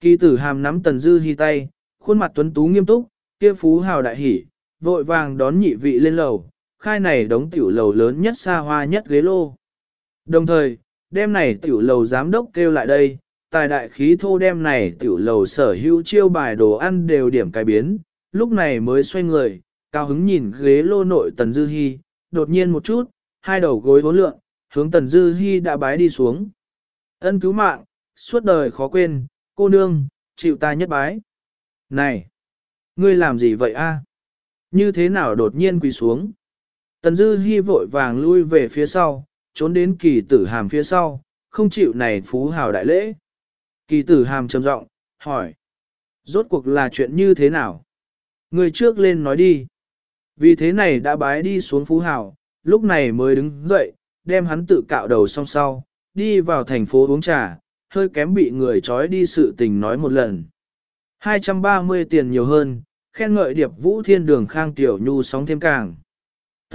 S1: Kỳ tử hàm nắm tần dư Hi tay, khuôn mặt tuấn tú nghiêm túc, kia phú hào đại hỉ, vội vàng đón nhị vị lên lầu, khai này đóng tiểu lầu lớn nhất xa hoa nhất ghế lô. Đồng thời, đêm này tiểu lầu giám đốc kêu lại đây, tài đại khí thô đêm này tiểu lầu sở hữu chiêu bài đồ ăn đều điểm cải biến, lúc này mới xoay người, cao hứng nhìn ghế lô nội Tần Dư Hi, đột nhiên một chút, hai đầu gối vốn lượng, hướng Tần Dư Hi đã bái đi xuống. Ân cứu mạng, suốt đời khó quên, cô nương, chịu ta nhất bái. Này, ngươi làm gì vậy a? Như thế nào đột nhiên quỳ xuống? Tần Dư Hi vội vàng lui về phía sau, trốn đến kỳ tử hàm phía sau, không chịu này phú hào đại lễ. Kỳ tử hàm trầm giọng hỏi. Rốt cuộc là chuyện như thế nào? Người trước lên nói đi. Vì thế này đã bái đi xuống phú hào, lúc này mới đứng dậy, đem hắn tự cạo đầu xong sau, đi vào thành phố uống trà, hơi kém bị người trói đi sự tình nói một lần. 230 tiền nhiều hơn, khen ngợi điệp vũ thiên đường khang tiểu nhu sóng thêm càng.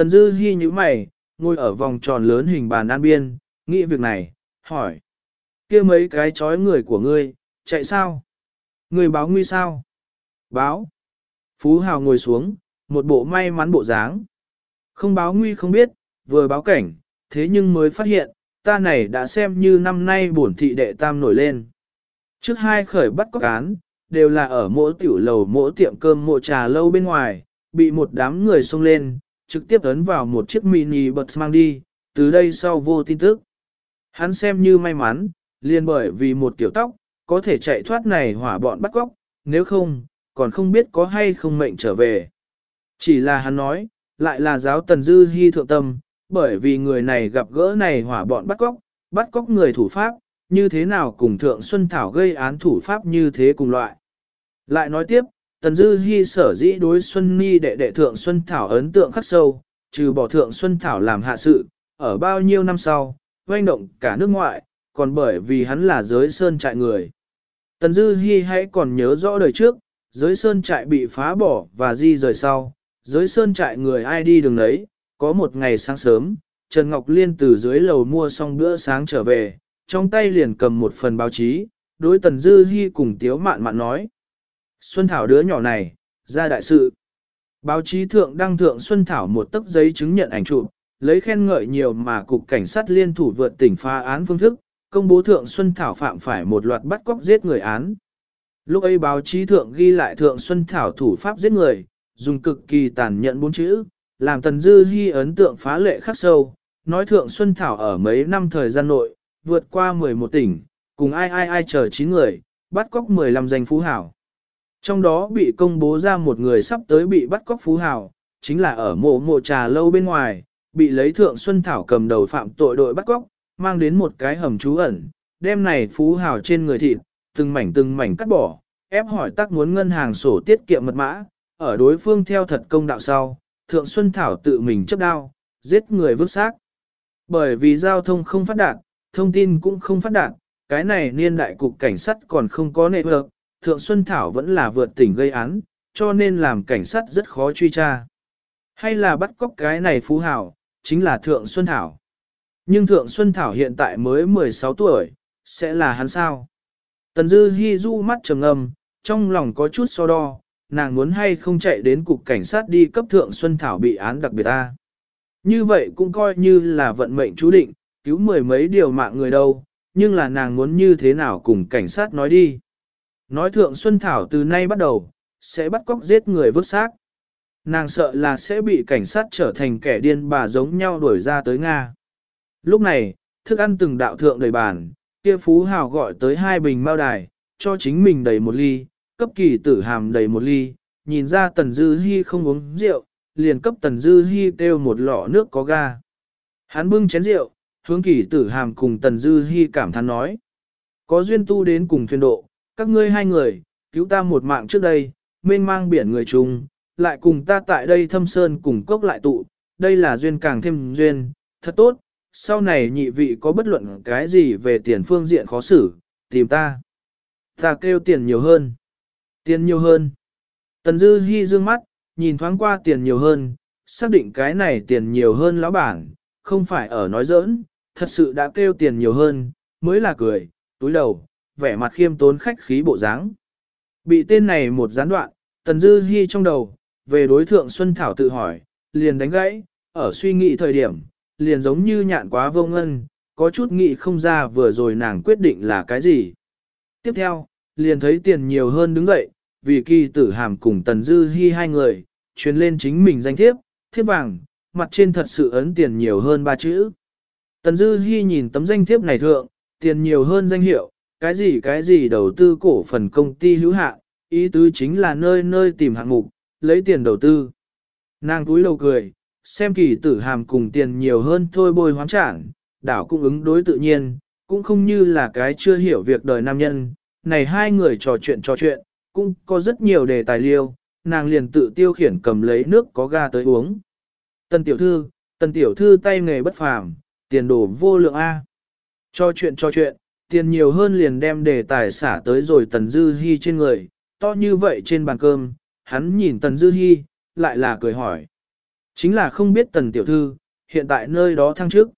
S1: Tần dư Hi như mày, ngồi ở vòng tròn lớn hình bàn an biên, nghĩ việc này, hỏi. kia mấy cái trói người của ngươi, chạy sao? Người báo nguy sao? Báo. Phú Hào ngồi xuống, một bộ may mắn bộ dáng. Không báo nguy không biết, vừa báo cảnh, thế nhưng mới phát hiện, ta này đã xem như năm nay bổn thị đệ tam nổi lên. Trước hai khởi bắt có án, đều là ở mỗi tiểu lầu mỗi tiệm cơm mỗi trà lâu bên ngoài, bị một đám người xông lên, trực tiếp ấn vào một chiếc mini bật mang đi, từ đây sau vô tin tức. Hắn xem như may mắn, liền bởi vì một tiểu tóc, có thể chạy thoát này hỏa bọn bắt góc, nếu không, còn không biết có hay không mệnh trở về. Chỉ là hắn nói, lại là giáo tần dư hy thượng tâm, bởi vì người này gặp gỡ này hỏa bọn bắt cóc, bắt cóc người thủ pháp, như thế nào cùng thượng Xuân Thảo gây án thủ pháp như thế cùng loại. Lại nói tiếp, Tần Dư Hi sở dĩ đối Xuân Ni đệ đệ thượng Xuân Thảo ấn tượng khắc sâu, trừ bỏ thượng Xuân Thảo làm hạ sự, ở bao nhiêu năm sau, doanh động cả nước ngoại, còn bởi vì hắn là giới sơn trại người. Tần Dư Hi hãy còn nhớ rõ đời trước, giới sơn trại bị phá bỏ và di rời sau, giới sơn trại người ai đi đường đấy, có một ngày sáng sớm, Trần Ngọc Liên từ dưới lầu mua xong bữa sáng trở về, trong tay liền cầm một phần báo chí, đối Tần Dư Hi cùng Tiếu Mạn Mạn nói. Xuân Thảo đứa nhỏ này, ra đại sự. Báo chí thượng đăng thượng Xuân Thảo một tấc giấy chứng nhận ảnh chụp, lấy khen ngợi nhiều mà cục cảnh sát liên thủ vượt tỉnh phá án phương thức, công bố thượng Xuân Thảo phạm phải một loạt bắt cóc giết người án. Lúc ấy báo chí thượng ghi lại thượng Xuân Thảo thủ pháp giết người, dùng cực kỳ tàn nhẫn bốn chữ, làm Tần Dư Hi ấn tượng phá lệ khắc sâu, nói thượng Xuân Thảo ở mấy năm thời gian nội, vượt qua 11 tỉnh, cùng ai ai ai chờ 9 người, bắt cóc 15 danh phú hảo. Trong đó bị công bố ra một người sắp tới bị bắt cóc phú hảo, chính là ở mộ mộ trà lâu bên ngoài, bị lấy thượng Xuân Thảo cầm đầu phạm tội đội bắt cóc, mang đến một cái hầm trú ẩn, đem này phú hảo trên người thịt, từng mảnh từng mảnh cắt bỏ, ép hỏi tác muốn ngân hàng sổ tiết kiệm mật mã, ở đối phương theo thật công đạo sau, thượng Xuân Thảo tự mình chấp đao, giết người vứt xác. Bởi vì giao thông không phát đạt, thông tin cũng không phát đạt, cái này niên đại cục cảnh sát còn không có nệ vợt, Thượng Xuân Thảo vẫn là vượt tỉnh gây án, cho nên làm cảnh sát rất khó truy tra. Hay là bắt cóc cái này phú hảo, chính là Thượng Xuân Thảo. Nhưng Thượng Xuân Thảo hiện tại mới 16 tuổi, sẽ là hắn sao? Tần Dư Hi du mắt trầm ngâm, trong lòng có chút so đo, nàng muốn hay không chạy đến cục cảnh sát đi cấp Thượng Xuân Thảo bị án đặc biệt ta. Như vậy cũng coi như là vận mệnh chú định, cứu mười mấy điều mạng người đâu, nhưng là nàng muốn như thế nào cùng cảnh sát nói đi. Nói Thượng Xuân Thảo từ nay bắt đầu, sẽ bắt cóc giết người vứt xác. Nàng sợ là sẽ bị cảnh sát trở thành kẻ điên bà giống nhau đuổi ra tới Nga. Lúc này, thức ăn từng đạo thượng đầy bàn, kia phú hào gọi tới hai bình mao đài, cho chính mình đầy một ly, cấp kỳ tử hàm đầy một ly, nhìn ra Tần Dư hy không uống rượu, liền cấp Tần Dư hy kêu một lọ nước có ga. Hắn bưng chén rượu, hướng kỳ tử hàm cùng Tần Dư hy cảm thán nói. Có duyên tu đến cùng thuyền độ, các ngươi hai người, cứu ta một mạng trước đây, mênh mang biển người chung, lại cùng ta tại đây thâm sơn cùng cốc lại tụ, đây là duyên càng thêm duyên, thật tốt, sau này nhị vị có bất luận cái gì về tiền phương diện khó xử, tìm ta. Ta kêu tiền nhiều hơn. Tiền nhiều hơn. Tần Dư Hi dương mắt, nhìn thoáng qua tiền nhiều hơn, xác định cái này tiền nhiều hơn lão bản, không phải ở nói giỡn, thật sự đã kêu tiền nhiều hơn, mới là cười, túi đầu, vẻ mặt khiêm tốn khách khí bộ dáng. Bị tên này một gián đoạn, Tần Dư Hi trong đầu, về đối thượng Xuân Thảo tự hỏi, liền đánh gãy, ở suy nghĩ thời điểm, liền giống như nhạn quá vô ngân, có chút nghĩ không ra vừa rồi nàng quyết định là cái gì. Tiếp theo, liền thấy tiền nhiều hơn đứng dậy, vì kỳ tử hàm cùng Tần Dư Hi hai người, truyền lên chính mình danh thiếp, thiếp vàng, mặt trên thật sự ấn tiền nhiều hơn ba chữ. Tần Dư Hi nhìn tấm danh thiếp này thượng, tiền nhiều hơn danh hiệu, cái gì cái gì đầu tư cổ phần công ty hữu hạn, ý tứ chính là nơi nơi tìm hạng mục, lấy tiền đầu tư. Nàng túi đầu cười, xem kỳ tử hàm cùng tiền nhiều hơn thôi bôi hoán trản, đảo cũng ứng đối tự nhiên, cũng không như là cái chưa hiểu việc đời nam nhân. Này hai người trò chuyện trò chuyện, cũng có rất nhiều đề tài liêu, nàng liền tự tiêu khiển cầm lấy nước có ga tới uống. Tần tiểu thư, tần tiểu thư tay nghề bất phàm, tiền đồ vô lượng A. Cho chuyện cho chuyện, tiền nhiều hơn liền đem đề tài xả tới rồi tần dư hy trên người, to như vậy trên bàn cơm, hắn nhìn tần dư hy, lại là cười hỏi. Chính là không biết tần tiểu thư, hiện tại nơi đó thăng trước.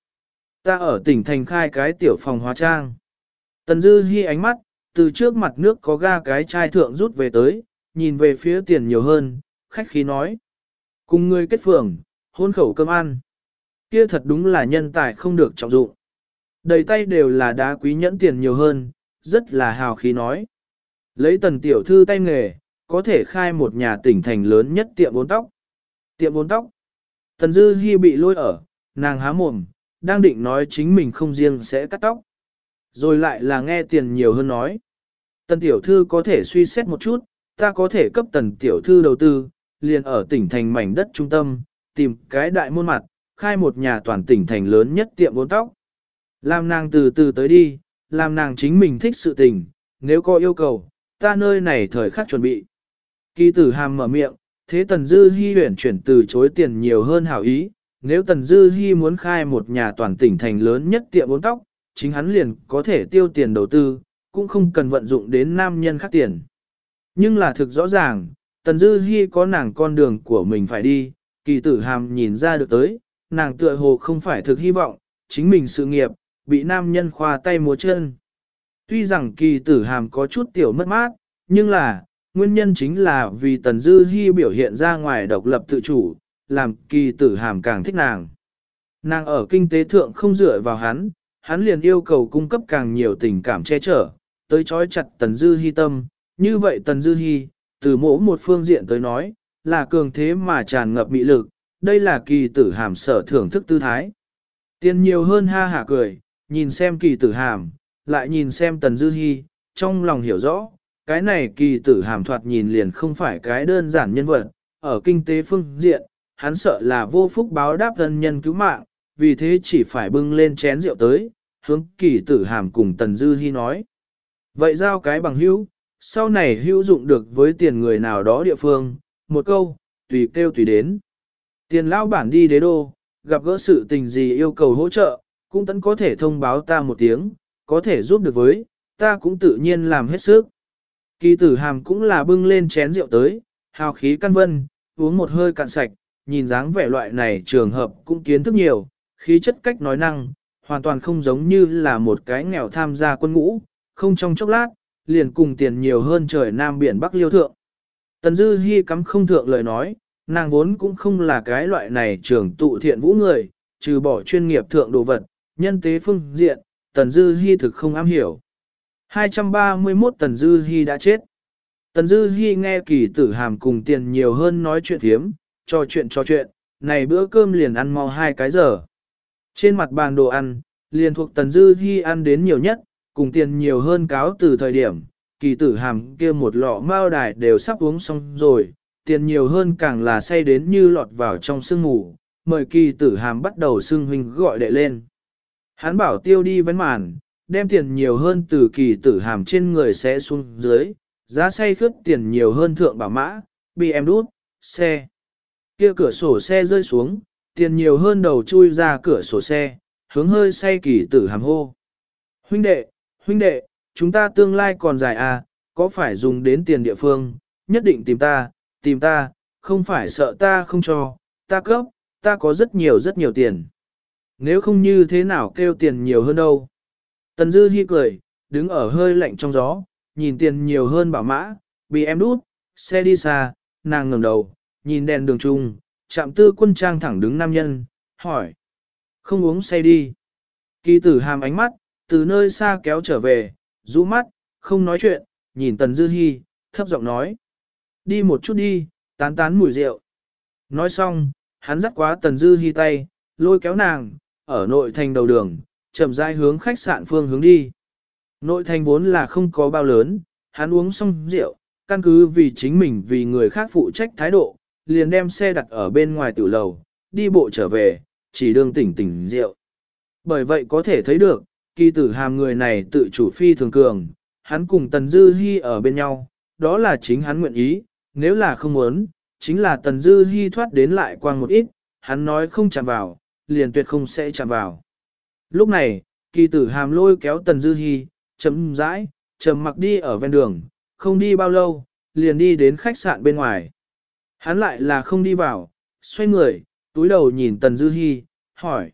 S1: Ta ở tỉnh thành khai cái tiểu phòng hóa trang. Tần dư hy ánh mắt, từ trước mặt nước có ga cái chai thượng rút về tới, nhìn về phía tiền nhiều hơn, khách khí nói. Cùng người kết phường, hôn khẩu cơm ăn. Kia thật đúng là nhân tài không được trọng dụng. Đầy tay đều là đá quý nhẫn tiền nhiều hơn, rất là hào khí nói. Lấy tần tiểu thư tay nghề, có thể khai một nhà tỉnh thành lớn nhất tiệm bốn tóc. Tiệm bốn tóc. Tần Dư Hi bị lôi ở, nàng há mồm, đang định nói chính mình không riêng sẽ cắt tóc. Rồi lại là nghe tiền nhiều hơn nói. Tần tiểu thư có thể suy xét một chút, ta có thể cấp tần tiểu thư đầu tư, liền ở tỉnh thành mảnh đất trung tâm, tìm cái đại môn mặt, khai một nhà toàn tỉnh thành lớn nhất tiệm bốn tóc. Làm nàng từ từ tới đi, làm nàng chính mình thích sự tình, nếu có yêu cầu, ta nơi này thời khắc chuẩn bị. Kỳ tử hàm mở miệng, thế Tần Dư Hi huyển chuyển từ chối tiền nhiều hơn hảo ý, nếu Tần Dư Hi muốn khai một nhà toàn tỉnh thành lớn nhất tiệm bốn tóc, chính hắn liền có thể tiêu tiền đầu tư, cũng không cần vận dụng đến nam nhân khác tiền. Nhưng là thực rõ ràng, Tần Dư Hi có nàng con đường của mình phải đi, kỳ tử hàm nhìn ra được tới, nàng tựa hồ không phải thực hy vọng, chính mình sự nghiệp, bị nam nhân khoa tay múa chân. Tuy rằng kỳ tử hàm có chút tiểu mất mát, nhưng là, nguyên nhân chính là vì Tần Dư Hi biểu hiện ra ngoài độc lập tự chủ, làm kỳ tử hàm càng thích nàng. Nàng ở kinh tế thượng không dựa vào hắn, hắn liền yêu cầu cung cấp càng nhiều tình cảm che chở, tới chói chặt Tần Dư Hi tâm. Như vậy Tần Dư Hi, từ mỗi một phương diện tới nói, là cường thế mà tràn ngập mị lực, đây là kỳ tử hàm sở thưởng thức tư thái. Tiền nhiều hơn ha hả cười, nhìn xem kỳ tử hàm, lại nhìn xem tần dư hy, trong lòng hiểu rõ, cái này kỳ tử hàm thoạt nhìn liền không phải cái đơn giản nhân vật, ở kinh tế phương diện, hắn sợ là vô phúc báo đáp thân nhân cứu mạng, vì thế chỉ phải bưng lên chén rượu tới, hướng kỳ tử hàm cùng tần dư hy nói. Vậy giao cái bằng hữu, sau này hữu dụng được với tiền người nào đó địa phương, một câu, tùy kêu tùy đến. Tiền lao bản đi đế đô, gặp gỡ sự tình gì yêu cầu hỗ trợ, cũng tẫn có thể thông báo ta một tiếng, có thể giúp được với, ta cũng tự nhiên làm hết sức. Kỳ tử hàm cũng là bưng lên chén rượu tới, hào khí căn vân, uống một hơi cạn sạch, nhìn dáng vẻ loại này trường hợp cũng kiến thức nhiều, khí chất cách nói năng, hoàn toàn không giống như là một cái nghèo tham gia quân ngũ, không trong chốc lát, liền cùng tiền nhiều hơn trời Nam Biển Bắc liêu thượng. Tần Dư Hi cắm không thượng lời nói, nàng vốn cũng không là cái loại này trưởng tụ thiện vũ người, trừ bỏ chuyên nghiệp thượng đồ vật, nhân tế phương diện, Tần Dư Hi thực không am hiểu. 231 Tần Dư Hi đã chết. Tần Dư Hi nghe kỳ tử hàm cùng tiền nhiều hơn nói chuyện thiếm, trò chuyện trò chuyện, này bữa cơm liền ăn mau hai cái giờ. Trên mặt bàn đồ ăn, liền thuộc Tần Dư Hi ăn đến nhiều nhất, cùng tiền nhiều hơn cáo từ thời điểm, kỳ tử hàm kia một lọ mao đài đều sắp uống xong rồi, tiền nhiều hơn càng là say đến như lọt vào trong sương ngủ, mời kỳ tử hàm bắt đầu xưng huynh gọi đệ lên. Hắn bảo tiêu đi vấn màn, đem tiền nhiều hơn từ kỳ tử hàm trên người sẽ xuống dưới, giá say khướt tiền nhiều hơn thượng bảo mã, bị em đút, xe. Kia cửa sổ xe rơi xuống, tiền nhiều hơn đầu chui ra cửa sổ xe, hướng hơi say kỳ tử hàm hô. Huynh đệ, huynh đệ, chúng ta tương lai còn dài à, có phải dùng đến tiền địa phương, nhất định tìm ta, tìm ta, không phải sợ ta không cho, ta cấp, ta có rất nhiều rất nhiều tiền. Nếu không như thế nào kêu tiền nhiều hơn đâu. Tần Dư Hi cười, đứng ở hơi lạnh trong gió, nhìn tiền nhiều hơn bảo mã, bị em đút, xe đi xa, nàng ngẩng đầu, nhìn đèn đường trung, chạm tư quân trang thẳng đứng nam nhân, hỏi. Không uống say đi. Kỳ tử hàm ánh mắt, từ nơi xa kéo trở về, rũ mắt, không nói chuyện, nhìn Tần Dư Hi, thấp giọng nói. Đi một chút đi, tán tán mùi rượu. Nói xong, hắn dắt quá Tần Dư Hi tay, lôi kéo nàng, ở nội thành đầu đường, chậm rãi hướng khách sạn phương hướng đi. Nội thành vốn là không có bao lớn, hắn uống xong rượu, căn cứ vì chính mình vì người khác phụ trách thái độ, liền đem xe đặt ở bên ngoài tiểu lầu, đi bộ trở về, chỉ đương tỉnh tỉnh rượu. Bởi vậy có thể thấy được, kỳ tử hàm người này tự chủ phi thường cường, hắn cùng Tần Dư Hi ở bên nhau, đó là chính hắn nguyện ý, nếu là không muốn, chính là Tần Dư Hi thoát đến lại quang một ít, hắn nói không chạm vào, liền tuyệt không sẽ chạm vào. Lúc này, kỳ tử hàm lôi kéo Tần Dư Hi, chấm rãi, chầm mặc đi ở ven đường, không đi bao lâu, liền đi đến khách sạn bên ngoài. Hắn lại là không đi vào, xoay người, túi đầu nhìn Tần Dư Hi, hỏi.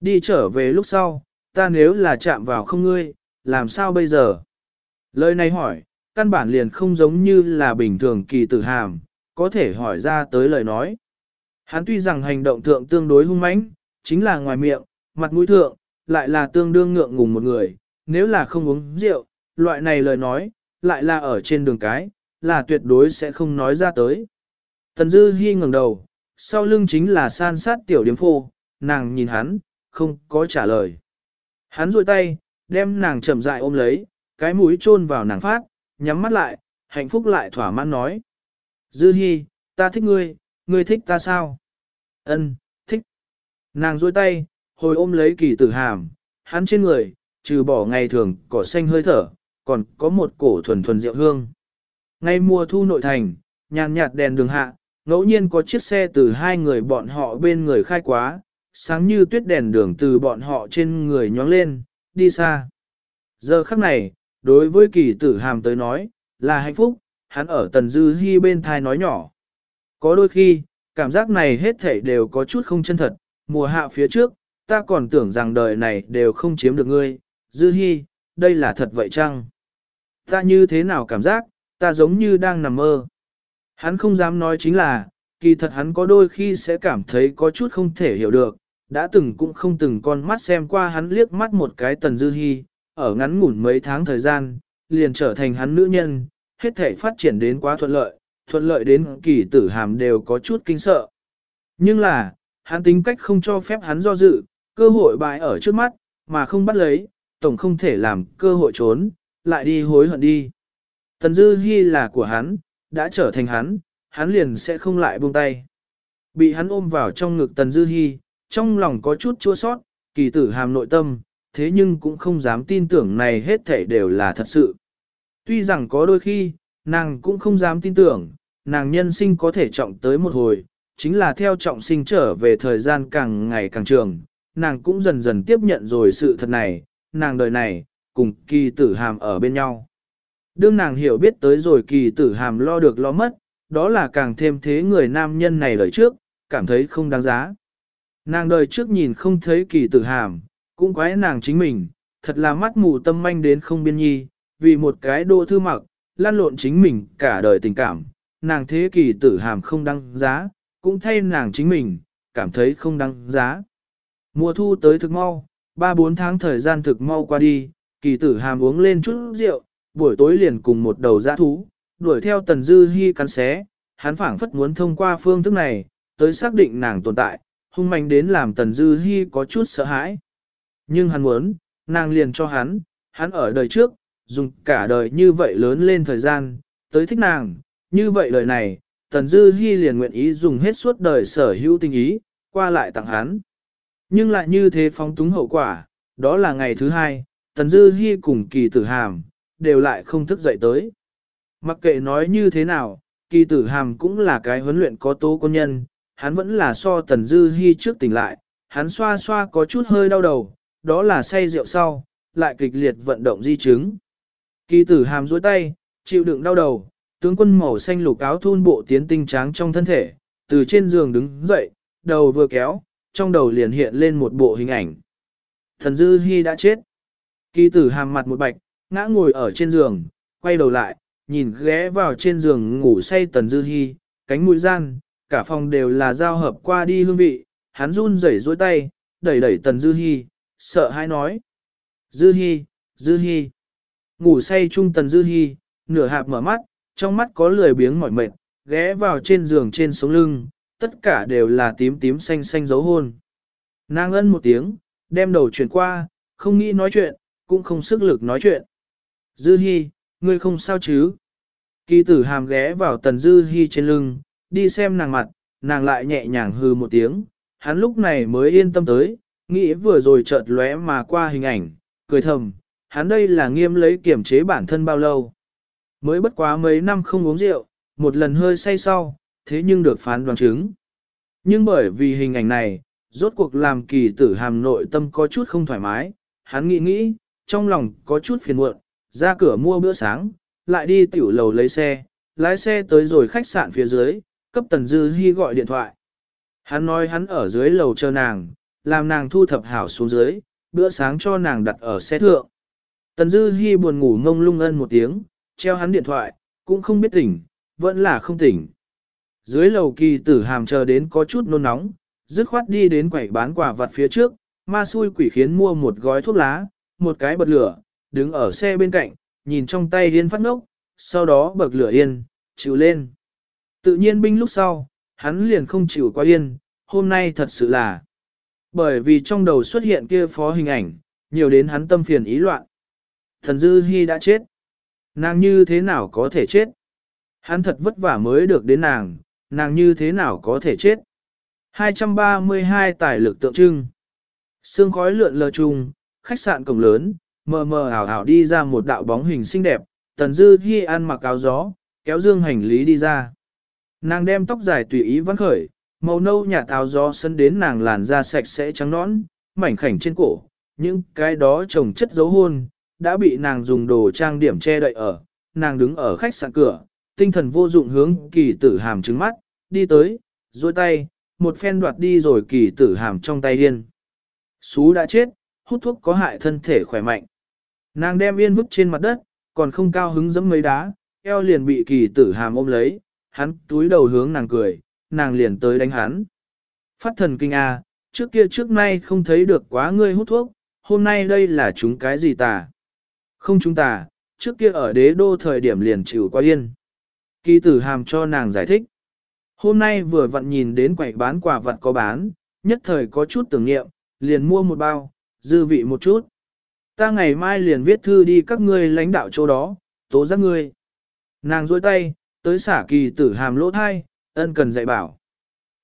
S1: Đi trở về lúc sau, ta nếu là chạm vào không ngươi, làm sao bây giờ? Lời này hỏi, căn bản liền không giống như là bình thường kỳ tử hàm, có thể hỏi ra tới lời nói. Hắn tuy rằng hành động thượng tương đối hung mãnh, chính là ngoài miệng, mặt mũi thượng, lại là tương đương ngượng ngùng một người, nếu là không uống rượu, loại này lời nói, lại là ở trên đường cái, là tuyệt đối sẽ không nói ra tới. Tần Dư Hi ngẩng đầu, sau lưng chính là san sát tiểu điếm phô, nàng nhìn hắn, không có trả lời. Hắn duỗi tay, đem nàng chậm rãi ôm lấy, cái mũi chôn vào nàng phát, nhắm mắt lại, hạnh phúc lại thỏa mãn nói. Dư Hi, ta thích ngươi, ngươi thích ta sao? Ân. Nàng duỗi tay, hồi ôm lấy kỳ tử hàm, hắn trên người, trừ bỏ ngày thường cỏ xanh hơi thở, còn có một cổ thuần thuần rượu hương. Ngay mùa thu nội thành, nhàn nhạt đèn đường hạ, ngẫu nhiên có chiếc xe từ hai người bọn họ bên người khai quá, sáng như tuyết đèn đường từ bọn họ trên người nhóng lên, đi xa. Giờ khắc này, đối với kỳ tử hàm tới nói, là hạnh phúc, hắn ở tần dư hy bên thai nói nhỏ. Có đôi khi, cảm giác này hết thảy đều có chút không chân thật, mùa hạ phía trước, ta còn tưởng rằng đời này đều không chiếm được ngươi, dư hy, đây là thật vậy chăng? Ta như thế nào cảm giác, ta giống như đang nằm mơ. Hắn không dám nói chính là, kỳ thật hắn có đôi khi sẽ cảm thấy có chút không thể hiểu được, đã từng cũng không từng con mắt xem qua hắn liếc mắt một cái tần dư hy, ở ngắn ngủn mấy tháng thời gian, liền trở thành hắn nữ nhân, hết thể phát triển đến quá thuận lợi, thuận lợi đến kỳ tử hàm đều có chút kinh sợ. Nhưng là, hắn tính cách không cho phép hắn do dự, cơ hội bại ở trước mắt, mà không bắt lấy, tổng không thể làm cơ hội trốn, lại đi hối hận đi. Tần Dư Hi là của hắn, đã trở thành hắn, hắn liền sẽ không lại buông tay. Bị hắn ôm vào trong ngực Tần Dư Hi, trong lòng có chút chua xót, kỳ tử hàm nội tâm, thế nhưng cũng không dám tin tưởng này hết thảy đều là thật sự. Tuy rằng có đôi khi, nàng cũng không dám tin tưởng, nàng nhân sinh có thể trọng tới một hồi, chính là theo trọng sinh trở về thời gian càng ngày càng trường, nàng cũng dần dần tiếp nhận rồi sự thật này, nàng đời này, cùng kỳ tử hàm ở bên nhau. Đương nàng hiểu biết tới rồi kỳ tử hàm lo được lo mất, đó là càng thêm thế người nam nhân này đời trước, cảm thấy không đáng giá. Nàng đời trước nhìn không thấy kỳ tử hàm, cũng quái nàng chính mình, thật là mắt mù tâm manh đến không biên nhi, vì một cái đô thư mặc, lan lộn chính mình cả đời tình cảm, nàng thế kỳ tử hàm không đáng giá, cũng thay nàng chính mình, cảm thấy không đáng giá. Mùa thu tới thực mau, 3-4 tháng thời gian thực mau qua đi, kỳ tử hàm uống lên chút rượu, buổi tối liền cùng một đầu dã thú, đuổi theo tần dư hy cắn xé, hắn phảng phất muốn thông qua phương thức này, tới xác định nàng tồn tại, hung mạnh đến làm tần dư hy có chút sợ hãi. Nhưng hắn muốn, nàng liền cho hắn, hắn ở đời trước, dùng cả đời như vậy lớn lên thời gian, tới thích nàng, như vậy lời này, Tần Dư Hi liền nguyện ý dùng hết suốt đời sở hữu tình ý, qua lại tặng hắn. Nhưng lại như thế phóng túng hậu quả, đó là ngày thứ hai, Tần Dư Hi cùng kỳ tử hàm, đều lại không thức dậy tới. Mặc kệ nói như thế nào, kỳ tử hàm cũng là cái huấn luyện có tố quân nhân, hắn vẫn là so Tần Dư Hi trước tỉnh lại, hắn xoa xoa có chút hơi đau đầu, đó là say rượu sau, lại kịch liệt vận động di chứng. Kỳ tử hàm duỗi tay, chịu đựng đau đầu, tướng quân màu xanh lục áo thun bộ tiến tinh tráng trong thân thể, từ trên giường đứng dậy, đầu vừa kéo, trong đầu liền hiện lên một bộ hình ảnh. Thần Dư Hi đã chết. Kỳ tử hàm mặt một bạch, ngã ngồi ở trên giường, quay đầu lại, nhìn ghé vào trên giường ngủ say Tần Dư Hi, cánh mũi gian, cả phòng đều là giao hợp qua đi hương vị, hắn run rẩy duỗi tay, đẩy đẩy Tần Dư Hi, sợ hãi nói. Dư Hi, Dư Hi. Ngủ say chung Tần Dư Hi, nửa hạp mở mắt, trong mắt có lười biếng mỏi mệt, ghé vào trên giường trên sống lưng, tất cả đều là tím tím xanh xanh dấu hôn. Nàng ân một tiếng, đem đầu chuyển qua, không nghĩ nói chuyện, cũng không sức lực nói chuyện. Dư Hi, ngươi không sao chứ? Kỳ tử hàm ghé vào tần Dư Hi trên lưng, đi xem nàng mặt, nàng lại nhẹ nhàng hừ một tiếng, hắn lúc này mới yên tâm tới, nghĩ vừa rồi chợt lóe mà qua hình ảnh, cười thầm, hắn đây là nghiêm lấy kiểm chế bản thân bao lâu. Mới bất quá mấy năm không uống rượu, một lần hơi say sau, thế nhưng được phán đoán chứng. Nhưng bởi vì hình ảnh này, rốt cuộc làm kỳ tử hàm nội tâm có chút không thoải mái, hắn nghĩ nghĩ, trong lòng có chút phiền muộn, ra cửa mua bữa sáng, lại đi tiểu lầu lấy xe, lái xe tới rồi khách sạn phía dưới, cấp Tần Dư Hi gọi điện thoại. Hắn nói hắn ở dưới lầu chờ nàng, làm nàng thu thập hảo xuống dưới, bữa sáng cho nàng đặt ở xe thượng. Tần Dư Hi buồn ngủ ngông lung ân một tiếng, treo hắn điện thoại, cũng không biết tỉnh, vẫn là không tỉnh. Dưới lầu kỳ tử hàm chờ đến có chút nôn nóng, dứt khoát đi đến quầy bán quả vặt phía trước, ma xui quỷ khiến mua một gói thuốc lá, một cái bật lửa, đứng ở xe bên cạnh, nhìn trong tay điên phát ngốc, sau đó bật lửa yên, chịu lên. Tự nhiên binh lúc sau, hắn liền không chịu qua yên, hôm nay thật sự là. Bởi vì trong đầu xuất hiện kia phó hình ảnh, nhiều đến hắn tâm phiền ý loạn. Thần Dư Hi đã chết. Nàng như thế nào có thể chết? Hắn thật vất vả mới được đến nàng, nàng như thế nào có thể chết? 232 tài lực tượng trưng. Sương khói lượn lờ chung, khách sạn cổng lớn, mờ mờ ảo ảo đi ra một đạo bóng hình xinh đẹp, tần dư ghi ăn mặc áo gió, kéo dương hành lý đi ra. Nàng đem tóc dài tùy ý vắng khởi, màu nâu nhạt áo gió sân đến nàng làn da sạch sẽ trắng nõn, mảnh khảnh trên cổ, những cái đó trồng chất dấu hôn, đã bị nàng dùng đồ trang điểm che đậy ở, nàng đứng ở khách sạn cửa, tinh thần vô dụng hướng kỳ tử hàm trứng mắt, đi tới, duỗi tay, một phen đoạt đi rồi kỳ tử hàm trong tay điên. Sú đã chết, hút thuốc có hại thân thể khỏe mạnh. Nàng đem yên vứt trên mặt đất, còn không cao hứng dẫm mấy đá, eo liền bị kỳ tử hàm ôm lấy, hắn túi đầu hướng nàng cười, nàng liền tới đánh hắn. Phát thần kinh a, à, trước kia trước nay không thấy được quá ngươi hút thuốc, hôm nay đây là chúng cái gì tà. Không chúng ta, trước kia ở đế đô thời điểm liền chịu qua yên. Kỳ tử hàm cho nàng giải thích. Hôm nay vừa vặn nhìn đến quầy bán quả vật có bán, nhất thời có chút tưởng nghiệm, liền mua một bao, dư vị một chút. Ta ngày mai liền viết thư đi các ngươi lãnh đạo chỗ đó, tố giác ngươi. Nàng dôi tay, tới xả kỳ tử hàm lỗ thai, ân cần dạy bảo.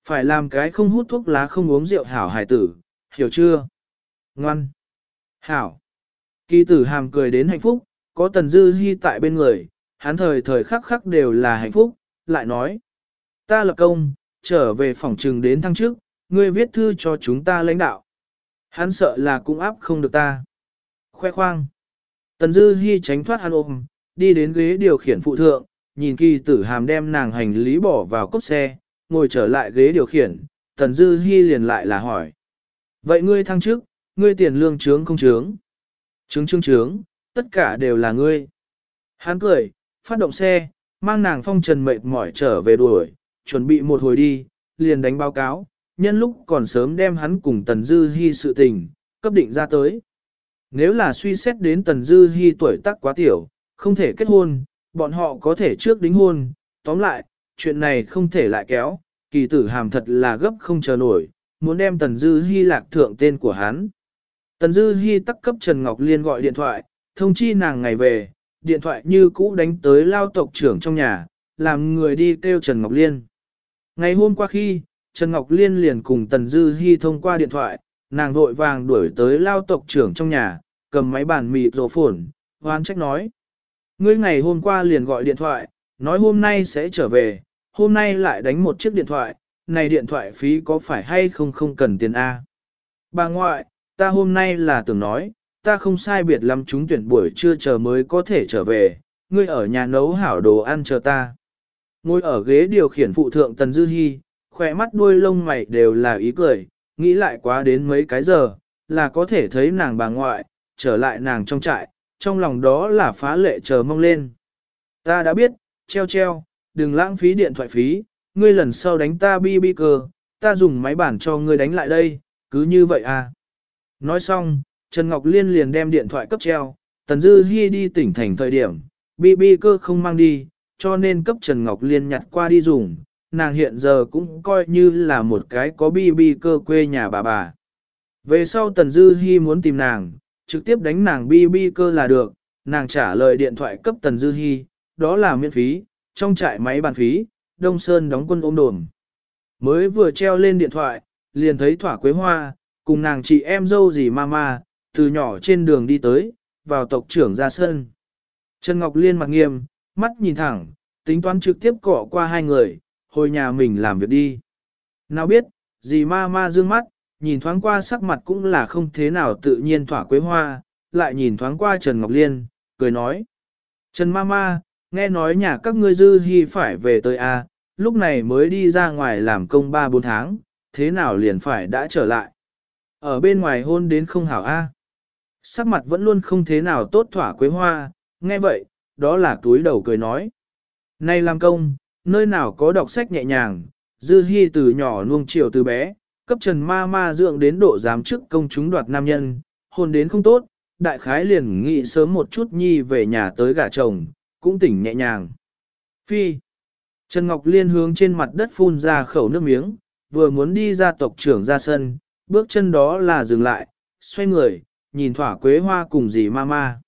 S1: Phải làm cái không hút thuốc lá không uống rượu hảo hải tử, hiểu chưa? Ngoan! Hảo! Kỳ tử hàm cười đến hạnh phúc, có tần dư hy tại bên người, hắn thời thời khắc khắc đều là hạnh phúc, lại nói. Ta lập công, trở về phòng trừng đến thăng trước, ngươi viết thư cho chúng ta lãnh đạo. Hắn sợ là cũng áp không được ta. Khoe khoang. Tần dư hy tránh thoát hắn ôm, đi đến ghế điều khiển phụ thượng, nhìn kỳ tử hàm đem nàng hành lý bỏ vào cốc xe, ngồi trở lại ghế điều khiển, tần dư hy liền lại là hỏi. Vậy ngươi thăng trước, ngươi tiền lương trướng không trướng? Trướng trướng trướng, tất cả đều là ngươi. Hắn cười, phát động xe, mang nàng phong trần mệt mỏi trở về đuổi, chuẩn bị một hồi đi, liền đánh báo cáo, nhân lúc còn sớm đem hắn cùng Tần Dư Hi sự tình, cấp định ra tới. Nếu là suy xét đến Tần Dư Hi tuổi tác quá tiểu, không thể kết hôn, bọn họ có thể trước đính hôn, tóm lại, chuyện này không thể lại kéo, kỳ tử hàm thật là gấp không chờ nổi, muốn đem Tần Dư Hi lạc thượng tên của hắn. Tần Dư Hi tắc cấp Trần Ngọc Liên gọi điện thoại, thông chi nàng ngày về, điện thoại như cũ đánh tới lao tộc trưởng trong nhà, làm người đi kêu Trần Ngọc Liên. Ngày hôm qua khi, Trần Ngọc Liên liền cùng Tần Dư Hi thông qua điện thoại, nàng vội vàng đuổi tới lao tộc trưởng trong nhà, cầm máy bàn mịt rổ phổn, hoan trách nói. Ngươi ngày hôm qua liền gọi điện thoại, nói hôm nay sẽ trở về, hôm nay lại đánh một chiếc điện thoại, này điện thoại phí có phải hay không không cần tiền A. Bà ngoại, ta hôm nay là tưởng nói, ta không sai biệt lắm chúng tuyển buổi trưa chờ mới có thể trở về, ngươi ở nhà nấu hảo đồ ăn chờ ta. Ngồi ở ghế điều khiển phụ thượng Tần Dư Hi, khỏe mắt đuôi lông mày đều là ý cười, nghĩ lại quá đến mấy cái giờ, là có thể thấy nàng bà ngoại, trở lại nàng trong trại, trong lòng đó là phá lệ chờ mong lên. Ta đã biết, treo treo, đừng lãng phí điện thoại phí, ngươi lần sau đánh ta bi bi cơ, ta dùng máy bản cho ngươi đánh lại đây, cứ như vậy à. Nói xong, Trần Ngọc Liên liền đem điện thoại cấp treo, Tần Dư Hi đi tỉnh thành thời điểm, bị bi cơ không mang đi, cho nên cấp Trần Ngọc Liên nhặt qua đi dùng, nàng hiện giờ cũng coi như là một cái có bi bi cơ quê nhà bà bà. Về sau Tần Dư Hi muốn tìm nàng, trực tiếp đánh nàng bi bi cơ là được, nàng trả lời điện thoại cấp Tần Dư Hi, đó là miễn phí, trong trại máy bàn phí, Đông Sơn đóng quân ôm đồn. Mới vừa treo lên điện thoại, liền thấy thỏa quế hoa, cùng nàng chị em dâu gì mama, từ nhỏ trên đường đi tới, vào tộc trưởng ra sân. Trần Ngọc Liên mặt nghiêm, mắt nhìn thẳng, tính toán trực tiếp cọ qua hai người, hồi nhà mình làm việc đi. Nào biết, dì ma ma dương mắt, nhìn thoáng qua sắc mặt cũng là không thế nào tự nhiên thỏa quế hoa, lại nhìn thoáng qua Trần Ngọc Liên, cười nói. Trần ma ma, nghe nói nhà các ngươi dư hy phải về tới A, lúc này mới đi ra ngoài làm công 3-4 tháng, thế nào liền phải đã trở lại. Ở bên ngoài hôn đến không hảo A. Sắc mặt vẫn luôn không thế nào tốt thỏa quế hoa, nghe vậy, đó là túi đầu cười nói. Này làm công, nơi nào có đọc sách nhẹ nhàng, dư hy từ nhỏ nuông chiều từ bé, cấp trần ma ma dưỡng đến độ giám chức công chúng đoạt nam nhân, hôn đến không tốt, đại khái liền nghĩ sớm một chút nhi về nhà tới gả chồng, cũng tỉnh nhẹ nhàng. Phi. Trần Ngọc Liên hướng trên mặt đất phun ra khẩu nước miếng, vừa muốn đi ra tộc trưởng ra sân, bước chân đó là dừng lại, xoay người, nhìn thỏa quế hoa cùng dì ma ma.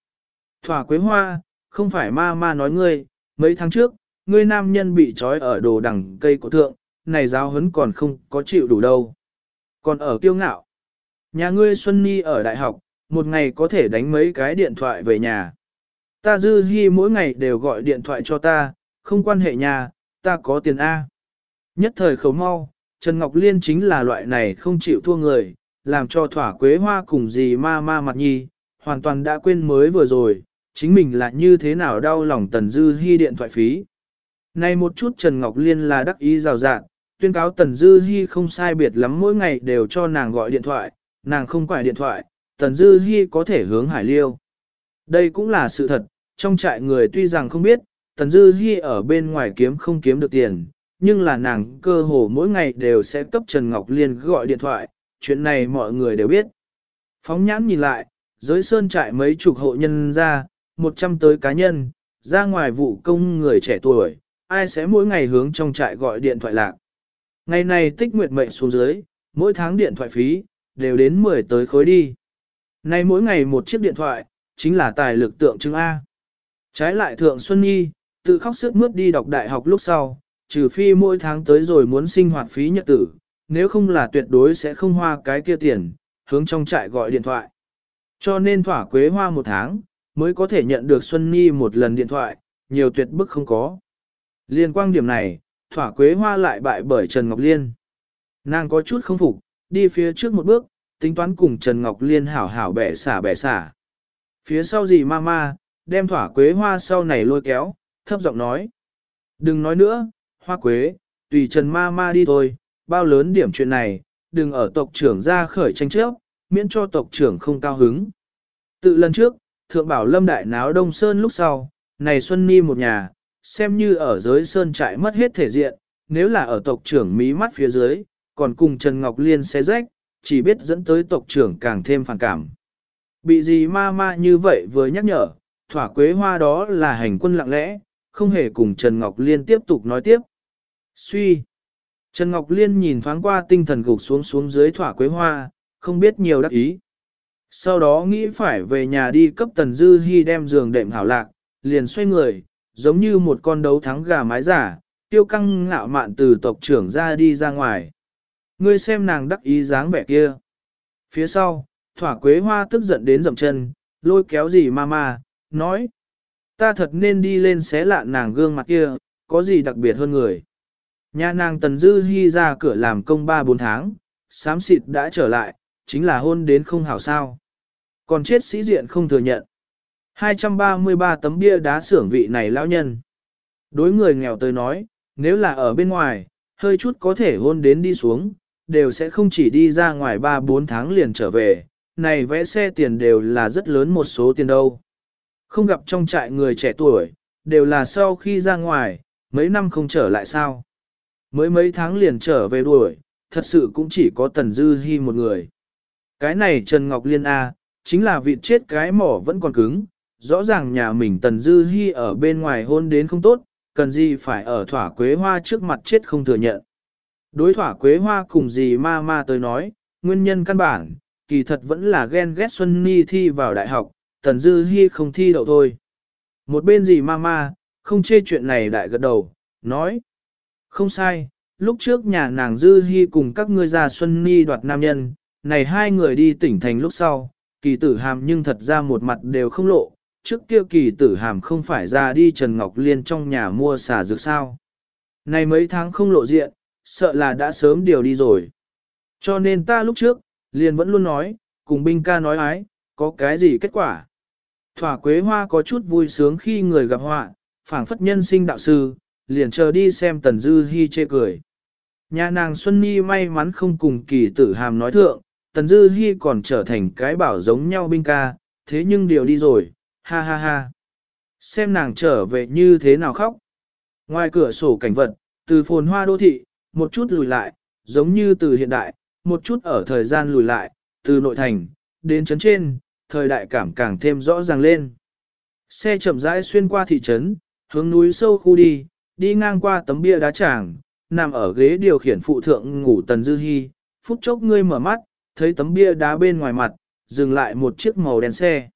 S1: Thỏa quế hoa, không phải ma ma nói ngươi, mấy tháng trước, ngươi nam nhân bị trói ở đồ đằng cây của thượng, này giáo hấn còn không có chịu đủ đâu. Còn ở kiêu ngạo, nhà ngươi Xuân Nhi ở đại học, một ngày có thể đánh mấy cái điện thoại về nhà. Ta dư hy mỗi ngày đều gọi điện thoại cho ta, không quan hệ nhà, ta có tiền A. Nhất thời khấu mau, Trần Ngọc Liên chính là loại này không chịu thua người, làm cho thỏa quế hoa cùng gì ma ma mặt nhi, hoàn toàn đã quên mới vừa rồi, chính mình là như thế nào đau lòng Tần Dư Hi điện thoại phí. Này một chút Trần Ngọc Liên là đắc ý rào rạng, tuyên cáo Tần Dư Hi không sai biệt lắm mỗi ngày đều cho nàng gọi điện thoại, nàng không quải điện thoại, Tần Dư Hi có thể hướng hải liêu. Đây cũng là sự thật, trong trại người tuy rằng không biết, Tần Dư Hi ở bên ngoài kiếm không kiếm được tiền, nhưng là nàng cơ hồ mỗi ngày đều sẽ cấp Trần Ngọc Liên gọi điện thoại, chuyện này mọi người đều biết. Phóng nhãn nhìn lại, giới sơn trại mấy chục hộ nhân ra, một trăm tới cá nhân, ra ngoài vụ công người trẻ tuổi, ai sẽ mỗi ngày hướng trong trại gọi điện thoại lạc. Ngày này tích nguyệt mệnh xuống dưới, mỗi tháng điện thoại phí, đều đến 10 tới khối đi. Nay mỗi ngày một chiếc điện thoại, chính là tài lực tượng trưng A. Trái lại Thượng Xuân Nhi, tự khóc sức mướt đi đọc đại học lúc sau, trừ phi mỗi tháng tới rồi muốn sinh hoạt phí nhật tử, nếu không là tuyệt đối sẽ không hoa cái kia tiền, hướng trong trại gọi điện thoại. Cho nên thỏa quế hoa một tháng, mới có thể nhận được Xuân Nhi một lần điện thoại, nhiều tuyệt bức không có. Liên quan điểm này, thỏa quế hoa lại bại bởi Trần Ngọc Liên. Nàng có chút không phục, đi phía trước một bước, tính toán cùng Trần Ngọc Liên hảo hảo bẻ xả bẻ xả. Phía sau gì ma ma, đem thỏa quế hoa sau này lôi kéo, thấp giọng nói. Đừng nói nữa, hoa quế, tùy Trần Ma Ma đi thôi, bao lớn điểm chuyện này, đừng ở tộc trưởng ra khởi tranh chấp, miễn cho tộc trưởng không cao hứng. Tự lần trước, thượng bảo lâm đại náo đông sơn lúc sau, này Xuân Ni một nhà, xem như ở giới sơn trại mất hết thể diện, nếu là ở tộc trưởng mí mắt phía dưới, còn cùng Trần Ngọc Liên xé rách, chỉ biết dẫn tới tộc trưởng càng thêm phản cảm. Bị gì ma ma như vậy vừa nhắc nhở, thỏa quế hoa đó là hành quân lặng lẽ, không hề cùng Trần Ngọc Liên tiếp tục nói tiếp. Suy. Trần Ngọc Liên nhìn thoáng qua tinh thần gục xuống xuống dưới thỏa quế hoa, không biết nhiều đắc ý. Sau đó nghĩ phải về nhà đi cấp Tần Dư hy đem giường đệm hảo lạc, liền xoay người, giống như một con đấu thắng gà mái giả, tiêu căng ngạo mạn từ tộc trưởng ra đi ra ngoài. Ngươi xem nàng đắc ý dáng vẻ kia. Phía sau, thỏa quế hoa tức giận đến dậm chân, lôi kéo gì mama, nói. Ta thật nên đi lên xé lạ nàng gương mặt kia, có gì đặc biệt hơn người. Nhà nàng Tần Dư Hi ra cửa làm công 3-4 tháng, sám xịt đã trở lại, chính là hôn đến không hảo sao. Còn chết sĩ diện không thừa nhận. 233 tấm bia đá xưởng vị này lão nhân. Đối người nghèo tới nói, nếu là ở bên ngoài, hơi chút có thể hôn đến đi xuống, đều sẽ không chỉ đi ra ngoài 3-4 tháng liền trở về, này vẽ xe tiền đều là rất lớn một số tiền đâu. Không gặp trong trại người trẻ tuổi, đều là sau khi ra ngoài, mấy năm không trở lại sao. Mới mấy tháng liền trở về đuổi, thật sự cũng chỉ có Tần Dư Hi một người. Cái này Trần Ngọc Liên A, chính là vịt chết cái mỏ vẫn còn cứng, rõ ràng nhà mình Tần Dư Hi ở bên ngoài hôn đến không tốt, cần gì phải ở thỏa quế hoa trước mặt chết không thừa nhận. Đối thỏa quế hoa cùng gì ma ma tới nói, nguyên nhân căn bản, kỳ thật vẫn là ghen ghét Xuân Ni thi vào đại học, Tần Dư Hi không thi đậu thôi. Một bên gì ma ma, không chê chuyện này đại gật đầu, nói. Không sai, lúc trước nhà nàng Dư Hi cùng các ngươi già Xuân Ni đoạt nam nhân, này hai người đi tỉnh thành lúc sau, kỳ tử hàm nhưng thật ra một mặt đều không lộ, trước kia kỳ tử hàm không phải ra đi Trần Ngọc Liên trong nhà mua xà dược sao. Này mấy tháng không lộ diện, sợ là đã sớm điều đi rồi. Cho nên ta lúc trước, liền vẫn luôn nói, cùng binh ca nói ái, có cái gì kết quả. Thỏa quế hoa có chút vui sướng khi người gặp họa, phảng phất nhân sinh đạo sư, liền chờ đi xem tần dư hy chê cười. Nhà nàng Xuân Nhi may mắn không cùng kỳ tử hàm nói thượng, tần dư hy còn trở thành cái bảo giống nhau binh ca, thế nhưng điều đi rồi, ha ha ha. Xem nàng trở về như thế nào khóc. Ngoài cửa sổ cảnh vật, từ phồn hoa đô thị, một chút lùi lại, giống như từ hiện đại, một chút ở thời gian lùi lại, từ nội thành, đến trấn trên, thời đại cảm càng thêm rõ ràng lên. Xe chậm rãi xuyên qua thị trấn, hướng núi sâu khu đi, đi ngang qua tấm bia đá tràng, nằm ở ghế điều khiển phụ thượng ngủ Tần Dư Hi, phút chốc ngươi mở mắt, thấy tấm bia đá bên ngoài mặt, dừng lại một chiếc màu đen xe.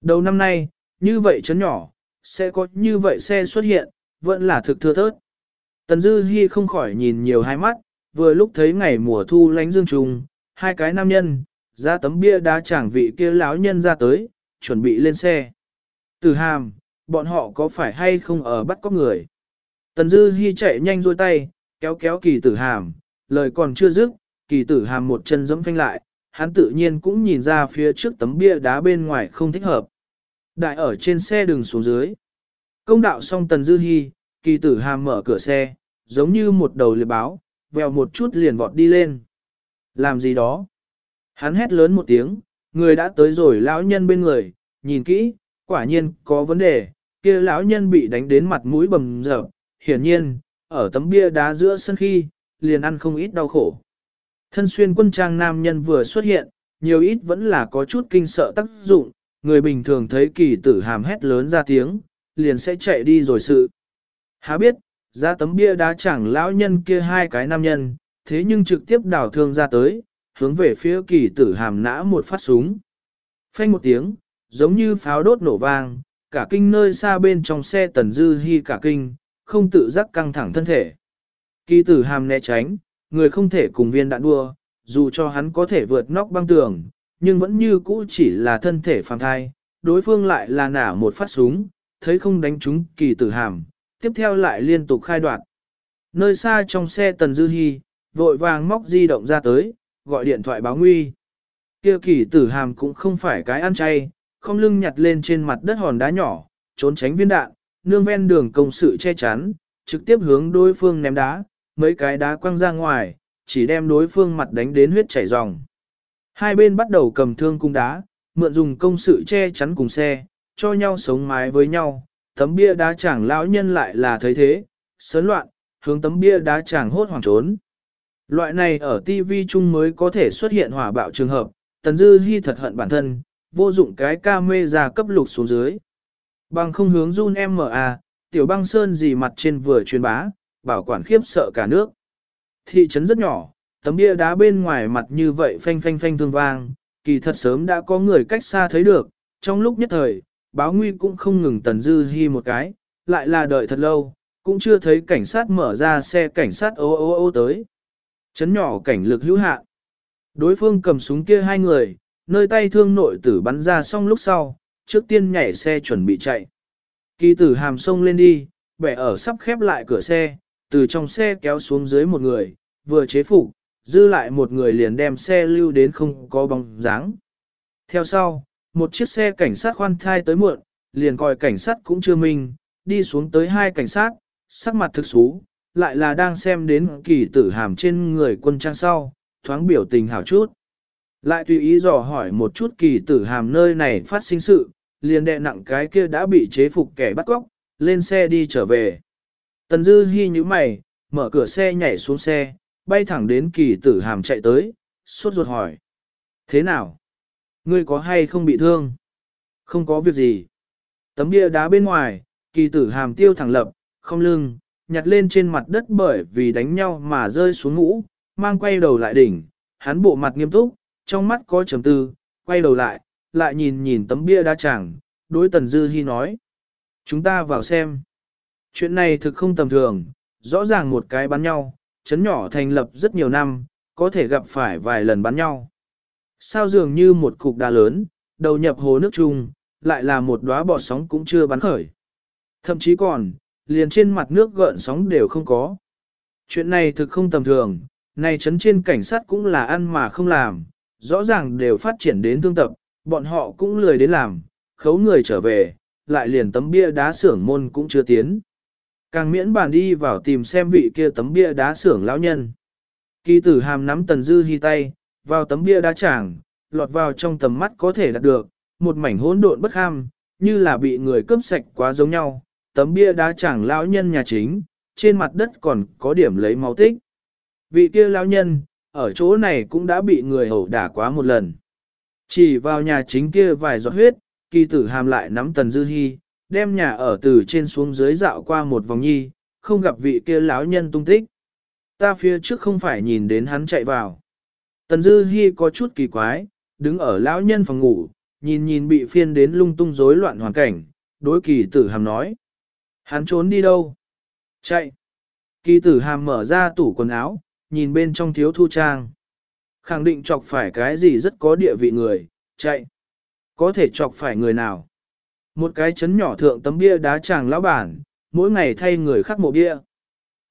S1: Đầu năm nay, như vậy chấn nhỏ, sẽ có như vậy xe xuất hiện, vẫn là thực thưa thớt. Tần Dư Hi không khỏi nhìn nhiều hai mắt, vừa lúc thấy ngày mùa thu lánh dương trùng, hai cái nam nhân, ra tấm bia đá chẳng vị kia lão nhân ra tới, chuẩn bị lên xe. Từ hàm, bọn họ có phải hay không ở bắt có người? Tần Dư Hi chạy nhanh đuôi tay, kéo kéo kỳ tử hàm, lời còn chưa dứt, kỳ tử hàm một chân giẫm phanh lại, hắn tự nhiên cũng nhìn ra phía trước tấm bia đá bên ngoài không thích hợp. Đại ở trên xe đừng xuống dưới. Công đạo xong Tần Dư Hi, kỳ tử hàm mở cửa xe, giống như một đầu liệp báo, vèo một chút liền vọt đi lên. Làm gì đó? Hắn hét lớn một tiếng, người đã tới rồi lão nhân bên người, nhìn kỹ, quả nhiên có vấn đề, kia lão nhân bị đánh đến mặt mũi bầm dập, hiển nhiên, ở tấm bia đá giữa sân khi, liền ăn không ít đau khổ. Thân xuyên quân trang nam nhân vừa xuất hiện, nhiều ít vẫn là có chút kinh sợ tác dụng, người bình thường thấy kỳ tử hàm hét lớn ra tiếng, liền sẽ chạy đi rồi sự. Há biết, ra tấm bia đá chẳng lão nhân kia hai cái nam nhân, thế nhưng trực tiếp đảo thương ra tới, hướng về phía kỳ tử hàm nã một phát súng. Phanh một tiếng, giống như pháo đốt nổ vang, cả kinh nơi xa bên trong xe tần dư hy cả kinh, không tự giác căng thẳng thân thể. Kỳ tử hàm né tránh, người không thể cùng viên đạn đua, dù cho hắn có thể vượt nóc băng tường, nhưng vẫn như cũ chỉ là thân thể phàm thai, đối phương lại là nả một phát súng, thấy không đánh trúng kỳ tử hàm, tiếp theo lại liên tục khai đoạt. Nơi xa trong xe Tần Dư Hi, vội vàng móc di động ra tới, gọi điện thoại báo nguy. Kia kỳ tử hàm cũng không phải cái ăn chay, không lưng nhặt lên trên mặt đất hòn đá nhỏ, trốn tránh viên đạn, nương ven đường công sự che chắn, trực tiếp hướng đối phương ném đá, mấy cái đá quăng ra ngoài, chỉ đem đối phương mặt đánh đến huyết chảy ròng. Hai bên bắt đầu cầm thương cung đá, mượn dùng công sự che chắn cùng xe, cho nhau sống mái với nhau, tấm bia đá chẳng lão nhân lại là thấy thế, sớn loạn, hướng tấm bia đá chẳng hốt hoảng trốn. Loại này ở TV chung mới có thể xuất hiện hỏa bạo trường hợp, Tần Dư Hi thật hận bản thân, vô dụng cái ca mê ra cấp lục xuống dưới. Bằng không hướng run à, tiểu băng sơn gì mặt trên vừa truyền bá, bảo quản khiếp sợ cả nước. Thị trấn rất nhỏ, tấm bia đá bên ngoài mặt như vậy phanh phanh phanh thương vang, kỳ thật sớm đã có người cách xa thấy được, trong lúc nhất thời, báo nguy cũng không ngừng tần dư hy một cái, lại là đợi thật lâu, cũng chưa thấy cảnh sát mở ra xe cảnh sát ô ô ô tới. Chấn nhỏ cảnh lực hữu hạn. Đối phương cầm súng kia hai người, nơi tay thương nội tử bắn ra xong lúc sau, trước tiên nhảy xe chuẩn bị chạy. Kỳ tử hàm sông lên đi, bẻ ở sắp khép lại cửa xe, từ trong xe kéo xuống dưới một người, vừa chế phục, dư lại một người liền đem xe lưu đến không có bóng dáng. Theo sau, một chiếc xe cảnh sát khoan thai tới muộn, liền coi cảnh sát cũng chưa minh, đi xuống tới hai cảnh sát, sắc mặt thực xú, lại là đang xem đến kỳ tử hàm trên người quân trang sau, thoáng biểu tình hảo chút. Lại tùy ý dò hỏi một chút kỳ tử hàm nơi này phát sinh sự, liền đệ nặng cái kia đã bị chế phục kẻ bắt cóc, lên xe đi trở về. Tần Dư Hi như mày, mở cửa xe nhảy xuống xe, bay thẳng đến kỳ tử hàm chạy tới, suốt ruột hỏi. Thế nào? Ngươi có hay không bị thương? Không có việc gì. Tấm bia đá bên ngoài, kỳ tử hàm tiêu thẳng lập, không lưng, nhặt lên trên mặt đất bởi vì đánh nhau mà rơi xuống ngũ, mang quay đầu lại đỉnh, hắn bộ mặt nghiêm túc, trong mắt có trầm tư, quay đầu lại, lại nhìn nhìn tấm bia đá chẳng, đối tần dư hy nói. Chúng ta vào xem. Chuyện này thực không tầm thường, rõ ràng một cái bắn nhau, chấn nhỏ thành lập rất nhiều năm, có thể gặp phải vài lần bắn nhau. Sao dường như một cục đá lớn, đầu nhập hồ nước chung, lại là một đóa bọt sóng cũng chưa bắn khởi. Thậm chí còn, liền trên mặt nước gợn sóng đều không có. Chuyện này thực không tầm thường, này chấn trên cảnh sát cũng là ăn mà không làm, rõ ràng đều phát triển đến thương tập, bọn họ cũng lười đến làm, khấu người trở về, lại liền tấm bia đá xưởng môn cũng chưa tiến. Càng miễn bàn đi vào tìm xem vị kia tấm bia đá xưởng lão nhân. Kỳ tử hàm nắm tần dư hy tay, vào tấm bia đá tràng, lọt vào trong tầm mắt có thể đạt được, một mảnh hỗn độn bất ham, như là bị người cướp sạch quá giống nhau. Tấm bia đá tràng lão nhân nhà chính, trên mặt đất còn có điểm lấy máu tích. Vị kia lão nhân, ở chỗ này cũng đã bị người hầu đả quá một lần. Chỉ vào nhà chính kia vài giọt huyết, kỳ tử hàm lại nắm tần dư hy, đem nhà ở từ trên xuống dưới dạo qua một vòng nhi, không gặp vị kia lão nhân tung tích. Ta phía trước không phải nhìn đến hắn chạy vào. Tần Dư hy có chút kỳ quái, đứng ở lão nhân phòng ngủ, nhìn nhìn bị phiên đến lung tung rối loạn hoàn cảnh, đối kỳ tử hàm nói. Hắn trốn đi đâu? Chạy. Kỳ tử hàm mở ra tủ quần áo, nhìn bên trong thiếu thu trang. Khẳng định chọc phải cái gì rất có địa vị người, chạy. Có thể chọc phải người nào? Một cái chấn nhỏ thượng tấm bia đá chàng lão bản, mỗi ngày thay người khắc mộ bia.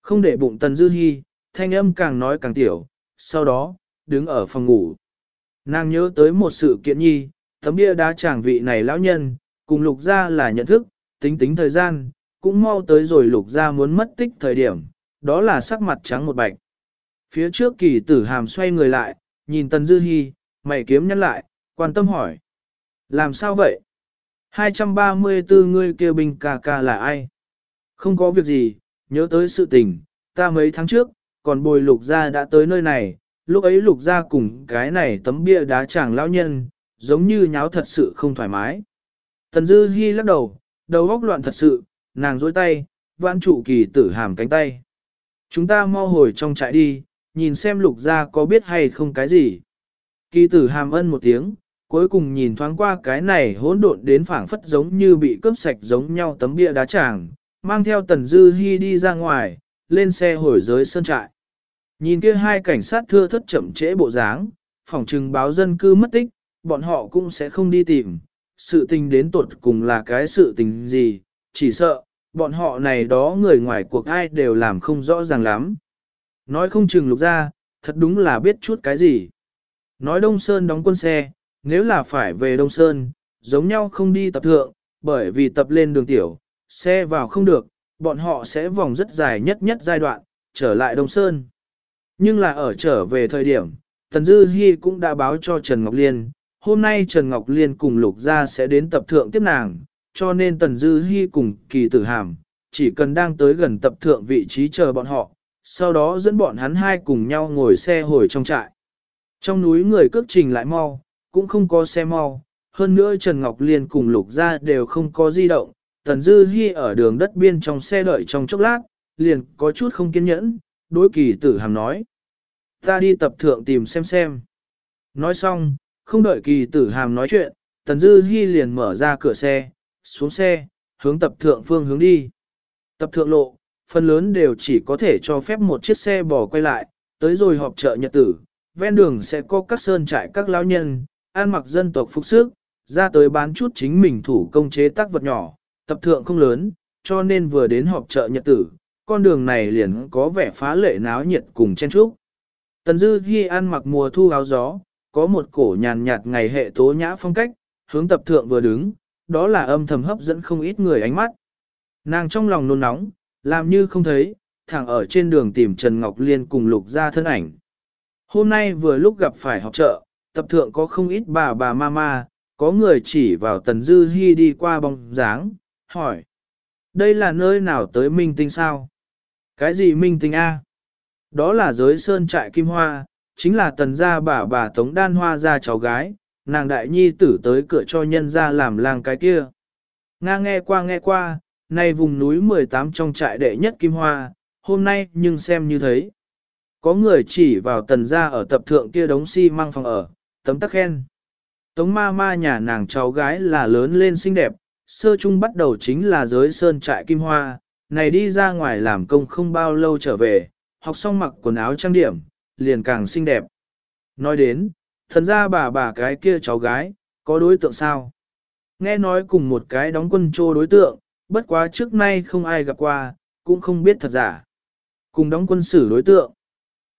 S1: Không để bụng tần dư hy, thanh âm càng nói càng tiểu, sau đó, đứng ở phòng ngủ. Nàng nhớ tới một sự kiện nhi, tấm bia đá chàng vị này lão nhân, cùng lục gia là nhận thức, tính tính thời gian, cũng mau tới rồi lục gia muốn mất tích thời điểm, đó là sắc mặt trắng một bạch. Phía trước kỳ tử hàm xoay người lại, nhìn tần dư hy, mày kiếm nhăn lại, quan tâm hỏi. Làm sao vậy? 234 người kia binh ca ca là ai? Không có việc gì, nhớ tới sự tình, ta mấy tháng trước, còn bồi lục gia đã tới nơi này, lúc ấy lục gia cùng cái này tấm bia đá chàng lão nhân, giống như nháo thật sự không thoải mái. Tần Dư Hi lắc đầu, đầu óc loạn thật sự, nàng dối tay, vãn trụ kỳ tử hàm cánh tay. Chúng ta mau hồi trong trại đi, nhìn xem lục gia có biết hay không cái gì. Kỳ tử hàm ân một tiếng, cuối cùng nhìn thoáng qua cái này hỗn độn đến phảng phất giống như bị cướp sạch giống nhau tấm bia đá tràng, mang theo Tần Dư hy đi ra ngoài, lên xe hồi giới sơn trại. Nhìn kia hai cảnh sát thưa thất chậm trễ bộ dáng, phòng trừng báo dân cư mất tích, bọn họ cũng sẽ không đi tìm. Sự tình đến tuột cùng là cái sự tình gì, chỉ sợ, bọn họ này đó người ngoài cuộc ai đều làm không rõ ràng lắm. Nói không chừng lục ra, thật đúng là biết chút cái gì. Nói Đông Sơn đóng quân xe, nếu là phải về Đông Sơn, giống nhau không đi tập thượng, bởi vì tập lên đường tiểu, xe vào không được, bọn họ sẽ vòng rất dài nhất nhất giai đoạn, trở lại Đông Sơn. Nhưng là ở trở về thời điểm, Tần Dư Hi cũng đã báo cho Trần Ngọc Liên, hôm nay Trần Ngọc Liên cùng Lục Gia sẽ đến tập thượng tiếp nàng, cho nên Tần Dư Hi cùng kỳ tử hàm, chỉ cần đang tới gần tập thượng vị trí chờ bọn họ, sau đó dẫn bọn hắn hai cùng nhau ngồi xe hồi trong trại. Trong núi người cước trình lại mau, cũng không có xe mau, hơn nữa Trần Ngọc Liên cùng Lục Gia đều không có di động, Tần Dư Hi ở đường đất biên trong xe đợi trong chốc lát, liền có chút không kiên nhẫn, đối kỳ tử hàm nói. Ta đi tập thượng tìm xem xem. Nói xong, không đợi kỳ tử hàm nói chuyện, Tần Dư Hi liền mở ra cửa xe, xuống xe, hướng tập thượng phương hướng đi. Tập thượng lộ, phần lớn đều chỉ có thể cho phép một chiếc xe bò quay lại, tới rồi họp chợ nhật tử, ven đường sẽ có các sơn trại các lão nhân, ăn mặc dân tộc phục sức, ra tới bán chút chính mình thủ công chế tác vật nhỏ, tập thượng không lớn, cho nên vừa đến họp chợ nhật tử, con đường này liền có vẻ phá lệ náo nhiệt cùng chen trúc. Tần Dư Hi ăn mặc mùa thu áo gió, có một cổ nhàn nhạt ngày hệ tố nhã phong cách, hướng tập thượng vừa đứng, đó là âm thầm hấp dẫn không ít người ánh mắt. Nàng trong lòng nôn nóng, làm như không thấy, thẳng ở trên đường tìm Trần Ngọc Liên cùng lục ra thân ảnh. Hôm nay vừa lúc gặp phải học chợ, tập thượng có không ít bà bà mama, có người chỉ vào Tần Dư Hi đi qua bóng dáng, hỏi. Đây là nơi nào tới minh tinh sao? Cái gì minh tinh A? Đó là giới sơn trại kim hoa, chính là tần gia bà bà tống đan hoa ra cháu gái, nàng đại nhi tử tới cửa cho nhân ra làm làng cái kia. Nga nghe qua nghe qua, nay vùng núi 18 trong trại đệ nhất kim hoa, hôm nay nhưng xem như thấy. Có người chỉ vào tần gia ở tập thượng kia đống xi si măng phòng ở, tấm tắc khen. Tống ma ma nhà nàng cháu gái là lớn lên xinh đẹp, sơ chung bắt đầu chính là giới sơn trại kim hoa, này đi ra ngoài làm công không bao lâu trở về, học xong mặc quần áo trang điểm, liền càng xinh đẹp. Nói đến, thần ra bà bà cái kia cháu gái, có đối tượng sao? Nghe nói cùng một cái đóng quân trô đối tượng, bất quá trước nay không ai gặp qua, cũng không biết thật giả. Cùng đóng quân xử đối tượng.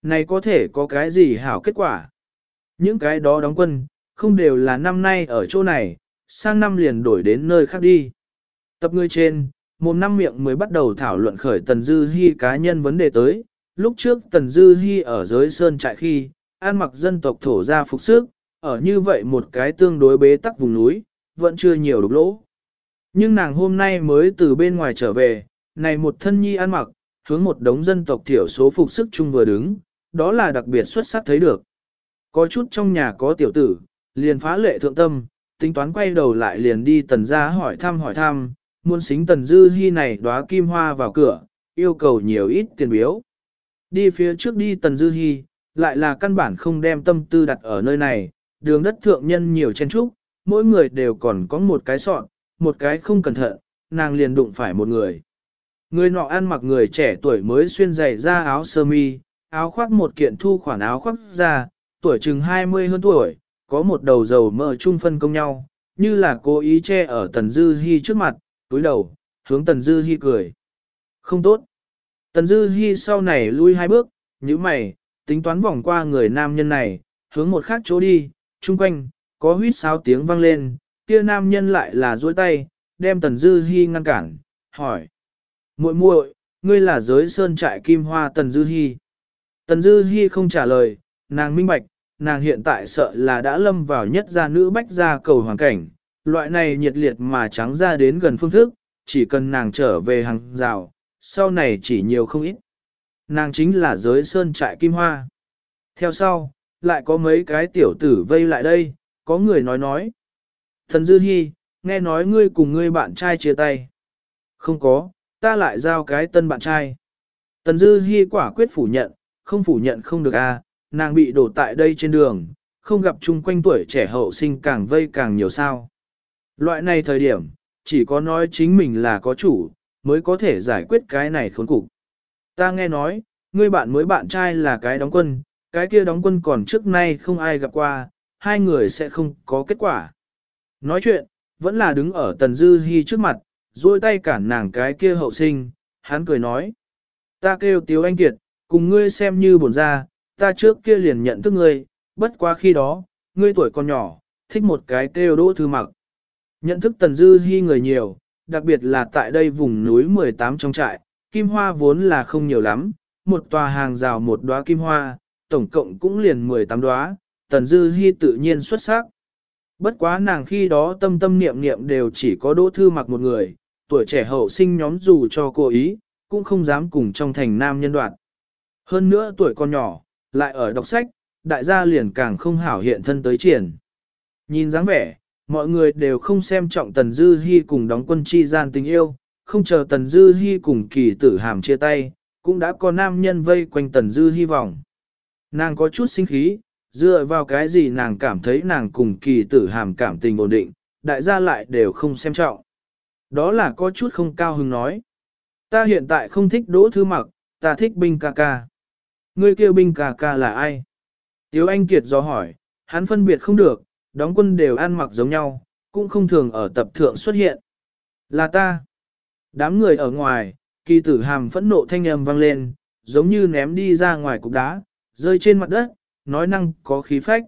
S1: Này có thể có cái gì hảo kết quả? Những cái đó đóng quân, không đều là năm nay ở chỗ này, sang năm liền đổi đến nơi khác đi. Tập người trên, một năm miệng mới bắt đầu thảo luận khởi Tần Dư Hi cá nhân vấn đề tới. Lúc trước Tần Dư Hi ở dưới sơn trại khi, an mặc dân tộc thổ ra phục sức, ở như vậy một cái tương đối bế tắc vùng núi, vẫn chưa nhiều đục lỗ. Nhưng nàng hôm nay mới từ bên ngoài trở về, này một thân nhi ăn mặc, hướng một đống dân tộc thiểu số phục sức chung vừa đứng, đó là đặc biệt xuất sắc thấy được. Có chút trong nhà có tiểu tử, liền phá lệ thượng tâm, tính toán quay đầu lại liền đi tần ra hỏi thăm hỏi thăm, muốn xính tần dư hy này đóa kim hoa vào cửa, yêu cầu nhiều ít tiền biếu. Đi phía trước đi tần dư hy, lại là căn bản không đem tâm tư đặt ở nơi này, đường đất thượng nhân nhiều chen trúc, mỗi người đều còn có một cái sọn, một cái không cẩn thận, nàng liền đụng phải một người. Người nọ ăn mặc người trẻ tuổi mới xuyên giày ra áo sơ mi, áo khoác một kiện thu khoản áo khoác ra, tuổi chừng 20 hơn tuổi, có một đầu dầu mỡ chung phân công nhau, như là cố ý che ở Tần Dư Hi trước mặt, túi đầu, hướng Tần Dư Hi cười. Không tốt. Tần Dư Hi sau này lui hai bước, như mày, tính toán vòng qua người nam nhân này, hướng một khác chỗ đi, chung quanh, có huyết sáo tiếng vang lên, kia nam nhân lại là duỗi tay, đem Tần Dư Hi ngăn cản, hỏi. muội muội, ngươi là giới sơn trại kim hoa Tần Dư Hi. Tần Dư Hi không trả lời, nàng minh bạch, nàng hiện tại sợ là đã lâm vào nhất gia nữ bách gia cầu hoàn cảnh, loại này nhiệt liệt mà trắng ra đến gần phương thức, chỉ cần nàng trở về hàng rào, sau này chỉ nhiều không ít. Nàng chính là giới sơn trại kim hoa. Theo sau, lại có mấy cái tiểu tử vây lại đây, có người nói nói. Thần Dư Hi, nghe nói ngươi cùng ngươi bạn trai chia tay. Không có, ta lại giao cái tân bạn trai. Tần Dư Hi quả quyết phủ nhận, không phủ nhận không được a, nàng bị đổ tại đây trên đường, không gặp chung quanh tuổi trẻ hậu sinh càng vây càng nhiều sao. Loại này thời điểm, chỉ có nói chính mình là có chủ, mới có thể giải quyết cái này khốn cục. Ta nghe nói, ngươi bạn mới bạn trai là cái đóng quân, cái kia đóng quân còn trước nay không ai gặp qua, hai người sẽ không có kết quả. Nói chuyện, vẫn là đứng ở Tần Dư Hi trước mặt, duỗi tay cản nàng cái kia hậu sinh, hắn cười nói. Ta kêu Tiếu Anh Kiệt, cùng ngươi xem như bổn ra, ta trước kia liền nhận thức ngươi, bất quá khi đó, ngươi tuổi còn nhỏ, thích một cái kêu đỗ thư mặc. Nhận thức Tần Dư Hi người nhiều, đặc biệt là tại đây vùng núi 18 trong trại, kim hoa vốn là không nhiều lắm, một tòa hàng rào một đóa kim hoa, tổng cộng cũng liền 18 đóa, Tần Dư Hi tự nhiên xuất sắc. Bất quá nàng khi đó tâm tâm niệm niệm đều chỉ có đỗ thư mặc một người, tuổi trẻ hậu sinh nhóm dù cho cô ý, cũng không dám cùng trong thành nam nhân đoạn. Hơn nữa tuổi còn nhỏ, lại ở đọc sách, đại gia liền càng không hảo hiện thân tới triển. Nhìn dáng vẻ, mọi người đều không xem trọng Tần Dư Hi cùng đóng quân chi gian tình yêu, không chờ Tần Dư Hi cùng kỳ tử hàm chia tay, cũng đã có nam nhân vây quanh Tần Dư Hi vòng. Nàng có chút sinh khí, dựa vào cái gì nàng cảm thấy nàng cùng kỳ tử hàm cảm tình ổn định, đại gia lại đều không xem trọng. Đó là có chút không cao hứng nói. Ta hiện tại không thích đỗ thư mặc, ta thích binh ca ca. Ngươi kêu binh ca ca là ai? Tiếu Anh Kiệt do hỏi, hắn phân biệt không được, đóng quân đều ăn mặc giống nhau, cũng không thường ở tập thượng xuất hiện. Là ta. Đám người ở ngoài, kỳ tử hàm phẫn nộ thanh âm vang lên, giống như ném đi ra ngoài cục đá, rơi trên mặt đất, nói năng có khí phách.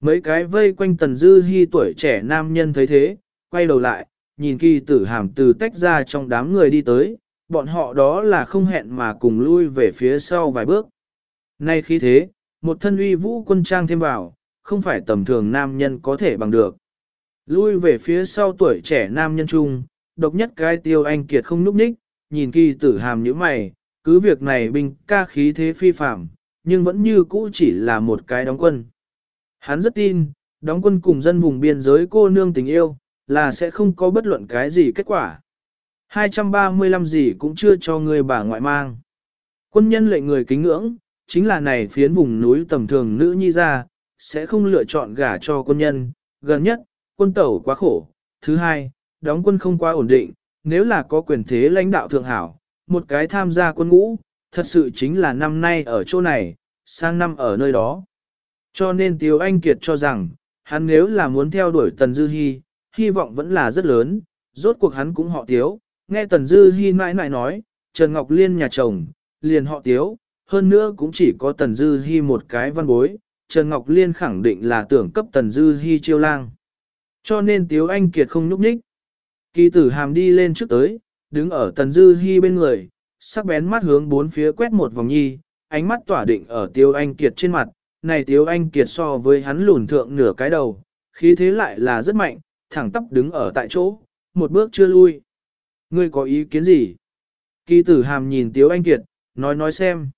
S1: Mấy cái vây quanh tần dư hy tuổi trẻ nam nhân thấy thế, quay đầu lại, nhìn kỳ tử hàm từ tách ra trong đám người đi tới, bọn họ đó là không hẹn mà cùng lui về phía sau vài bước. Nay khi thế, một thân uy vũ quân trang thêm vào, không phải tầm thường nam nhân có thể bằng được. Lui về phía sau tuổi trẻ nam nhân trung, độc nhất cái tiêu anh kiệt không núp ních, nhìn kỳ tử hàm như mày, cứ việc này binh ca khí thế phi phạm, nhưng vẫn như cũ chỉ là một cái đóng quân. Hắn rất tin, đóng quân cùng dân vùng biên giới cô nương tình yêu, là sẽ không có bất luận cái gì kết quả. 235 gì cũng chưa cho người bà ngoại mang. Quân nhân lệnh người kính ngưỡng, chính là này phiến vùng núi tầm thường nữ nhi ra, sẽ không lựa chọn gả cho quân nhân. Gần nhất, quân tẩu quá khổ. Thứ hai, đóng quân không quá ổn định, nếu là có quyền thế lãnh đạo thượng hảo, một cái tham gia quân ngũ, thật sự chính là năm nay ở chỗ này, sang năm ở nơi đó. Cho nên Tiếu Anh Kiệt cho rằng, hắn nếu là muốn theo đuổi Tần Dư Hi, hy vọng vẫn là rất lớn, rốt cuộc hắn cũng họ Tiếu, nghe Tần Dư Hi mãi mãi nói, Trần Ngọc Liên nhà chồng, liền họ Tiếu, hơn nữa cũng chỉ có Tần Dư Hi một cái văn bối, Trần Ngọc Liên khẳng định là tưởng cấp Tần Dư Hi chiêu lang. Cho nên Tiếu Anh Kiệt không nhúc nhích. Kỳ tử hàm đi lên trước tới, đứng ở Tần Dư Hi bên người, sắc bén mắt hướng bốn phía quét một vòng nhi, ánh mắt tỏa định ở Tiêu Anh Kiệt trên mặt, này Tiêu Anh Kiệt so với hắn lùn thượng nửa cái đầu, khí thế lại là rất mạnh, thẳng tắp đứng ở tại chỗ, một bước chưa lui. Ngươi có ý kiến gì? Kỳ tử hàm nhìn Tiêu Anh Kiệt, nói nói xem.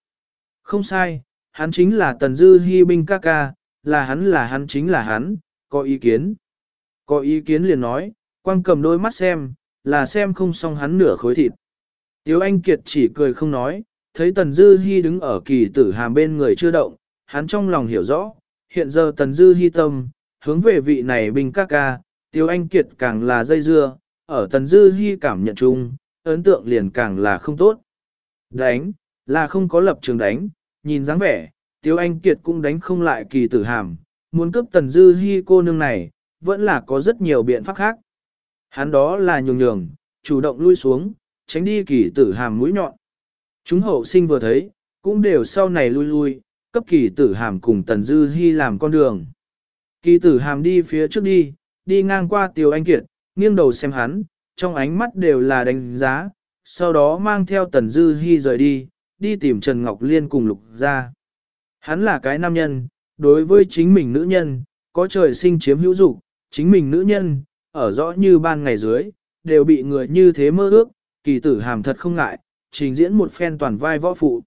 S1: Không sai, hắn chính là Tần Dư Hi binh ca ca, là hắn là hắn chính là hắn, có ý kiến. Có ý kiến liền nói, quang cầm đôi mắt xem, là xem không xong hắn nửa khối thịt. Tiếu Anh Kiệt chỉ cười không nói, thấy Tần Dư Hi đứng ở kỳ tử hàm bên người chưa động, hắn trong lòng hiểu rõ, hiện giờ Tần Dư Hi tâm, hướng về vị này Bình ca ca, Tiếu Anh Kiệt càng là dây dưa, ở Tần Dư Hi cảm nhận chung, ấn tượng liền càng là không tốt. Đánh, là không có lập trường đánh, nhìn dáng vẻ, Tiếu Anh Kiệt cũng đánh không lại kỳ tử hàm, muốn cướp Tần Dư Hi cô nương này, vẫn là có rất nhiều biện pháp khác. Hắn đó là nhường nhường, chủ động lui xuống, tránh đi kỳ tử hàm mũi nhọn. Chúng hậu sinh vừa thấy, cũng đều sau này lui lui, cấp kỳ tử hàm cùng Tần Dư Hi làm con đường. Kỳ tử hàm đi phía trước đi, đi ngang qua tiêu Anh Kiệt, nghiêng đầu xem hắn, trong ánh mắt đều là đánh giá, sau đó mang theo Tần Dư Hi rời đi, đi tìm Trần Ngọc Liên cùng Lục gia. Hắn là cái nam nhân, đối với chính mình nữ nhân, có trời sinh chiếm hữu dục, chính mình nữ nhân, ở rõ như ban ngày dưới, đều bị người như thế mơ ước, kỳ tử hàm thật không ngại, trình diễn một phen toàn vai võ phụ.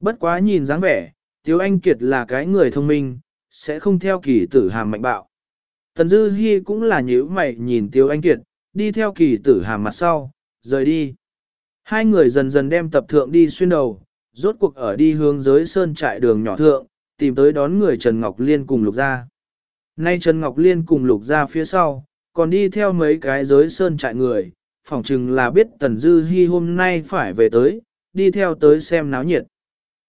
S1: Bất quá nhìn dáng vẻ, Tiếu Anh Kiệt là cái người thông minh, sẽ không theo kỳ tử hàm mạnh bạo. Tần Dư Hi cũng là nhíu mày nhìn Tiếu Anh Kiệt, đi theo kỳ tử hàm mặt sau, rời đi. Hai người dần dần đem tập thượng đi xuyên đầu, rốt cuộc ở đi hướng giới sơn trại đường nhỏ thượng, tìm tới đón người Trần Ngọc Liên cùng Lục Gia. Nay Trần Ngọc Liên cùng Lục Gia phía sau, còn đi theo mấy cái giới sơn trại người, phỏng chừng là biết Tần Dư Hi hôm nay phải về tới, đi theo tới xem náo nhiệt.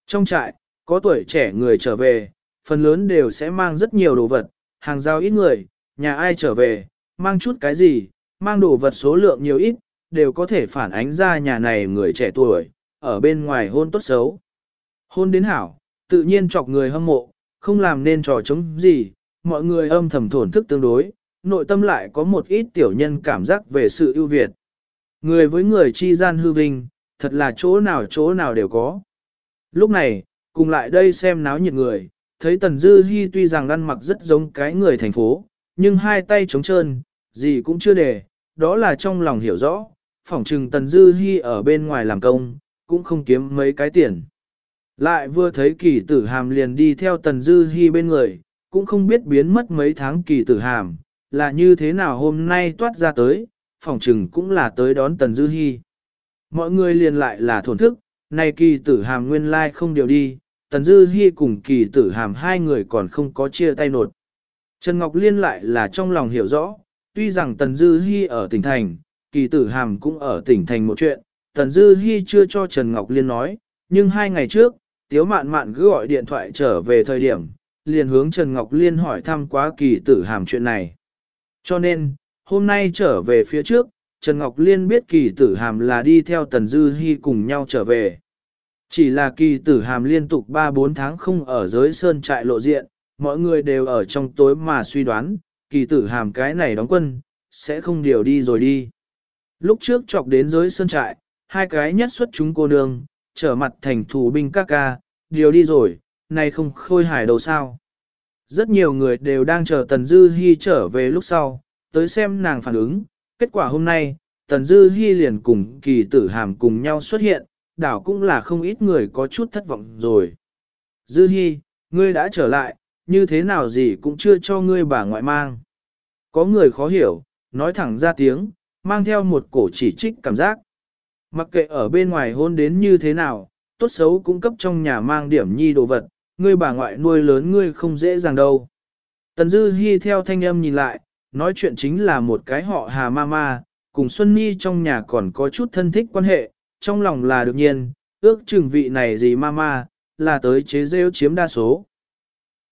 S1: Trong trại, có tuổi trẻ người trở về, phần lớn đều sẽ mang rất nhiều đồ vật, hàng giao ít người, nhà ai trở về, mang chút cái gì, mang đồ vật số lượng nhiều ít, đều có thể phản ánh ra nhà này người trẻ tuổi, ở bên ngoài hôn tốt xấu. Hôn đến hảo, tự nhiên chọc người hâm mộ, không làm nên trò chống gì, mọi người âm thầm thổn thức tương đối, nội tâm lại có một ít tiểu nhân cảm giác về sự ưu việt. Người với người chi gian hư vinh, thật là chỗ nào chỗ nào đều có. Lúc này, cùng lại đây xem náo nhiệt người, thấy Tần Dư Hi tuy rằng ăn mặc rất giống cái người thành phố, nhưng hai tay trống trơn, gì cũng chưa để, đó là trong lòng hiểu rõ, phỏng trừng Tần Dư Hi ở bên ngoài làm công, cũng không kiếm mấy cái tiền. Lại vừa thấy kỳ tử hàm liền đi theo Tần Dư Hi bên người, cũng không biết biến mất mấy tháng kỳ tử hàm, là như thế nào hôm nay toát ra tới, Phòng trừng cũng là tới đón Tần Dư Hi. Mọi người liền lại là thổn thức, này kỳ tử hàm nguyên lai không điều đi, Tần Dư Hi cùng kỳ tử hàm hai người còn không có chia tay nột. Trần Ngọc Liên lại là trong lòng hiểu rõ, tuy rằng Tần Dư Hi ở tỉnh thành, kỳ tử hàm cũng ở tỉnh thành một chuyện, Tần Dư Hi chưa cho Trần Ngọc Liên nói, nhưng hai ngày trước, Tiếu Mạn Mạn cứ gọi điện thoại trở về thời điểm, liền hướng Trần Ngọc Liên hỏi thăm quá kỳ tử hàm chuyện này. Cho nên, hôm nay trở về phía trước, Trần Ngọc Liên biết kỳ tử hàm là đi theo Tần Dư Hi cùng nhau trở về. Chỉ là kỳ tử hàm liên tục 3-4 tháng không ở giới sơn trại lộ diện, mọi người đều ở trong tối mà suy đoán, kỳ tử hàm cái này đóng quân, sẽ không điều đi rồi đi. Lúc trước chọc đến giới sơn trại, hai cái nhất xuất chúng cô nương, trở mặt thành thủ binh các ca, điều đi rồi, này không khôi hài đâu sao. Rất nhiều người đều đang chờ Tần Dư Hi trở về lúc sau, tới xem nàng phản ứng. Kết quả hôm nay, Tần Dư Hi liền cùng kỳ tử hàm cùng nhau xuất hiện, đảo cũng là không ít người có chút thất vọng rồi. Dư Hi, ngươi đã trở lại, như thế nào gì cũng chưa cho ngươi bà ngoại mang. Có người khó hiểu, nói thẳng ra tiếng, mang theo một cổ chỉ trích cảm giác. Mặc kệ ở bên ngoài hôn đến như thế nào, tốt xấu cũng cấp trong nhà mang điểm nhi đồ vật, ngươi bà ngoại nuôi lớn ngươi không dễ dàng đâu. Tần Dư Hi theo thanh âm nhìn lại, nói chuyện chính là một cái họ Hà Mama, cùng Xuân Nhi trong nhà còn có chút thân thích quan hệ, trong lòng là đương nhiên, ước chừng vị này gì Mama, là tới chế rêu chiếm đa số.